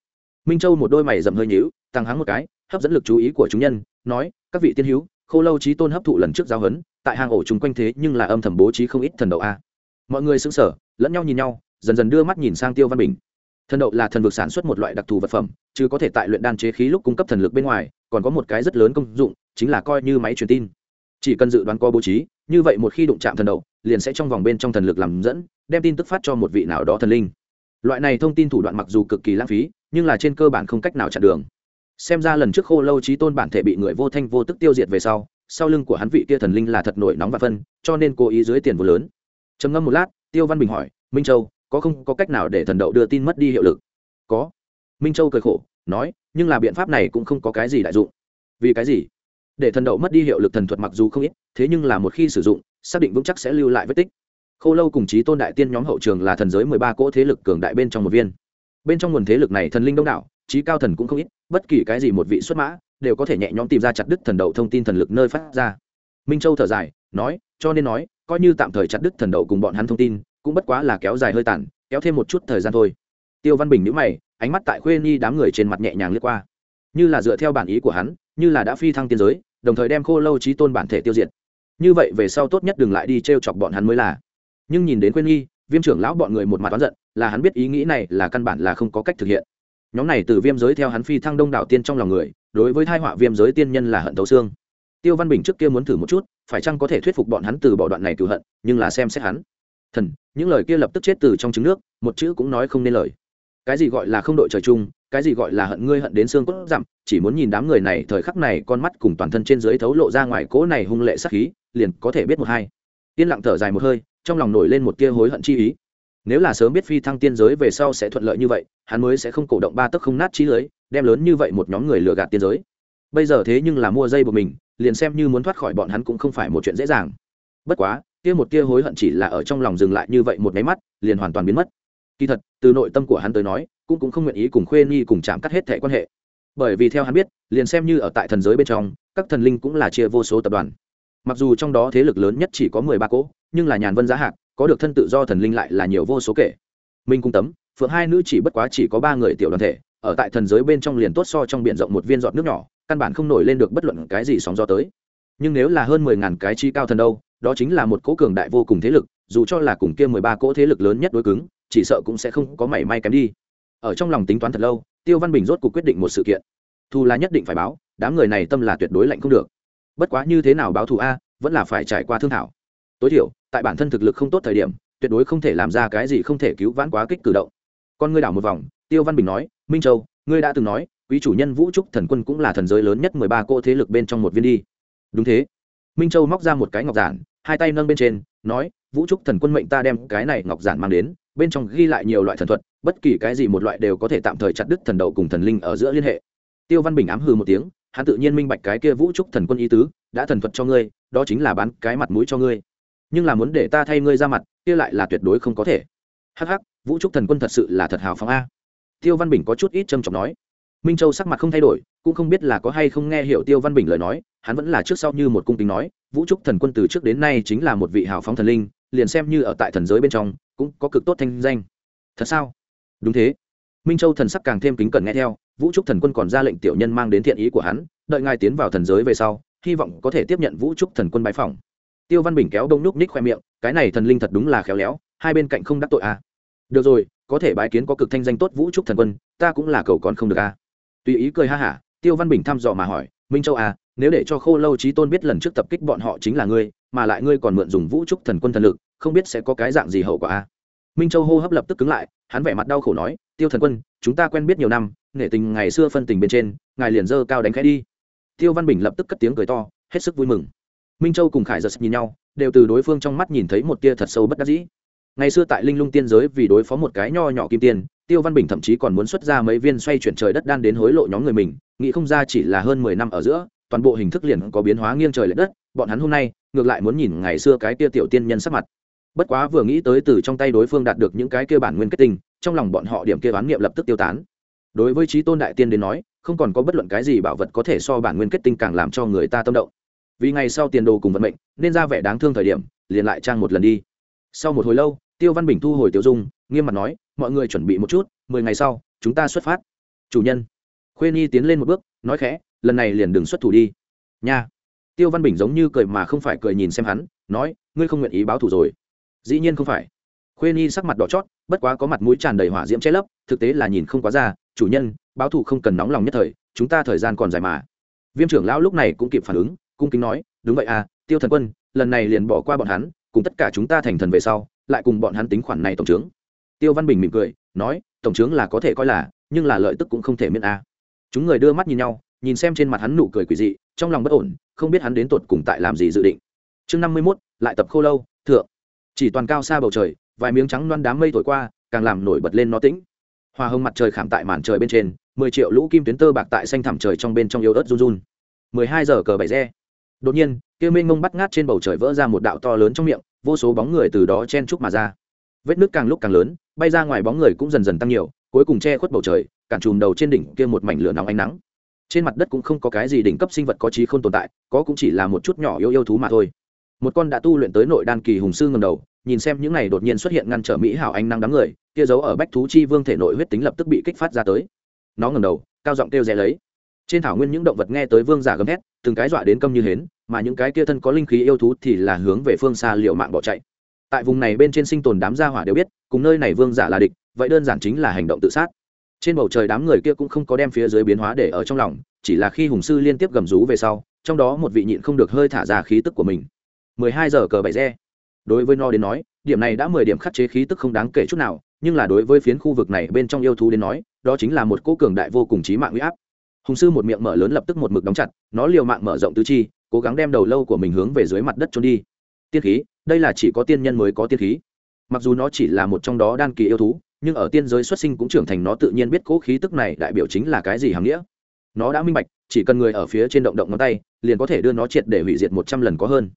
Minh châu một đôi mày dầm hơi nhíu, tăng hắng một cái, hấp dẫn lực chú ý của chúng nhân, nói, các vị tiên hữu khô lâu trí tôn hấp thụ lần trước giao hấn tại hang ổ chung quanh thế nhưng là âm thầm bố trí không ít thần đậu a. Mọi người xứng sở lẫn nhau nhìn nhau, dần dần đưa mắt nhìn sang tiêu văn bình. Thần đậu là thần vực sản xuất một loại đặc thù vật phẩm, chứ có thể tại luyện đan chế khí lúc cung cấp thần lực bên ngoài, còn có một cái rất lớn công dụng, chính là coi như máy truyền tin chỉ cần dự đoán có bố trí, như vậy một khi đụng chạm thần đậu liền sẽ trong vòng bên trong thần lực làm dẫn, đem tin tức phát cho một vị nào đó thần linh. Loại này thông tin thủ đoạn mặc dù cực kỳ lãng phí, nhưng là trên cơ bản không cách nào chặn đường. Xem ra lần trước khô lâu trí tôn bản thể bị người vô thanh vô tức tiêu diệt về sau sau lưng của hắn vị kia thần linh là thật nổi nóng và phân, cho nên cố ý dưới tiền vô lớn. Trầm ngâm một lát, tiêu văn bình hỏi, minh châu, có không, có cách nào để thần đậu đưa tin mất đi hiệu lực? Có. Minh châu cười khổ, nói, nhưng là biện pháp này cũng không có cái gì đại dụng. Vì cái gì? Để thần đậu mất đi hiệu lực thần thuật mặc dù không ít, thế nhưng là một khi sử dụng, xác định vững chắc sẽ lưu lại vết tích. Khô lâu cùng chí tôn đại tiên nhóm hậu trường là thần giới mười ba cỗ thế lực cường đại bên trong một viên. Bên trong nguồn thế lực này thần linh đông đảo trí cao thần cũng không ít, bất kỳ cái gì một vị xuất mã đều có thể nhẹ nhõm tìm ra chặt đứt thần đậu thông tin thần lực nơi phát ra. Minh châu thở dài, nói, cho nên nói, coi như tạm thời chặt đứt thần đậu cùng bọn hắn thông tin, cũng bất quá là kéo dài hơi tàn, kéo thêm một chút thời gian thôi. Tiêu văn bình nhíu mày, ánh mắt tại khuê nhi đám người trên mặt nhẹ nhàng lướt qua. Như là dựa theo bản ý của hắn, như là đã phi thăng tiên giới đồng thời đem khô lâu trí tôn bản thể tiêu diệt. Như vậy về sau tốt nhất đừng lại đi t r e o chọc bọn hắn mới là. Nhưng nhìn đến quên nghi, viêm trưởng lão bọn người một mặt oán giận, là hắn biết ý nghĩ này là căn bản là không có cách thực hiện. Nhóm này từ viêm giới theo hắn phi thăng đông đảo tiên trong lòng người, đối với thai họa viêm giới tiên nhân là hận thấu xương. Tiêu văn bình trước kia muốn thử một chút, phải chăng có thể thuyết phục bọn hắn từ bỏ đoạn này cựu hận, nhưng là xem xét hắn. Thần, những lời kia lập tức chết từ trong trứng nước, một chữ cũng nói không nên lời cái gì gọi là không đội trời chung, cái gì gọi là hận ngươi hận đến xương cốt dặm chỉ muốn nhìn đám người này thời khắc này con mắt cùng toàn thân trên dưới thấu lộ ra ngoài cỗ này hung lệ sắc khí, liền có thể biết một hai. Yên lặng thở dài một hơi, trong lòng nổi lên một tia hối hận chi ý. Nếu là sớm biết phi thăng tiên giới về sau sẽ thuận lợi như vậy, hắn mới sẽ không cổ động ba tấc không nát trí lưới, đem lớn như vậy một nhóm người lừa gạt tiên giới. Bây giờ thế nhưng là mua dây của mình, liền xem như muốn thoát khỏi bọn hắn cũng không phải một chuyện dễ dàng. Bất quá, kia một tia hối hận chỉ là ở trong lòng dừng lại như vậy một máy mắt, liền hoàn toàn biến mất kỳ thật, từ nội tâm của hắn tới nói, cũng cũng không nguyện ý cùng khuê nhi cùng chạm cắt hết thẻ quan hệ. Bởi vì theo hắn biết, liền xem như ở tại thần giới bên trong, các thần linh cũng là chia vô số tập đoàn. Mặc dù trong đó thế lực lớn nhất chỉ có mười ba cỗ, nhưng là nhàn vân giá hạc, có được thân tự do thần linh lại là nhiều vô số kể. Minh cung tấm, phượng hai nữ chỉ bất quá chỉ có ba người tiểu đoàn thể, ở tại thần giới bên trong liền tốt so trong b i ể n rộng một viên giọt nước nhỏ, căn bản không nổi lên được bất luận cái gì sóng gió tới. Nhưng nếu là hơn mười ngàn cái chi cao thần đâu, đó chính là một cỗ cường đại vô cùng thế lực, dù cho là cùng kia mười ba cỗ thế lực lớn nhất đối cứng chỉ sợ cũng sẽ không có mảy may kém đi. Ở trong lòng tính toán thật lâu, tiêu văn bình rốt cuộc quyết định một sự kiện. Thu là nhất định phải báo, đám người này tâm là tuyệt đối lạnh không được. Bất quá như thế nào báo thù a, vẫn là phải trải qua thương thảo. Tối thiểu, tại bản thân thực lực không tốt thời điểm, tuyệt đối không thể làm ra cái gì không thể cứu vãn quá kích cử động. Con ngươi đảo một vòng, tiêu văn bình nói, minh châu, ngươi đã từng nói, quý chủ nhân vũ trúc thần quân cũng là thần giới lớn nhất mười ba cô thế lực bên trong một viên đi. Đúng thế. Minh châu móc ra một cái ngọc giản, hai tay nâng bên trên, nói, vũ trúc thần quân mệnh ta đem cái này ngọc giản mang đến bên trong ghi lại nhiều loại thần thuật, bất kỳ cái gì một loại đều có thể tạm thời chặt đứt thần đầu cùng thần linh ở giữa liên hệ. Tiêu văn bình ám hư một tiếng, hắn tự nhiên minh bạch cái kia vũ trúc thần quân ý tứ, đã thần thuật cho ngươi, đó chính là bán cái mặt mũi cho ngươi. Nhưng là muốn để ta thay ngươi ra mặt, kia lại là tuyệt đối không có thể. Hắc hắc, vũ trúc thần quân thật sự là thật hào phóng a. Tiêu văn bình có chút ít trầm trọng nói. Minh châu sắc mặt không thay đổi, cũng không biết là có hay không nghe hiểu tiêu văn bình lời nói, hắn vẫn là trước sau như một cung kính nói, vũ trúc thần quân từ trước đến nay chính là một vị hào phóng thần linh, liền xem như ở tại thần giới bên trong cũng có cực tốt thanh danh. Thật sao? Đúng thế. Minh châu thần sắc càng thêm kính cẩn nghe theo, vũ trúc thần quân còn ra lệnh tiểu nhân mang đến thiện ý của hắn, đợi ngài tiến vào thần giới về sau, hy vọng có thể tiếp nhận vũ trúc thần quân bái phòng tiêu văn bình kéo đông núc ních khoe miệng, cái này thần linh thật đúng là khéo léo, hai bên cạnh không đắc tội à. được rồi, có thể bái kiến có cực thanh danh tốt vũ trúc thần quân, ta cũng là cầu còn không được à. Tùy ý cười ha hả, tiêu văn bình thăm dò mà hỏi, minh châu à nếu để cho khô lâu trí tôn biết lần trước tập kích bọn họ chính là ngươi, mà lại ngươi còn mượn dùng vũ trúc thần quân thần lực không biết sẽ có cái dạng gì hậu quả a. Minh châu hô hấp lập tức cứng lại, hắn vẻ mặt đau khổ nói, tiêu thần quân, chúng ta quen biết nhiều năm, nể tình ngày xưa phân tình bên trên, ngài liền dơ cao đánh khẽ đi. Tiêu văn bình lập tức cất tiếng cười to, hết sức vui mừng. Minh châu cùng khải giật nhìn nhau, đều từ đối phương trong mắt nhìn thấy một tia thật sâu bất đắc dĩ. Ngày xưa tại linh lung tiên giới vì đối phó một cái nho nhỏ kim tiền tiêu văn bình thậm chí còn muốn xuất ra mấy viên xoay chuyển trời đất đan đến hối lộ nhóm người mình, nghĩ không ra chỉ là hơn mười năm ở giữa, toàn bộ hình thức liền có biến hóa nghiêng trời l ệ đất, bọn hắn hôm nay, ngược lại muốn nhìn ngày xưa cái kia tiểu tiên nhân sắc mặt bất quá vừa nghĩ tới từ trong tay đối phương đạt được những cái kia bản nguyên kết tinh, trong lòng bọn họ điểm kia bán niệm lập tức tiêu tán. Đối với trí tôn đại tiên đến nói, không còn có bất luận cái gì bảo vật có thể so bản nguyên kết tinh càng làm cho người ta tâm động. Vì ngày sau tiền đồ cùng vận mệnh, nên ra vẻ đáng thương thời điểm, liền lại trang một lần đi. Sau một hồi lâu, tiêu văn bình thu hồi tiêu dung, nghiêm mặt nói, mọi người chuẩn bị một chút, mười ngày sau, chúng ta xuất phát. Chủ nhân. Khuê nhi tiến lên một bước, nói khẽ, lần này liền đừng xuất thủ đi. Nha. Tiêu văn bình giống như cười mà không phải cười nhìn xem hắn, nói, ngươi không nguyện ý báo thù rồi dĩ nhiên không phải. Khuê nhi sắc mặt đỏ chót, bất quá có mặt mũi tràn đầy hỏa diễm che lấp, thực tế là nhìn không quá ra, chủ nhân, báo thù không cần nóng lòng nhất thời, chúng ta thời gian còn dài mà. Viêm trưởng lão lúc này cũng kịp phản ứng, cung kính nói, đúng vậy à tiêu thần quân, lần này liền bỏ qua bọn hắn, cùng tất cả chúng ta thành thần về sau, lại cùng bọn hắn tính khoản này tổng trướng. Tiêu văn bình mỉm cười, nói, tổng trướng là có thể coi là, nhưng là lợi tức cũng không thể miễn a. Chúng người đưa mắt nhìn nhau, nhìn xem trên mặt hắn nụ cười quỷ dị, trong lòng bất ổn, không biết hắn đến tột cùng tại làm gì dự định. Chương năm mươi mốt, lại tập khô lâu, thượng chỉ toàn cao xa bầu trời, vài miếng trắng loan đám mây thổi qua, càng làm nổi bật lên nó tĩnh. Hoa hồng mặt trời khảm tại màn trời bên trên, mười triệu lũ kim tuyến tơ bạc tại xanh thẳm trời trong bên trong yếu ớt run run. Mười hai giờ cờ bảy re. Đột nhiên, kia mênh mông bắt ngát trên bầu trời vỡ ra một đạo to lớn trong miệng, vô số bóng người từ đó chen trúc mà ra. Vết nước càng lúc càng lớn, bay ra ngoài bóng người cũng dần dần tăng nhiều, cuối cùng che khuất bầu trời, cản trùm đầu trên đỉnh kia một mảnh lửa nóng ánh nắng. Trên mặt đất cũng không có cái gì đỉnh cấp sinh vật có trí không tồn tại, có cũng chỉ là một chút nhỏ yêu yêu thú mà thôi. Một con đã tu luyện tới nội đan kỳ hùng sư ngầm đầu nhìn xem những này đột nhiên xuất hiện ngăn trở mỹ hảo ánh nắng đám người, kia giấu ở bách thú chi vương thể nội huyết tính lập tức bị kích phát ra tới. Nó ngầm đầu, cao giọng kêu rẽ lấy. Trên thảo nguyên những động vật nghe tới vương giả gầm hét từng cái dọa đến câm như hến, mà những cái kia thân có linh khí yêu thú thì là hướng về phương xa liệu mạng bỏ chạy. Tại vùng này bên trên sinh tồn đám gia hỏa đều biết, cùng nơi này vương giả là địch, vậy đơn giản chính là hành động tự sát. Trên bầu trời đám người kia cũng không có đem phía dưới biến hóa để ở trong lòng, chỉ là khi hùng sư liên tiếp gầm rú về sau, trong đó một vị nhịn không được hơi thả ra khí tức của mình. 12 giờ cờ bảy re đối với nó đến nói, điểm này đã mười điểm khắc chế khí tức không đáng kể chút nào, nhưng là đối với phiến khu vực này bên trong yêu thú đến nói, đó chính là một cỗ cường đại vô cùng trí mạng huy áp. Hùng sư một miệng mở lớn lập tức một mực đóng chặt, nó liều mạng mở rộng tứ chi, cố gắng đem đầu lâu của mình hướng về dưới mặt đất trốn đi. Tiên khí, đây là chỉ có tiên nhân mới có tiên khí. Mặc dù nó chỉ là một trong đó đan kỳ yêu thú, nhưng ở tiên giới xuất sinh cũng trưởng thành nó tự nhiên biết cố khí tức này đại biểu chính là cái gì hàm nghĩa. Nó đã minh bạch, chỉ cần người ở phía trên động động ngón tay, liền có thể đưa nó triệt để hủy diệt một trăm lần có hơn.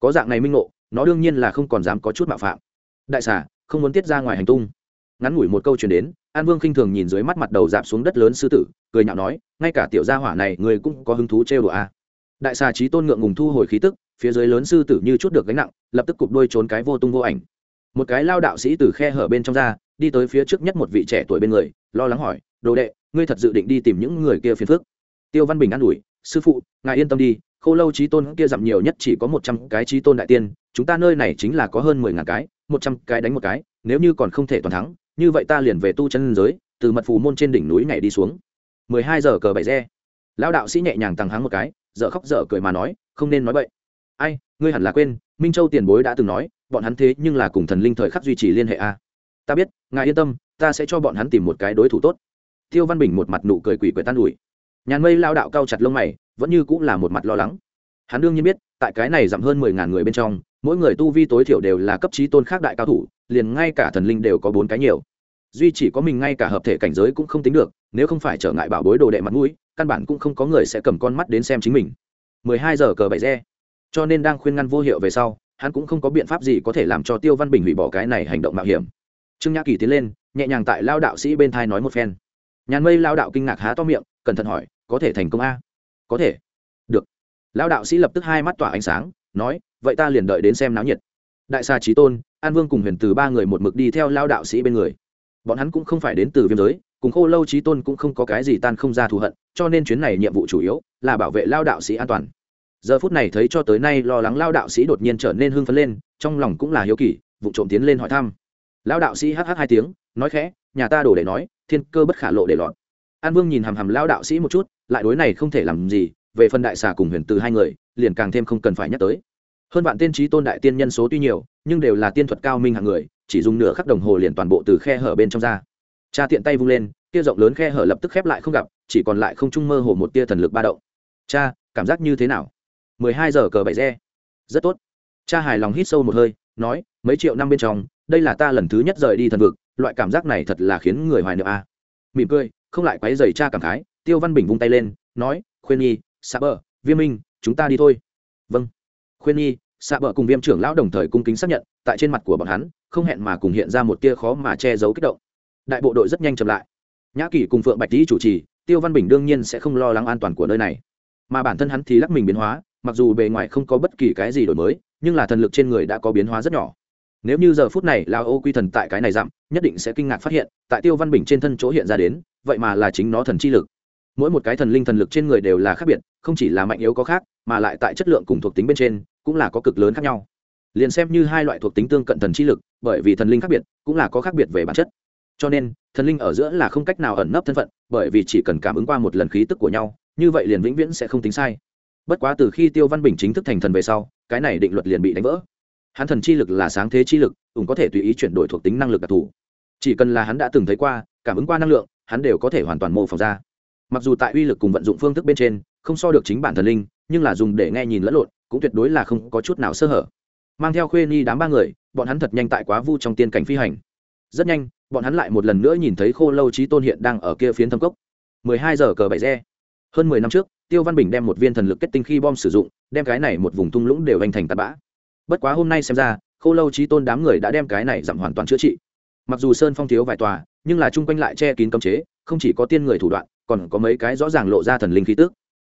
Có dạng này minh ngộ nó đương nhiên là không còn dám có chút mạo phạm. Đại xà, không muốn tiết ra ngoài hành tung. Ngắn ngủi một câu chuyển đến, an vương khinh thường nhìn dưới mắt mặt đầu dạp xuống đất lớn sư tử, cười nhạo nói, ngay cả tiểu gia hỏa này, người cũng có hứng thú trêu đùa à. đại xà trí tôn ngượng ngùng thu hồi khí tức, phía dưới lớn sư tử như chút được gánh nặng, lập tức cụp đôi trốn cái vô tung vô ảnh. Một cái lao đạo sĩ từ khe hở bên trong ra, đi tới phía trước nhất một vị trẻ tuổi bên người, lo lắng hỏi, đồ đệ, ngươi thật dự định đi tìm những người kia phiền phức? Tiêu văn bình an ủi, sư phụ, ngài yên tâm đi khô lâu trí tôn kia giảm nhiều nhất chỉ có một trăm cái trí tôn đại tiên, chúng ta nơi này chính là có hơn mười ngàn cái, một trăm cái đánh một cái, nếu như còn không thể toàn thắng, như vậy ta liền về tu chân giới, từ mật phù môn trên đỉnh núi nhảy đi xuống. Mười hai giờ cờ bảy re. Lão đạo sĩ nhẹ nhàng tăng hắng một cái dợ khóc dở cười mà nói, không nên nói vậy ai, ngươi hẳn là quên, minh châu tiền bối đã từng nói, bọn hắn thế nhưng là cùng thần linh thời khắc duy trì liên hệ a. Ta biết, ngài yên tâm, ta sẽ cho bọn hắn tìm một cái đối thủ tốt. Tiêu văn bình một mặt nụ cười quỷ quỷ tan ủi. Nhàn mây lao đạo cao chặt lông mày vẫn như cũng là một mặt lo lắng. Hắn đương nhiên biết, tại cái này giảm hơn mười ngàn người bên trong, mỗi người tu vi tối thiểu đều là cấp trí tôn khác đại cao thủ, liền ngay cả thần linh đều có bốn cái nhiều. Duy chỉ có mình ngay cả hợp thể cảnh giới cũng không tính được, nếu không phải trở ngại bảo bối đồ đệ mặt mũi, căn bản cũng không có người sẽ cầm con mắt đến xem chính mình. Mười hai giờ cờ bảy re. Cho nên đang khuyên ngăn vô hiệu về sau, hắn cũng không có biện pháp gì có thể làm cho tiêu văn bình hủy bỏ cái này hành động mạo hiểm. Trương nhã kỳ tiến lên, nhẹ nhàng tại lao đạo sĩ bên thai nói một phen. Nhàn mây lao đạo kinh ngạc há to miệng, cẩn thận hỏi, có thể thành công a? Có thể. Được. Lão đạo sĩ lập tức hai mắt tỏa ánh sáng, nói, vậy ta liền đợi đến xem náo nhiệt. Đại xa trí tôn, an vương cùng huyền từ ba người một mực đi theo lao đạo sĩ bên người. Bọn hắn cũng không phải đến từ viêm giới, cùng khô lâu trí tôn cũng không có cái gì tan không ra thù hận, cho nên chuyến này nhiệm vụ chủ yếu là bảo vệ lao đạo sĩ an toàn. Giờ phút này thấy cho tới nay lo lắng lao đạo sĩ đột nhiên trở nên hưng phấn lên, trong lòng cũng là hiếu kỳ, vụ trộm tiến lên hỏi thăm. Lão đạo sĩ hh hai tiếng, nói khẽ, nhà ta đổ để nói, thiên cơ bất khả lộ để lọt. An vương nhìn hàm hàm lão đạo sĩ một chút lại đối này không thể làm gì, về phần đại xà cùng huyền từ hai người, liền càng thêm không cần phải nhắc tới. Hơn vạn tiên trí tôn đại tiên nhân số tuy nhiều, nhưng đều là tiên thuật cao minh hạng người, chỉ dùng nửa khắc đồng hồ liền toàn bộ từ khe hở bên trong ra. Cha tiện tay vung lên tia rộng lớn khe hở lập tức khép lại không gặp, chỉ còn lại không trung mơ hồ một tia thần lực ba động. Cha, cảm giác như thế nào? Mười hai giờ cờ bảy re. Rất tốt. Cha hài lòng hít sâu một hơi, nói, mấy triệu năm bên trong, đây là ta lần thứ nhất rời đi thần vực, loại cảm giác này thật là khiến người hoài niệm a. À. mỉm cười, không lại quấy dày cha cảm khái tiêu văn bình vung tay lên nói khuyên nhi xạ bờ viêm minh chúng ta đi thôi. Vâng. Khuyên nhi xạ bờ cùng viêm trưởng lão đồng thời cung kính xác nhận tại trên mặt của bọn hắn không hẹn mà cùng hiện ra một tia khó mà che giấu kích động. Đại bộ đội rất nhanh chậm lại. Nhã kỷ cùng phượng bạch tý chủ trì tiêu văn bình đương nhiên sẽ không lo lắng an toàn của nơi này. Mà bản thân hắn thì lắc mình biến hóa mặc dù bề ngoài không có bất kỳ cái gì đổi mới nhưng là thần lực trên người đã có biến hóa rất nhỏ. Nếu như giờ phút này là ô quy thần tại cái này giảm, nhất định sẽ kinh ngạc phát hiện tại tiêu văn bình trên thân chỗ hiện ra đến vậy mà là chính nó thần chi lực mỗi một cái thần linh thần lực trên người đều là khác biệt, không chỉ là mạnh yếu có khác, mà lại tại chất lượng cùng thuộc tính bên trên, cũng là có cực lớn khác nhau. Liền xem như hai loại thuộc tính tương cận thần chi lực, bởi vì thần linh khác biệt, cũng là có khác biệt về bản chất. Cho nên, thần linh ở giữa là không cách nào ẩn nấp thân phận, bởi vì chỉ cần cảm ứng qua một lần khí tức của nhau, như vậy liền vĩnh viễn sẽ không tính sai. Bất quá từ khi tiêu văn bình chính thức thành thần về sau, cái này định luật liền bị đánh vỡ. Hắn thần chi lực là sáng thế chi lực, cũng có thể tùy ý chuyển đổi thuộc tính năng lực đặc thù. Chỉ cần là hắn đã từng thấy qua, cảm ứng qua năng lượng, hắn đều có thể hoàn toàn mô phỏng ra mặc dù tại uy lực cùng vận dụng phương thức bên trên, không so được chính bản thần linh, nhưng là dùng để nghe nhìn lẫn lộn, cũng tuyệt đối là không có chút nào sơ hở. Mang theo khuê ni đám ba người, bọn hắn thật nhanh tại quá vu trong tiên cảnh phi hành. Rất nhanh, bọn hắn lại một lần nữa nhìn thấy khô lâu trí tôn hiện đang ở kia phiến thâm cốc. mười hai giờ cờ bảy re. Hơn mười năm trước, tiêu văn bình đem một viên thần lực kết tinh khi bom sử dụng, đem cái này một vùng thung lũng đều hành thành tạt bã. Bất quá hôm nay xem ra, khô lâu trí tôn đám người đã đem cái này giảm hoàn toàn chữa trị. Mặc dù sơn phong thiếu vài tòa, nhưng là chung quanh lại che kín cấm chế, không chỉ có tiên người thủ đoạn còn có mấy cái rõ ràng lộ ra thần linh khí tức.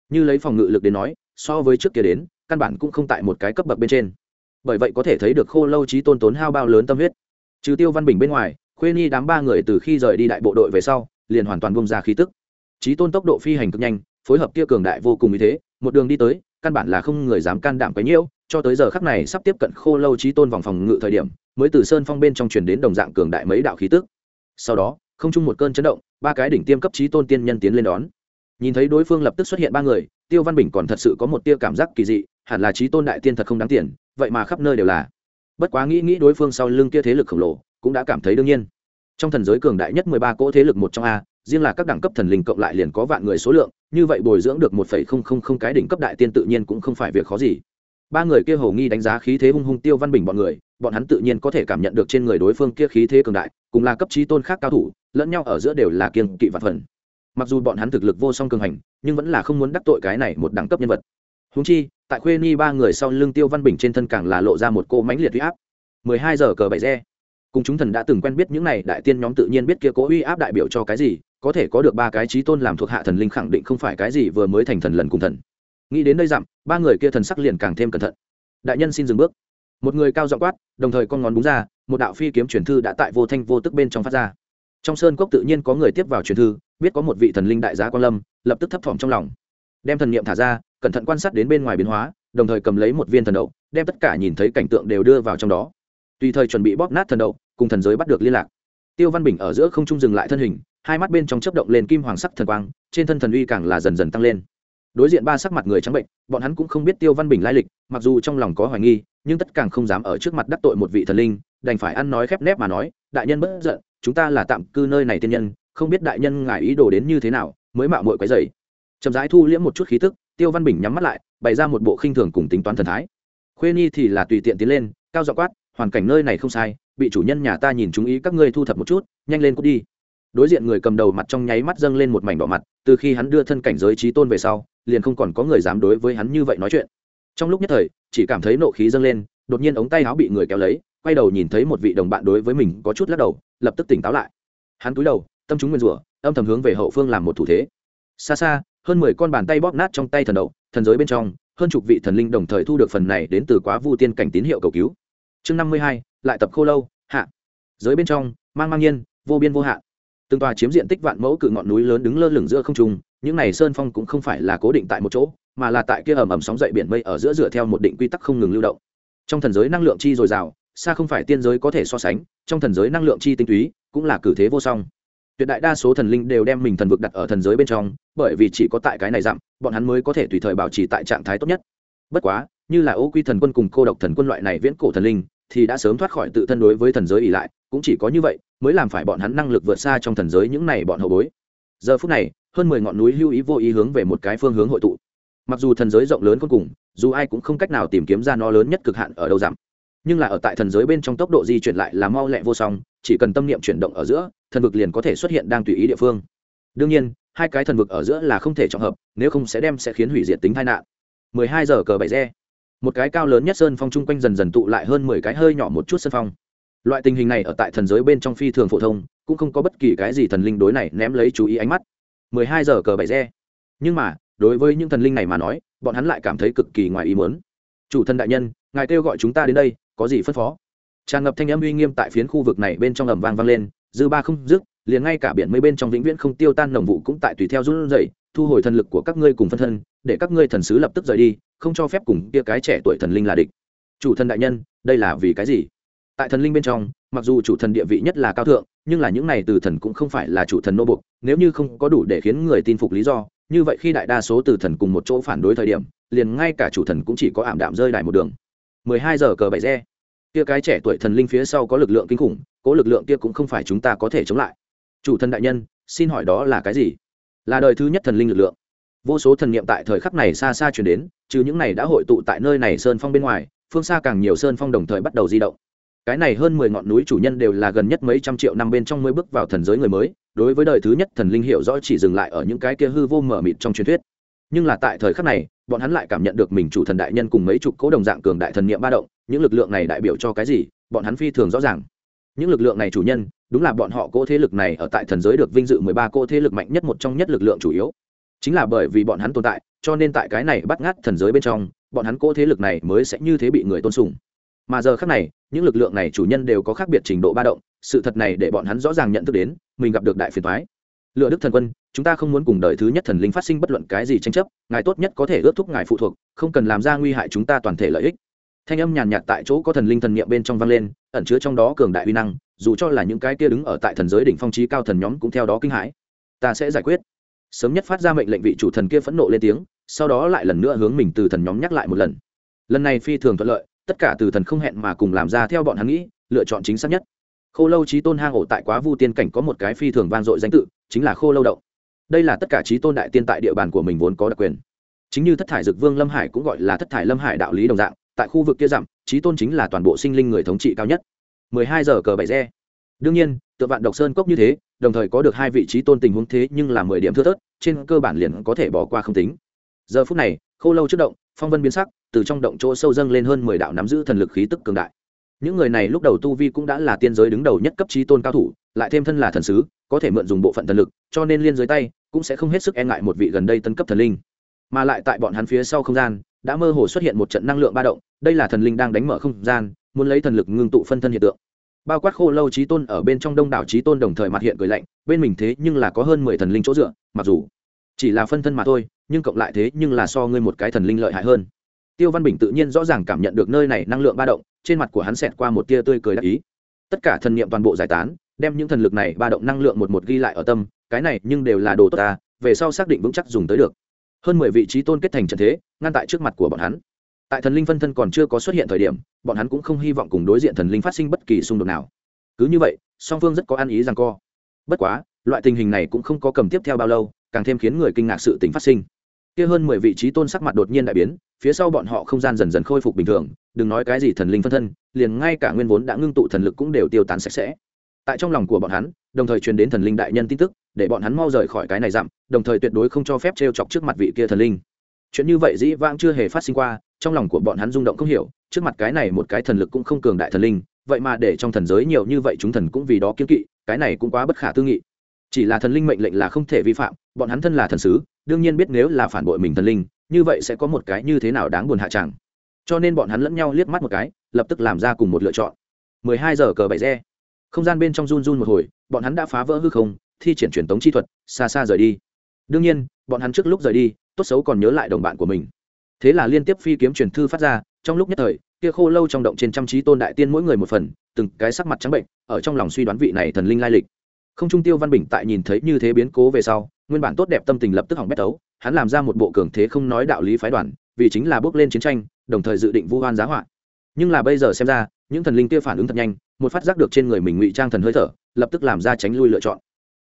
Như lấy phòng ngự lực đến nói, so với trước kia đến, căn bản cũng không tại một cái cấp bậc bên trên. Bởi vậy có thể thấy được khô lâu trí tôn tốn hao bao lớn tâm huyết. Trừ tiêu văn bình bên ngoài, khuê nhi đám ba người từ khi rời đi đại bộ đội về sau, liền hoàn toàn bông ra khí tức. Trí tôn tốc độ phi hành cực nhanh, phối hợp kia cường đại vô cùng như thế, một đường đi tới, căn bản là không người dám can đảm quấy nhiễu, cho tới giờ khắc này sắp tiếp cận khô lâu trí tôn vòng phòng ngự thời điểm, mới từ sơn phong bên trong truyền đến đồng dạng cường đại mấy đạo khí tức. Sau đó không chung một cơn chấn động, ba cái đỉnh tiêm cấp trí tôn tiên nhân tiến lên đón. Nhìn thấy đối phương lập tức xuất hiện ba người, tiêu văn bình còn thật sự có một tia cảm giác kỳ dị, hẳn là trí tôn đại tiên thật không đáng tiền, vậy mà khắp nơi đều là. Bất quá nghĩ nghĩ đối phương sau lưng kia thế lực khổng lồ, cũng đã cảm thấy đương nhiên. Trong thần giới cường đại nhất mười ba cỗ thế lực một trong a, riêng là các đẳng cấp thần linh cộng lại liền có vạn người số lượng, như vậy bồi dưỡng được một phẩy không không không cái đỉnh cấp đại tiên tự nhiên cũng không phải việc khó gì. Ba người kia hầu nghi đánh giá khí thế hung hung tiêu văn bình bọn người, bọn hắn tự nhiên có thể cảm nhận được trên người đối phương kia khí thế cường đại, cùng là cấp trí tôn khác cao thủ lẫn nhau ở giữa đều là kiêng kỵ và phần. Mặc dù bọn hắn thực lực vô song cường hành, nhưng vẫn là không muốn đắc tội cái này một đẳng cấp nhân vật. Húng chi, tại khuê ni ba người sau lưng tiêu văn bình trên thân càng là lộ ra một cô mãnh liệt huy áp. Mười hai giờ cờ bảy re cùng chúng thần đã từng quen biết những này, đại tiên nhóm tự nhiên biết kia cố uy áp đại biểu cho cái gì, có thể có được ba cái trí tôn làm thuộc hạ thần linh khẳng định không phải cái gì vừa mới thành thần lần cùng thần. Nghĩ đến đây dặm, ba người kia thần sắc liền càng thêm cẩn thận. Đại nhân xin dừng bước. Một người cao dọ quát, đồng thời con ngón búng ra, một đạo phi kiếm truyền thư đã tại vô thanh vô tức bên trong phát ra trong sơn cốc tự nhiên có người tiếp vào truyền thư, biết có một vị thần linh đại giá quan lâm, lập tức thấp thỏm trong lòng. Đem thần niệm thả ra, cẩn thận quan sát đến bên ngoài biến hóa, đồng thời cầm lấy một viên thần đậu, đem tất cả nhìn thấy cảnh tượng đều đưa vào trong đó. Tùy thời chuẩn bị bóp nát thần đậu, cùng thần giới bắt được liên lạc. Tiêu văn bình ở giữa không trung dừng lại thân hình, hai mắt bên trong chớp động lên kim hoàng sắc thần quang, trên thân thần uy càng là dần dần tăng lên. Đối diện ba sắc mặt người trắng bệnh, bọn hắn cũng không biết tiêu văn bình lai lịch, mặc dù trong lòng có hoài nghi nhưng tất càng không dám ở trước mặt đắc tội một vị thần linh, đành phải ăn nói khép nép mà nói, đại nhân bất giận, chúng ta là tạm cư nơi này tiên nhân, không biết đại nhân ngài ý đồ đến như thế nào, mới mạo muội quấy dày chậm rãi thu liễm một chút khí tức, tiêu văn bình nhắm mắt lại, bày ra một bộ khinh thường cùng tính toán thần thái. Khuê nhi thì là tùy tiện tiến lên, cao dọ quát, hoàn cảnh nơi này không sai bị chủ nhân nhà ta nhìn chúng ý các ngươi thu thập một chút, nhanh lên cút đi. Đối diện người cầm đầu mặt trong nháy mắt dâng lên một mảnh đỏ mặt, từ khi hắn đưa thân cảnh giới trí tôn về sau, liền không còn có người dám đối với hắn như vậy nói chuyện trong lúc nhất thời, chỉ cảm thấy nộ khí dâng lên, đột nhiên ống tay áo bị người kéo lấy, quay đầu nhìn thấy một vị đồng bạn đối với mình có chút lắc đầu, lập tức tỉnh táo lại. Hắn cúi đầu, tâm chúng nguyên rủa, âm thầm hướng về hậu phương làm một thủ thế. Xa xa, hơn mười con bàn tay bóp nát trong tay thần đậu thần giới bên trong, hơn chục vị thần linh đồng thời thu được phần này đến từ quá vu tiên cảnh tín hiệu cầu cứu. Chương năm mươi hai, lại tập khô lâu, hạ. Giới bên trong, mang mang nhiên, vô biên vô hạn. Từng tòa chiếm diện tích vạn mẫu cự ngọn núi lớn đứng lơ lửng giữa không trung, những này sơn phong cũng không phải là cố định tại một chỗ mà là tại kia ầm ầm sóng dậy biển mây ở giữa dựa theo một định quy tắc không ngừng lưu động. Trong thần giới năng lượng chi dồi dào, xa không phải tiên giới có thể so sánh, trong thần giới năng lượng chi tinh túy cũng là cử thế vô song. Tuyệt đại đa số thần linh đều đem mình thần vực đặt ở thần giới bên trong, bởi vì chỉ có tại cái này dặm, bọn hắn mới có thể tùy thời bảo trì tại trạng thái tốt nhất. Bất quá, như là ô quy thần quân cùng cô độc thần quân loại này viễn cổ thần linh, thì đã sớm thoát khỏi tự thân đối với thần giới ỉ lại, cũng chỉ có như vậy mới làm phải bọn hắn năng lực vượt xa trong thần giới những này bọn hậu bối. Giờ phút này, hơn mười ngọn núi lưu ý vô ý hướng về một cái phương hướng hội tụ mặc dù thần giới rộng lớn cuối cùng, dù ai cũng không cách nào tìm kiếm ra nó lớn nhất cực hạn ở đâu giảm. Nhưng là ở tại thần giới bên trong tốc độ di chuyển lại là mau lẹ vô song, chỉ cần tâm niệm chuyển động ở giữa, thần vực liền có thể xuất hiện đang tùy ý địa phương. Đương nhiên, hai cái thần vực ở giữa là không thể trọng hợp, nếu không sẽ đem sẽ khiến hủy diệt tính tai nạn. 12 giờ cờ bảy re. Một cái cao lớn nhất sơn phong chung quanh dần dần tụ lại hơn 10 cái hơi nhỏ một chút sơn phong. Loại tình hình này ở tại thần giới bên trong phi thường phổ thông, cũng không có bất kỳ cái gì thần linh đối này ném lấy chú ý ánh mắt. 12 giờ cờ bảy re. Nhưng mà đối với những thần linh này mà nói, bọn hắn lại cảm thấy cực kỳ ngoài ý muốn. Chủ thần đại nhân, ngài kêu gọi chúng ta đến đây, có gì phân phó? Tràn ngập thanh âm uy nghiêm tại phiến khu vực này bên trong ầm vang vang lên, dư ba không dứt, liền ngay cả biển mây bên trong vĩnh viễn không tiêu tan nồng vụ cũng tại tùy theo run rẩy, thu hồi thần lực của các ngươi cùng phân thân, để các ngươi thần sứ lập tức rời đi, không cho phép cùng kia cái trẻ tuổi thần linh là địch. Chủ thần đại nhân, đây là vì cái gì? Tại thần linh bên trong, mặc dù chủ thần địa vị nhất là cao thượng, nhưng là những này từ thần cũng không phải là chủ thần nô buộc nếu như không có đủ để khiến người tin phục lý do như vậy khi đại đa số từ thần cùng một chỗ phản đối thời điểm, liền ngay cả chủ thần cũng chỉ có ảm đạm rơi đài một đường. 12 giờ cờ bảy re. Kia cái trẻ tuổi thần linh phía sau có lực lượng kinh khủng, cố lực lượng kia cũng không phải chúng ta có thể chống lại. Chủ thần đại nhân, xin hỏi đó là cái gì? Là đời thứ nhất thần linh lực lượng. Vô số thần niệm tại thời khắc này xa xa chuyển đến, trừ những này đã hội tụ tại nơi này sơn phong bên ngoài, phương xa càng nhiều sơn phong đồng thời bắt đầu di động. Cái này hơn mười ngọn núi chủ nhân đều là gần nhất mấy trăm triệu năm bên trong mới bước vào thần giới người mới đối với đời thứ nhất thần linh hiểu rõ chỉ dừng lại ở những cái kia hư vô mở mịt trong truyền thuyết. Nhưng là tại thời khắc này, bọn hắn lại cảm nhận được mình chủ thần đại nhân cùng mấy chục cố đồng dạng cường đại thần niệm ba động, những lực lượng này đại biểu cho cái gì, bọn hắn phi thường rõ ràng. Những lực lượng này chủ nhân, đúng là bọn họ cỗ thế lực này ở tại thần giới được vinh dự mười ba cỗ thế lực mạnh nhất một trong nhất lực lượng chủ yếu. Chính là bởi vì bọn hắn tồn tại, cho nên tại cái này bắt ngát thần giới bên trong, bọn hắn cỗ thế lực này mới sẽ như thế bị người tôn sùng. Mà giờ khác này, những lực lượng này chủ nhân đều có khác biệt trình độ ba động, sự thật này để bọn hắn rõ ràng nhận thức đến mình gặp được đại phiền thoái. Lựa đức thần quân, chúng ta không muốn cùng đời thứ nhất thần linh phát sinh bất luận cái gì tranh chấp, ngài tốt nhất có thể ước thúc ngài phụ thuộc, không cần làm ra nguy hại chúng ta toàn thể lợi ích. Thanh âm nhàn nhạt tại chỗ có thần linh thần niệm bên trong vang lên, ẩn chứa trong đó cường đại uy năng, dù cho là những cái kia đứng ở tại thần giới đỉnh phong trí cao thần nhóm cũng theo đó kinh hãi. Ta sẽ giải quyết. Sớm nhất phát ra mệnh lệnh vị chủ thần kia phẫn nộ lên tiếng, sau đó lại lần nữa hướng mình từ thần nhóm nhắc lại một lần. Lần này phi thường thuận lợi, tất cả từ thần không hẹn mà cùng làm ra theo bọn hắn nghĩ, lựa chọn chính xác nhất khô lâu trí tôn hang ổ tại quá vu tiên cảnh có một cái phi thường vang dội danh tự, chính là khô lâu động. Đây là tất cả trí tôn đại tiên tại địa bàn của mình vốn có đặc quyền. Chính như thất thải dực vương lâm hải cũng gọi là thất thải lâm hải đạo lý đồng dạng, tại khu vực kia giảm trí tôn chính là toàn bộ sinh linh người thống trị cao nhất. 12 giờ cờ bảy re. Đương nhiên tự vạn độc sơn cốc như thế, đồng thời có được hai vị trí tôn tình huống thế nhưng là mười điểm thưa thớt, trên cơ bản liền có thể bỏ qua không tính. Giờ phút này, khô lâu trước động, phong vân biến sắc, từ trong động chỗ sâu dâng lên hơn mười đạo nắm giữ thần lực khí tức cường đại những người này lúc đầu tu vi cũng đã là tiên giới đứng đầu nhất cấp trí tôn cao thủ, lại thêm thân là thần sứ, có thể mượn dùng bộ phận thần lực, cho nên liên dưới tay cũng sẽ không hết sức e ngại một vị gần đây tân cấp thần linh. Mà lại tại bọn hắn phía sau không gian, đã mơ hồ xuất hiện một trận năng lượng ba động, đây là thần linh đang đánh mở không gian, muốn lấy thần lực ngưng tụ phân thân hiện tượng. Bao quát khô lâu trí tôn ở bên trong đông đảo trí tôn đồng thời mặt hiện cười lạnh, bên mình thế nhưng là có hơn mười thần linh chỗ dựa, mặc dù chỉ là phân thân mà thôi, nhưng cộng lại thế nhưng là so ngươi một cái thần linh lợi hại hơn tiêu văn bình tự nhiên rõ ràng cảm nhận được nơi này năng lượng ba động, trên mặt của hắn xẹt qua một tia tươi cười đắc ý. Tất cả thần niệm toàn bộ giải tán, đem những thần lực này ba động năng lượng một một ghi lại ở tâm, cái này nhưng đều là đồ tốt ta, về sau xác định vững chắc dùng tới được. Hơn mười vị trí tôn kết thành trận thế, ngăn tại trước mặt của bọn hắn. Tại thần linh phân thân còn chưa có xuất hiện thời điểm, bọn hắn cũng không hy vọng cùng đối diện thần linh phát sinh bất kỳ xung đột nào. Cứ như vậy, song phương rất có ăn ý rằng co. Bất quá, loại tình hình này cũng không có cầm tiếp theo bao lâu, càng thêm khiến người kinh ngạc sự tình phát sinh. Kia hơn mười vị trí tôn sắc mặt đột nhiên đại biến phía sau bọn họ không gian dần dần khôi phục bình thường, đừng nói cái gì thần linh phân thân, liền ngay cả nguyên vốn đã ngưng tụ thần lực cũng đều tiêu tán sạch sẽ. Tại trong lòng của bọn hắn, đồng thời truyền đến thần linh đại nhân tin tức, để bọn hắn mau rời khỏi cái này dặm, đồng thời tuyệt đối không cho phép t chọc trước mặt vị kia thần linh. Chuyện như vậy dĩ vãng chưa hề phát sinh qua, trong lòng của bọn hắn rung động không hiểu, trước mặt cái này một cái thần lực cũng không cường đại thần linh, vậy mà để trong thần giới nhiều như vậy chúng thần cũng vì đó kiếm kỵ, cái này cũng quá bất khả tư nghị. Chỉ là thần linh mệnh lệnh là không thể vi phạm, bọn hắn thân là thần sứ, đương nhiên biết nếu là phản bội mình thần linh như vậy sẽ có một cái như thế nào đáng buồn hạ chẳng? Cho nên bọn hắn lẫn nhau liếc mắt một cái, lập tức làm ra cùng một lựa chọn. 12 giờ cờ bảy re. Không gian bên trong run run một hồi, bọn hắn đã phá vỡ hư không, thi triển truyền tống chi thuật, xa xa rời đi. Đương nhiên, bọn hắn trước lúc rời đi, tốt xấu còn nhớ lại đồng bạn của mình. Thế là liên tiếp phi kiếm truyền thư phát ra, trong lúc nhất thời, kia khô lâu trong động trên trăm trí tôn đại tiên mỗi người một phần, từng cái sắc mặt trắng bệnh, ở trong lòng suy đoán vị này thần linh lai lịch. Không trung tiêu văn bình tại nhìn thấy như thế biến cố về sau nguyên bản tốt đẹp tâm tình lập tức hỏng bét tấu, hắn làm ra một bộ cường thế không nói đạo lý phái đoàn, vì chính là bước lên chiến tranh, đồng thời dự định vu hoan giá họa. Nhưng là bây giờ xem ra, những thần linh kia phản ứng thật nhanh, một phát giác được trên người mình ngụy trang thần hơi thở, lập tức làm ra tránh lui lựa chọn.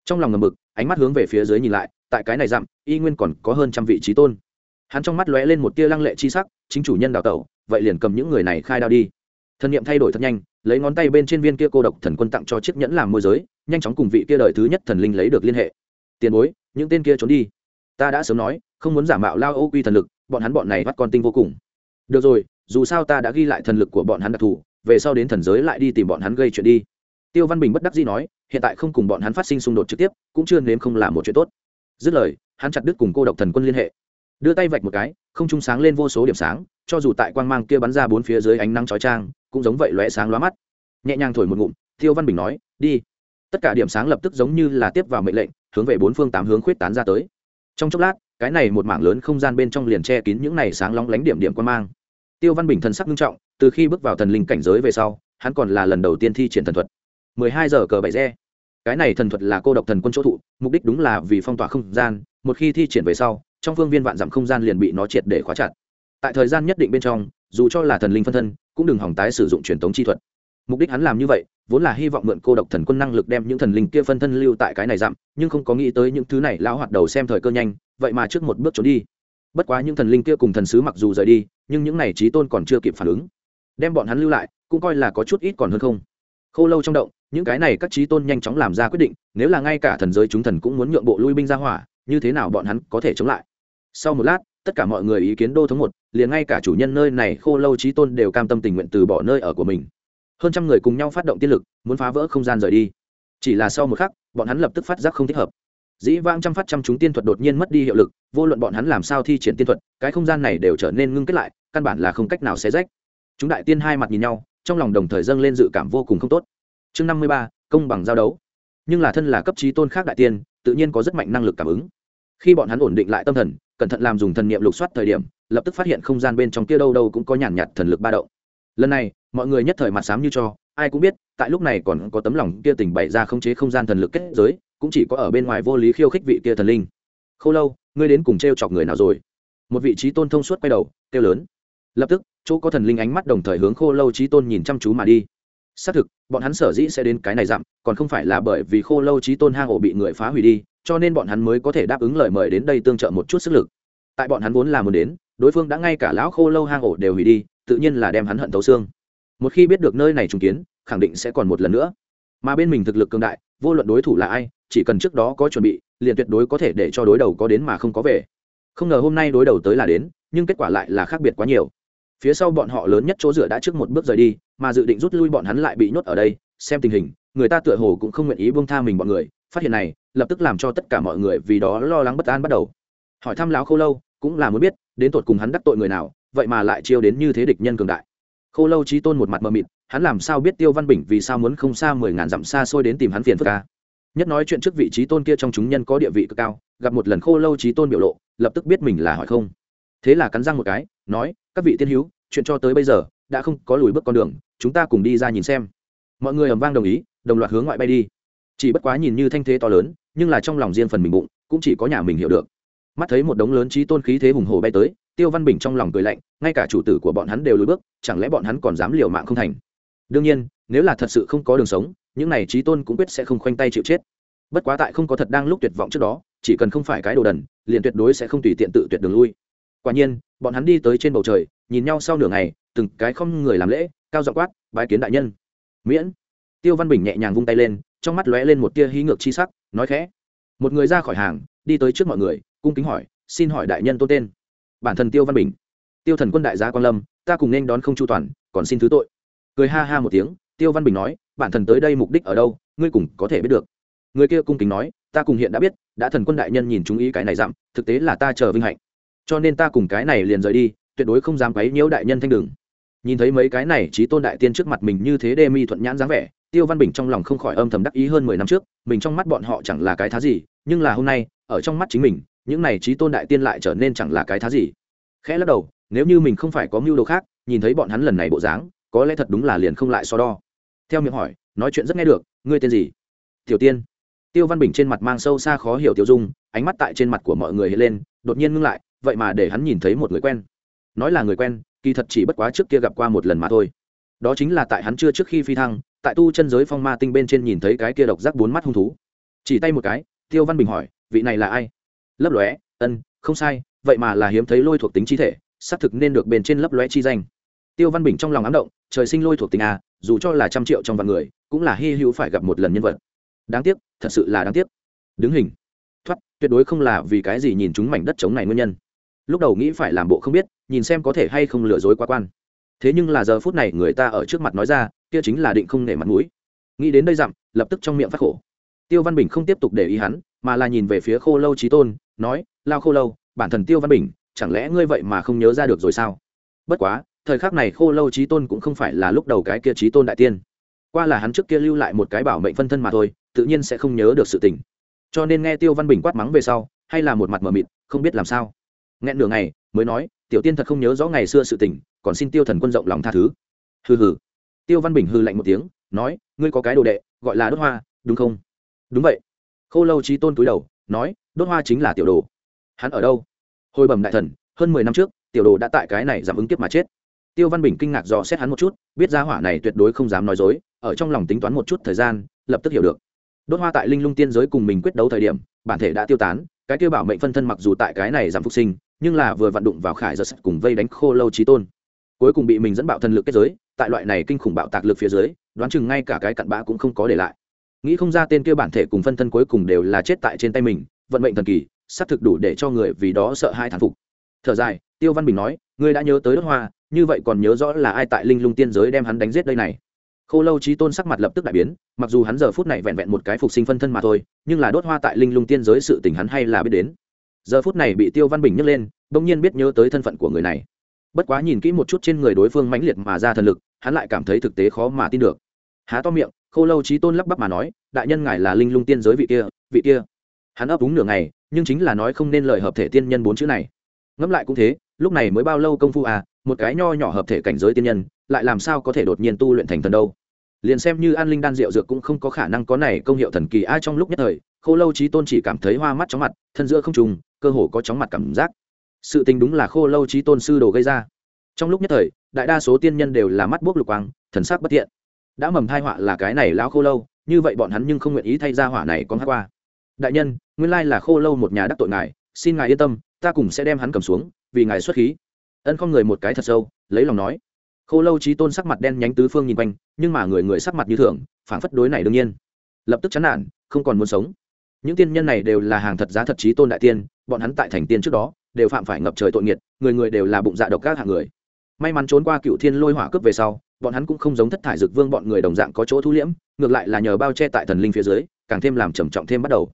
Trong lòng ngầm mực, ánh mắt hướng về phía dưới nhìn lại, tại cái này dặm, y nguyên còn có hơn trăm vị trí tôn. Hắn trong mắt lóe lên một tia lăng lệ chi sắc, chính chủ nhân đào tẩu, vậy liền cầm những người này khai đao đi. Thần niệm thay đổi thật nhanh, lấy ngón tay bên trên viên kia cô độc thần quân tặng cho chiếc nhẫn làm môi giới, nhanh chóng cùng vị kia đời thứ nhất thần linh lấy được liên hệ. Tiền bối những tên kia trốn đi. Ta đã sớm nói, không muốn giả mạo lao ô quy thần lực, bọn hắn bọn này bắt con tinh vô cùng. Được rồi, dù sao ta đã ghi lại thần lực của bọn hắn đặc thù, về sau đến thần giới lại đi tìm bọn hắn gây chuyện đi. Tiêu văn bình bất đắc dĩ nói, hiện tại không cùng bọn hắn phát sinh xung đột trực tiếp, cũng chưa nếm không làm một chuyện tốt. Dứt lời, hắn chặt đứt cùng cô độc thần quân liên hệ. Đưa tay vạch một cái, không trung sáng lên vô số điểm sáng, cho dù tại quang mang kia bắn ra bốn phía dưới ánh nắng chói trang cũng giống vậy lóe sáng lóa mắt. Nhẹ nhàng thổi một ngụm, tiêu văn bình nói, đi. Tất cả điểm sáng lập tức giống như là tiếp vào mệnh lệnh hướng về bốn phương tám hướng khuyết tán ra tới. Trong chốc lát, cái này một mảng lớn không gian bên trong liền che kín những này sáng lóng lánh điểm điểm quan mang. Tiêu văn bình thần sắc nghiêm trọng, từ khi bước vào thần linh cảnh giới về sau, hắn còn là lần đầu tiên thi triển thần thuật. Mười hai giờ cờ bảy re. Cái này thần thuật là cô độc thần quân chỗ thụ, mục đích đúng là vì phong tỏa không gian, một khi thi triển về sau, trong phương viên vạn dặm không gian liền bị nó triệt để khóa chặt. Tại thời gian nhất định bên trong, dù cho là thần linh phân thân, cũng đừng hỏng tái sử dụng truyền thống chi thuật mục đích hắn làm như vậy, vốn là hy vọng mượn cô độc thần quân năng lực đem những thần linh kia phân thân lưu tại cái này dặm, nhưng không có nghĩ tới những thứ này lão hoạt đầu xem thời cơ nhanh, vậy mà trước một bước trốn đi. Bất quá những thần linh kia cùng thần sứ mặc dù rời đi, nhưng những này trí tôn còn chưa kịp phản ứng. Đem bọn hắn lưu lại, cũng coi là có chút ít còn hơn không. Khâu lâu trong động, những cái này các trí tôn nhanh chóng làm ra quyết định, nếu là ngay cả thần giới chúng thần cũng muốn nhượng bộ lui binh ra hỏa, như thế nào bọn hắn có thể chống lại? Sau một lát, tất cả mọi người ý kiến đô thống một, liền ngay cả chủ nhân nơi này khô lâu trí tôn đều cam tâm tình nguyện từ bỏ nơi ở của mình hơn trăm người cùng nhau phát động tiên lực, muốn phá vỡ không gian rời đi. Chỉ là sau một khắc, bọn hắn lập tức phát giác không thích hợp. Dĩ vãng trăm phát trăm chúng tiên thuật đột nhiên mất đi hiệu lực, vô luận bọn hắn làm sao thi triển tiên thuật, cái không gian này đều trở nên ngưng kết lại, căn bản là không cách nào xé rách. Chúng đại tiên hai mặt nhìn nhau, trong lòng đồng thời dâng lên dự cảm vô cùng không tốt. Chương năm mươi ba, công bằng giao đấu. Nhưng là thân là cấp trí tôn khác đại tiên, tự nhiên có rất mạnh năng lực cảm ứng. Khi bọn hắn ổn định lại tâm thần, cẩn thận làm dùng thần niệm lục soát thời điểm, lập tức phát hiện không gian bên trong kia đâu đâu cũng có nhàn nhạt thần lực ba động lần này, mọi người nhất thời mặt sám như cho, ai cũng biết, tại lúc này còn có tấm lòng kia tỉnh bày ra khống chế không gian thần lực kết giới, cũng chỉ có ở bên ngoài vô lý khiêu khích vị kia thần linh. Khâu lâu, ngươi đến cùng t r e o chọc người nào rồi? Một vị trí tôn thông suốt quay đầu, kêu lớn. Lập tức, chỗ có thần linh ánh mắt đồng thời hướng khô lâu trí tôn nhìn chăm chú mà đi. Xác thực, bọn hắn sở dĩ sẽ đến cái này dặm, còn không phải là bởi vì khô lâu trí tôn hang ổ bị người phá hủy đi, cho nên bọn hắn mới có thể đáp ứng lời mời đến đây tương trợ một chút sức lực. Tại bọn hắn vốn là muốn đến, đối phương đã ngay cả lão khô lâu hang ổ đều hủy đi tự nhiên là đem hắn hận thấu xương. Một khi biết được nơi này trùng kiến, khẳng định sẽ còn một lần nữa. Mà bên mình thực lực cường đại, vô luận đối thủ là ai, chỉ cần trước đó có chuẩn bị, liền tuyệt đối có thể để cho đối đầu có đến mà không có về. Không ngờ hôm nay đối đầu tới là đến, nhưng kết quả lại là khác biệt quá nhiều. Phía sau bọn họ lớn nhất chỗ dựa đã trước một bước rời đi, mà dự định rút lui bọn hắn lại bị nhốt ở đây, xem tình hình, người ta tựa hồ cũng không nguyện ý buông tha mình bọn người, phát hiện này, lập tức làm cho tất cả mọi người vì đó lo lắng bất an bắt đầu. Hỏi thăm láo khâu lâu, cũng là muốn biết đến tột cùng hắn đắc tội người nào, vậy mà lại chiêu đến như thế địch nhân cường đại. Khô lâu trí tôn một mặt mờ mịt, hắn làm sao biết tiêu văn bình vì sao muốn không xa mười ngàn dặm xa xôi đến tìm hắn phiền phức ca nhất nói chuyện trước vị trí tôn kia trong chúng nhân có địa vị cực cao, gặp một lần khô lâu trí tôn biểu lộ, lập tức biết mình là hỏi không. Thế là cắn răng một cái, nói, các vị tiên hữu, chuyện cho tới bây giờ, đã không có lùi bước con đường, chúng ta cùng đi ra nhìn xem. Mọi người ầm vang đồng ý, đồng loạt hướng ngoại bay đi. Chỉ bất quá nhìn như thanh thế to lớn, nhưng là trong lòng riêng phần mình bụng, cũng chỉ có nhà mình hiểu được mắt thấy một đống lớn trí tôn khí thế hùng hồ bay tới, tiêu văn bình trong lòng cười lạnh, ngay cả chủ tử của bọn hắn đều lùi bước, chẳng lẽ bọn hắn còn dám liều mạng không thành? Đương nhiên, nếu là thật sự không có đường sống, những này trí tôn cũng quyết sẽ không khoanh tay chịu chết. Bất quá tại không có thật đang lúc tuyệt vọng trước đó, chỉ cần không phải cái đồ đần, liền tuyệt đối sẽ không tùy tiện tự tuyệt đường lui. Quả nhiên, bọn hắn đi tới trên bầu trời, nhìn nhau sau nửa ngày, từng cái không người làm lễ, cao dọ quát, bái kiến đại nhân. Miễn. Tiêu văn bình nhẹ nhàng vung tay lên, trong mắt lóe lên một tia hí ngược chi sắc, nói khẽ, một người ra khỏi hàng, đi tới trước mọi người cung kính hỏi, xin hỏi đại nhân tôn tên? Bản thân tiêu văn bình. Tiêu thần quân đại gia quan lâm, ta cùng nên đón không chu toàn, còn xin thứ tội. Cười ha ha một tiếng, tiêu văn bình nói, bản thân tới đây mục đích ở đâu, ngươi cùng có thể biết được. Người kia cung kính nói, ta cùng hiện đã biết, đã thần quân đại nhân nhìn chúng ý cái này dặm, thực tế là ta chờ vinh hạnh. Cho nên ta cùng cái này liền rời đi, tuyệt đối không dám quấy nhiễu đại nhân thanh đường. Nhìn thấy mấy cái này trí tôn đại tiên trước mặt mình như thế đê mi thuận nhãn dáng vẻ, tiêu văn bình trong lòng không khỏi âm thầm đắc ý hơn mười năm trước, mình trong mắt bọn họ chẳng là cái thá gì, nhưng là hôm nay, ở trong mắt chính mình những này trí tôn đại tiên lại trở nên chẳng là cái thá gì. Khẽ lắc đầu, nếu như mình không phải có mưu đồ khác, nhìn thấy bọn hắn lần này bộ dáng, có lẽ thật đúng là liền không lại so đo. Theo miệng hỏi, nói chuyện rất nghe được, ngươi tên gì? Tiểu tiên. Tiêu văn bình trên mặt mang sâu xa khó hiểu tiêu dung, ánh mắt tại trên mặt của mọi người hiện lên, đột nhiên ngưng lại, vậy mà để hắn nhìn thấy một người quen. Nói là người quen, kỳ thật chỉ bất quá trước kia gặp qua một lần mà thôi. Đó chính là tại hắn chưa trước khi phi thăng, tại tu chân giới phong ma tinh bên trên nhìn thấy cái kia độc giác bốn mắt hung thú. Chỉ tay một cái, tiêu văn bình hỏi, vị này là ai? Lấp lóe, ân, không sai, vậy mà là hiếm thấy lôi thuộc tính chi thể, xác thực nên được bền trên lấp lóe chi danh. Tiêu văn bình trong lòng ám động, trời sinh lôi thuộc tính a, dù cho là trăm triệu trong vạn người, cũng là hy hữu phải gặp một lần nhân vật. Đáng tiếc, thật sự là đáng tiếc. Đứng hình. Thoát, tuyệt đối không là vì cái gì nhìn chúng mảnh đất trống này nguyên nhân. Lúc đầu nghĩ phải làm bộ không biết, nhìn xem có thể hay không lừa dối quá quan. Thế nhưng là giờ phút này người ta ở trước mặt nói ra, kia chính là định không nể mặt mũi. Nghĩ đến đây dặm, lập tức trong miệng phát khổ. Tiêu văn bình không tiếp tục để ý hắn, mà là nhìn về phía khô lâu trí tôn nói, lao khô lâu, bản thần tiêu văn bình, chẳng lẽ ngươi vậy mà không nhớ ra được rồi sao? Bất quá, thời khắc này khô lâu trí tôn cũng không phải là lúc đầu cái kia trí tôn đại tiên. Qua là hắn trước kia lưu lại một cái bảo mệnh phân thân mà thôi, tự nhiên sẽ không nhớ được sự tình. Cho nên nghe tiêu văn bình quát mắng về sau, hay là một mặt mờ mịt, không biết làm sao. Nghẹn nửa ngày, mới nói, tiểu tiên thật không nhớ rõ ngày xưa sự tình, còn xin tiêu thần quân rộng lòng tha thứ. Hừ hừ. Tiêu văn bình hư lạnh một tiếng, nói, ngươi có cái đồ đệ, gọi là đốt hoa, đúng không? Đúng vậy. Khô lâu trí tôn túi đầu, nói đốt hoa chính là tiểu đồ. Hắn ở đâu? Hồi bẩm đại thần, hơn mười năm trước, tiểu đồ đã tại cái này giảm ứng kiếp mà chết. Tiêu văn bình kinh ngạc dò xét hắn một chút, biết ra hỏa này tuyệt đối không dám nói dối, ở trong lòng tính toán một chút thời gian, lập tức hiểu được. Đốt hoa tại linh lung tiên giới cùng mình quyết đấu thời điểm, bản thể đã tiêu tán, cái kêu bảo mệnh phân thân mặc dù tại cái này giảm phục sinh, nhưng là vừa vặn đụng vào khải giật cùng vây đánh khô lâu trí tôn. Cuối cùng bị mình dẫn bạo thần lực kết giới, tại loại này kinh khủng bạo tạc lực phía dưới, đoán chừng ngay cả cái cặn bã cũng không có để lại. Nghĩ không ra tên kia bản thể cùng phân thân cuối cùng đều là chết tại trên tay mình vận mệnh thần kỳ, xác thực đủ để cho người vì đó sợ hai thán phục. Thở dài, tiêu văn bình nói, ngươi đã nhớ tới đốt hoa, như vậy còn nhớ rõ là ai tại linh lung tiên giới đem hắn đánh giết đây này? Khô lâu trí tôn sắc mặt lập tức đại biến, mặc dù hắn giờ phút này vẹn vẹn một cái phục sinh phân thân mà thôi, nhưng là đốt hoa tại linh lung tiên giới sự tình hắn hay là biết đến. Giờ phút này bị tiêu văn bình nhấc lên, bỗng nhiên biết nhớ tới thân phận của người này. Bất quá nhìn kỹ một chút trên người đối phương mãnh liệt mà ra thần lực, hắn lại cảm thấy thực tế khó mà tin được. Há to miệng, khô lâu trí tôn lắp bắp mà nói, đại nhân ngài là linh lung tiên giới vị kia vị kia hắn ấp úng nửa ngày, nhưng chính là nói không nên lời hợp thể tiên nhân bốn chữ này. Ngẫm lại cũng thế, lúc này mới bao lâu công phu à một cái nho nhỏ hợp thể cảnh giới tiên nhân, lại làm sao có thể đột nhiên tu luyện thành thần đâu? Liền xem như an linh đan rượu dược cũng không có khả năng có này công hiệu thần kỳ ai trong lúc nhất thời, khô lâu trí tôn chỉ cảm thấy hoa mắt chóng mặt, thân giữa không trùng, cơ hồ có chóng mặt cảm giác. Sự tình đúng là khô lâu trí tôn sư đồ gây ra. Trong lúc nhất thời, đại đa số tiên nhân đều là mắt buốc lục quang, thần sắc bất thiện. Đã mầm thai họa là cái này lão khô lâu, như vậy bọn hắn nhưng không nguyện ý thay ra hỏa này con hát qua đại nhân, nguyên lai là khô lâu một nhà đắc tội ngài, xin ngài yên tâm, ta cùng sẽ đem hắn cầm xuống, vì ngài xuất khí. Ân không người một cái thật sâu, lấy lòng nói. Khô lâu trí tôn sắc mặt đen nhánh tứ phương nhìn quanh, nhưng mà người người sắc mặt như thường, phảng phất đối này đương nhiên. Lập tức chán nản, không còn muốn sống. Những tiên nhân này đều là hàng thật giá thật trí tôn đại tiên, bọn hắn tại thành tiên trước đó, đều phạm phải ngập trời tội nghiệt, người người đều là bụng dạ độc các hạng người. May mắn trốn qua cựu thiên lôi hỏa cướp về sau, bọn hắn cũng không giống thất thải dực vương bọn người đồng dạng có chỗ thu liễm, ngược lại là nhờ bao che tại thần linh phía dưới, càng thêm làm trầm trọng thêm bắt đầu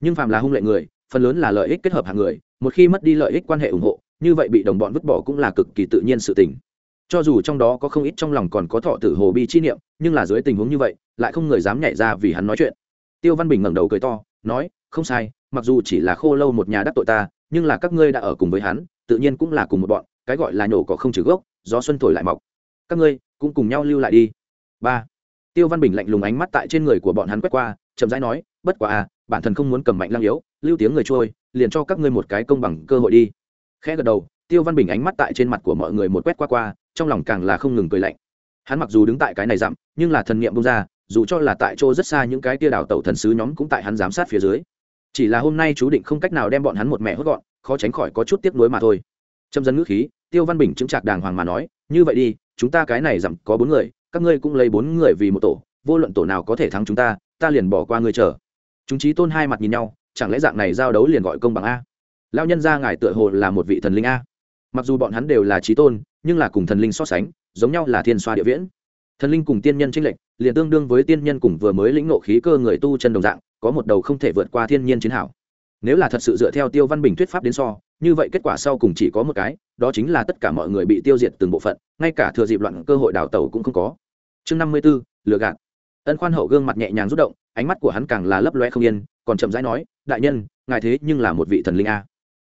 nhưng phàm là hung lệ người, phần lớn là lợi ích kết hợp hàng người, một khi mất đi lợi ích quan hệ ủng hộ, như vậy bị đồng bọn vứt bỏ cũng là cực kỳ tự nhiên sự tình. Cho dù trong đó có không ít trong lòng còn có thọ tử hồ bi chi niệm, nhưng là dưới tình huống như vậy, lại không người dám nhảy ra vì hắn nói chuyện. Tiêu văn bình ngẩng đầu cười to, nói, không sai, mặc dù chỉ là khô lâu một nhà đắc tội ta, nhưng là các ngươi đã ở cùng với hắn, tự nhiên cũng là cùng một bọn, cái gọi là nhổ có không trừ gốc, gió xuân thổi lại mọc. Các ngươi cũng cùng nhau lưu lại đi. Ba. Tiêu văn bình lạnh lùng ánh mắt tại trên người của bọn hắn quét qua, chậm rãi nói, bất quá à bản thân không muốn cầm mạnh lăng yếu, lưu tiếng người trôi, liền cho các ngươi một cái công bằng cơ hội đi. Khẽ gật đầu, tiêu văn bình ánh mắt tại trên mặt của mọi người một quét qua qua, trong lòng càng là không ngừng cười lạnh. Hắn mặc dù đứng tại cái này dặm, nhưng là thần niệm bông ra, dù cho là tại chỗ rất xa những cái tia đào tẩu thần sứ nhóm cũng tại hắn giám sát phía dưới. Chỉ là hôm nay chú định không cách nào đem bọn hắn một mẹ hốt gọn, khó tránh khỏi có chút tiếc nuối mà thôi. Trâm dân ngữ khí, tiêu văn bình chứng trạc đàng hoàng mà nói, như vậy đi, chúng ta cái này dặm có bốn người, các ngươi cũng lấy bốn người vì một tổ, vô luận tổ nào có thể thắng chúng ta ta liền bỏ qua ngươi chờ chúng trí tôn hai mặt nhìn nhau, chẳng lẽ dạng này giao đấu liền gọi công bằng a? Lao nhân ra ngài tựa hồ là một vị thần linh a. Mặc dù bọn hắn đều là trí tôn, nhưng là cùng thần linh so sánh, giống nhau là thiên xoa địa viễn. Thần linh cùng tiên nhân tranh lệch, liền tương đương với tiên nhân cùng vừa mới lĩnh nộ khí cơ người tu chân đồng dạng, có một đầu không thể vượt qua thiên nhiên chiến hảo nếu là thật sự dựa theo tiêu văn bình thuyết pháp đến so, như vậy kết quả sau cùng chỉ có một cái, đó chính là tất cả mọi người bị tiêu diệt từng bộ phận, ngay cả thừa dịp loạn cơ hội đào tẩu cũng không có. Chương năm mươi b ố lừa gạt. Ân khoan hậu gương mặt nhẹ nhàng rút động ánh mắt của hắn càng là lấp loe không yên, còn chậm rãi nói, đại nhân, ngài thế nhưng là một vị thần linh a.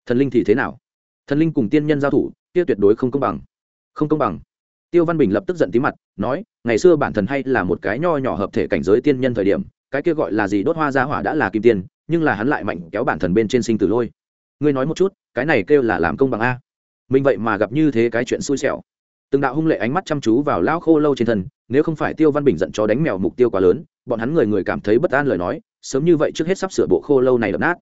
Thần linh thì thế nào? Thần linh cùng tiên nhân giao thủ, kia tuyệt đối không công bằng. Không công bằng. Tiêu văn bình lập tức giận tí mặt, nói, ngày xưa bản thần hay là một cái nho nhỏ hợp thể cảnh giới tiên nhân thời điểm, cái kia gọi là gì đốt hoa ra hỏa đã là kim tiên, nhưng là hắn lại mạnh kéo bản thần bên trên sinh tử lôi. Ngươi nói một chút, cái này kêu là làm công bằng a? Mình vậy mà gặp như thế cái chuyện xui xẻo từng đạo hung lệ ánh mắt chăm chú vào lão khô lâu trên thân, nếu không phải tiêu văn bình giận cho đánh mèo mục tiêu quá lớn, bọn hắn người người cảm thấy bất an lời nói, sớm như vậy trước hết sắp sửa bộ khô lâu này đập nát.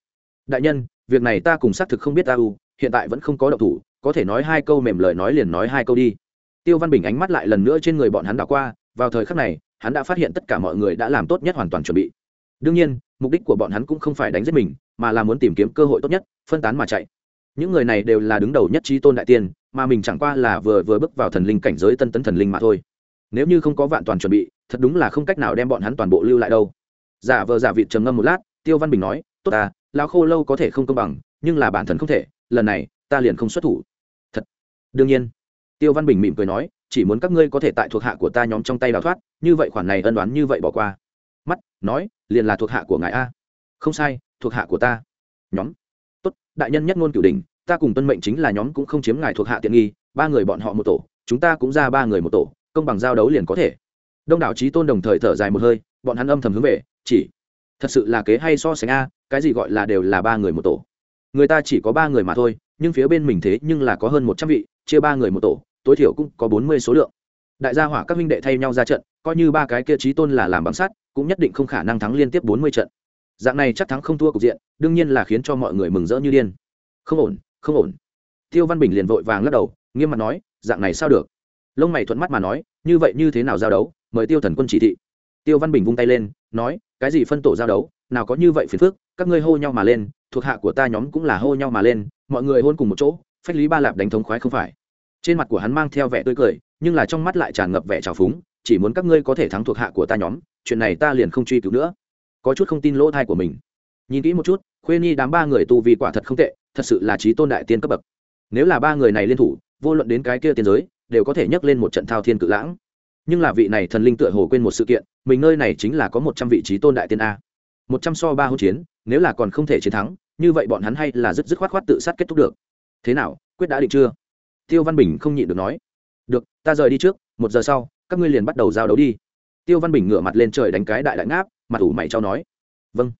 Đại nhân, việc này ta cùng xác thực không biết ta u, hiện tại vẫn không có động thủ, có thể nói hai câu mềm lời nói liền nói hai câu đi. Tiêu văn bình ánh mắt lại lần nữa trên người bọn hắn đảo qua, vào thời khắc này, hắn đã phát hiện tất cả mọi người đã làm tốt nhất hoàn toàn chuẩn bị. Đương nhiên, mục đích của bọn hắn cũng không phải đánh giết mình, mà là muốn tìm kiếm cơ hội tốt nhất, phân tán mà chạy. Những người này đều là đứng đầu nhất trí tôn đại tiên mà mình chẳng qua là vừa vừa bước vào thần linh cảnh giới tân tấn thần linh mà thôi. Nếu như không có vạn toàn chuẩn bị, thật đúng là không cách nào đem bọn hắn toàn bộ lưu lại đâu. Giả vờ giả vịt trầm ngâm một lát, tiêu văn bình nói, tốt à lão khô lâu có thể không công bằng, nhưng là bản thân không thể, lần này, ta liền không xuất thủ. Thật. Đương nhiên. Tiêu văn bình mỉm cười nói, chỉ muốn các ngươi có thể tại thuộc hạ của ta nhóm trong tay đào thoát, như vậy khoản này ân đoán như vậy bỏ qua. Mắt, nói, liền là thuộc hạ của ngài a. Không sai, thuộc hạ của ta. Nhóm. Tốt, đại nhân nhất ngôn cửu đình ta cùng tuân mệnh chính là nhóm cũng không chiếm ngài thuộc hạ tiện nghi, ba người bọn họ một tổ, chúng ta cũng ra ba người một tổ, công bằng giao đấu liền có thể. Đông đảo trí tôn đồng thời thở dài một hơi, bọn hắn âm thầm hướng về, chỉ, thật sự là kế hay so sánh a, cái gì gọi là đều là ba người một tổ. Người ta chỉ có ba người mà thôi, nhưng phía bên mình thế nhưng là có hơn một trăm vị, chia ba người một tổ, tối thiểu cũng có bốn mươi số lượng. Đại gia hỏa các minh đệ thay nhau ra trận, coi như ba cái kia trí tôn là làm bằng sắt, cũng nhất định không khả năng thắng liên tiếp bốn mươi trận. Dạng này chắc thắng không thua cục diện, đương nhiên là khiến cho mọi người mừng rỡ như điên. Không ổn không ổn. Tiêu văn bình liền vội vàng lắc đầu, nghiêm mặt nói, dạng này sao được? Lông mày thuận mắt mà nói, như vậy như thế nào giao đấu? Mời tiêu thần quân chỉ thị. Tiêu văn bình vung tay lên, nói, cái gì phân tổ giao đấu? Nào có như vậy phiền phức, các ngươi hô nhau mà lên, thuộc hạ của ta nhóm cũng là hô nhau mà lên, mọi người hôn cùng một chỗ, phách lý ba lạp đánh thống khoái không phải. Trên mặt của hắn mang theo vẻ tươi cười, nhưng là trong mắt lại tràn ngập vẻ trào phúng, chỉ muốn các ngươi có thể thắng thuộc hạ của ta nhóm, chuyện này ta liền không truy cứu nữa. Có chút không tin lỗ thai của mình. Nhìn kỹ một chút, khuê nhi đám ba người tu vì quả thật không tệ thật sự là trí tôn đại tiên cấp bậc. Nếu là ba người này liên thủ, vô luận đến cái kia tiên giới, đều có thể nhấc lên một trận thao thiên cự lãng. Nhưng là vị này thần linh tựa hồ quên một sự kiện, mình nơi này chính là có một trăm vị trí tôn đại tiên a. Một trăm so ba hỗn chiến, nếu là còn không thể chiến thắng, như vậy bọn hắn hay là rất dứt khoát khoát tự sát kết thúc được. Thế nào, quyết đã định chưa? Tiêu văn bình không nhịn được nói. Được, ta rời đi trước, một giờ sau, các ngươi liền bắt đầu giao đấu đi. Tiêu văn bình ngửa mặt lên trời đánh cái đại đại ngáp, mặt ủ mày trao nói. Vâng.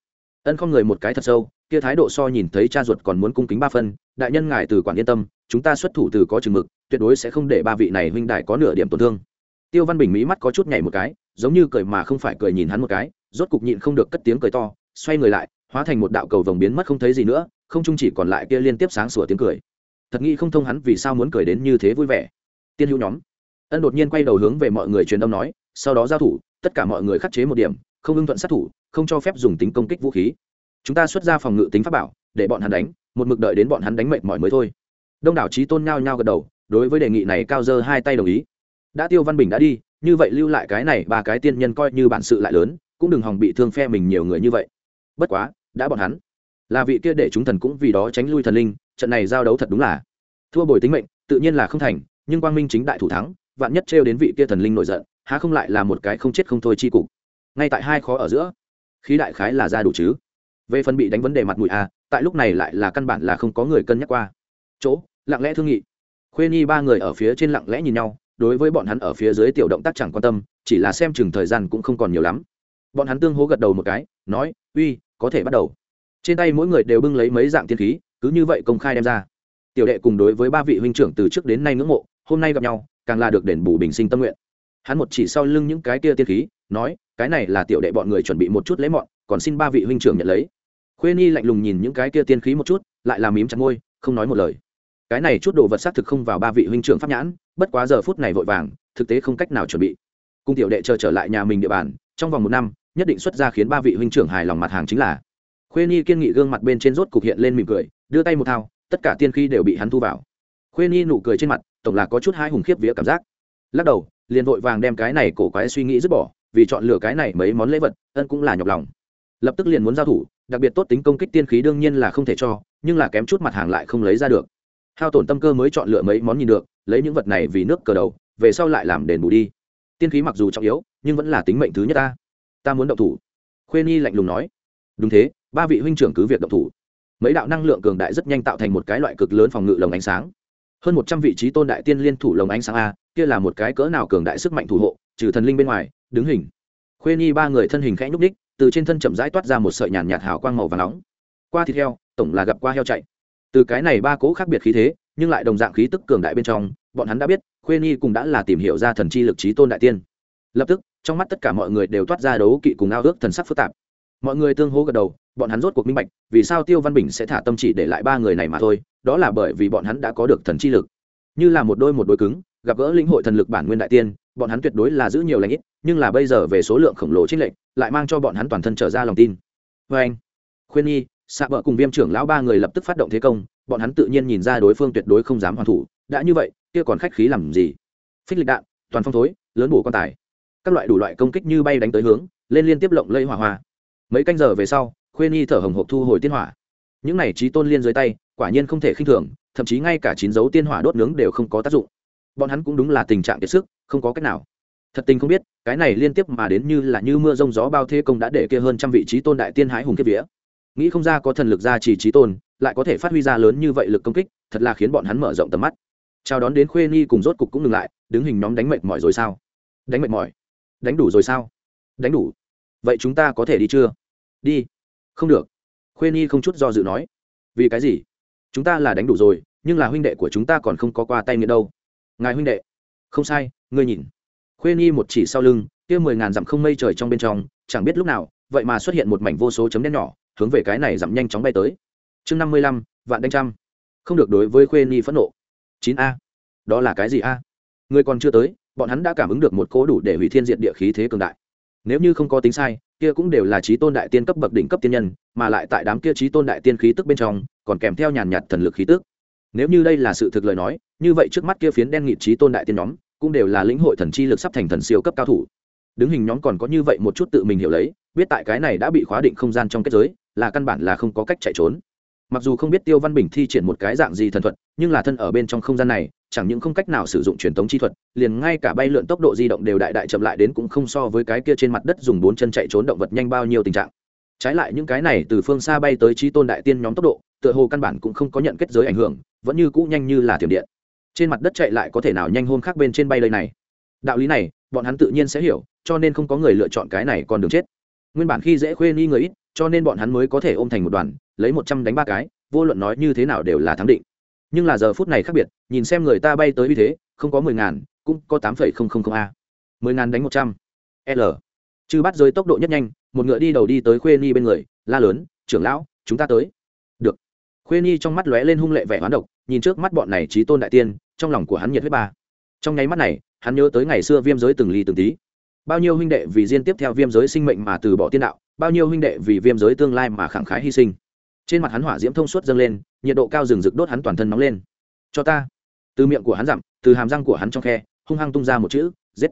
Ân không người một cái thật sâu kia thái độ so nhìn thấy cha ruột còn muốn cung kính ba phân, đại nhân ngài từ quản yên tâm, chúng ta xuất thủ từ có chừng mực, tuyệt đối sẽ không để ba vị này huynh đại có nửa điểm tổn thương. Tiêu văn bình mỹ mắt có chút nhảy một cái, giống như cười mà không phải cười nhìn hắn một cái, rốt cục nhịn không được cất tiếng cười to, xoay người lại, hóa thành một đạo cầu vồng biến mất không thấy gì nữa, không chung chỉ còn lại kia liên tiếp sáng sủa tiếng cười. Thật nghĩ không thông hắn vì sao muốn cười đến như thế vui vẻ. Tiên hữu nhóm. Ân đột nhiên quay đầu hướng về mọi người truyền âm nói, sau đó giao thủ, tất cả mọi người khắc chế một điểm, không ưng thuận sát thủ, không cho phép dùng tính công kích vũ khí chúng ta xuất ra phòng ngự tính pháp bảo, để bọn hắn đánh, một mực đợi đến bọn hắn đánh mệt mỏi mới thôi. Đông đảo trí tôn nhao nhao gật đầu, đối với đề nghị này cao dơ hai tay đồng ý. Đã tiêu văn bình đã đi, như vậy lưu lại cái này ba cái tiên nhân coi như bản sự lại lớn, cũng đừng hòng bị thương phe mình nhiều người như vậy. Bất quá, đã bọn hắn. Là vị kia để chúng thần cũng vì đó tránh lui thần linh, trận này giao đấu thật đúng là thua bồi tính mệnh, tự nhiên là không thành, nhưng quang minh chính đại thủ thắng, vạn nhất trêu đến vị kia thần linh nổi giận, há không lại là một cái không chết không thôi chi cục. Ngay tại hai khó ở giữa, khí đại khái là ra đủ chứ về phần bị đánh vấn đề mặt mũi à, tại lúc này lại là căn bản là không có người cân nhắc qua. Chỗ lặng lẽ thương nghị. Khuê nhi ba người ở phía trên lặng lẽ nhìn nhau đối với bọn hắn ở phía dưới tiểu động tác chẳng quan tâm chỉ là xem chừng thời gian cũng không còn nhiều lắm. Bọn hắn tương hố gật đầu một cái nói uy có thể bắt đầu. Trên tay mỗi người đều bưng lấy mấy dạng tiên khí cứ như vậy công khai đem ra. Tiểu đệ cùng đối với ba vị huynh trưởng từ trước đến nay ngưỡng mộ hôm nay gặp nhau càng là được đền bù bình sinh tâm nguyện. Hắn một chỉ sau lưng những cái kia tiên khí nói cái này là tiểu đệ bọn người chuẩn bị một chút lấy mọn còn xin ba vị huynh trưởng nhận lấy khuê nhi lạnh lùng nhìn những cái kia tiên khí một chút, lại làm mím chặt môi, không nói một lời. Cái này chút đồ vật xác thực không vào ba vị huynh trưởng pháp nhãn, bất quá giờ phút này vội vàng, thực tế không cách nào chuẩn bị. Cung tiểu đệ chờ trở lại nhà mình địa bàn, trong vòng một năm, nhất định xuất ra khiến ba vị huynh trưởng hài lòng mặt hàng chính là. Khuê nhi kiên nghị gương mặt bên trên rốt cục hiện lên mỉm cười, đưa tay một thao, tất cả tiên khí đều bị hắn thu vào. Khuê nhi nụ cười trên mặt, tổng là có chút hai hùng khiếp vía cảm giác. Lắc đầu, liền vội vàng đem cái này cổ quái suy nghĩ dứt bỏ, vì chọn lựa cái này mấy món lễ vật, ân cũng là nhọc lòng. Lập tức liền muốn giao thủ đặc biệt tốt tính công kích tiên khí đương nhiên là không thể cho, nhưng là kém chút mặt hàng lại không lấy ra được. Hao tổn tâm cơ mới chọn lựa mấy món nhìn được, lấy những vật này vì nước cờ đầu, về sau lại làm đền bù đi. Tiên khí mặc dù trọng yếu, nhưng vẫn là tính mệnh thứ nhất ta. Ta muốn động thủ. Khuê nhi lạnh lùng nói. Đúng thế, ba vị huynh trưởng cứ việc động thủ. Mấy đạo năng lượng cường đại rất nhanh tạo thành một cái loại cực lớn phòng ngự lồng ánh sáng. Hơn một trăm vị trí tôn đại tiên liên thủ lồng ánh sáng a, kia là một cái cỡ nào cường đại sức mạnh thủ hộ, trừ thần linh bên ngoài, đứng hình. Khuê nhi ba người thân hình khẽ nhúc ních từ trên thân chậm rãi toát ra một sợi nhàn nhạt hào quang màu và nóng. Qua thịt heo, tổng là gặp qua heo chạy. Từ cái này ba cố khác biệt khí thế, nhưng lại đồng dạng khí tức cường đại bên trong, bọn hắn đã biết, khuê nhi cũng đã là tìm hiểu ra thần chi lực trí tôn đại tiên. Lập tức, trong mắt tất cả mọi người đều toát ra đấu kỵ cùng ao ước thần sắc phức tạp. Mọi người tương hố gật đầu, bọn hắn rốt cuộc minh bạch, vì sao tiêu văn bình sẽ thả tâm chỉ để lại ba người này mà thôi, đó là bởi vì bọn hắn đã có được thần chi lực. Như là một đôi một đôi cứng gặp gỡ linh hội thần lực bản nguyên đại tiên, bọn hắn tuyệt đối là giữ nhiều lãnh ít, nhưng là bây giờ về số lượng khổng lồ trích lệnh lại mang cho bọn hắn toàn thân trở ra lòng tin. Vê anh, khuyên nhi xạ vợ cùng viêm trưởng lão ba người lập tức phát động thế công, bọn hắn tự nhiên nhìn ra đối phương tuyệt đối không dám hoàn thủ, đã như vậy, kia còn khách khí làm gì? Phích lịch đạn, toàn phong thối, lớn bổ quan tài. Các loại đủ loại công kích như bay đánh tới hướng, lên liên tiếp lộng lây hỏa hoa. Mấy canh giờ về sau, khuyên nhi thở hồng hộp thu hồi tiên hỏa. Những này trí tôn liên dưới tay, quả nhiên không thể khinh thường, thậm chí ngay cả chín dấu tiên hỏa đốt nướng đều không có tác dụng bọn hắn cũng đúng là tình trạng kiệt sức, không có cách nào. Thật tình không biết, cái này liên tiếp mà đến như là như mưa rông gió bao thế công đã để kia hơn trăm vị trí tôn đại tiên hái hùng kiếp vía. Nghĩ không ra có thần lực gia trì trí tôn, lại có thể phát huy ra lớn như vậy lực công kích, thật là khiến bọn hắn mở rộng tầm mắt. Chào đón đến khuê nhi cùng rốt cục cũng ngừng lại, đứng hình nhóm đánh mệt mỏi rồi sao? Đánh mệt mỏi? Đánh đủ rồi sao? Đánh đủ. Vậy chúng ta có thể đi chưa? Đi. Không được. Khuê nhi không chút do dự nói. Vì cái gì? Chúng ta là đánh đủ rồi, nhưng là huynh đệ của chúng ta còn không có qua tay nghĩa đâu ngài huynh đệ. Không sai, ngươi nhìn. Khuê nhi một chỉ sau lưng, kia mười ngàn dặm không mây trời trong bên trong, chẳng biết lúc nào, vậy mà xuất hiện một mảnh vô số chấm đen nhỏ, hướng về cái này dặm nhanh chóng bay tới. Chương năm mươi lăm, vạn đánh trăm. Không được đối với khuê nhi phẫn nộ. Chín a. Đó là cái gì a? Người còn chưa tới, bọn hắn đã cảm ứng được một cố đủ để hủy thiên diện địa khí thế cường đại. Nếu như không có tính sai, kia cũng đều là trí tôn đại tiên cấp bậc đỉnh cấp tiên nhân, mà lại tại đám kia trí tôn đại tiên khí tức bên trong, còn kèm theo nhàn nhạt thần lực khí tức nếu như đây là sự thực lời nói, như vậy trước mắt kia phiến đen nghị trí tôn đại tiên nhóm, cũng đều là lĩnh hội thần chi lực sắp thành thần siêu cấp cao thủ. Đứng hình nhóm còn có như vậy một chút tự mình hiểu lấy, biết tại cái này đã bị khóa định không gian trong kết giới, là căn bản là không có cách chạy trốn. Mặc dù không biết tiêu văn bình thi triển một cái dạng gì thần thuật, nhưng là thân ở bên trong không gian này, chẳng những không cách nào sử dụng truyền thống chi thuật, liền ngay cả bay lượn tốc độ di động đều đại đại chậm lại đến cũng không so với cái kia trên mặt đất dùng bốn chân chạy trốn động vật nhanh bao nhiêu tình trạng trái lại những cái này từ phương xa bay tới trí tôn đại tiên nhóm tốc độ, tựa hồ căn bản cũng không có nhận kết giới ảnh hưởng, vẫn như cũ nhanh như là thiểm điện. Trên mặt đất chạy lại có thể nào nhanh hơn khác bên trên bay lây này? Đạo lý này, bọn hắn tự nhiên sẽ hiểu, cho nên không có người lựa chọn cái này còn đường chết. Nguyên bản khi dễ khuê ni người ít, cho nên bọn hắn mới có thể ôm thành một đoàn, lấy một trăm đánh ba cái, vô luận nói như thế nào đều là thắng định. Nhưng là giờ phút này khác biệt, nhìn xem người ta bay tới như thế, không có mười ngàn, cũng có tám phẩy không không không a. mười ngàn đánh một trăm. L. Chư bắt rơi tốc độ nhất nhanh một ngựa đi đầu đi tới khuê ni bên người, la lớn, trưởng lão, chúng ta tới. Được. Khuê ni trong mắt lóe lên hung lệ vẻ hoán độc, nhìn trước mắt bọn này trí tôn đại tiên, trong lòng của hắn nhiệt huyết ba. Trong nháy mắt này, hắn nhớ tới ngày xưa viêm giới từng ly từng tí. Bao nhiêu huynh đệ vì riêng tiếp theo viêm giới sinh mệnh mà từ bỏ tiên đạo, bao nhiêu huynh đệ vì viêm giới tương lai mà khẳng khái hy sinh. Trên mặt hắn hỏa diễm thông suốt dâng lên, nhiệt độ cao rừng rực đốt hắn toàn thân nóng lên. Cho ta. Từ miệng của hắn dặm từ hàm răng của hắn trong khe, hung hăng tung ra một chữ, giết.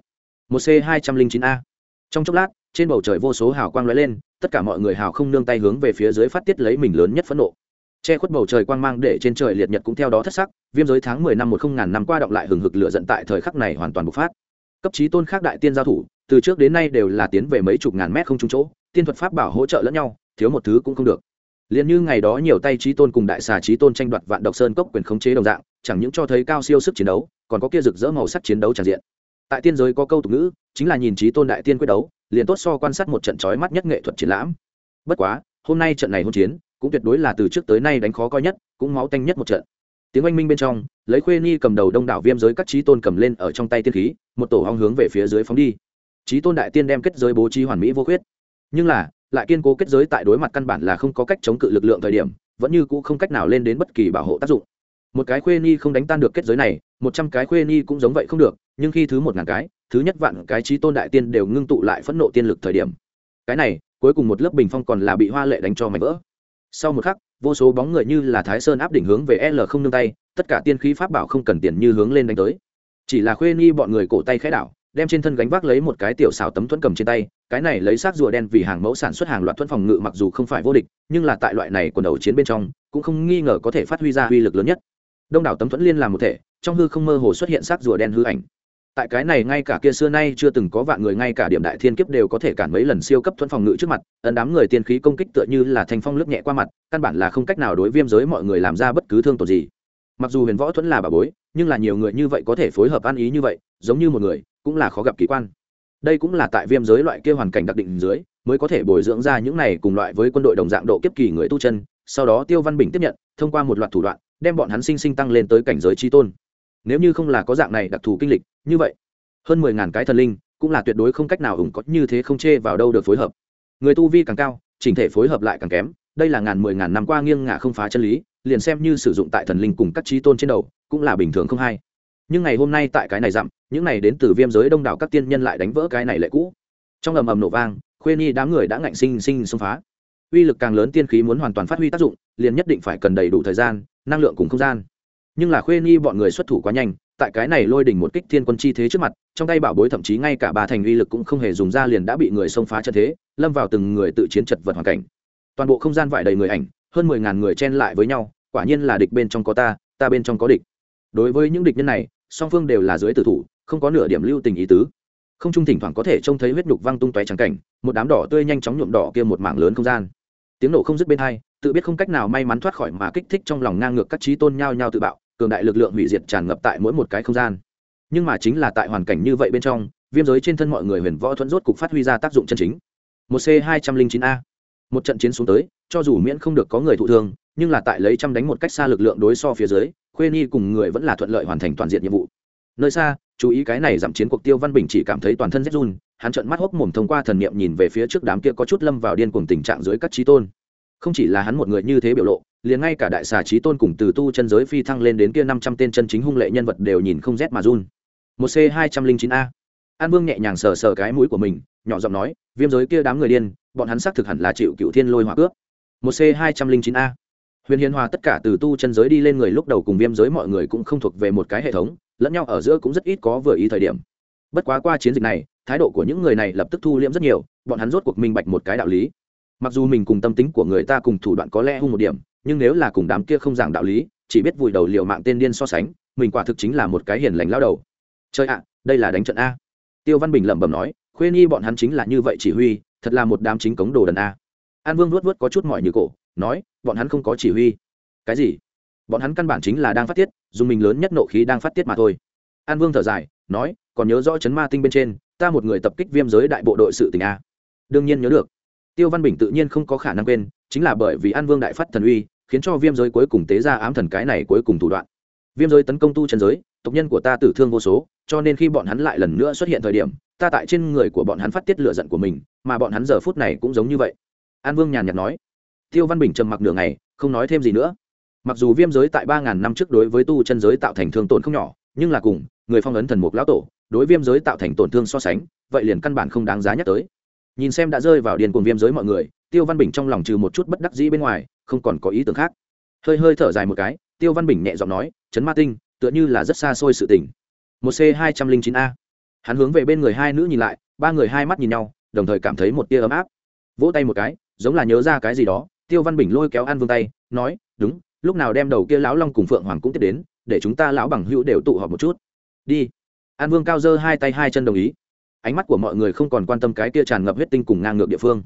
Một c hai trăm linh chín a. Trong chốc lát trên bầu trời vô số hào quang lóe lên, tất cả mọi người hào không nương tay hướng về phía dưới phát tiết lấy mình lớn nhất phẫn nộ. Che khuất bầu trời quang mang để trên trời liệt nhật cũng theo đó thất sắc, viêm giới tháng mười năm một không ngàn năm qua động lại hừng hực lửa giận tại thời khắc này hoàn toàn bộc phát. Cấp trí tôn khác đại tiên giao thủ, từ trước đến nay đều là tiến về mấy chục ngàn mét không trúng chỗ, tiên thuật pháp bảo hỗ trợ lẫn nhau, thiếu một thứ cũng không được. Liền như ngày đó nhiều tay trí tôn cùng đại xà trí tôn tranh đoạt vạn độc sơn cốc quyền khống chế đồng dạng, chẳng những cho thấy cao siêu sức chiến đấu, còn có kia rực rỡ màu sắc chiến đấu tràn diện. Tại tiên giới có câu tục ngữ, chính là nhìn trí tôn đại tiên quyết đấu liền tốt so quan sát một trận trói mắt nhất nghệ thuật triển lãm. Bất quá, hôm nay trận này hôn chiến, cũng tuyệt đối là từ trước tới nay đánh khó coi nhất, cũng máu tanh nhất một trận. Tiếng oanh minh bên trong, lấy khuê ni cầm đầu đông đảo viêm giới các trí tôn cầm lên ở trong tay tiên khí, một tổ hong hướng về phía dưới phóng đi. Trí tôn đại tiên đem kết giới bố trí hoàn mỹ vô khuyết. Nhưng là, lại kiên cố kết giới tại đối mặt căn bản là không có cách chống cự lực lượng thời điểm, vẫn như cũ không cách nào lên đến bất kỳ bảo hộ tác dụng. Một cái khuê ni không đánh tan được kết giới này một trăm cái khuê ni cũng giống vậy không được, nhưng khi thứ một ngàn cái, thứ nhất vạn cái trí tôn đại tiên đều ngưng tụ lại phẫn nộ tiên lực thời điểm. Cái này, cuối cùng một lớp bình phong còn là bị hoa lệ đánh cho mảnh vỡ. Sau một khắc, vô số bóng người như là thái sơn áp đỉnh hướng về l không nương tay, tất cả tiên khí pháp bảo không cần tiền như hướng lên đánh tới. Chỉ là khuê nhi bọn người cổ tay khẽ đảo, đem trên thân gánh vác lấy một cái tiểu xào tấm thuẫn cầm trên tay, cái này lấy xác rùa đen vì hàng mẫu sản xuất hàng loạt thuẫn phòng ngự mặc dù không phải vô địch, nhưng là tại loại này quần đầu chiến bên trong, cũng không nghi ngờ có thể phát huy ra uy lực lớn nhất đông đảo tấm thuẫn liên làm một thể, trong hư không mơ hồ xuất hiện xác rùa đen hư ảnh. Tại cái này ngay cả kia xưa nay chưa từng có vạn người ngay cả điểm đại thiên kiếp đều có thể cản mấy lần siêu cấp thuẫn phòng ngự trước mặt, ấn đám người tiên khí công kích tựa như là thành phong lướt nhẹ qua mặt, căn bản là không cách nào đối viêm giới mọi người làm ra bất cứ thương tổn gì. Mặc dù huyền võ thuẫn là bà bối, nhưng là nhiều người như vậy có thể phối hợp ăn ý như vậy, giống như một người, cũng là khó gặp kỳ quan. Đây cũng là tại viêm giới loại kia hoàn cảnh đặc định dưới, mới có thể bồi dưỡng ra những này cùng loại với quân đội đồng dạng độ kiếp kỳ người tu chân, sau đó tiêu văn bình tiếp nhận, thông qua một loạt thủ đoạn đem bọn hắn sinh sinh tăng lên tới cảnh giới trí tôn. Nếu như không là có dạng này đặc thù kinh lịch, như vậy, hơn mười ngàn cái thần linh cũng là tuyệt đối không cách nào ủng có như thế không chê vào đâu được phối hợp. Người tu vi càng cao, chỉnh thể phối hợp lại càng kém, đây là ngàn mười ngàn năm qua nghiêng ngả không phá chân lý, liền xem như sử dụng tại thần linh cùng các trí tôn trên đầu, cũng là bình thường không hay. Nhưng ngày hôm nay tại cái này dặm, những này đến từ viêm giới đông đảo các tiên nhân lại đánh vỡ cái này lệ cũ. Trong ầm ầm nổ vang khuê nhi đám người đã ngạnh sinh sinh xông phá. Uy lực càng lớn tiên khí muốn hoàn toàn phát huy tác dụng, liền nhất định phải cần đầy đủ thời gian năng lượng cùng không gian. Nhưng là khuê nhi bọn người xuất thủ quá nhanh, tại cái này lôi đỉnh một kích thiên quân chi thế trước mặt, trong tay bảo bối thậm chí ngay cả ba thành uy lực cũng không hề dùng ra liền đã bị người xông phá trận thế, lâm vào từng người tự chiến chật vật hoàn cảnh. Toàn bộ không gian vải đầy người ảnh, hơn mười ngàn người chen lại với nhau, quả nhiên là địch bên trong có ta ta bên trong có địch. Đối với những địch nhân này, song phương đều là dưới tử thủ, không có nửa điểm lưu tình ý tứ. Không trung thỉnh thoảng có thể trông thấy huyết nhục văng tung tóe trắng cảnh, một đám đỏ tươi nhanh chóng nhuộm đỏ kia một mảng lớn không gian tiếng nổ không dứt bên hai, tự biết không cách nào may mắn thoát khỏi mà kích thích trong lòng ngang ngược các trí tôn nhao nhao tự bạo, cường đại lực lượng hủy diệt tràn ngập tại mỗi một cái không gian. Nhưng mà chính là tại hoàn cảnh như vậy bên trong, viêm giới trên thân mọi người huyền võ thuẫn rốt cục phát huy ra tác dụng chân chính. Một c hai trăm linh chín a. Một trận chiến xuống tới, cho dù miễn không được có người thụ thương, nhưng là tại lấy trăm đánh một cách xa lực lượng đối so phía dưới, khuê nhi cùng người vẫn là thuận lợi hoàn thành toàn diện nhiệm vụ. Nơi xa, chú ý cái này giảm chiến cuộc tiêu văn bình chỉ cảm thấy toàn thân rét run hắn trợn mắt hốc mồm thông qua thần niệm nhìn về phía trước đám kia có chút lâm vào điên cuồng tình trạng dưới các trí tôn. Không chỉ là hắn một người như thế biểu lộ, liền ngay cả đại xà trí tôn cùng từ tu chân giới phi thăng lên đến kia năm trăm tên chân chính hung lệ nhân vật đều nhìn không rét mà run. Một c hai trăm linh chín a. An vương nhẹ nhàng sờ sờ cái mũi của mình, nhỏ giọng nói, viêm giới kia đám người điên, bọn hắn xác thực hẳn là chịu cựu thiên lôi hỏa cướp. Một c hai trăm linh chín a. Huyền hiền hòa tất cả từ tu chân giới đi lên người lúc đầu cùng viêm giới mọi người cũng không thuộc về một cái hệ thống, lẫn nhau ở giữa cũng rất ít có vừa ý thời điểm bất quá qua chiến dịch này, thái độ của những người này lập tức thu liễm rất nhiều, bọn hắn rốt cuộc minh bạch một cái đạo lý. Mặc dù mình cùng tâm tính của người ta cùng thủ đoạn có lẽ hung một điểm, nhưng nếu là cùng đám kia không giảng đạo lý, chỉ biết vùi đầu liệu mạng tên điên so sánh, mình quả thực chính là một cái hiền lành lao đầu. Chơi ạ, đây là đánh trận a. Tiêu văn bình lẩm bẩm nói khuê nhi bọn hắn chính là như vậy chỉ huy, thật là một đám chính cống đồ đần a. An vương luốt vớt có chút mỏi như cổ, nói, bọn hắn không có chỉ huy. Cái gì? Bọn hắn căn bản chính là đang phát tiết dùng mình lớn nhất nộ khí đang phát tiết mà thôi. An vương thở dài, nói còn nhớ rõ chấn ma tinh bên trên, ta một người tập kích viêm giới đại bộ đội sự tình a. Đương nhiên nhớ được. Tiêu văn bình tự nhiên không có khả năng quên, chính là bởi vì an vương đại phát thần uy, khiến cho viêm giới cuối cùng tế ra ám thần cái này cuối cùng thủ đoạn. Viêm giới tấn công tu chân giới, tộc nhân của ta tử thương vô số, cho nên khi bọn hắn lại lần nữa xuất hiện thời điểm, ta tại trên người của bọn hắn phát tiết lửa giận của mình, mà bọn hắn giờ phút này cũng giống như vậy. An vương nhàn nhạt nói. Tiêu văn bình trầm mặc nửa ngày, không nói thêm gì nữa. Mặc dù viêm giới tại ba ngàn năm trước đối với tu chân giới tạo thành thương tổn không nhỏ, nhưng là cùng, người phong ấn thần mục lão tổ đối viêm giới tạo thành tổn thương so sánh, vậy liền căn bản không đáng giá nhắc tới. Nhìn xem đã rơi vào điền cuồng viêm giới mọi người, tiêu văn bình trong lòng trừ một chút bất đắc dĩ bên ngoài, không còn có ý tưởng khác. Hơi hơi thở dài một cái, tiêu văn bình nhẹ giọng nói, chấn ma tinh, tựa như là rất xa xôi sự tình. Một c hai trăm linh chín a. Hắn hướng về bên người hai nữ nhìn lại, ba người hai mắt nhìn nhau, đồng thời cảm thấy một tia ấm áp. Vỗ tay một cái, giống là nhớ ra cái gì đó, tiêu văn bình lôi kéo an vương tay, nói, đúng, lúc nào đem đầu kia lão long cùng phượng hoàng cũng tiếp đến, để chúng ta lão bằng hữu đều tụ họp một chút. Đi an vương cao dơ hai tay hai chân đồng ý. Ánh mắt của mọi người không còn quan tâm cái kia tràn ngập huyết tinh cùng ngang ngược địa phương.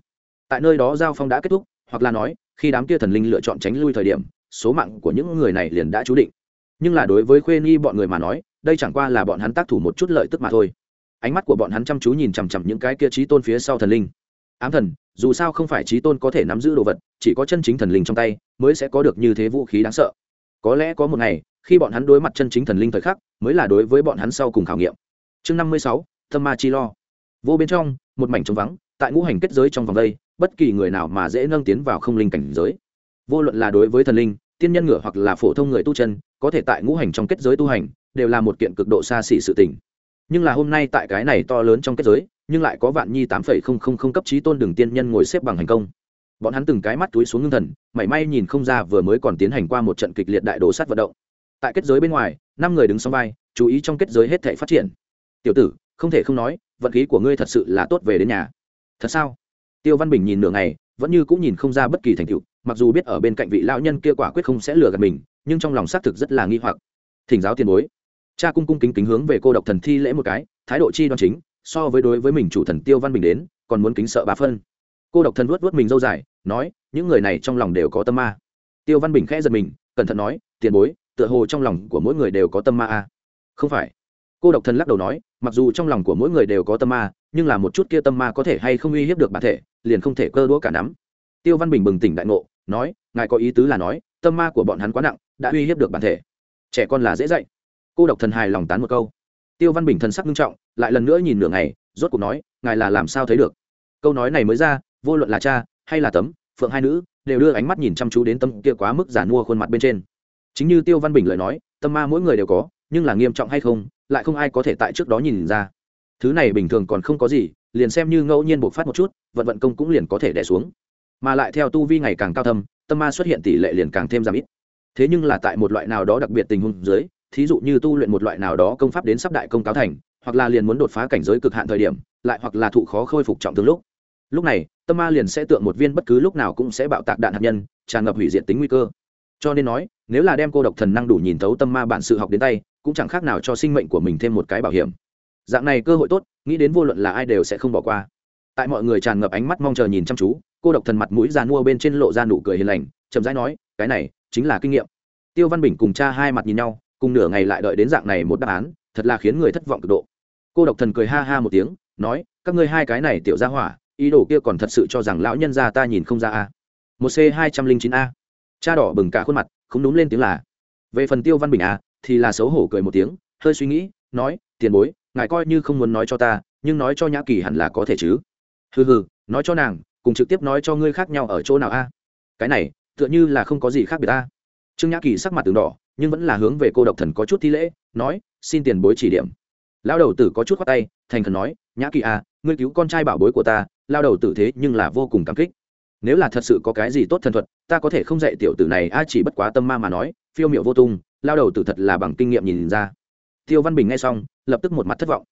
Tại nơi đó giao phong đã kết thúc, hoặc là nói, khi đám kia thần linh lựa chọn tránh lui thời điểm, số mạng của những người này liền đã chú định. Nhưng là đối với khuê nhi bọn người mà nói, đây chẳng qua là bọn hắn tác thủ một chút lợi tức mà thôi. Ánh mắt của bọn hắn chăm chú nhìn chằm chằm những cái kia trí tôn phía sau thần linh. Ám thần, dù sao không phải trí tôn có thể nắm giữ đồ vật, chỉ có chân chính thần linh trong tay, mới sẽ có được như thế vũ khí đáng sợ. Có lẽ có một ngày khi bọn hắn đối mặt chân chính thần linh thời khắc, mới là đối với bọn hắn sau cùng khảo nghiệm. Chương năm mươi sáu thâm ma chi lo. Vô bên trong, một mảnh trống vắng, tại ngũ hành kết giới trong vòng đây, bất kỳ người nào mà dễ nâng tiến vào không linh cảnh giới. Vô luận là đối với thần linh, tiên nhân ngựa hoặc là phổ thông người tu chân, có thể tại ngũ hành trong kết giới tu hành, đều là một kiện cực độ xa xỉ sự tình. Nhưng là hôm nay tại cái này to lớn trong kết giới, nhưng lại có vạn nhi tám phẩy không không không cấp trí tôn đường tiên nhân ngồi xếp bằng hành công. Bọn hắn từng cái mắt túi xuống ngưng thần, mảy may nhìn không ra vừa mới còn tiến hành qua một trận kịch liệt đại đồ sát vận động tại kết giới bên ngoài, năm người đứng sau vai, chú ý trong kết giới hết thể phát triển. Tiểu tử, không thể không nói, vận khí của ngươi thật sự là tốt về đến nhà. Thật sao? Tiêu văn bình nhìn nửa ngày, vẫn như cũng nhìn không ra bất kỳ thành tựu, mặc dù biết ở bên cạnh vị lão nhân kia quả quyết không sẽ lừa gạt mình, nhưng trong lòng xác thực rất là nghi hoặc. Thỉnh giáo tiền bối. Cha cung cung kính kính hướng về cô độc thần thi lễ một cái, thái độ chi đoan chính, so với đối với mình chủ thần tiêu văn bình đến, còn muốn kính sợ bà phân. Cô độc thần vuốt vuốt mình dâu dài, nói, những người này trong lòng đều có tâm ma. Tiêu văn bình khẽ giật mình, cẩn thận nói, tiền bối tựa hồ trong lòng của mỗi người đều có tâm ma a. Không phải. Cô độc thần lắc đầu nói, mặc dù trong lòng của mỗi người đều có tâm ma, nhưng là một chút kia tâm ma có thể hay không uy hiếp được bản thể, liền không thể cơ đũa cả nắm. Tiêu văn bình bừng tỉnh đại ngộ, nói, ngài có ý tứ là nói, tâm ma của bọn hắn quá nặng, đã uy hiếp được bản thể. Trẻ con là dễ dạy. Cô độc thần hài lòng tán một câu. Tiêu văn bình thần sắc nghiêm trọng, lại lần nữa nhìn nửa ngày, rốt cuộc nói, ngài là làm sao thấy được? Câu nói này mới ra, vô luận là cha hay là tấm, phượng hai nữ, đều đưa ánh mắt nhìn chăm chú đến tâm kia quá mức giả mua khuôn mặt bên trên chính như tiêu văn bình lời nói, tâm ma mỗi người đều có, nhưng là nghiêm trọng hay không, lại không ai có thể tại trước đó nhìn ra. Thứ này bình thường còn không có gì, liền xem như ngẫu nhiên bộc phát một chút, vận vận công cũng liền có thể đẻ xuống. Mà lại theo tu vi ngày càng cao thâm, tâm ma xuất hiện tỷ lệ liền càng thêm giảm ít. Thế nhưng là tại một loại nào đó đặc biệt tình huống dưới, thí dụ như tu luyện một loại nào đó công pháp đến sắp đại công cáo thành, hoặc là liền muốn đột phá cảnh giới cực hạn thời điểm, lại hoặc là thụ khó khôi phục trọng thương lúc. Lúc này, tâm ma liền sẽ tượng một viên bất cứ lúc nào cũng sẽ bạo tạc đạn hạt nhân, tràn ngập hủy diệt tính nguy cơ. Cho nên nói nếu là đem cô độc thần năng đủ nhìn thấu tâm ma bản sự học đến tay, cũng chẳng khác nào cho sinh mệnh của mình thêm một cái bảo hiểm. Dạng này cơ hội tốt, nghĩ đến vô luận là ai đều sẽ không bỏ qua. Tại mọi người tràn ngập ánh mắt mong chờ nhìn chăm chú, cô độc thần mặt mũi già nua bên trên lộ ra nụ cười hiền lành, chậm rãi nói, cái này chính là kinh nghiệm. Tiêu văn bình cùng cha hai mặt nhìn nhau, cùng nửa ngày lại đợi đến dạng này một đáp án, thật là khiến người thất vọng cực độ. Cô độc thần cười ha ha một tiếng, nói, các ngươi hai cái này tiểu ra hỏa, ý đồ kia còn thật sự cho rằng lão nhân gia ta nhìn không ra a. Một c hai trăm linh chín a. Cha đỏ bừng cả khuôn mặt không đúng lên tiếng là về phần tiêu văn bình a thì là xấu hổ cười một tiếng hơi suy nghĩ nói tiền bối ngài coi như không muốn nói cho ta nhưng nói cho nhã kỳ hẳn là có thể chứ. Hừ hừ nói cho nàng cùng trực tiếp nói cho ngươi khác nhau ở chỗ nào a? Cái này tựa như là không có gì khác biệt ta trương nhã kỳ sắc mặt từng đỏ nhưng vẫn là hướng về cô độc thần có chút thi lễ nói xin tiền bối chỉ điểm. Lao đầu tử có chút khoát tay thành khẩn nói nhã kỳ a, ngươi cứu con trai bảo bối của ta lao đầu tử thế nhưng là vô cùng cảm kích. Nếu là thật sự có cái gì tốt thần thuật ta có thể không dạy tiểu tử này, a, chỉ bất quá tâm ma mà nói, phiêu miệu vô tung, lao đầu tử thật là bằng kinh nghiệm nhìn ra. Tiêu văn bình nghe xong, lập tức một mặt thất vọng.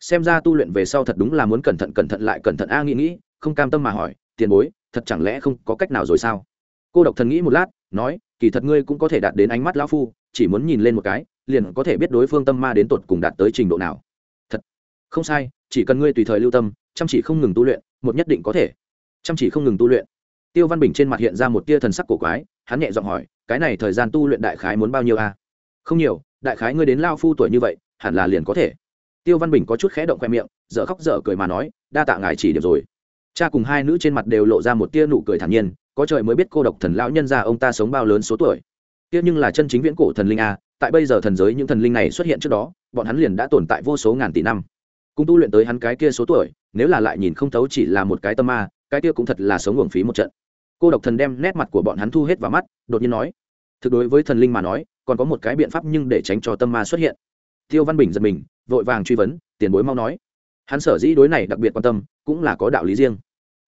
Xem ra tu luyện về sau thật đúng là muốn cẩn thận cẩn thận lại cẩn thận, a, nghĩ nghĩ, không cam tâm mà hỏi, tiền bối, thật chẳng lẽ không có cách nào rồi sao? Cô độc thần nghĩ một lát, nói, kỳ thật ngươi cũng có thể đạt đến ánh mắt lão phu, chỉ muốn nhìn lên một cái, liền có thể biết đối phương tâm ma đến tột cùng đạt tới trình độ nào. Thật? Không sai, chỉ cần ngươi tùy thời lưu tâm, chăm chỉ không ngừng tu luyện, một nhất định có thể. Chăm chỉ không ngừng tu luyện? Tiêu văn bình trên mặt hiện ra một tia thần sắc cổ quái, hắn nhẹ giọng hỏi, cái này thời gian tu luyện đại khái muốn bao nhiêu a? Không nhiều, đại khái ngươi đến lao phu tuổi như vậy, hẳn là liền có thể. Tiêu văn bình có chút khẽ động khoe miệng, dở khóc dở cười mà nói, đa tạ ngài chỉ điểm rồi. Cha cùng hai nữ trên mặt đều lộ ra một tia nụ cười thản nhiên, có trời mới biết cô độc thần lão nhân ra ông ta sống bao lớn số tuổi. Tiếc nhưng là chân chính viễn cổ thần linh a, tại bây giờ thần giới những thần linh này xuất hiện trước đó, bọn hắn liền đã tồn tại vô số ngàn tỷ năm. Cũng tu luyện tới hắn cái kia số tuổi, nếu là lại nhìn không thấu chỉ là một cái tâm ma, cái kia cũng thật là sống uổng phí một trận cô độc thần đem nét mặt của bọn hắn thu hết vào mắt, đột nhiên nói, thực đối với thần linh mà nói, còn có một cái biện pháp nhưng để tránh cho tâm ma xuất hiện. Tiêu văn bình giật mình, vội vàng truy vấn, tiền bối mau nói. Hắn sở dĩ đối này đặc biệt quan tâm, cũng là có đạo lý riêng.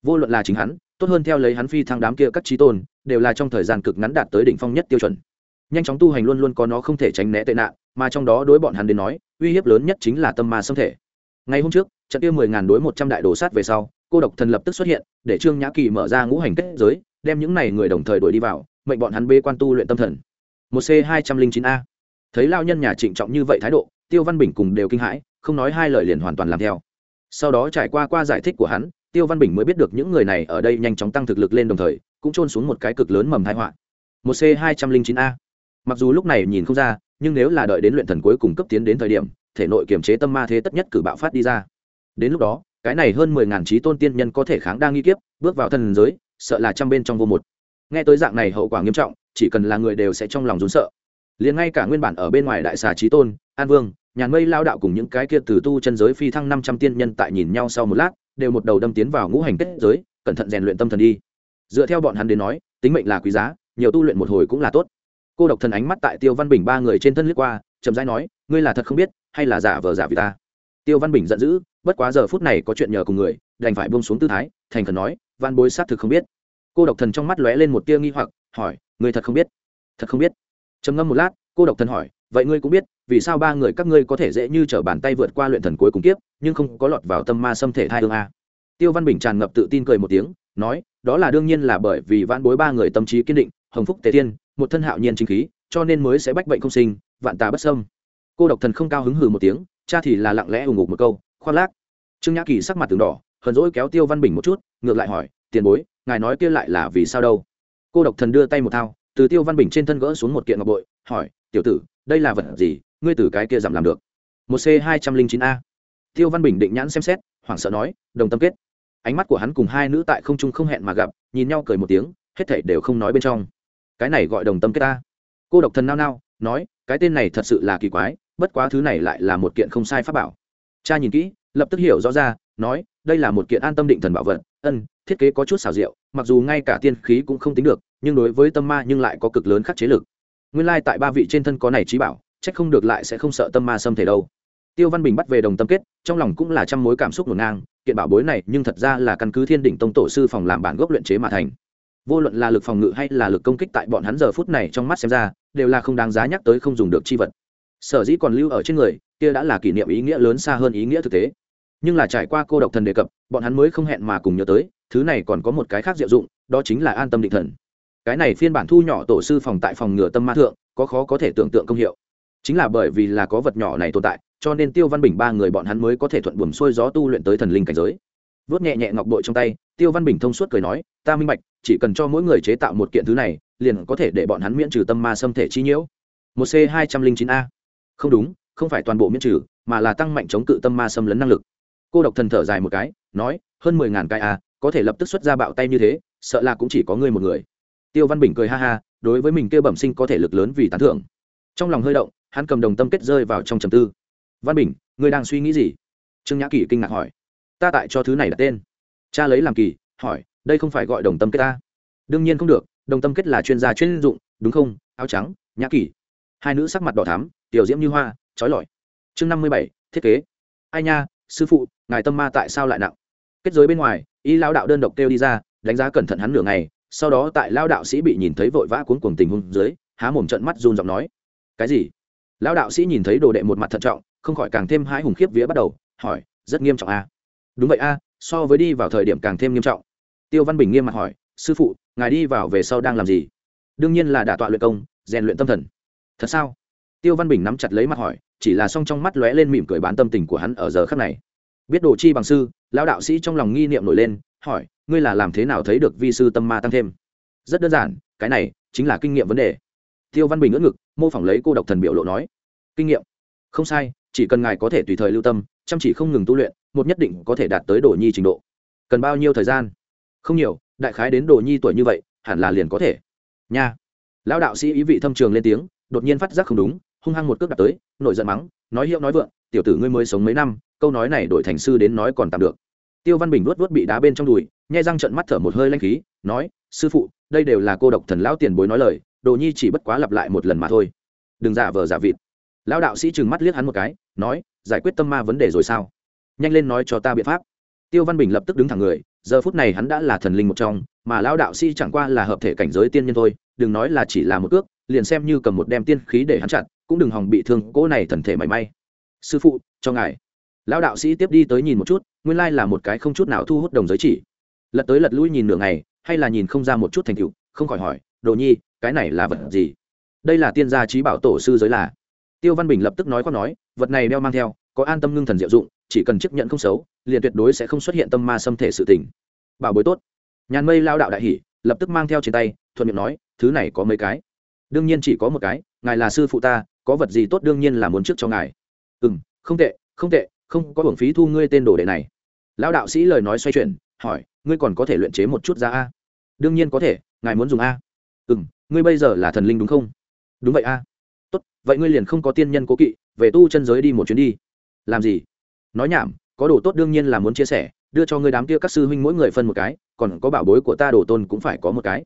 Vô luận là chính hắn, tốt hơn theo lấy hắn phi thăng đám kia các trí tôn, đều là trong thời gian cực ngắn đạt tới đỉnh phong nhất tiêu chuẩn. Nhanh chóng tu hành luôn luôn có nó không thể tránh né tệ nạn, mà trong đó đối bọn hắn đến nói, uy hiếp lớn nhất chính là tâm ma xâm thể. Ngày hôm trước trận kia mười ngàn đối một trăm đại đồ sát về sau, cô độc thần lập tức xuất hiện, để trương nhã kỳ mở ra ngũ hành kết giới, đem những này người đồng thời đuổi đi vào, mệnh bọn hắn bê quan tu luyện tâm thần. Một c hai trăm linh chín a. Thấy lao nhân nhà trịnh trọng như vậy thái độ, tiêu văn bình cùng đều kinh hãi, không nói hai lời liền hoàn toàn làm theo. Sau đó trải qua qua giải thích của hắn, tiêu văn bình mới biết được những người này ở đây nhanh chóng tăng thực lực lên đồng thời, cũng trôn xuống một cái cực lớn mầm thái họa. Một c hai trăm linh chín a. Mặc dù lúc này nhìn không ra, nhưng nếu là đợi đến luyện thần cuối cùng cấp tiến đến thời điểm, thể nội kiềm chế tâm ma thế tất nhất cử bạo phát đi ra đến lúc đó, cái này hơn mười ngàn trí tôn tiên nhân có thể kháng đa nghi kiếp, bước vào thần giới, sợ là trăm bên trong vô một. Nghe tới dạng này hậu quả nghiêm trọng, chỉ cần là người đều sẽ trong lòng rốn sợ. Liền ngay cả nguyên bản ở bên ngoài đại xà trí tôn, an vương, nhàn mây lao đạo cùng những cái kia từ tu chân giới phi thăng năm trăm tiên nhân tại nhìn nhau sau một lát, đều một đầu đâm tiến vào ngũ hành kết giới, cẩn thận rèn luyện tâm thần đi. Dựa theo bọn hắn đến nói, tính mệnh là quý giá, nhiều tu luyện một hồi cũng là tốt. Cô độc thần ánh mắt tại tiêu văn bình ba người trên thân lướt qua, chậm rãi nói, ngươi là thật không biết, hay là giả vờ giả vì ta? Tiêu văn bình giận dữ bất quá giờ phút này có chuyện nhờ cùng người, đành phải buông xuống tư thái, thành khẩn nói, văn bối xác thực không biết. Cô độc thần trong mắt lóe lên một tia nghi hoặc, hỏi, người thật không biết? Thật không biết. Trầm ngâm một lát, cô độc thần hỏi, vậy ngươi cũng biết, vì sao ba người các ngươi có thể dễ như t r ở bàn tay vượt qua luyện thần cuối cùng kiếp, nhưng không có lọt vào tâm ma xâm thể thai hương a? Tiêu văn bình tràn ngập tự tin cười một tiếng, nói, đó là đương nhiên là bởi vì vãn bối ba người tâm trí kiên định, hồng phúc tề thiên, một thân hạo nhiên chính khí, cho nên mới sẽ bách bệnh không sinh, vạn tà bất sâm cô độc thần không cao hứng hừ một tiếng, cha thì là lặng lẽ ủng ngục một câu khoan lác. Trương nhã kỳ sắc mặt từng đỏ, hờn dỗi kéo tiêu văn bình một chút, ngược lại hỏi, tiền bối, ngài nói kia lại là vì sao đâu? Cô độc thần đưa tay một thao, từ tiêu văn bình trên thân gỡ xuống một kiện ngọc bội, hỏi, tiểu tử, đây là vật gì? Ngươi từ cái kia giảm làm được? Một c hai trăm linh chín a. Tiêu văn bình định nhãn xem xét, hoảng sợ nói, đồng tâm kết. Ánh mắt của hắn cùng hai nữ tại không trung không hẹn mà gặp, nhìn nhau cười một tiếng, hết thảy đều không nói bên trong. Cái này gọi đồng tâm kết ta cô độc thần nao nao, nói, cái tên này thật sự là kỳ quái, bất quá thứ này lại là một kiện không sai pháp bảo cha nhìn kỹ, lập tức hiểu rõ ra, nói, đây là một kiện an tâm định thần bảo vật, ân, thiết kế có chút xảo diệu, mặc dù ngay cả tiên khí cũng không tính được, nhưng đối với tâm ma nhưng lại có cực lớn khắc chế lực. Nguyên lai tại ba vị trên thân có này trí bảo trách không được lại sẽ không sợ tâm ma xâm thể đâu. Tiêu văn bình bắt về đồng tâm kết, trong lòng cũng là trăm mối cảm xúc ngổn ngang, kiện bảo bối này nhưng thật ra là căn cứ thiên đỉnh tông tổ sư phòng làm bản gốc luyện chế mà thành. Vô luận là lực phòng ngự hay là lực công kích tại bọn hắn giờ phút này trong mắt xem ra, đều là không đáng giá nhắc tới không dùng được chi vật. Sở dĩ còn lưu ở trên người kia đã là kỷ niệm ý nghĩa lớn xa hơn ý nghĩa thực tế. Nhưng là trải qua cô độc thần đề cập, bọn hắn mới không hẹn mà cùng nhớ tới, thứ này còn có một cái khác diệu dụng, đó chính là an tâm định thần. Cái này phiên bản thu nhỏ tổ sư phòng tại phòng ngừa tâm ma thượng, có khó có thể tưởng tượng công hiệu. Chính là bởi vì là có vật nhỏ này tồn tại, cho nên tiêu văn bình ba người bọn hắn mới có thể thuận buồm xuôi gió tu luyện tới thần linh cảnh giới. Vớt nhẹ nhẹ ngọc bội trong tay, tiêu văn bình thông suốt cười nói, ta minh bạch, chỉ cần cho mỗi người chế tạo một kiện thứ này, liền có thể để bọn hắn miễn trừ tâm ma xâm thể chi nhiễu. Một c hai trăm linh chín a. Không đúng không phải toàn bộ miễn trừ, mà là tăng mạnh chống cự tâm ma xâm lấn năng lực. Cô độc thần thở dài một cái, nói, hơn mười ngàn cái a có thể lập tức xuất ra bạo tay như thế, sợ là cũng chỉ có ngươi một người. Tiêu văn bình cười ha ha, đối với mình kêu bẩm sinh có thể lực lớn vì tán thưởng. Trong lòng hơi động, hắn cầm đồng tâm kết rơi vào trong trầm tư. Văn bình, ngươi đang suy nghĩ gì? Trương nhã kỳ kinh ngạc hỏi. Ta tại cho thứ này đặt tên. Cha lấy làm kỳ, hỏi, đây không phải gọi đồng tâm kết ta? Đương nhiên không được, đồng tâm kết là chuyên gia chuyên dụng, đúng không? Áo trắng, nhã kỳ hai nữ sắc mặt đỏ thắm, tiểu diễm như hoa trói lọi. Chương năm mươi bảy thiết kế. Ai nha sư phụ ngài tâm ma tại sao lại nặng? Kết giới bên ngoài y lao đạo đơn độc kêu đi ra đánh giá cẩn thận hắn nửa ngày sau đó tại lao đạo sĩ bị nhìn thấy vội vã cuốn cuồng tình hung dưới há mồm trận mắt run giọng nói. Cái gì? Lão đạo sĩ nhìn thấy đồ đệ một mặt thận trọng không khỏi càng thêm hai hùng khiếp vía bắt đầu hỏi rất nghiêm trọng a à? đúng vậy a à, so với đi vào thời điểm càng thêm nghiêm trọng. Tiêu văn bình nghiêm mặt hỏi sư phụ ngài đi vào về sau đang làm gì? Đương nhiên là đả tọa luyện công rèn luyện tâm thần. Thật sao? Tiêu văn bình nắm chặt lấy mặt hỏi, chỉ là song trong mắt lóe lên mỉm cười bán tâm tình của hắn ở giờ khắc này. Biết đồ chi bằng sư, lão đạo sĩ trong lòng nghi niệm nổi lên, hỏi, ngươi là làm thế nào thấy được vi sư tâm ma tăng thêm? Rất đơn giản, cái này chính là kinh nghiệm vấn đề. Tiêu văn bình ngỡ ngực, mô phỏng lấy cô độc thần biểu lộ nói, kinh nghiệm? Không sai, chỉ cần ngài có thể tùy thời lưu tâm, chăm chỉ không ngừng tu luyện, một nhất định có thể đạt tới đồ nhi trình độ. Cần bao nhiêu thời gian? Không nhiều, đại khái đến đồ nhi tuổi như vậy, hẳn là liền có thể. Nha. Lão đạo sĩ ý vị thâm trường lên tiếng, đột nhiên phát giác không đúng hung hăng một cước đặt tới, nổi giận mắng, nói hiệu nói vượng, tiểu tử ngươi mới sống mấy năm, câu nói này đổi thành sư đến nói còn tạm được. Tiêu văn bình luốt luốt bị đá bên trong đùi, nhai răng trận mắt thở một hơi lanh khí, nói, sư phụ, đây đều là cô độc thần lão tiền bối nói lời, đồ nhi chỉ bất quá lặp lại một lần mà thôi. Đừng giả vờ giả vịt. Lão đạo sĩ trừng mắt liếc hắn một cái, nói, giải quyết tâm ma vấn đề rồi sao? Nhanh lên nói cho ta biện pháp. Tiêu văn bình lập tức đứng thẳng người, giờ phút này hắn đã là thần linh một trong, mà lão đạo sĩ chẳng qua là hợp thể cảnh giới tiên nhân thôi, đừng nói là chỉ là một cước, liền xem như cầm một đem tiên khí để hắn chặn cũng đừng hòng bị thương cỗ này thần thể mảy may. Sư phụ, cho ngài. Lão đạo sĩ tiếp đi tới nhìn một chút, nguyên lai là một cái không chút nào thu hút đồng giới chỉ. Lật tới lật lui nhìn nửa ngày, hay là nhìn không ra một chút thành tựu, không khỏi hỏi, đồ nhi, cái này là vật gì? Đây là tiên gia trí bảo tổ sư giới là. Tiêu văn bình lập tức nói có nói, vật này đeo mang theo, có an tâm ngưng thần diệu dụng, chỉ cần chấp nhận không xấu, liền tuyệt đối sẽ không xuất hiện tâm ma xâm thể sự tình. Bảo bối tốt. Nhàn mây lao đạo đại hỷ lập tức mang theo trên tay, thuận miệng nói, thứ này có mấy cái? Đương nhiên chỉ có một cái, ngài là sư phụ ta có vật gì tốt đương nhiên là muốn trước cho ngài. Ừ m không tệ không tệ, không có hưởng phí thu ngươi tên đồ đệ này. Lão đạo sĩ lời nói xoay chuyển, hỏi, ngươi còn có thể luyện chế một chút ra a? Đương nhiên có thể, ngài muốn dùng a. Ừ m ngươi bây giờ là thần linh đúng không? Đúng vậy a. Tốt, vậy ngươi liền không có tiên nhân cố kỵ, về tu chân giới đi một chuyến đi. Làm gì? Nói nhảm, có đồ tốt đương nhiên là muốn chia sẻ, đưa cho ngươi đám kia các sư huynh mỗi người phân một cái, còn có bảo bối của ta đồ tôn cũng phải có một cái.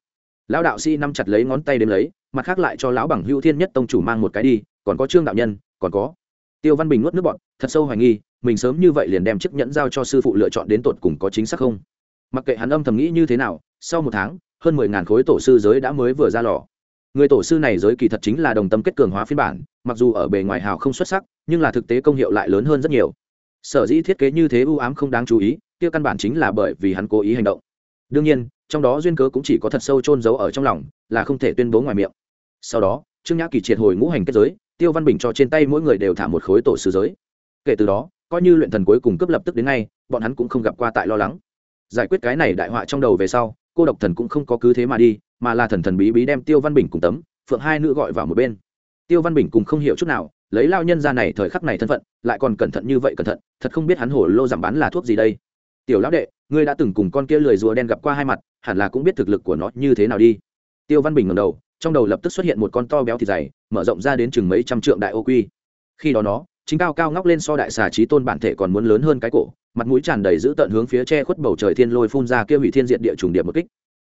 Lão đạo sĩ nắm chặt lấy ngón tay đếm lấy, mặt khác lại cho lão bằng hữu thiên nhất tông chủ mang một cái đi còn có trương đạo nhân, còn có tiêu văn bình nuốt nước bọn thật sâu hoài nghi, mình sớm như vậy liền đem chiếc nhẫn giao cho sư phụ lựa chọn đến tột cùng có chính xác không? Mặc kệ hắn âm thầm nghĩ như thế nào, sau một tháng, hơn mười ngàn khối tổ sư giới đã mới vừa ra lò. Người tổ sư này giới kỳ thật chính là đồng tâm kết cường hóa phiên bản, mặc dù ở bề ngoài hào không xuất sắc, nhưng là thực tế công hiệu lại lớn hơn rất nhiều. Sở dĩ thiết kế như thế ưu ám không đáng chú ý, kia căn bản chính là bởi vì hắn cố ý hành động. Đương nhiên, trong đó duyên cớ cũng chỉ có thật sâu trôn giấu ở trong lòng, là không thể tuyên bố ngoài miệng. Sau đó, trương nhã kỳ triệt hồi ngũ hành kết giới tiêu văn bình cho trên tay mỗi người đều thả một khối tổ sư giới. Kể từ đó, coi như luyện thần cuối cùng cấp lập tức đến ngay, bọn hắn cũng không gặp qua tại lo lắng. Giải quyết cái này đại họa trong đầu về sau, cô độc thần cũng không có cứ thế mà đi, mà là thần thần bí bí đem tiêu văn bình cùng tấm, phượng hai nữ gọi vào một bên. Tiêu văn bình cùng không hiểu chút nào, lấy lao nhân ra này thời khắc này thân phận, lại còn cẩn thận như vậy cẩn thận, thật không biết hắn hổ lô giảm bán là thuốc gì đây. Tiểu lão đệ, ngươi đã từng cùng con kia lười rùa đen gặp qua hai mặt, hẳn là cũng biết thực lực của nó như thế nào đi. Tiêu văn bình ngầm đầu trong đầu lập tức xuất hiện một con to béo thịt dày, mở rộng ra đến chừng mấy trăm trượng đại ô quy. Khi đó nó, chính cao cao ngóc lên so đại xà trí tôn bản thể còn muốn lớn hơn cái cổ, mặt mũi tràn đầy giữ tận hướng phía che khuất bầu trời thiên lôi phun ra kia hủy thiên diện địa trùng điểm một kích.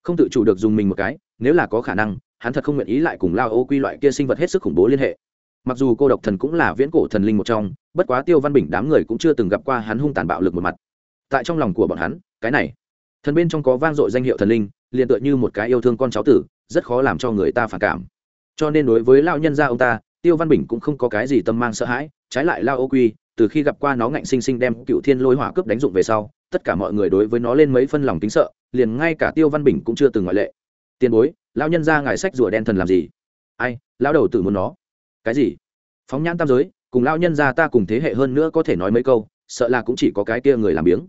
Không tự chủ được dùng mình một cái, nếu là có khả năng, hắn thật không nguyện ý lại cùng lao ô quy loại kia sinh vật hết sức khủng bố liên hệ. Mặc dù cô độc thần cũng là viễn cổ thần linh một trong, bất quá tiêu văn bình đám người cũng chưa từng gặp qua hắn hung tàn bạo lực một mặt. Tại trong lòng của bọn hắn, cái này, thần bên trong có vang dội danh hiệu thần linh liền tựa như một cái yêu thương con cháu tử, rất khó làm cho người ta phản cảm. Cho nên đối với lao nhân gia ông ta, tiêu văn bình cũng không có cái gì tâm mang sợ hãi, trái lại lao ô quy, từ khi gặp qua nó ngạnh sinh sinh đem cựu thiên lôi hỏa cướp đánh dụng về sau, tất cả mọi người đối với nó lên mấy phân lòng tính sợ, liền ngay cả tiêu văn bình cũng chưa từng ngoại lệ. Tiền bối lao nhân ra ngài sách rùa đen thần làm gì? Ai lao đầu tử muốn nó. Cái gì? Phóng nhãn tam giới, cùng lao nhân ra ta cùng thế hệ hơn nữa có thể nói mấy câu, sợ là cũng chỉ có cái kia người làm biếng.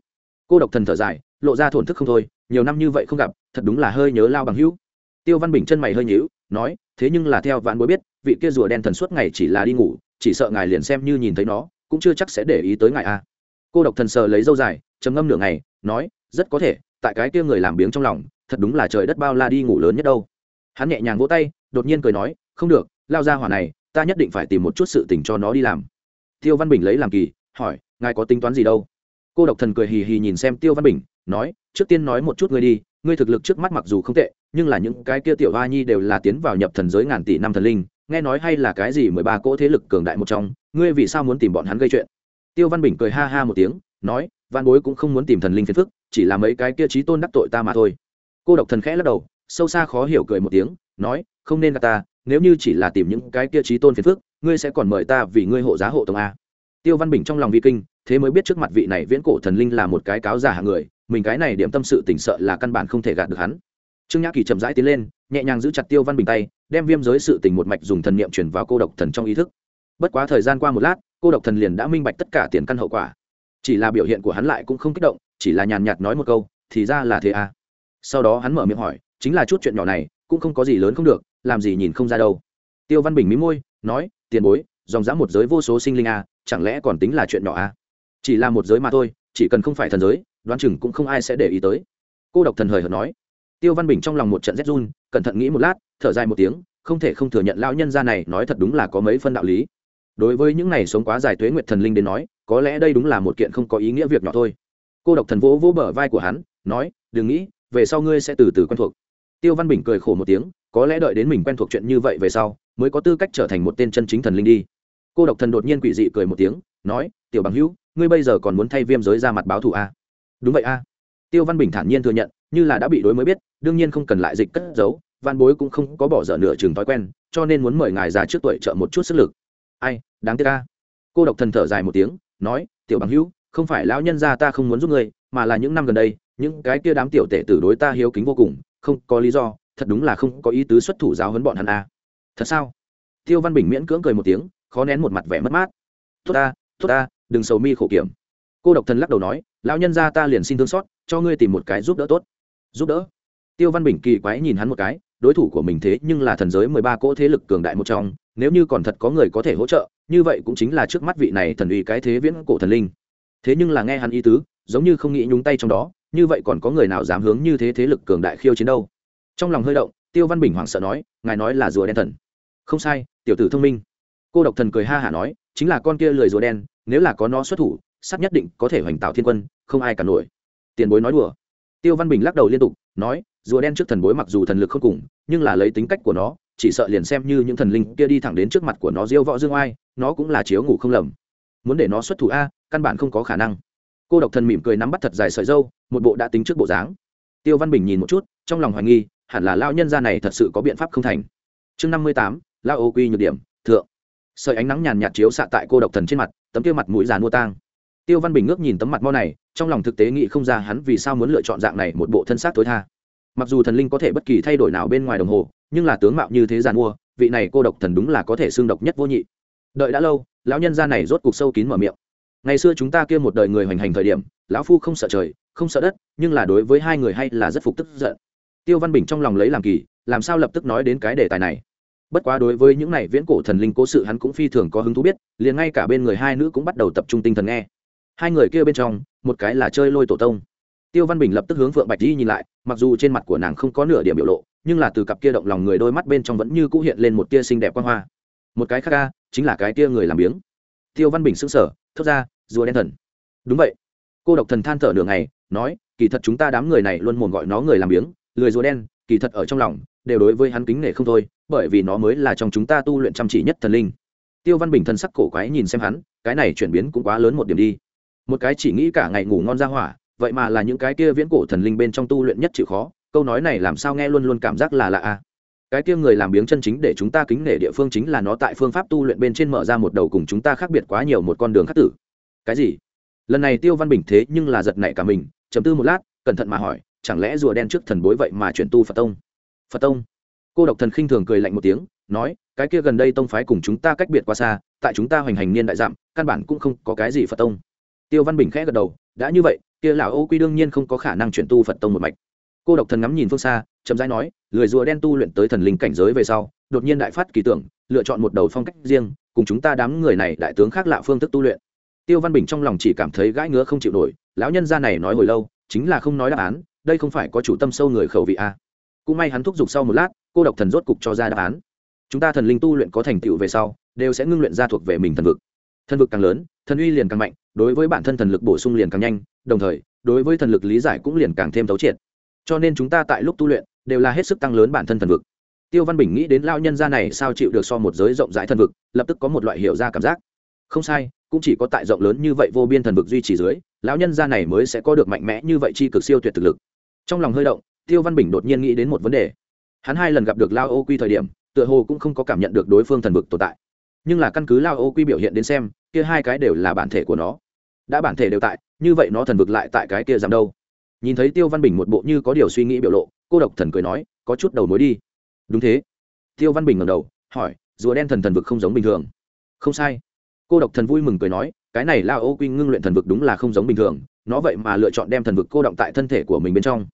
Cô độc thần thở dài, lộ ra thổn thức không thôi nhiều năm như vậy không gặp, thật đúng là hơi nhớ lao bằng hữu. Tiêu văn bình chân mày hơi nhíu, nói, thế nhưng là theo vạn bối biết, vị kia rùa đen thần suốt ngày chỉ là đi ngủ, chỉ sợ ngài liền xem như nhìn thấy nó, cũng chưa chắc sẽ để ý tới ngài a cô độc thần sờ lấy dâu dài, trầm ngâm nửa ngày, nói, rất có thể, tại cái kia người làm biếng trong lòng, thật đúng là trời đất bao la đi ngủ lớn nhất đâu. Hắn nhẹ nhàng vỗ tay, đột nhiên cười nói, không được, lao ra hỏa này, ta nhất định phải tìm một chút sự tình cho nó đi làm. Tiêu văn bình lấy làm kỳ, hỏi, ngài có tính toán gì đâu? Cô độc thần cười hì hì nhìn xem tiêu văn bình nói, trước tiên nói một chút ngươi đi, ngươi thực lực trước mắt mặc dù không tệ, nhưng là những cái kia tiểu hoa nhi đều là tiến vào nhập thần giới ngàn tỷ năm thần linh, nghe nói hay là cái gì mười ba cỗ thế lực cường đại một trong, ngươi vì sao muốn tìm bọn hắn gây chuyện? Tiêu văn bình cười ha ha một tiếng, nói văn bối cũng không muốn tìm thần linh phiền phức, chỉ là mấy cái kia trí tôn đắc tội ta mà thôi. Cô độc thần khẽ lắc đầu, sâu xa khó hiểu cười một tiếng, nói, không nên gạt ta, nếu như chỉ là tìm những cái kia trí tôn phiền phức, ngươi sẽ còn mời ta vì ngươi hộ giá hộ tông a. Tiêu văn bình trong lòng vi kinh, thế mới biết trước mặt vị này viễn cổ thần linh là một cái cáo giả hạng người mình cái này điểm tâm sự tỉnh sợ là căn bản không thể gạt được hắn. Trương nhã kỳ chậm rãi tiến lên nhẹ nhàng giữ chặt tiêu văn bình tay đem viêm giới sự tình một mạch dùng thần niệm chuyển vào cô độc thần trong ý thức. Bất quá thời gian qua một lát cô độc thần liền đã minh bạch tất cả tiền căn hậu quả. Chỉ là biểu hiện của hắn lại cũng không kích động chỉ là nhàn nhạt nói một câu thì ra là thế à. Sau đó hắn mở miệng hỏi chính là chút chuyện nhỏ này cũng không có gì lớn không được làm gì nhìn không ra đâu. Tiêu văn bình mí môi nói tiền bối dòng dã một giới vô số sinh linh à, chẳng lẽ còn tính là chuyện nhỏ à? chỉ là một giới mà thôi chỉ cần không phải thần giới đoán chừng cũng không ai sẽ để ý tới. Cô độc thần hời hợt nói. Tiêu văn bình trong lòng một trận rét run, cẩn thận nghĩ một lát, thở dài một tiếng, không thể không thừa nhận lão nhân gia này nói thật đúng là có mấy phân đạo lý. Đối với những này sống quá dài tuế nguyệt thần linh đến nói, có lẽ đây đúng là một kiện không có ý nghĩa việc nhỏ thôi. Cô độc thần vỗ vỗ bờ vai của hắn, nói, đừng nghĩ, về sau ngươi sẽ từ từ quen thuộc. Tiêu văn bình cười khổ một tiếng, có lẽ đợi đến mình quen thuộc chuyện như vậy về sau, mới có tư cách trở thành một tên chân chính thần linh đi. Cô độc thần đột nhiên quỷ dị cười một tiếng, nói, tiểu bằng hữu, ngươi bây giờ còn muốn thay viêm giới ra mặt báo thù à? Đúng vậy a. À? tiêu văn bình thản nhiên thừa nhận, như là đã bị đối mới biết, đương nhiên không cần lại dịch cất giấu, văn bối cũng không có bỏ dở nửa chừng thói quen, cho nên muốn mời ngài già trước tuổi trợ một chút sức lực. Ai, đáng tiếc ca cô độc thần thở dài một tiếng, nói, tiểu bằng hữu, không phải lão nhân gia ta không muốn giúp ngươi, mà là những năm gần đây, những cái kia đám tiểu tể tử đối ta hiếu kính vô cùng, không có lý do, thật đúng là không có ý tứ xuất thủ giáo huấn bọn hắn a. Thật sao? Tiêu văn bình miễn cưỡng cười một tiếng, khó nén một mặt vẻ mất mát. Tốt ta tốt ta đừng sầu mi khổ kiểm cô độc thần lắc đầu nói, lão nhân gia ta liền xin thương xót, cho ngươi tìm một cái giúp đỡ tốt. Giúp đỡ? Tiêu văn bình kỳ quái nhìn hắn một cái, đối thủ của mình thế nhưng là thần giới mười ba cỗ thế lực cường đại một trong, nếu như còn thật có người có thể hỗ trợ, như vậy cũng chính là trước mắt vị này thần uy cái thế viễn cổ thần linh. Thế nhưng là nghe hắn ý tứ, giống như không nghĩ nhúng tay trong đó, như vậy còn có người nào dám hướng như thế thế lực cường đại khiêu chiến đâu? Trong lòng hơi động, tiêu văn bình hoảng sợ nói, ngài nói là rùa đen thần. Không sai, tiểu tử thông minh. Cô độc thần cười ha hả nói, chính là con kia lười rùa đen, nếu là có nó xuất thủ sắp nhất định có thể hoành tạo thiên quân, không ai cả nổi. Tiền bối nói đùa. Tiêu văn bình lắc đầu liên tục, nói, rùa đen trước thần bối mặc dù thần lực không cùng, nhưng là lấy tính cách của nó, chỉ sợ liền xem như những thần linh kia đi thẳng đến trước mặt của nó diêu võ dương oai, nó cũng là chiếu ngủ không lầm. Muốn để nó xuất thủ a, căn bản không có khả năng. Cô độc thần mỉm cười nắm bắt thật dài sợi dâu, một bộ đã tính trước bộ dáng. Tiêu văn bình nhìn một chút, trong lòng hoài nghi, hẳn là lao nhân gia này thật sự có biện pháp không thành. Chương năm mươi tám lao ô quy nhược điểm, thượng. Sợi ánh nắng nhàn nhạt chiếu xạ tại cô độc thần trên mặt, tấm kia mặt mũi già mua tang tiêu văn bình ngước nhìn tấm mặt mo này, trong lòng thực tế nghĩ không ra hắn vì sao muốn lựa chọn dạng này một bộ thân xác tối tha. Mặc dù thần linh có thể bất kỳ thay đổi nào bên ngoài đồng hồ, nhưng là tướng mạo như thế giàn mua, vị này cô độc thần đúng là có thể xương độc nhất vô nhị. Đợi đã lâu, lão nhân gia này rốt cục sâu kín mở miệng. Ngày xưa chúng ta kia một đời người hoành hành thời điểm, lão phu không sợ trời, không sợ đất, nhưng là đối với hai người hay là rất phục tức giận. Tiêu văn bình trong lòng lấy làm kỳ, làm sao lập tức nói đến cái đề tài này? Bất quá đối với những này viễn cổ thần linh cố sự hắn cũng phi thường có hứng thú biết, liền ngay cả bên người hai nữ cũng bắt đầu tập trung tinh thần nghe hai người kia bên trong, một cái là chơi lôi tổ tông. Tiêu văn bình lập tức hướng phượng bạch di nhìn lại, mặc dù trên mặt của nàng không có nửa điểm biểu lộ, nhưng là từ cặp kia động lòng người đôi mắt bên trong vẫn như cũ hiện lên một tia xinh đẹp quan hoa. Một cái khác ca chính là cái tia người làm biếng. Tiêu văn bình sững sờ, thốt ra, rùa đen thần. Đúng vậy. Cô độc thần than thở nửa ngày, nói, kỳ thật chúng ta đám người này luôn mồm gọi nó người làm biếng, lười rùa đen, kỳ thật ở trong lòng, đều đối với hắn kính nể không thôi, bởi vì nó mới là trong chúng ta tu luyện chăm chỉ nhất thần linh. Tiêu văn bình thân sắc cổ quái nhìn xem hắn, cái này chuyển biến cũng quá lớn một điểm đi một cái chỉ nghĩ cả ngày ngủ ngon ra hỏa, vậy mà là những cái kia viễn cổ thần linh bên trong tu luyện nhất chịu khó, câu nói này làm sao nghe luôn luôn cảm giác là lạ a cái kia người làm biếng chân chính để chúng ta kính nể địa phương chính là nó tại phương pháp tu luyện bên trên mở ra một đầu cùng chúng ta khác biệt quá nhiều một con đường khác tử. Cái gì? Lần này tiêu văn bình thế nhưng là giật nảy cả mình chấm tư một lát, cẩn thận mà hỏi, chẳng lẽ rùa đen trước thần bối vậy mà chuyển tu phật tông? Phật tông? Cô độc thần khinh thường cười lạnh một tiếng, nói, cái kia gần đây tông phái cùng chúng ta cách biệt quá xa, tại chúng ta hoành hành niên đại giảm, căn bản cũng không có cái gì phật tông tiêu văn bình khẽ gật đầu, đã như vậy, kia lão ô quy đương nhiên không có khả năng chuyển tu phật tông một mạch. Cô độc thần ngắm nhìn phương xa, chậm rãi nói, lười rùa đen tu luyện tới thần linh cảnh giới về sau, đột nhiên đại phát kỳ tưởng, lựa chọn một đầu phong cách riêng, cùng chúng ta đám người này đại tướng khác lạ phương thức tu luyện. Tiêu văn bình trong lòng chỉ cảm thấy gãi ngứa không chịu nổi, lão nhân gia này nói hồi lâu, chính là không nói đáp án, đây không phải có chủ tâm sâu người khẩu vị a à. cũng may hắn thúc giục sau một lát, cô độc thần rốt cục cho ra đáp án. Chúng ta thần linh tu luyện có thành tựu về sau, đều sẽ ngưng luyện ra thuộc về mình thần vực. Thần vực càng lớn, thần uy liền càng mạnh đối với bản thân thần lực bổ sung liền càng nhanh, đồng thời, đối với thần lực lý giải cũng liền càng thêm thấu triệt. Cho nên chúng ta tại lúc tu luyện, đều là hết sức tăng lớn bản thân thần vực. Tiêu văn bình nghĩ đến lao nhân gia này sao chịu được so một giới rộng rãi thần vực, lập tức có một loại hiểu ra cảm giác. Không sai, cũng chỉ có tại rộng lớn như vậy vô biên thần vực duy trì dưới, lão nhân gia này mới sẽ có được mạnh mẽ như vậy chi cực siêu tuyệt thực lực. Trong lòng hơi động, tiêu văn bình đột nhiên nghĩ đến một vấn đề. Hắn hai lần gặp được lao ô quy thời điểm, tựa hồ cũng không có cảm nhận được đối phương thần vực tồn tại. Nhưng là căn cứ lao ô quy biểu hiện đến xem kia hai cái đều là bản thể của nó. Đã bản thể đều tại, như vậy nó thần vực lại tại cái kia giảm đâu? Nhìn thấy tiêu văn bình một bộ như có điều suy nghĩ biểu lộ, cô độc thần cười nói, có chút đầu mối đi. Đúng thế. Tiêu văn bình ngầm đầu, hỏi, rùa đen thần thần vực không giống bình thường? Không sai. Cô độc thần vui mừng cười nói, cái này lao ô quy ngưng luyện thần vực đúng là không giống bình thường, nó vậy mà lựa chọn đem thần vực cô động tại thân thể của mình bên trong.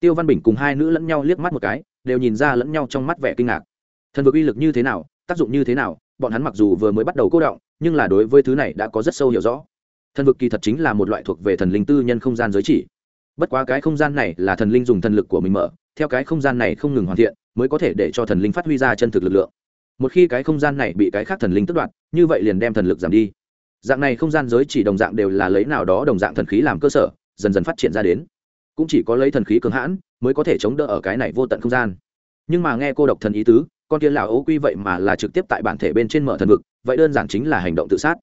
Tiêu văn bình cùng hai nữ lẫn nhau liếc mắt một cái, đều nhìn ra lẫn nhau trong mắt vẻ kinh ngạc. Thần vực uy lực như thế nào, tác dụng như thế nào bọn hắn mặc dù vừa mới bắt đầu cô động, nhưng là đối với thứ này đã có rất sâu hiểu rõ. Thần vực kỳ thật chính là một loại thuộc về thần linh tư nhân không gian giới chỉ. Bất quá cái không gian này là thần linh dùng thần lực của mình mở, theo cái không gian này không ngừng hoàn thiện, mới có thể để cho thần linh phát huy ra chân thực lực lượng. Một khi cái không gian này bị cái khác thần linh tức đoạt, như vậy liền đem thần lực giảm đi. Dạng này không gian giới chỉ đồng dạng đều là lấy nào đó đồng dạng thần khí làm cơ sở, dần dần phát triển ra đến. Cũng chỉ có lấy thần khí cường hãn, mới có thể chống đỡ ở cái này vô tận không gian. Nhưng mà nghe cô độc thần ý tứ con kia lão ấu quy vậy mà là trực tiếp tại bản thể bên trên mở thần vực, vậy đơn giản chính là hành động tự sát.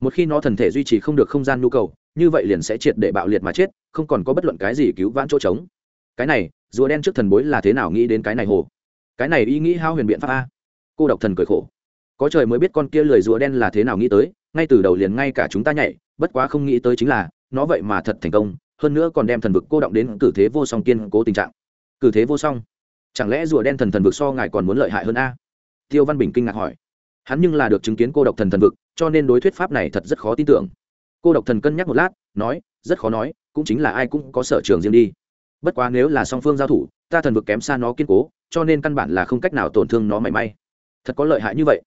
Một khi nó thần thể duy trì không được không gian nhu cầu, như vậy liền sẽ triệt để bạo liệt mà chết, không còn có bất luận cái gì cứu vãn chỗ trống. Cái này, rùa đen trước thần bối là thế nào nghĩ đến cái này hồ? Cái này ý nghĩ hao huyền biện pháp a. Cô độc thần cười khổ. Có trời mới biết con kia lười rùa đen là thế nào nghĩ tới, ngay từ đầu liền ngay cả chúng ta nhảy, bất quá không nghĩ tới chính là, nó vậy mà thật thành công, hơn nữa còn đem thần vực cô động đến cử thế vô song kiên cố tình trạng. Cử thế vô song chẳng lẽ rùa đen thần thần vực so ngài còn muốn lợi hại hơn a? Tiêu văn bình kinh ngạc hỏi. Hắn nhưng là được chứng kiến cô độc thần thần vực, cho nên đối thuyết pháp này thật rất khó tin tưởng. Cô độc thần cân nhắc một lát, nói, rất khó nói, cũng chính là ai cũng có sở trường riêng đi. Bất quá nếu là song phương giao thủ, ta thần vực kém xa nó kiên cố, cho nên căn bản là không cách nào tổn thương nó mảy may. Thật có lợi hại như vậy.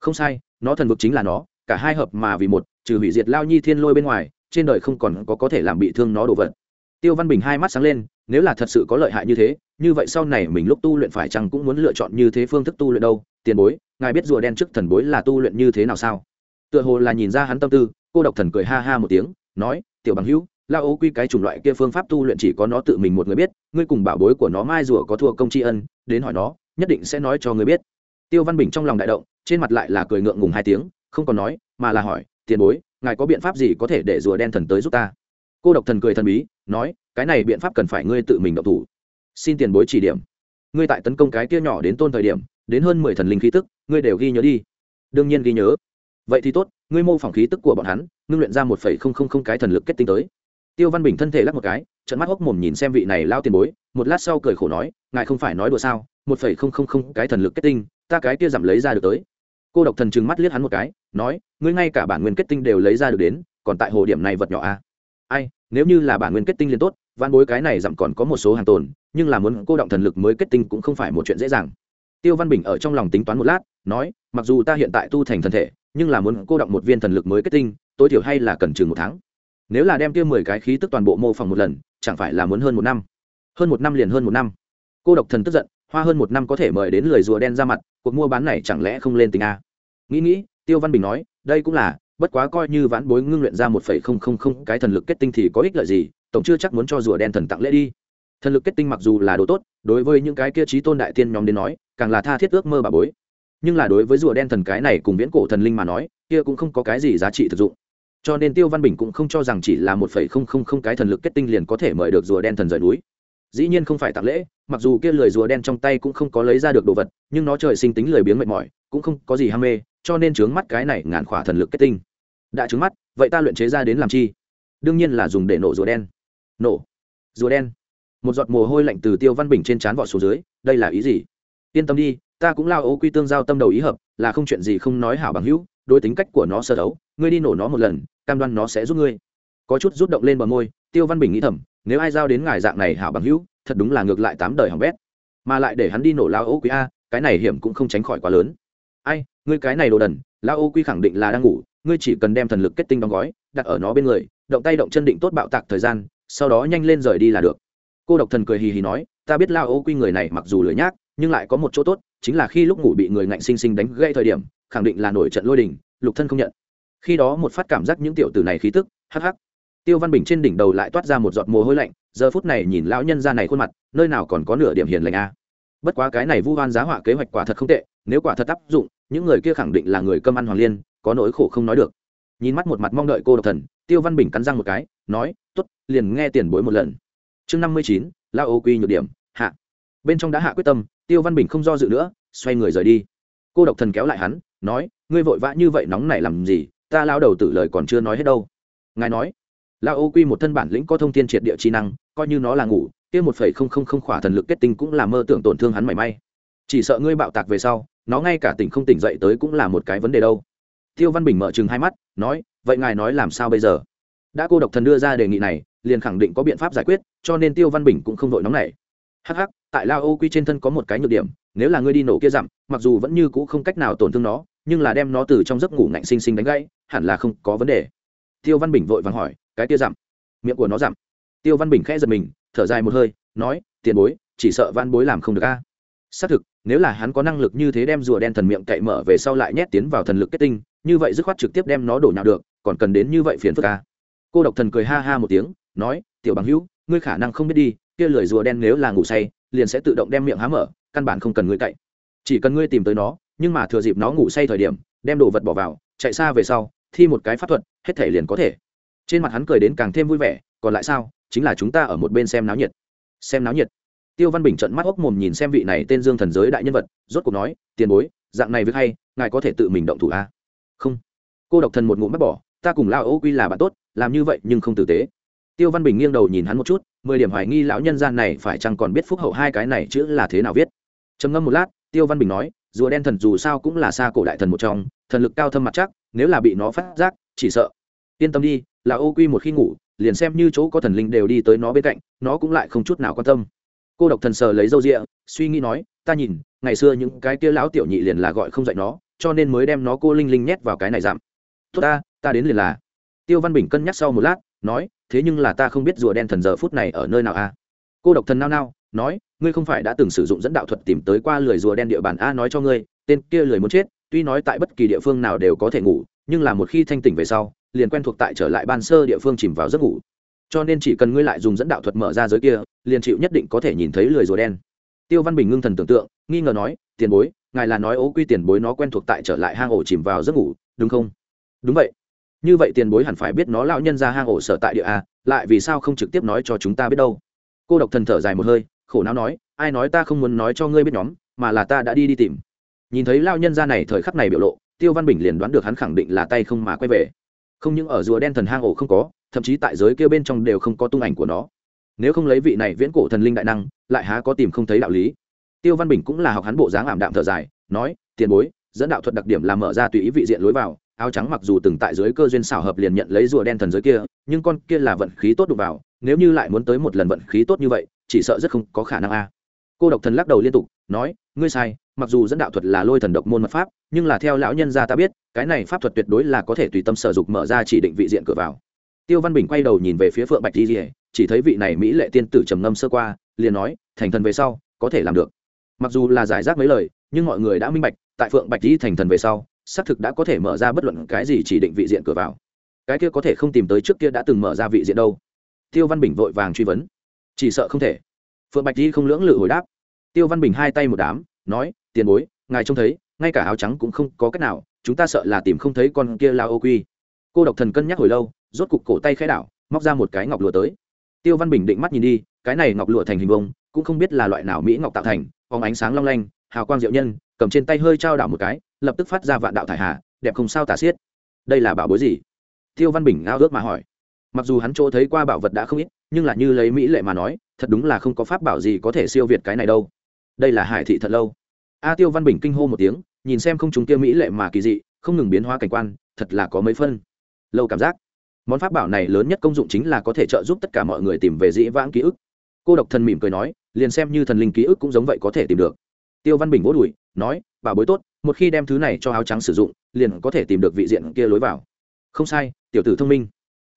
Không sai, nó thần vực chính là nó, cả hai hợp mà vì một, trừ hủy diệt lao nhi thiên lôi bên ngoài, trên đời không còn có có thể làm bị thương nó đồ vật. Tiêu văn bình hai mắt sáng lên, nếu là thật sự có lợi hại như thế như vậy sau này mình lúc tu luyện phải chăng cũng muốn lựa chọn như thế phương thức tu luyện đâu? Tiền bối, ngài biết rùa đen trước thần bối là tu luyện như thế nào sao? Tựa hồ là nhìn ra hắn tâm tư, cô độc thần cười ha ha một tiếng, nói, tiểu bằng hữu, la ô quy cái chủng loại kia phương pháp tu luyện chỉ có nó tự mình một người biết, ngươi cùng bảo bối của nó mai rùa có thua công tri ân, đến hỏi nó, nhất định sẽ nói cho ngươi biết. Tiêu văn bình trong lòng đại động, trên mặt lại là cười ngượng ngùng hai tiếng, không còn nói, mà là hỏi, tiền bối, ngài có biện pháp gì có thể để rùa đen thần tới giúp ta? Cô độc thần cười thần bí, nói, cái này biện pháp cần phải ngươi tự mình động thủ xin tiền bối chỉ điểm. Ngươi tại tấn công cái kia nhỏ đến tôn thời điểm, đến hơn mười thần linh khí tức, ngươi đều ghi nhớ đi. Đương nhiên ghi nhớ. Vậy thì tốt, ngươi mô phỏng khí tức của bọn hắn, ngưng luyện ra một phẩy không không không cái thần lực kết tinh tới. Tiêu văn bình thân thể lắc một cái trận mắt hốc mồm nhìn xem vị này lao tiền bối, một lát sau cười khổ nói, ngài không phải nói đùa sao, một phẩy không không không cái thần lực kết tinh, ta cái kia giảm lấy ra được tới. Cô độc thần trừng mắt liếc hắn một cái, nói, ngươi ngay cả bản nguyên kết tinh đều lấy ra được đến, còn tại hồ điểm này vật nhỏ à? ai, nếu như là bản nguyên kết tinh liền tốt văn bối cái này giảm còn có một số hàng tồn, nhưng là muốn cô động thần lực mới kết tinh cũng không phải một chuyện dễ dàng. Tiêu văn bình ở trong lòng tính toán một lát, nói, mặc dù ta hiện tại tu thành thần thể, nhưng là muốn cô động một viên thần lực mới kết tinh, tối thiểu hay là cần chừng một tháng. Nếu là đem kia mười cái khí tức toàn bộ mô phỏng một lần, chẳng phải là muốn hơn một năm? Hơn một năm liền hơn một năm. Cô độc thần tức giận, hoa hơn một năm có thể mời đến lời rùa đen ra mặt, cuộc mua bán này chẳng lẽ không lên tình a? Nghĩ nghĩ, tiêu văn bình nói, đây cũng là, bất quá coi như vãn bối ngưng luyện ra một phẩy không không không cái thần lực kết tinh thì có ích lợi gì tổng chưa chắc muốn cho rùa đen thần tặng lễ đi. Thần lực kết tinh mặc dù là đồ tốt, đối với những cái kia trí tôn đại tiên nhóm đến nói, càng là tha thiết ước mơ bà bối. Nhưng là đối với rùa đen thần cái này cùng viễn cổ thần linh mà nói, kia cũng không có cái gì giá trị thực dụng. Cho nên tiêu văn bình cũng không cho rằng chỉ là một phẩy không không không cái thần lực kết tinh liền có thể mời được rùa đen thần rời núi. Dĩ nhiên không phải tặng lễ, mặc dù kia lười rùa đen trong tay cũng không có lấy ra được đồ vật, nhưng nó trời sinh tính lười biếng mệt mỏi, cũng không có gì ham mê, cho nên trướng mắt cái này ngàn khỏa thần lực kết tinh. Đã trướng mắt, vậy ta luyện chế ra đến làm chi? Đương nhiên là dùng để nổ rùa đen nổ. Rùa đen. Một giọt mồ hôi lạnh từ tiêu văn bình trên trán vọt xuống dưới, đây là ý gì? Yên tâm đi, ta cũng lao ô quy tương giao tâm đầu ý hợp, là không chuyện gì không nói hảo bằng hữu, đối tính cách của nó sơ đấu, ngươi đi nổ nó một lần, cam đoan nó sẽ giúp ngươi. Có chút rút động lên bờ môi, tiêu văn bình nghĩ thầm, nếu ai giao đến ngài dạng này hảo bằng hữu, thật đúng là ngược lại tám đời hỏng bét. Mà lại để hắn đi nổ lao ô quý a, cái này hiểm cũng không tránh khỏi quá lớn. Ai, ngươi cái này đồ đần, lao ô quy khẳng định là đang ngủ, ngươi chỉ cần đem thần lực kết tinh đóng gói, đặt ở nó bên người, động tay động chân định tốt bạo tạc thời gian sau đó nhanh lên rời đi là được. Cô độc thần cười hì hì nói, ta biết lao ô quy người này mặc dù lười nhác, nhưng lại có một chỗ tốt, chính là khi lúc ngủ bị người ngạnh sinh sinh đánh gây thời điểm, khẳng định là nổi trận lôi đình, lục thân không nhận. Khi đó một phát cảm giác những tiểu tử này khí tức, hắc hắc. Tiêu văn bình trên đỉnh đầu lại toát ra một giọt mồ hôi lạnh, giờ phút này nhìn lão nhân ra này khuôn mặt, nơi nào còn có nửa điểm hiền lành a. Bất quá cái này vu hoan giá họa kế hoạch quả thật không tệ, nếu quả thật áp dụng, những người kia khẳng định là người cơm ăn hoàng liên, có nỗi khổ không nói được. Nhìn mắt một mặt mong đợi cô độc thần, tiêu văn bình cắn răng một cái, nói t ố t liền nghe tiền bối một lần. Chương năm mươi chín lao ô quy nhược điểm, hạ. Bên trong đã hạ quyết tâm, tiêu văn bình không do dự nữa, xoay người rời đi. Cô độc thần kéo lại hắn, nói, ngươi vội vã như vậy nóng này làm gì? Ta lao đầu tử lời còn chưa nói hết đâu. Ngài nói lao ô quy một thân bản lĩnh có thông tin triệt địa trí năng, coi như nó là ngủ, kia một phẩy không không không khỏa thần lực kết tinh cũng là mơ tưởng tổn thương hắn mảy may. Chỉ sợ ngươi bạo tạc về sau, nó ngay cả tỉnh không tỉnh dậy tới cũng là một cái vấn đề đâu. Tiêu văn bình mở chừng hai mắt, nói, vậy ngài nói làm sao bây giờ? Đã cô độc thần đưa ra đề nghị này, liền khẳng định có biện pháp giải quyết, cho nên tiêu văn bình cũng không vội nóng này. hắc hắc, tại lao ô quy trên thân có một cái nhược điểm, nếu là ngươi đi nổ kia dặm mặc dù vẫn như cũ không cách nào tổn thương nó, nhưng là đem nó từ trong giấc ngủ ngạnh sinh sinh đánh gãy, hẳn là không có vấn đề. Tiêu văn bình vội vàng hỏi, cái kia dặm miệng của nó dặm tiêu văn bình khẽ giật mình, thở dài một hơi, nói, tiền bối, chỉ sợ văn bối làm không được a. Xác thực, nếu là hắn có năng lực như thế đem rùa đen thần miệng cậy mở về sau lại nhét tiến vào thần lực kết tinh, như vậy dứt khoát trực tiếp đem nó đổ nhào được, còn cần đến như vậy phiền phức a cô độc thần cười ha ha một tiếng, nói, tiểu bằng hữu, ngươi khả năng không biết đi, kia lười rùa đen nếu là ngủ say, liền sẽ tự động đem miệng há mở, căn bản không cần ngươi cậy. Chỉ cần ngươi tìm tới nó, nhưng mà thừa dịp nó ngủ say thời điểm, đem đồ vật bỏ vào, chạy xa về sau, thi một cái pháp thuật, hết thể liền có thể. Trên mặt hắn cười đến càng thêm vui vẻ, còn lại sao? Chính là chúng ta ở một bên xem náo nhiệt. Xem náo nhiệt? Tiêu văn bình trận mắt ốc mồm nhìn xem vị này tên dương thần giới đại nhân vật, rốt cuộc nói, tiền bối, dạng này việc hay, ngài có thể tự mình động thủ a à? không. Cô độc thần một ngụm bắt bỏ ta cùng lao ô quy là bạn tốt, làm như vậy nhưng không tử tế. Tiêu văn bình nghiêng đầu nhìn hắn một chút, mười điểm hoài nghi lão nhân gian này phải chăng còn biết phúc hậu hai cái này chữ là thế nào viết. Trầm ngâm một lát, tiêu văn bình nói, rùa đen thần dù sao cũng là xa cổ đại thần một trong, thần lực cao thâm mặt chắc, nếu là bị nó phát giác, chỉ sợ. Yên tâm đi là ô quy một khi ngủ, liền xem như chỗ có thần linh đều đi tới nó bên cạnh, nó cũng lại không chút nào quan tâm. Cô độc thần sờ lấy râu rịa, suy nghĩ nói, ta nhìn, ngày xưa những cái kia lão tiểu nhị liền là gọi không dạy nó, cho nên mới đem nó cô linh linh nhét vào cái này giảm. Tốt ta ta đến liền là. Tiêu văn bình cân nhắc sau một lát, nói, thế nhưng là ta không biết rùa đen thần giờ phút này ở nơi nào a cô độc thần nao nao, nói, ngươi không phải đã từng sử dụng dẫn đạo thuật tìm tới qua lười rùa đen địa bàn a nói cho ngươi, tên kia lười muốn chết, tuy nói tại bất kỳ địa phương nào đều có thể ngủ, nhưng là một khi thanh tỉnh về sau, liền quen thuộc tại trở lại ban sơ địa phương chìm vào giấc ngủ. Cho nên chỉ cần ngươi lại dùng dẫn đạo thuật mở ra giới kia, liền chịu nhất định có thể nhìn thấy lười rùa đen. Tiêu văn bình ngưng thần tưởng tượng, nghi ngờ nói, tiền bối, ngài là nói ố quy tiền bối nó quen thuộc tại trở lại hang ổ chìm vào giấc ngủ, đúng không? Đúng vậy như vậy tiền bối hẳn phải biết nó lão nhân ra hang ổ sở tại địa a, lại vì sao không trực tiếp nói cho chúng ta biết đâu. Cô độc thần thở dài một hơi, khổ não nói, ai nói ta không muốn nói cho ngươi biết nhóm, mà là ta đã đi đi tìm. Nhìn thấy lao nhân ra này thời khắc này biểu lộ, tiêu văn bình liền đoán được hắn khẳng định là tay không mà quay về. Không những ở rùa đen thần hang ổ không có, thậm chí tại giới kia bên trong đều không có tung ảnh của nó. Nếu không lấy vị này viễn cổ thần linh đại năng, lại há có tìm không thấy đạo lý. Tiêu văn bình cũng là học hắn bộ dáng ảm đạm thở dài, nói, tiền bối, dẫn đạo thuật đặc điểm là mở ra tùy ý vị diện lối vào áo trắng mặc dù từng tại dưới cơ duyên xảo hợp liền nhận lấy rùa đen thần giới kia, nhưng con kia là vận khí tốt đụng vào, nếu như lại muốn tới một lần vận khí tốt như vậy, chỉ sợ rất không có khả năng a. Cô độc thần lắc đầu liên tục, nói, ngươi sai, mặc dù dẫn đạo thuật là lôi thần độc môn mật pháp, nhưng là theo lão nhân gia ta biết, cái này pháp thuật tuyệt đối là có thể tùy tâm sở dục mở ra chỉ định vị diện cửa vào. Tiêu văn bình quay đầu nhìn về phía phượng bạch di chỉ thấy vị này mỹ lệ tiên tử trầm ngâm sơ qua, liền nói, thành thần về sau, có thể làm được. Mặc dù là giải rác mấy lời, nhưng mọi người đã minh bạch, tại phượng bạch di thành thần về sau xác thực đã có thể mở ra bất luận cái gì chỉ định vị diện cửa vào. Cái kia có thể không tìm tới trước kia đã từng mở ra vị diện đâu. Tiêu văn bình vội vàng truy vấn. Chỉ sợ không thể. Phượng bạch di không lưỡng lự hồi đáp. Tiêu văn bình hai tay một đám, nói, tiền bối, ngài trông thấy, ngay cả áo trắng cũng không có cách nào, chúng ta sợ là tìm không thấy con kia lao ô quy. Cô độc thần cân nhắc hồi lâu, rốt cục cổ tay khẽ đảo, móc ra một cái ngọc lụa tới. Tiêu văn bình định mắt nhìn đi, cái này ngọc lụa thành hình vông cũng không biết là loại nào mỹ ngọc tạo thành, phóng ánh sáng long lanh, hào quang diệu nhân, cầm trên tay hơi trao đảo một cái lập tức phát ra vạn đạo thải hà, đẹp không sao tả xiết. Đây là bảo bối gì? Tiêu văn bình ao ước mà hỏi. Mặc dù hắn chỗ thấy qua bảo vật đã không ít, nhưng là như lấy mỹ lệ mà nói, thật đúng là không có pháp bảo gì có thể siêu việt cái này đâu. Đây là hải thị thật lâu. A tiêu văn bình kinh hô một tiếng, nhìn xem không chúng Tiêu mỹ lệ mà kỳ dị, không ngừng biến hóa cảnh quan, thật là có mấy phân. Lâu cảm giác. Món pháp bảo này lớn nhất công dụng chính là có thể trợ giúp tất cả mọi người tìm về dĩ vãng ký ức. Cô độc thần mỉm cười nói, liền xem như thần linh ký ức cũng giống vậy có thể tìm được tiêu văn bình vỗ đùi, nói bảo bối tốt, một khi đem thứ này cho áo trắng sử dụng, liền có thể tìm được vị diện kia lối vào. Không sai, tiểu tử thông minh.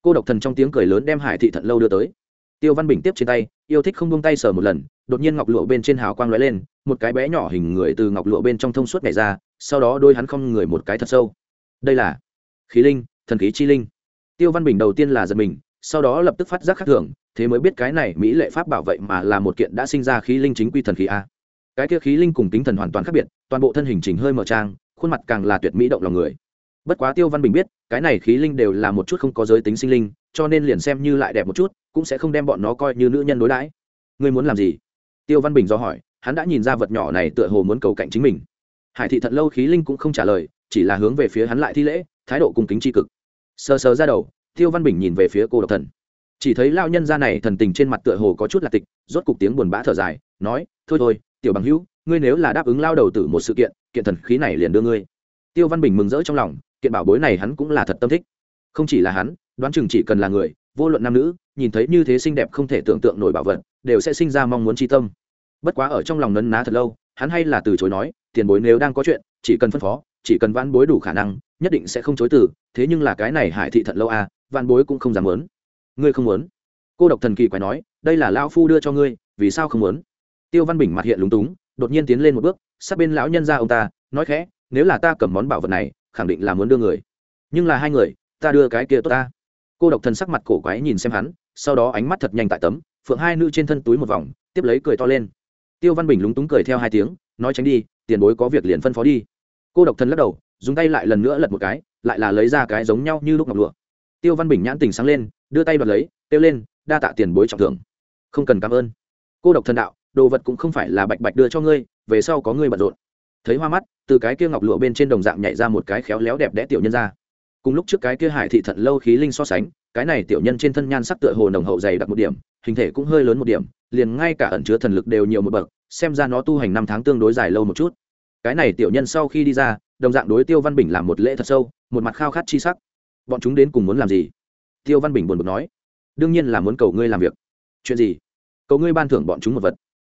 Cô độc thần trong tiếng cười lớn đem hải thị thận lâu đưa tới. Tiêu văn bình tiếp trên tay, yêu thích không buông tay sờ một lần, đột nhiên ngọc lụa bên trên hào quang lóe lên, một cái bé nhỏ hình người từ ngọc lụa bên trong thông suốt nhảy ra, sau đó đôi hắn không người một cái thật sâu. Đây là khí linh, thần khí chi linh. Tiêu văn bình đầu tiên là giật mình, sau đó lập tức phát giác khác thường, thế mới biết cái này mỹ lệ pháp bảo vậy mà là một kiện đã sinh ra khí linh chính quy thần khí a cái kia khí linh cùng tính thần hoàn toàn khác biệt, toàn bộ thân hình chỉnh hơi mở trang, khuôn mặt càng là tuyệt mỹ động lòng người. Bất quá tiêu văn bình biết, cái này khí linh đều là một chút không có giới tính sinh linh, cho nên liền xem như lại đẹp một chút, cũng sẽ không đem bọn nó coi như nữ nhân đối đãi. Ngươi muốn làm gì? Tiêu văn bình do hỏi, hắn đã nhìn ra vật nhỏ này tựa hồ muốn cầu cạnh chính mình. Hải thị thật lâu khí linh cũng không trả lời, chỉ là hướng về phía hắn lại thi lễ, thái độ cung kính tri cực. Sờ sờ ra đầu, tiêu văn bình nhìn về phía cô độc thần. Chỉ thấy lao nhân ra này thần tình trên mặt tựa hồ có chút là tịch, rốt cục tiếng buồn bã thở dài, nói, thôi thôi tiểu bằng hữu, ngươi nếu là đáp ứng lao đầu tử một sự kiện kiện thần khí này liền đưa ngươi. Tiêu văn bình mừng rỡ trong lòng, kiện bảo bối này hắn cũng là thật tâm thích. Không chỉ là hắn, đoán chừng chỉ cần là người, vô luận nam nữ, nhìn thấy như thế xinh đẹp không thể tưởng tượng nổi bảo vật, đều sẽ sinh ra mong muốn tri tâm. Bất quá ở trong lòng nấn ná thật lâu, hắn hay là từ chối nói, tiền bối nếu đang có chuyện, chỉ cần phân phó, chỉ cần vãn bối đủ khả năng, nhất định sẽ không chối từ, thế nhưng là cái này hải thị thận lâu à vãn bối cũng không dám muốn. Ngươi không muốn? Cô độc thần kỳ quái nói, đây là lão phu đưa cho ngươi, vì sao không muốn? Tiêu văn bình mặt hiện lúng túng, đột nhiên tiến lên một bước, sát bên lão nhân ra ông ta, nói khẽ, nếu là ta cầm món bảo vật này, khẳng định là muốn đưa người. Nhưng là hai người, ta đưa cái kia tốt ta. Cô độc thần sắc mặt cổ quái nhìn xem hắn, sau đó ánh mắt thật nhanh tại tấm, phượng hai nữ trên thân túi một vòng, tiếp lấy cười to lên. Tiêu văn bình lúng túng cười theo hai tiếng, nói tránh đi, tiền bối có việc liền phân phó đi. Cô độc thần lắc đầu, dùng tay lại lần nữa lật một cái, lại là lấy ra cái giống nhau như lúc ngọc lụa. Tiêu văn bình nhãn tình sáng lên, đưa tay bật lấy, kêu lên, đa tạ tiền bối trọng thưởng. Không cần cảm ơn. Cô độc thần đạo đồ vật cũng không phải là bạch bạch đưa cho ngươi, về sau có ngươi bận rộn. Thấy hoa mắt, từ cái kia ngọc lụa bên trên đồng dạng nhảy ra một cái khéo léo đẹp đẽ tiểu nhân ra. Cùng lúc trước cái kia hải thị thận lâu khí linh so sánh, cái này tiểu nhân trên thân nhan sắc tựa hồ nồng hậu dày đặc một điểm, hình thể cũng hơi lớn một điểm, liền ngay cả ẩn chứa thần lực đều nhiều một bậc, xem ra nó tu hành năm tháng tương đối dài lâu một chút. Cái này tiểu nhân sau khi đi ra, đồng dạng đối tiêu văn bình làm một lễ thật sâu, một mặt khao khát chi sắc. Bọn chúng đến cùng muốn làm gì? Tiêu văn bình buồn bực nói. Đương nhiên là muốn cầu ngươi làm việc. Chuyện gì? Cầu ngươi ban thưởng bọn chúng một vật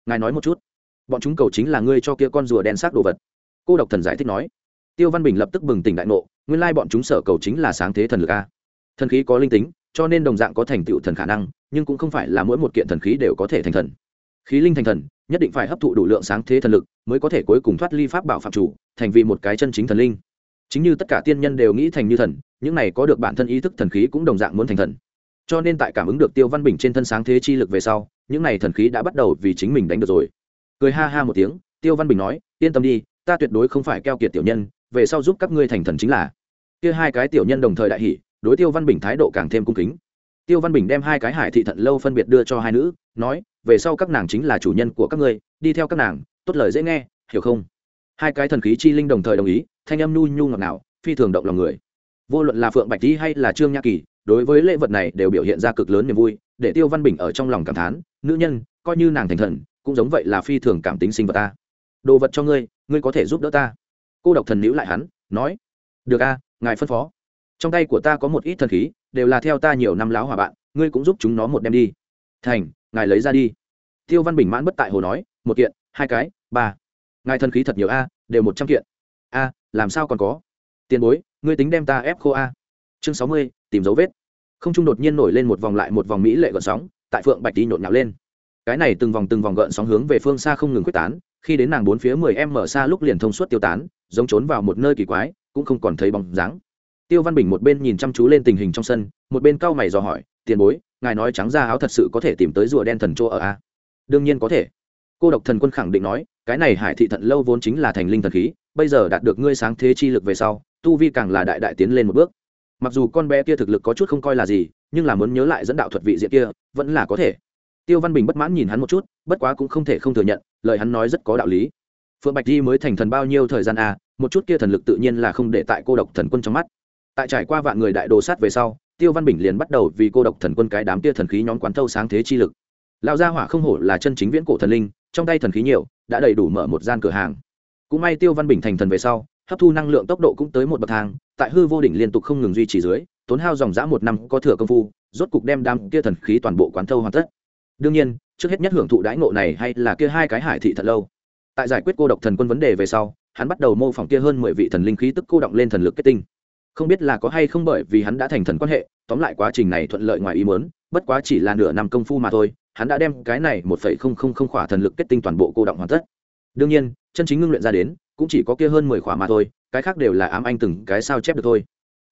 ngài nói một chút. Bọn chúng cầu chính là ngươi cho kia con rùa đen xác đồ vật. Cô độc thần giải thích nói. Tiêu văn bình lập tức bừng tỉnh đại ngộ, nguyên lai bọn chúng sở cầu chính là sáng thế thần lực a. Thần khí có linh tính, cho nên đồng dạng có thành tựu thần khả năng, nhưng cũng không phải là mỗi một kiện thần khí đều có thể thành thần. Khí linh thành thần, nhất định phải hấp thụ đủ lượng sáng thế thần lực mới có thể cuối cùng thoát ly pháp bảo phạm chủ, thành vì một cái chân chính thần linh. Chính như tất cả tiên nhân đều nghĩ thành như thần, những này có được bản thân ý thức thần khí cũng đồng dạng muốn thành thần cho nên tại cảm ứng được tiêu văn bình trên thân sáng thế chi lực về sau, những này thần khí đã bắt đầu vì chính mình đánh được rồi. Cười ha ha một tiếng, tiêu văn bình nói, yên tâm đi, ta tuyệt đối không phải keo kiệt tiểu nhân, về sau giúp các ngươi thành thần chính là. Kia hai cái tiểu nhân đồng thời đại hỷ đối tiêu văn bình thái độ càng thêm cung kính. Tiêu văn bình đem hai cái hải thị thận lâu phân biệt đưa cho hai nữ, nói, về sau các nàng chính là chủ nhân của các ngươi, đi theo các nàng, tốt lời dễ nghe, hiểu không? Hai cái thần khí chi linh đồng thời đồng ý, thanh âm nhu nhu ngọt ngào, phi thường động lòng người. Vô luận là phượng bạch tý hay là trương nha kỳ đối với lễ vật này đều biểu hiện ra cực lớn niềm vui, để tiêu văn bình ở trong lòng cảm thán, nữ nhân, coi như nàng thành thần, cũng giống vậy là phi thường cảm tính sinh vật ta. Đồ vật cho ngươi ngươi có thể giúp đỡ ta. Cô độc thần nữ lại hắn, nói, được a, ngài phân phó. Trong tay của ta có một ít thần khí, đều là theo ta nhiều năm láo hỏa bạn, ngươi cũng giúp chúng nó một đem đi. Thành, ngài lấy ra đi. Tiêu văn bình mãn bất tại hồ nói, một kiện, hai cái, ba. Ngài thần khí thật nhiều a, đều một trăm kiện. A, làm sao còn có? Tiền bối, ngươi tính đem ta ép khô a. Chương sáu mươi, tìm dấu vết không trung đột nhiên nổi lên một vòng lại một vòng mỹ lệ gợn sóng, tại phượng bạch đi nhộn nhạo lên. Cái này từng vòng từng vòng gợn sóng hướng về phương xa không ngừng quyết tán, khi đến nàng bốn phía mười em mở xa lúc liền thông suốt tiêu tán, giống trốn vào một nơi kỳ quái, cũng không còn thấy bóng dáng. Tiêu văn bình một bên nhìn chăm chú lên tình hình trong sân, một bên cau mày dò hỏi, tiền bối, ngài nói trắng ra áo thật sự có thể tìm tới rùa đen thần chỗ ở a? Đương nhiên có thể. Cô độc thần quân khẳng định nói, cái này hải thị thận lâu vốn chính là thành linh thần khí, bây giờ đạt được ngươi sáng thế chi lực về sau, tu vi càng là đại đại tiến lên một bước mặc dù con bé kia thực lực có chút không coi là gì, nhưng là muốn nhớ lại dẫn đạo thuật vị diện kia, vẫn là có thể. Tiêu văn bình bất mãn nhìn hắn một chút, bất quá cũng không thể không thừa nhận, lời hắn nói rất có đạo lý. Phượng bạch di mới thành thần bao nhiêu thời gian à một chút kia thần lực tự nhiên là không để tại cô độc thần quân trong mắt. Tại trải qua vạn người đại đồ sát về sau, tiêu văn bình liền bắt đầu vì cô độc thần quân cái đám kia thần khí nhóm quán thâu sáng thế chi lực. Lão gia hỏa không hổ là chân chính viễn cổ thần linh, trong tay thần khí nhiều, đã đầy đủ mở một gian cửa hàng. Cũng may tiêu văn bình thành thần về sau hấp thu năng lượng tốc độ cũng tới một bậc thang, tại hư vô đỉnh liên tục không ngừng duy trì dưới, tốn hao dòng dã một năm có thừa công phu, rốt cục đem đam kia thần khí toàn bộ quán thâu hoàn tất. Đương nhiên, trước hết nhất hưởng thụ đãi ngộ này hay là kia hai cái hải thị thật lâu. Tại giải quyết cô độc thần quân vấn đề về sau, hắn bắt đầu mô phỏng kia hơn mười vị thần linh khí tức cô động lên thần lực kết tinh. Không biết là có hay không bởi vì hắn đã thành thần quan hệ, tóm lại quá trình này thuận lợi ngoài ý muốn, bất quá chỉ là nửa năm công phu mà thôi, hắn đã đem cái này một phẩy không không không khỏa thần lực kết tinh toàn bộ cô động hoàn tất. Đương nhiên, chân chính ngưng luyện ra đến cũng chỉ có kia hơn mười khỏa mà thôi, cái khác đều là ám anh từng cái sao chép được thôi.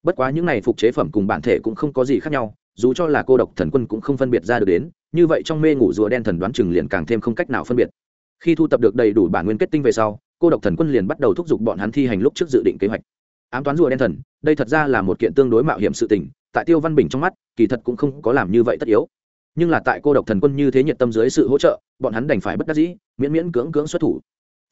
Bất quá những này phục chế phẩm cùng bản thể cũng không có gì khác nhau, dù cho là cô độc thần quân cũng không phân biệt ra được đến, như vậy trong mê ngủ rùa đen thần đoán chừng liền càng thêm không cách nào phân biệt. Khi thu tập được đầy đủ bản nguyên kết tinh về sau, cô độc thần quân liền bắt đầu thúc giục bọn hắn thi hành lúc trước dự định kế hoạch. Ám toán rùa đen thần, đây thật ra là một kiện tương đối mạo hiểm sự tình, tại tiêu văn bình trong mắt, kỳ thật cũng không có làm như vậy tất yếu. Nhưng là tại cô độc thần quân như thế nhiệt tâm dưới sự hỗ trợ, bọn hắn đành phải bất đắc dĩ, miễn miễn cưỡng cưỡng xuất thủ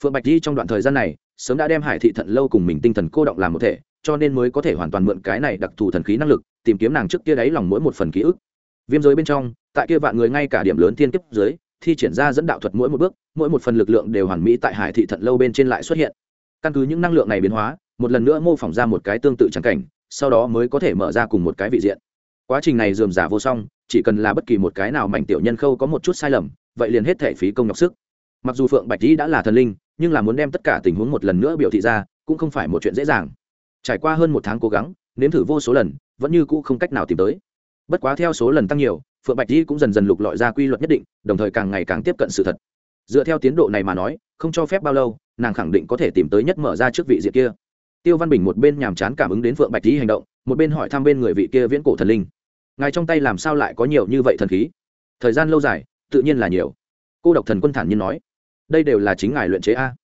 phượng bạch di trong đoạn thời gian này, sớm đã đem hải thị thận lâu cùng mình tinh thần cô động làm một thể, cho nên mới có thể hoàn toàn mượn cái này đặc thù thần khí năng lực, tìm kiếm nàng trước kia đáy lòng mỗi một phần ký ức. Viêm giới bên trong, tại kia vạn người ngay cả điểm lớn thiên kiếp dưới, thi triển ra dẫn đạo thuật mỗi một bước, mỗi một phần lực lượng đều hoàn mỹ tại hải thị thận lâu bên trên lại xuất hiện. Căn cứ những năng lượng này biến hóa, một lần nữa mô phỏng ra một cái tương tự trắng cảnh, sau đó mới có thể mở ra cùng một cái vị diện. Quá trình này dườm giả vô song, chỉ cần là bất kỳ một cái nào mảnh tiểu nhân khâu có một chút sai lầm, vậy liền hết thể phí công nhọc sức. Mặc dù phượng bạch dĩ đã là thần linh nhưng là muốn đem tất cả tình huống một lần nữa biểu thị ra, cũng không phải một chuyện dễ dàng. Trải qua hơn một tháng cố gắng, nếm thử vô số lần, vẫn như cũ không cách nào tìm tới. Bất quá theo số lần tăng nhiều, phượng bạch di cũng dần dần lục lọi ra quy luật nhất định, đồng thời càng ngày càng tiếp cận sự thật. Dựa theo tiến độ này mà nói, không cho phép bao lâu, nàng khẳng định có thể tìm tới nhất mở ra trước vị diện kia. Tiêu văn bình một bên nhàm chán cảm ứng đến phượng bạch di hành động, một bên hỏi thăm bên người vị kia viễn cổ thần linh. Ngài trong tay làm sao lại có nhiều như vậy thần khí? Thời gian lâu dài, tự nhiên là nhiều. Cô độc thần quân thản nhiên nói đây đều là chính ngài luyện chế a.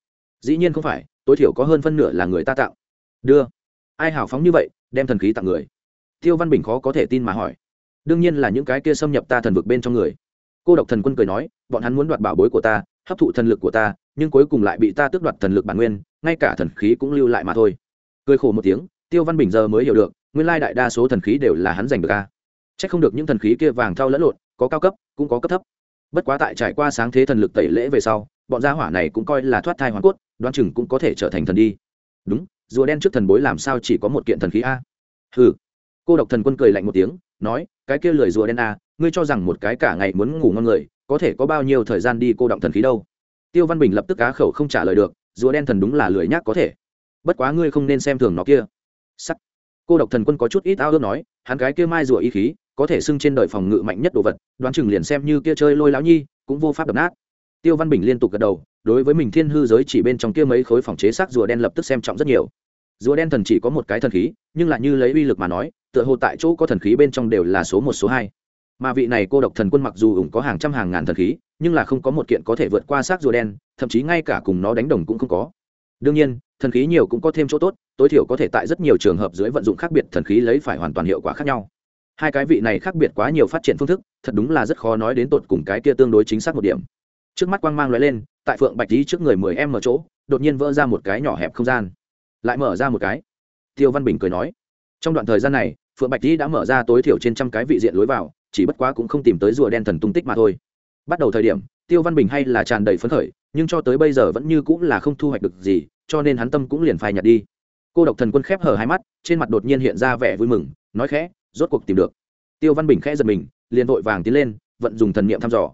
Dĩ nhiên không phải, tối thiểu có hơn phân nửa là người ta tạo. Đưa. Ai hào phóng như vậy, đem thần khí tặng người. Tiêu văn bình khó có thể tin mà hỏi. Đương nhiên là những cái kia xâm nhập ta thần vực bên trong người. Cô độc thần quân cười nói, bọn hắn muốn đoạt bảo bối của ta, hấp thụ thần lực của ta, nhưng cuối cùng lại bị ta tước đoạt thần lực bản nguyên, ngay cả thần khí cũng lưu lại mà thôi. Cười khổ một tiếng, tiêu văn bình giờ mới hiểu được, nguyên lai đại đa số thần khí đều là hắn giành được a. C h ắ c không được những thần khí kia vàng thau lẫn lộn, có cao cấp, cũng có cấp thấp. Bất quá tại trải qua sáng thế thần lực tẩy lễ về sau bọn gia hỏa này cũng coi là thoát thai hoàn cốt, đoán chừng cũng có thể trở thành thần đi. Đúng, rùa đen trước thần bối làm sao chỉ có một kiện thần khí a? Hừ. Cô độc thần quân cười lạnh một tiếng, nói, cái kia lười rùa đen a, ngươi cho rằng một cái cả ngày muốn ngủ ngon người, có thể có bao nhiêu thời gian đi cô động thần khí đâu? Tiêu văn bình lập tức cá khẩu không trả lời được, rùa đen thần đúng là lười nhác có thể. Bất quá ngươi không nên xem thường nó kia. Sắc. Cô độc thần quân có chút ít ao ước nói, hắn cái kia mai rùa y khí, có thể xưng trên đời phòng ngự mạnh nhất đồ vật, đoán chừng liền xem như kia chơi lôi lão nhi, cũng vô pháp đập nát tiêu văn bình liên tục gật đầu, đối với mình thiên hư giới chỉ bên trong kia mấy khối phòng chế xác rùa đen lập tức xem trọng rất nhiều. Rùa đen thần chỉ có một cái thần khí, nhưng lại như lấy uy lực mà nói, tựa hồ tại chỗ có thần khí bên trong đều là số một, số hai. Mà vị này cô độc thần quân mặc dù ủng có hàng trăm hàng ngàn thần khí, nhưng là không có một kiện có thể vượt qua xác rùa đen, thậm chí ngay cả cùng nó đánh đồng cũng không có. Đương nhiên, thần khí nhiều cũng có thêm chỗ tốt, tối thiểu có thể tại rất nhiều trường hợp dưới vận dụng khác biệt thần khí lấy phải hoàn toàn hiệu quả khác nhau. Hai cái vị này khác biệt quá nhiều phát triển phương thức, thật đúng là rất khó nói đến tột cùng cái kia tương đối chính xác một điểm trước mắt quang mang l lên, tại phượng bạch lý trước người mười em mở chỗ, đột nhiên vỡ ra một cái nhỏ hẹp không gian. Lại mở ra một cái. Tiêu văn bình cười nói, trong đoạn thời gian này, phượng bạch lý đã mở ra tối thiểu trên trăm cái vị diện lối vào, chỉ bất quá cũng không tìm tới rùa đen thần tung tích mà thôi. Bắt đầu thời điểm, tiêu văn bình hay là tràn đầy phấn khởi, nhưng cho tới bây giờ vẫn như cũng là không thu hoạch được gì, cho nên hắn tâm cũng liền phai nhạt đi. Cô độc thần quân khép hở hai mắt, trên mặt đột nhiên hiện ra vẻ vui mừng, nói khẽ, rốt cuộc tìm được. Tiêu văn bình khẽ giật mình, liền vội vàng tiến lên, vận dùng thần niệm thăm dò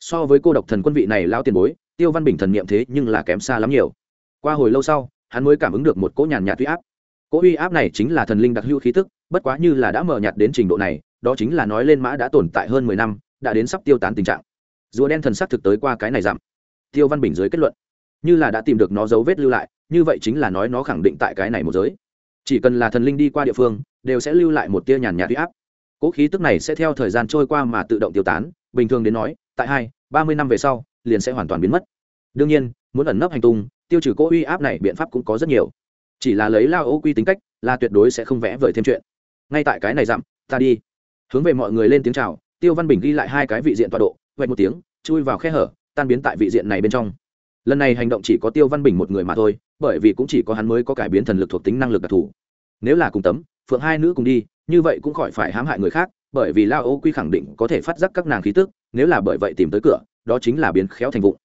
so với cô độc thần quân vị này lao tiền bối, tiêu văn bình thần niệm thế nhưng là kém xa lắm nhiều. Qua hồi lâu sau, hắn mới cảm ứng được một cỗ nhàn nhạt uy áp. Cỗ uy áp này chính là thần linh đặc hữu khí tức, bất quá như là đã mờ nhạt đến trình độ này, đó chính là nói lên mã đã tồn tại hơn mười năm, đã đến sắp tiêu tán tình trạng. Rùa đen thần sắc thực tới qua cái này giảm. Tiêu văn bình dưới kết luận, như là đã tìm được nó dấu vết lưu lại, như vậy chính là nói nó khẳng định tại cái này một giới. Chỉ cần là thần linh đi qua địa phương, đều sẽ lưu lại một tia nhàn nhạt huy áp. Cỗ khí tức này sẽ theo thời gian trôi qua mà tự động tiêu tán, bình thường đến nói tại hai, ba mươi năm về sau, liền sẽ hoàn toàn biến mất. Đương nhiên, muốn ẩn nấp hành tung, tiêu trừ cỗ uy áp này biện pháp cũng có rất nhiều. Chỉ là lấy lao ô quy tính cách, là tuyệt đối sẽ không vẽ vời thêm chuyện. Ngay tại cái này dặm, ta đi. Hướng về mọi người lên tiếng chào, tiêu văn bình ghi lại hai cái vị diện tọa độ vậy một tiếng, chui vào khe hở, tan biến tại vị diện này bên trong. Lần này hành động chỉ có tiêu văn bình một người mà thôi, bởi vì cũng chỉ có hắn mới có cải biến thần lực thuộc tính năng lực đặc thù. Nếu là cùng tấm, phượng hai nữ cùng đi, như vậy cũng khỏi phải hãm hại người khác bởi vì lao ô quy khẳng định có thể phát giác các nàng khí tức, nếu là bởi vậy tìm tới cửa, đó chính là biến khéo thành vụ.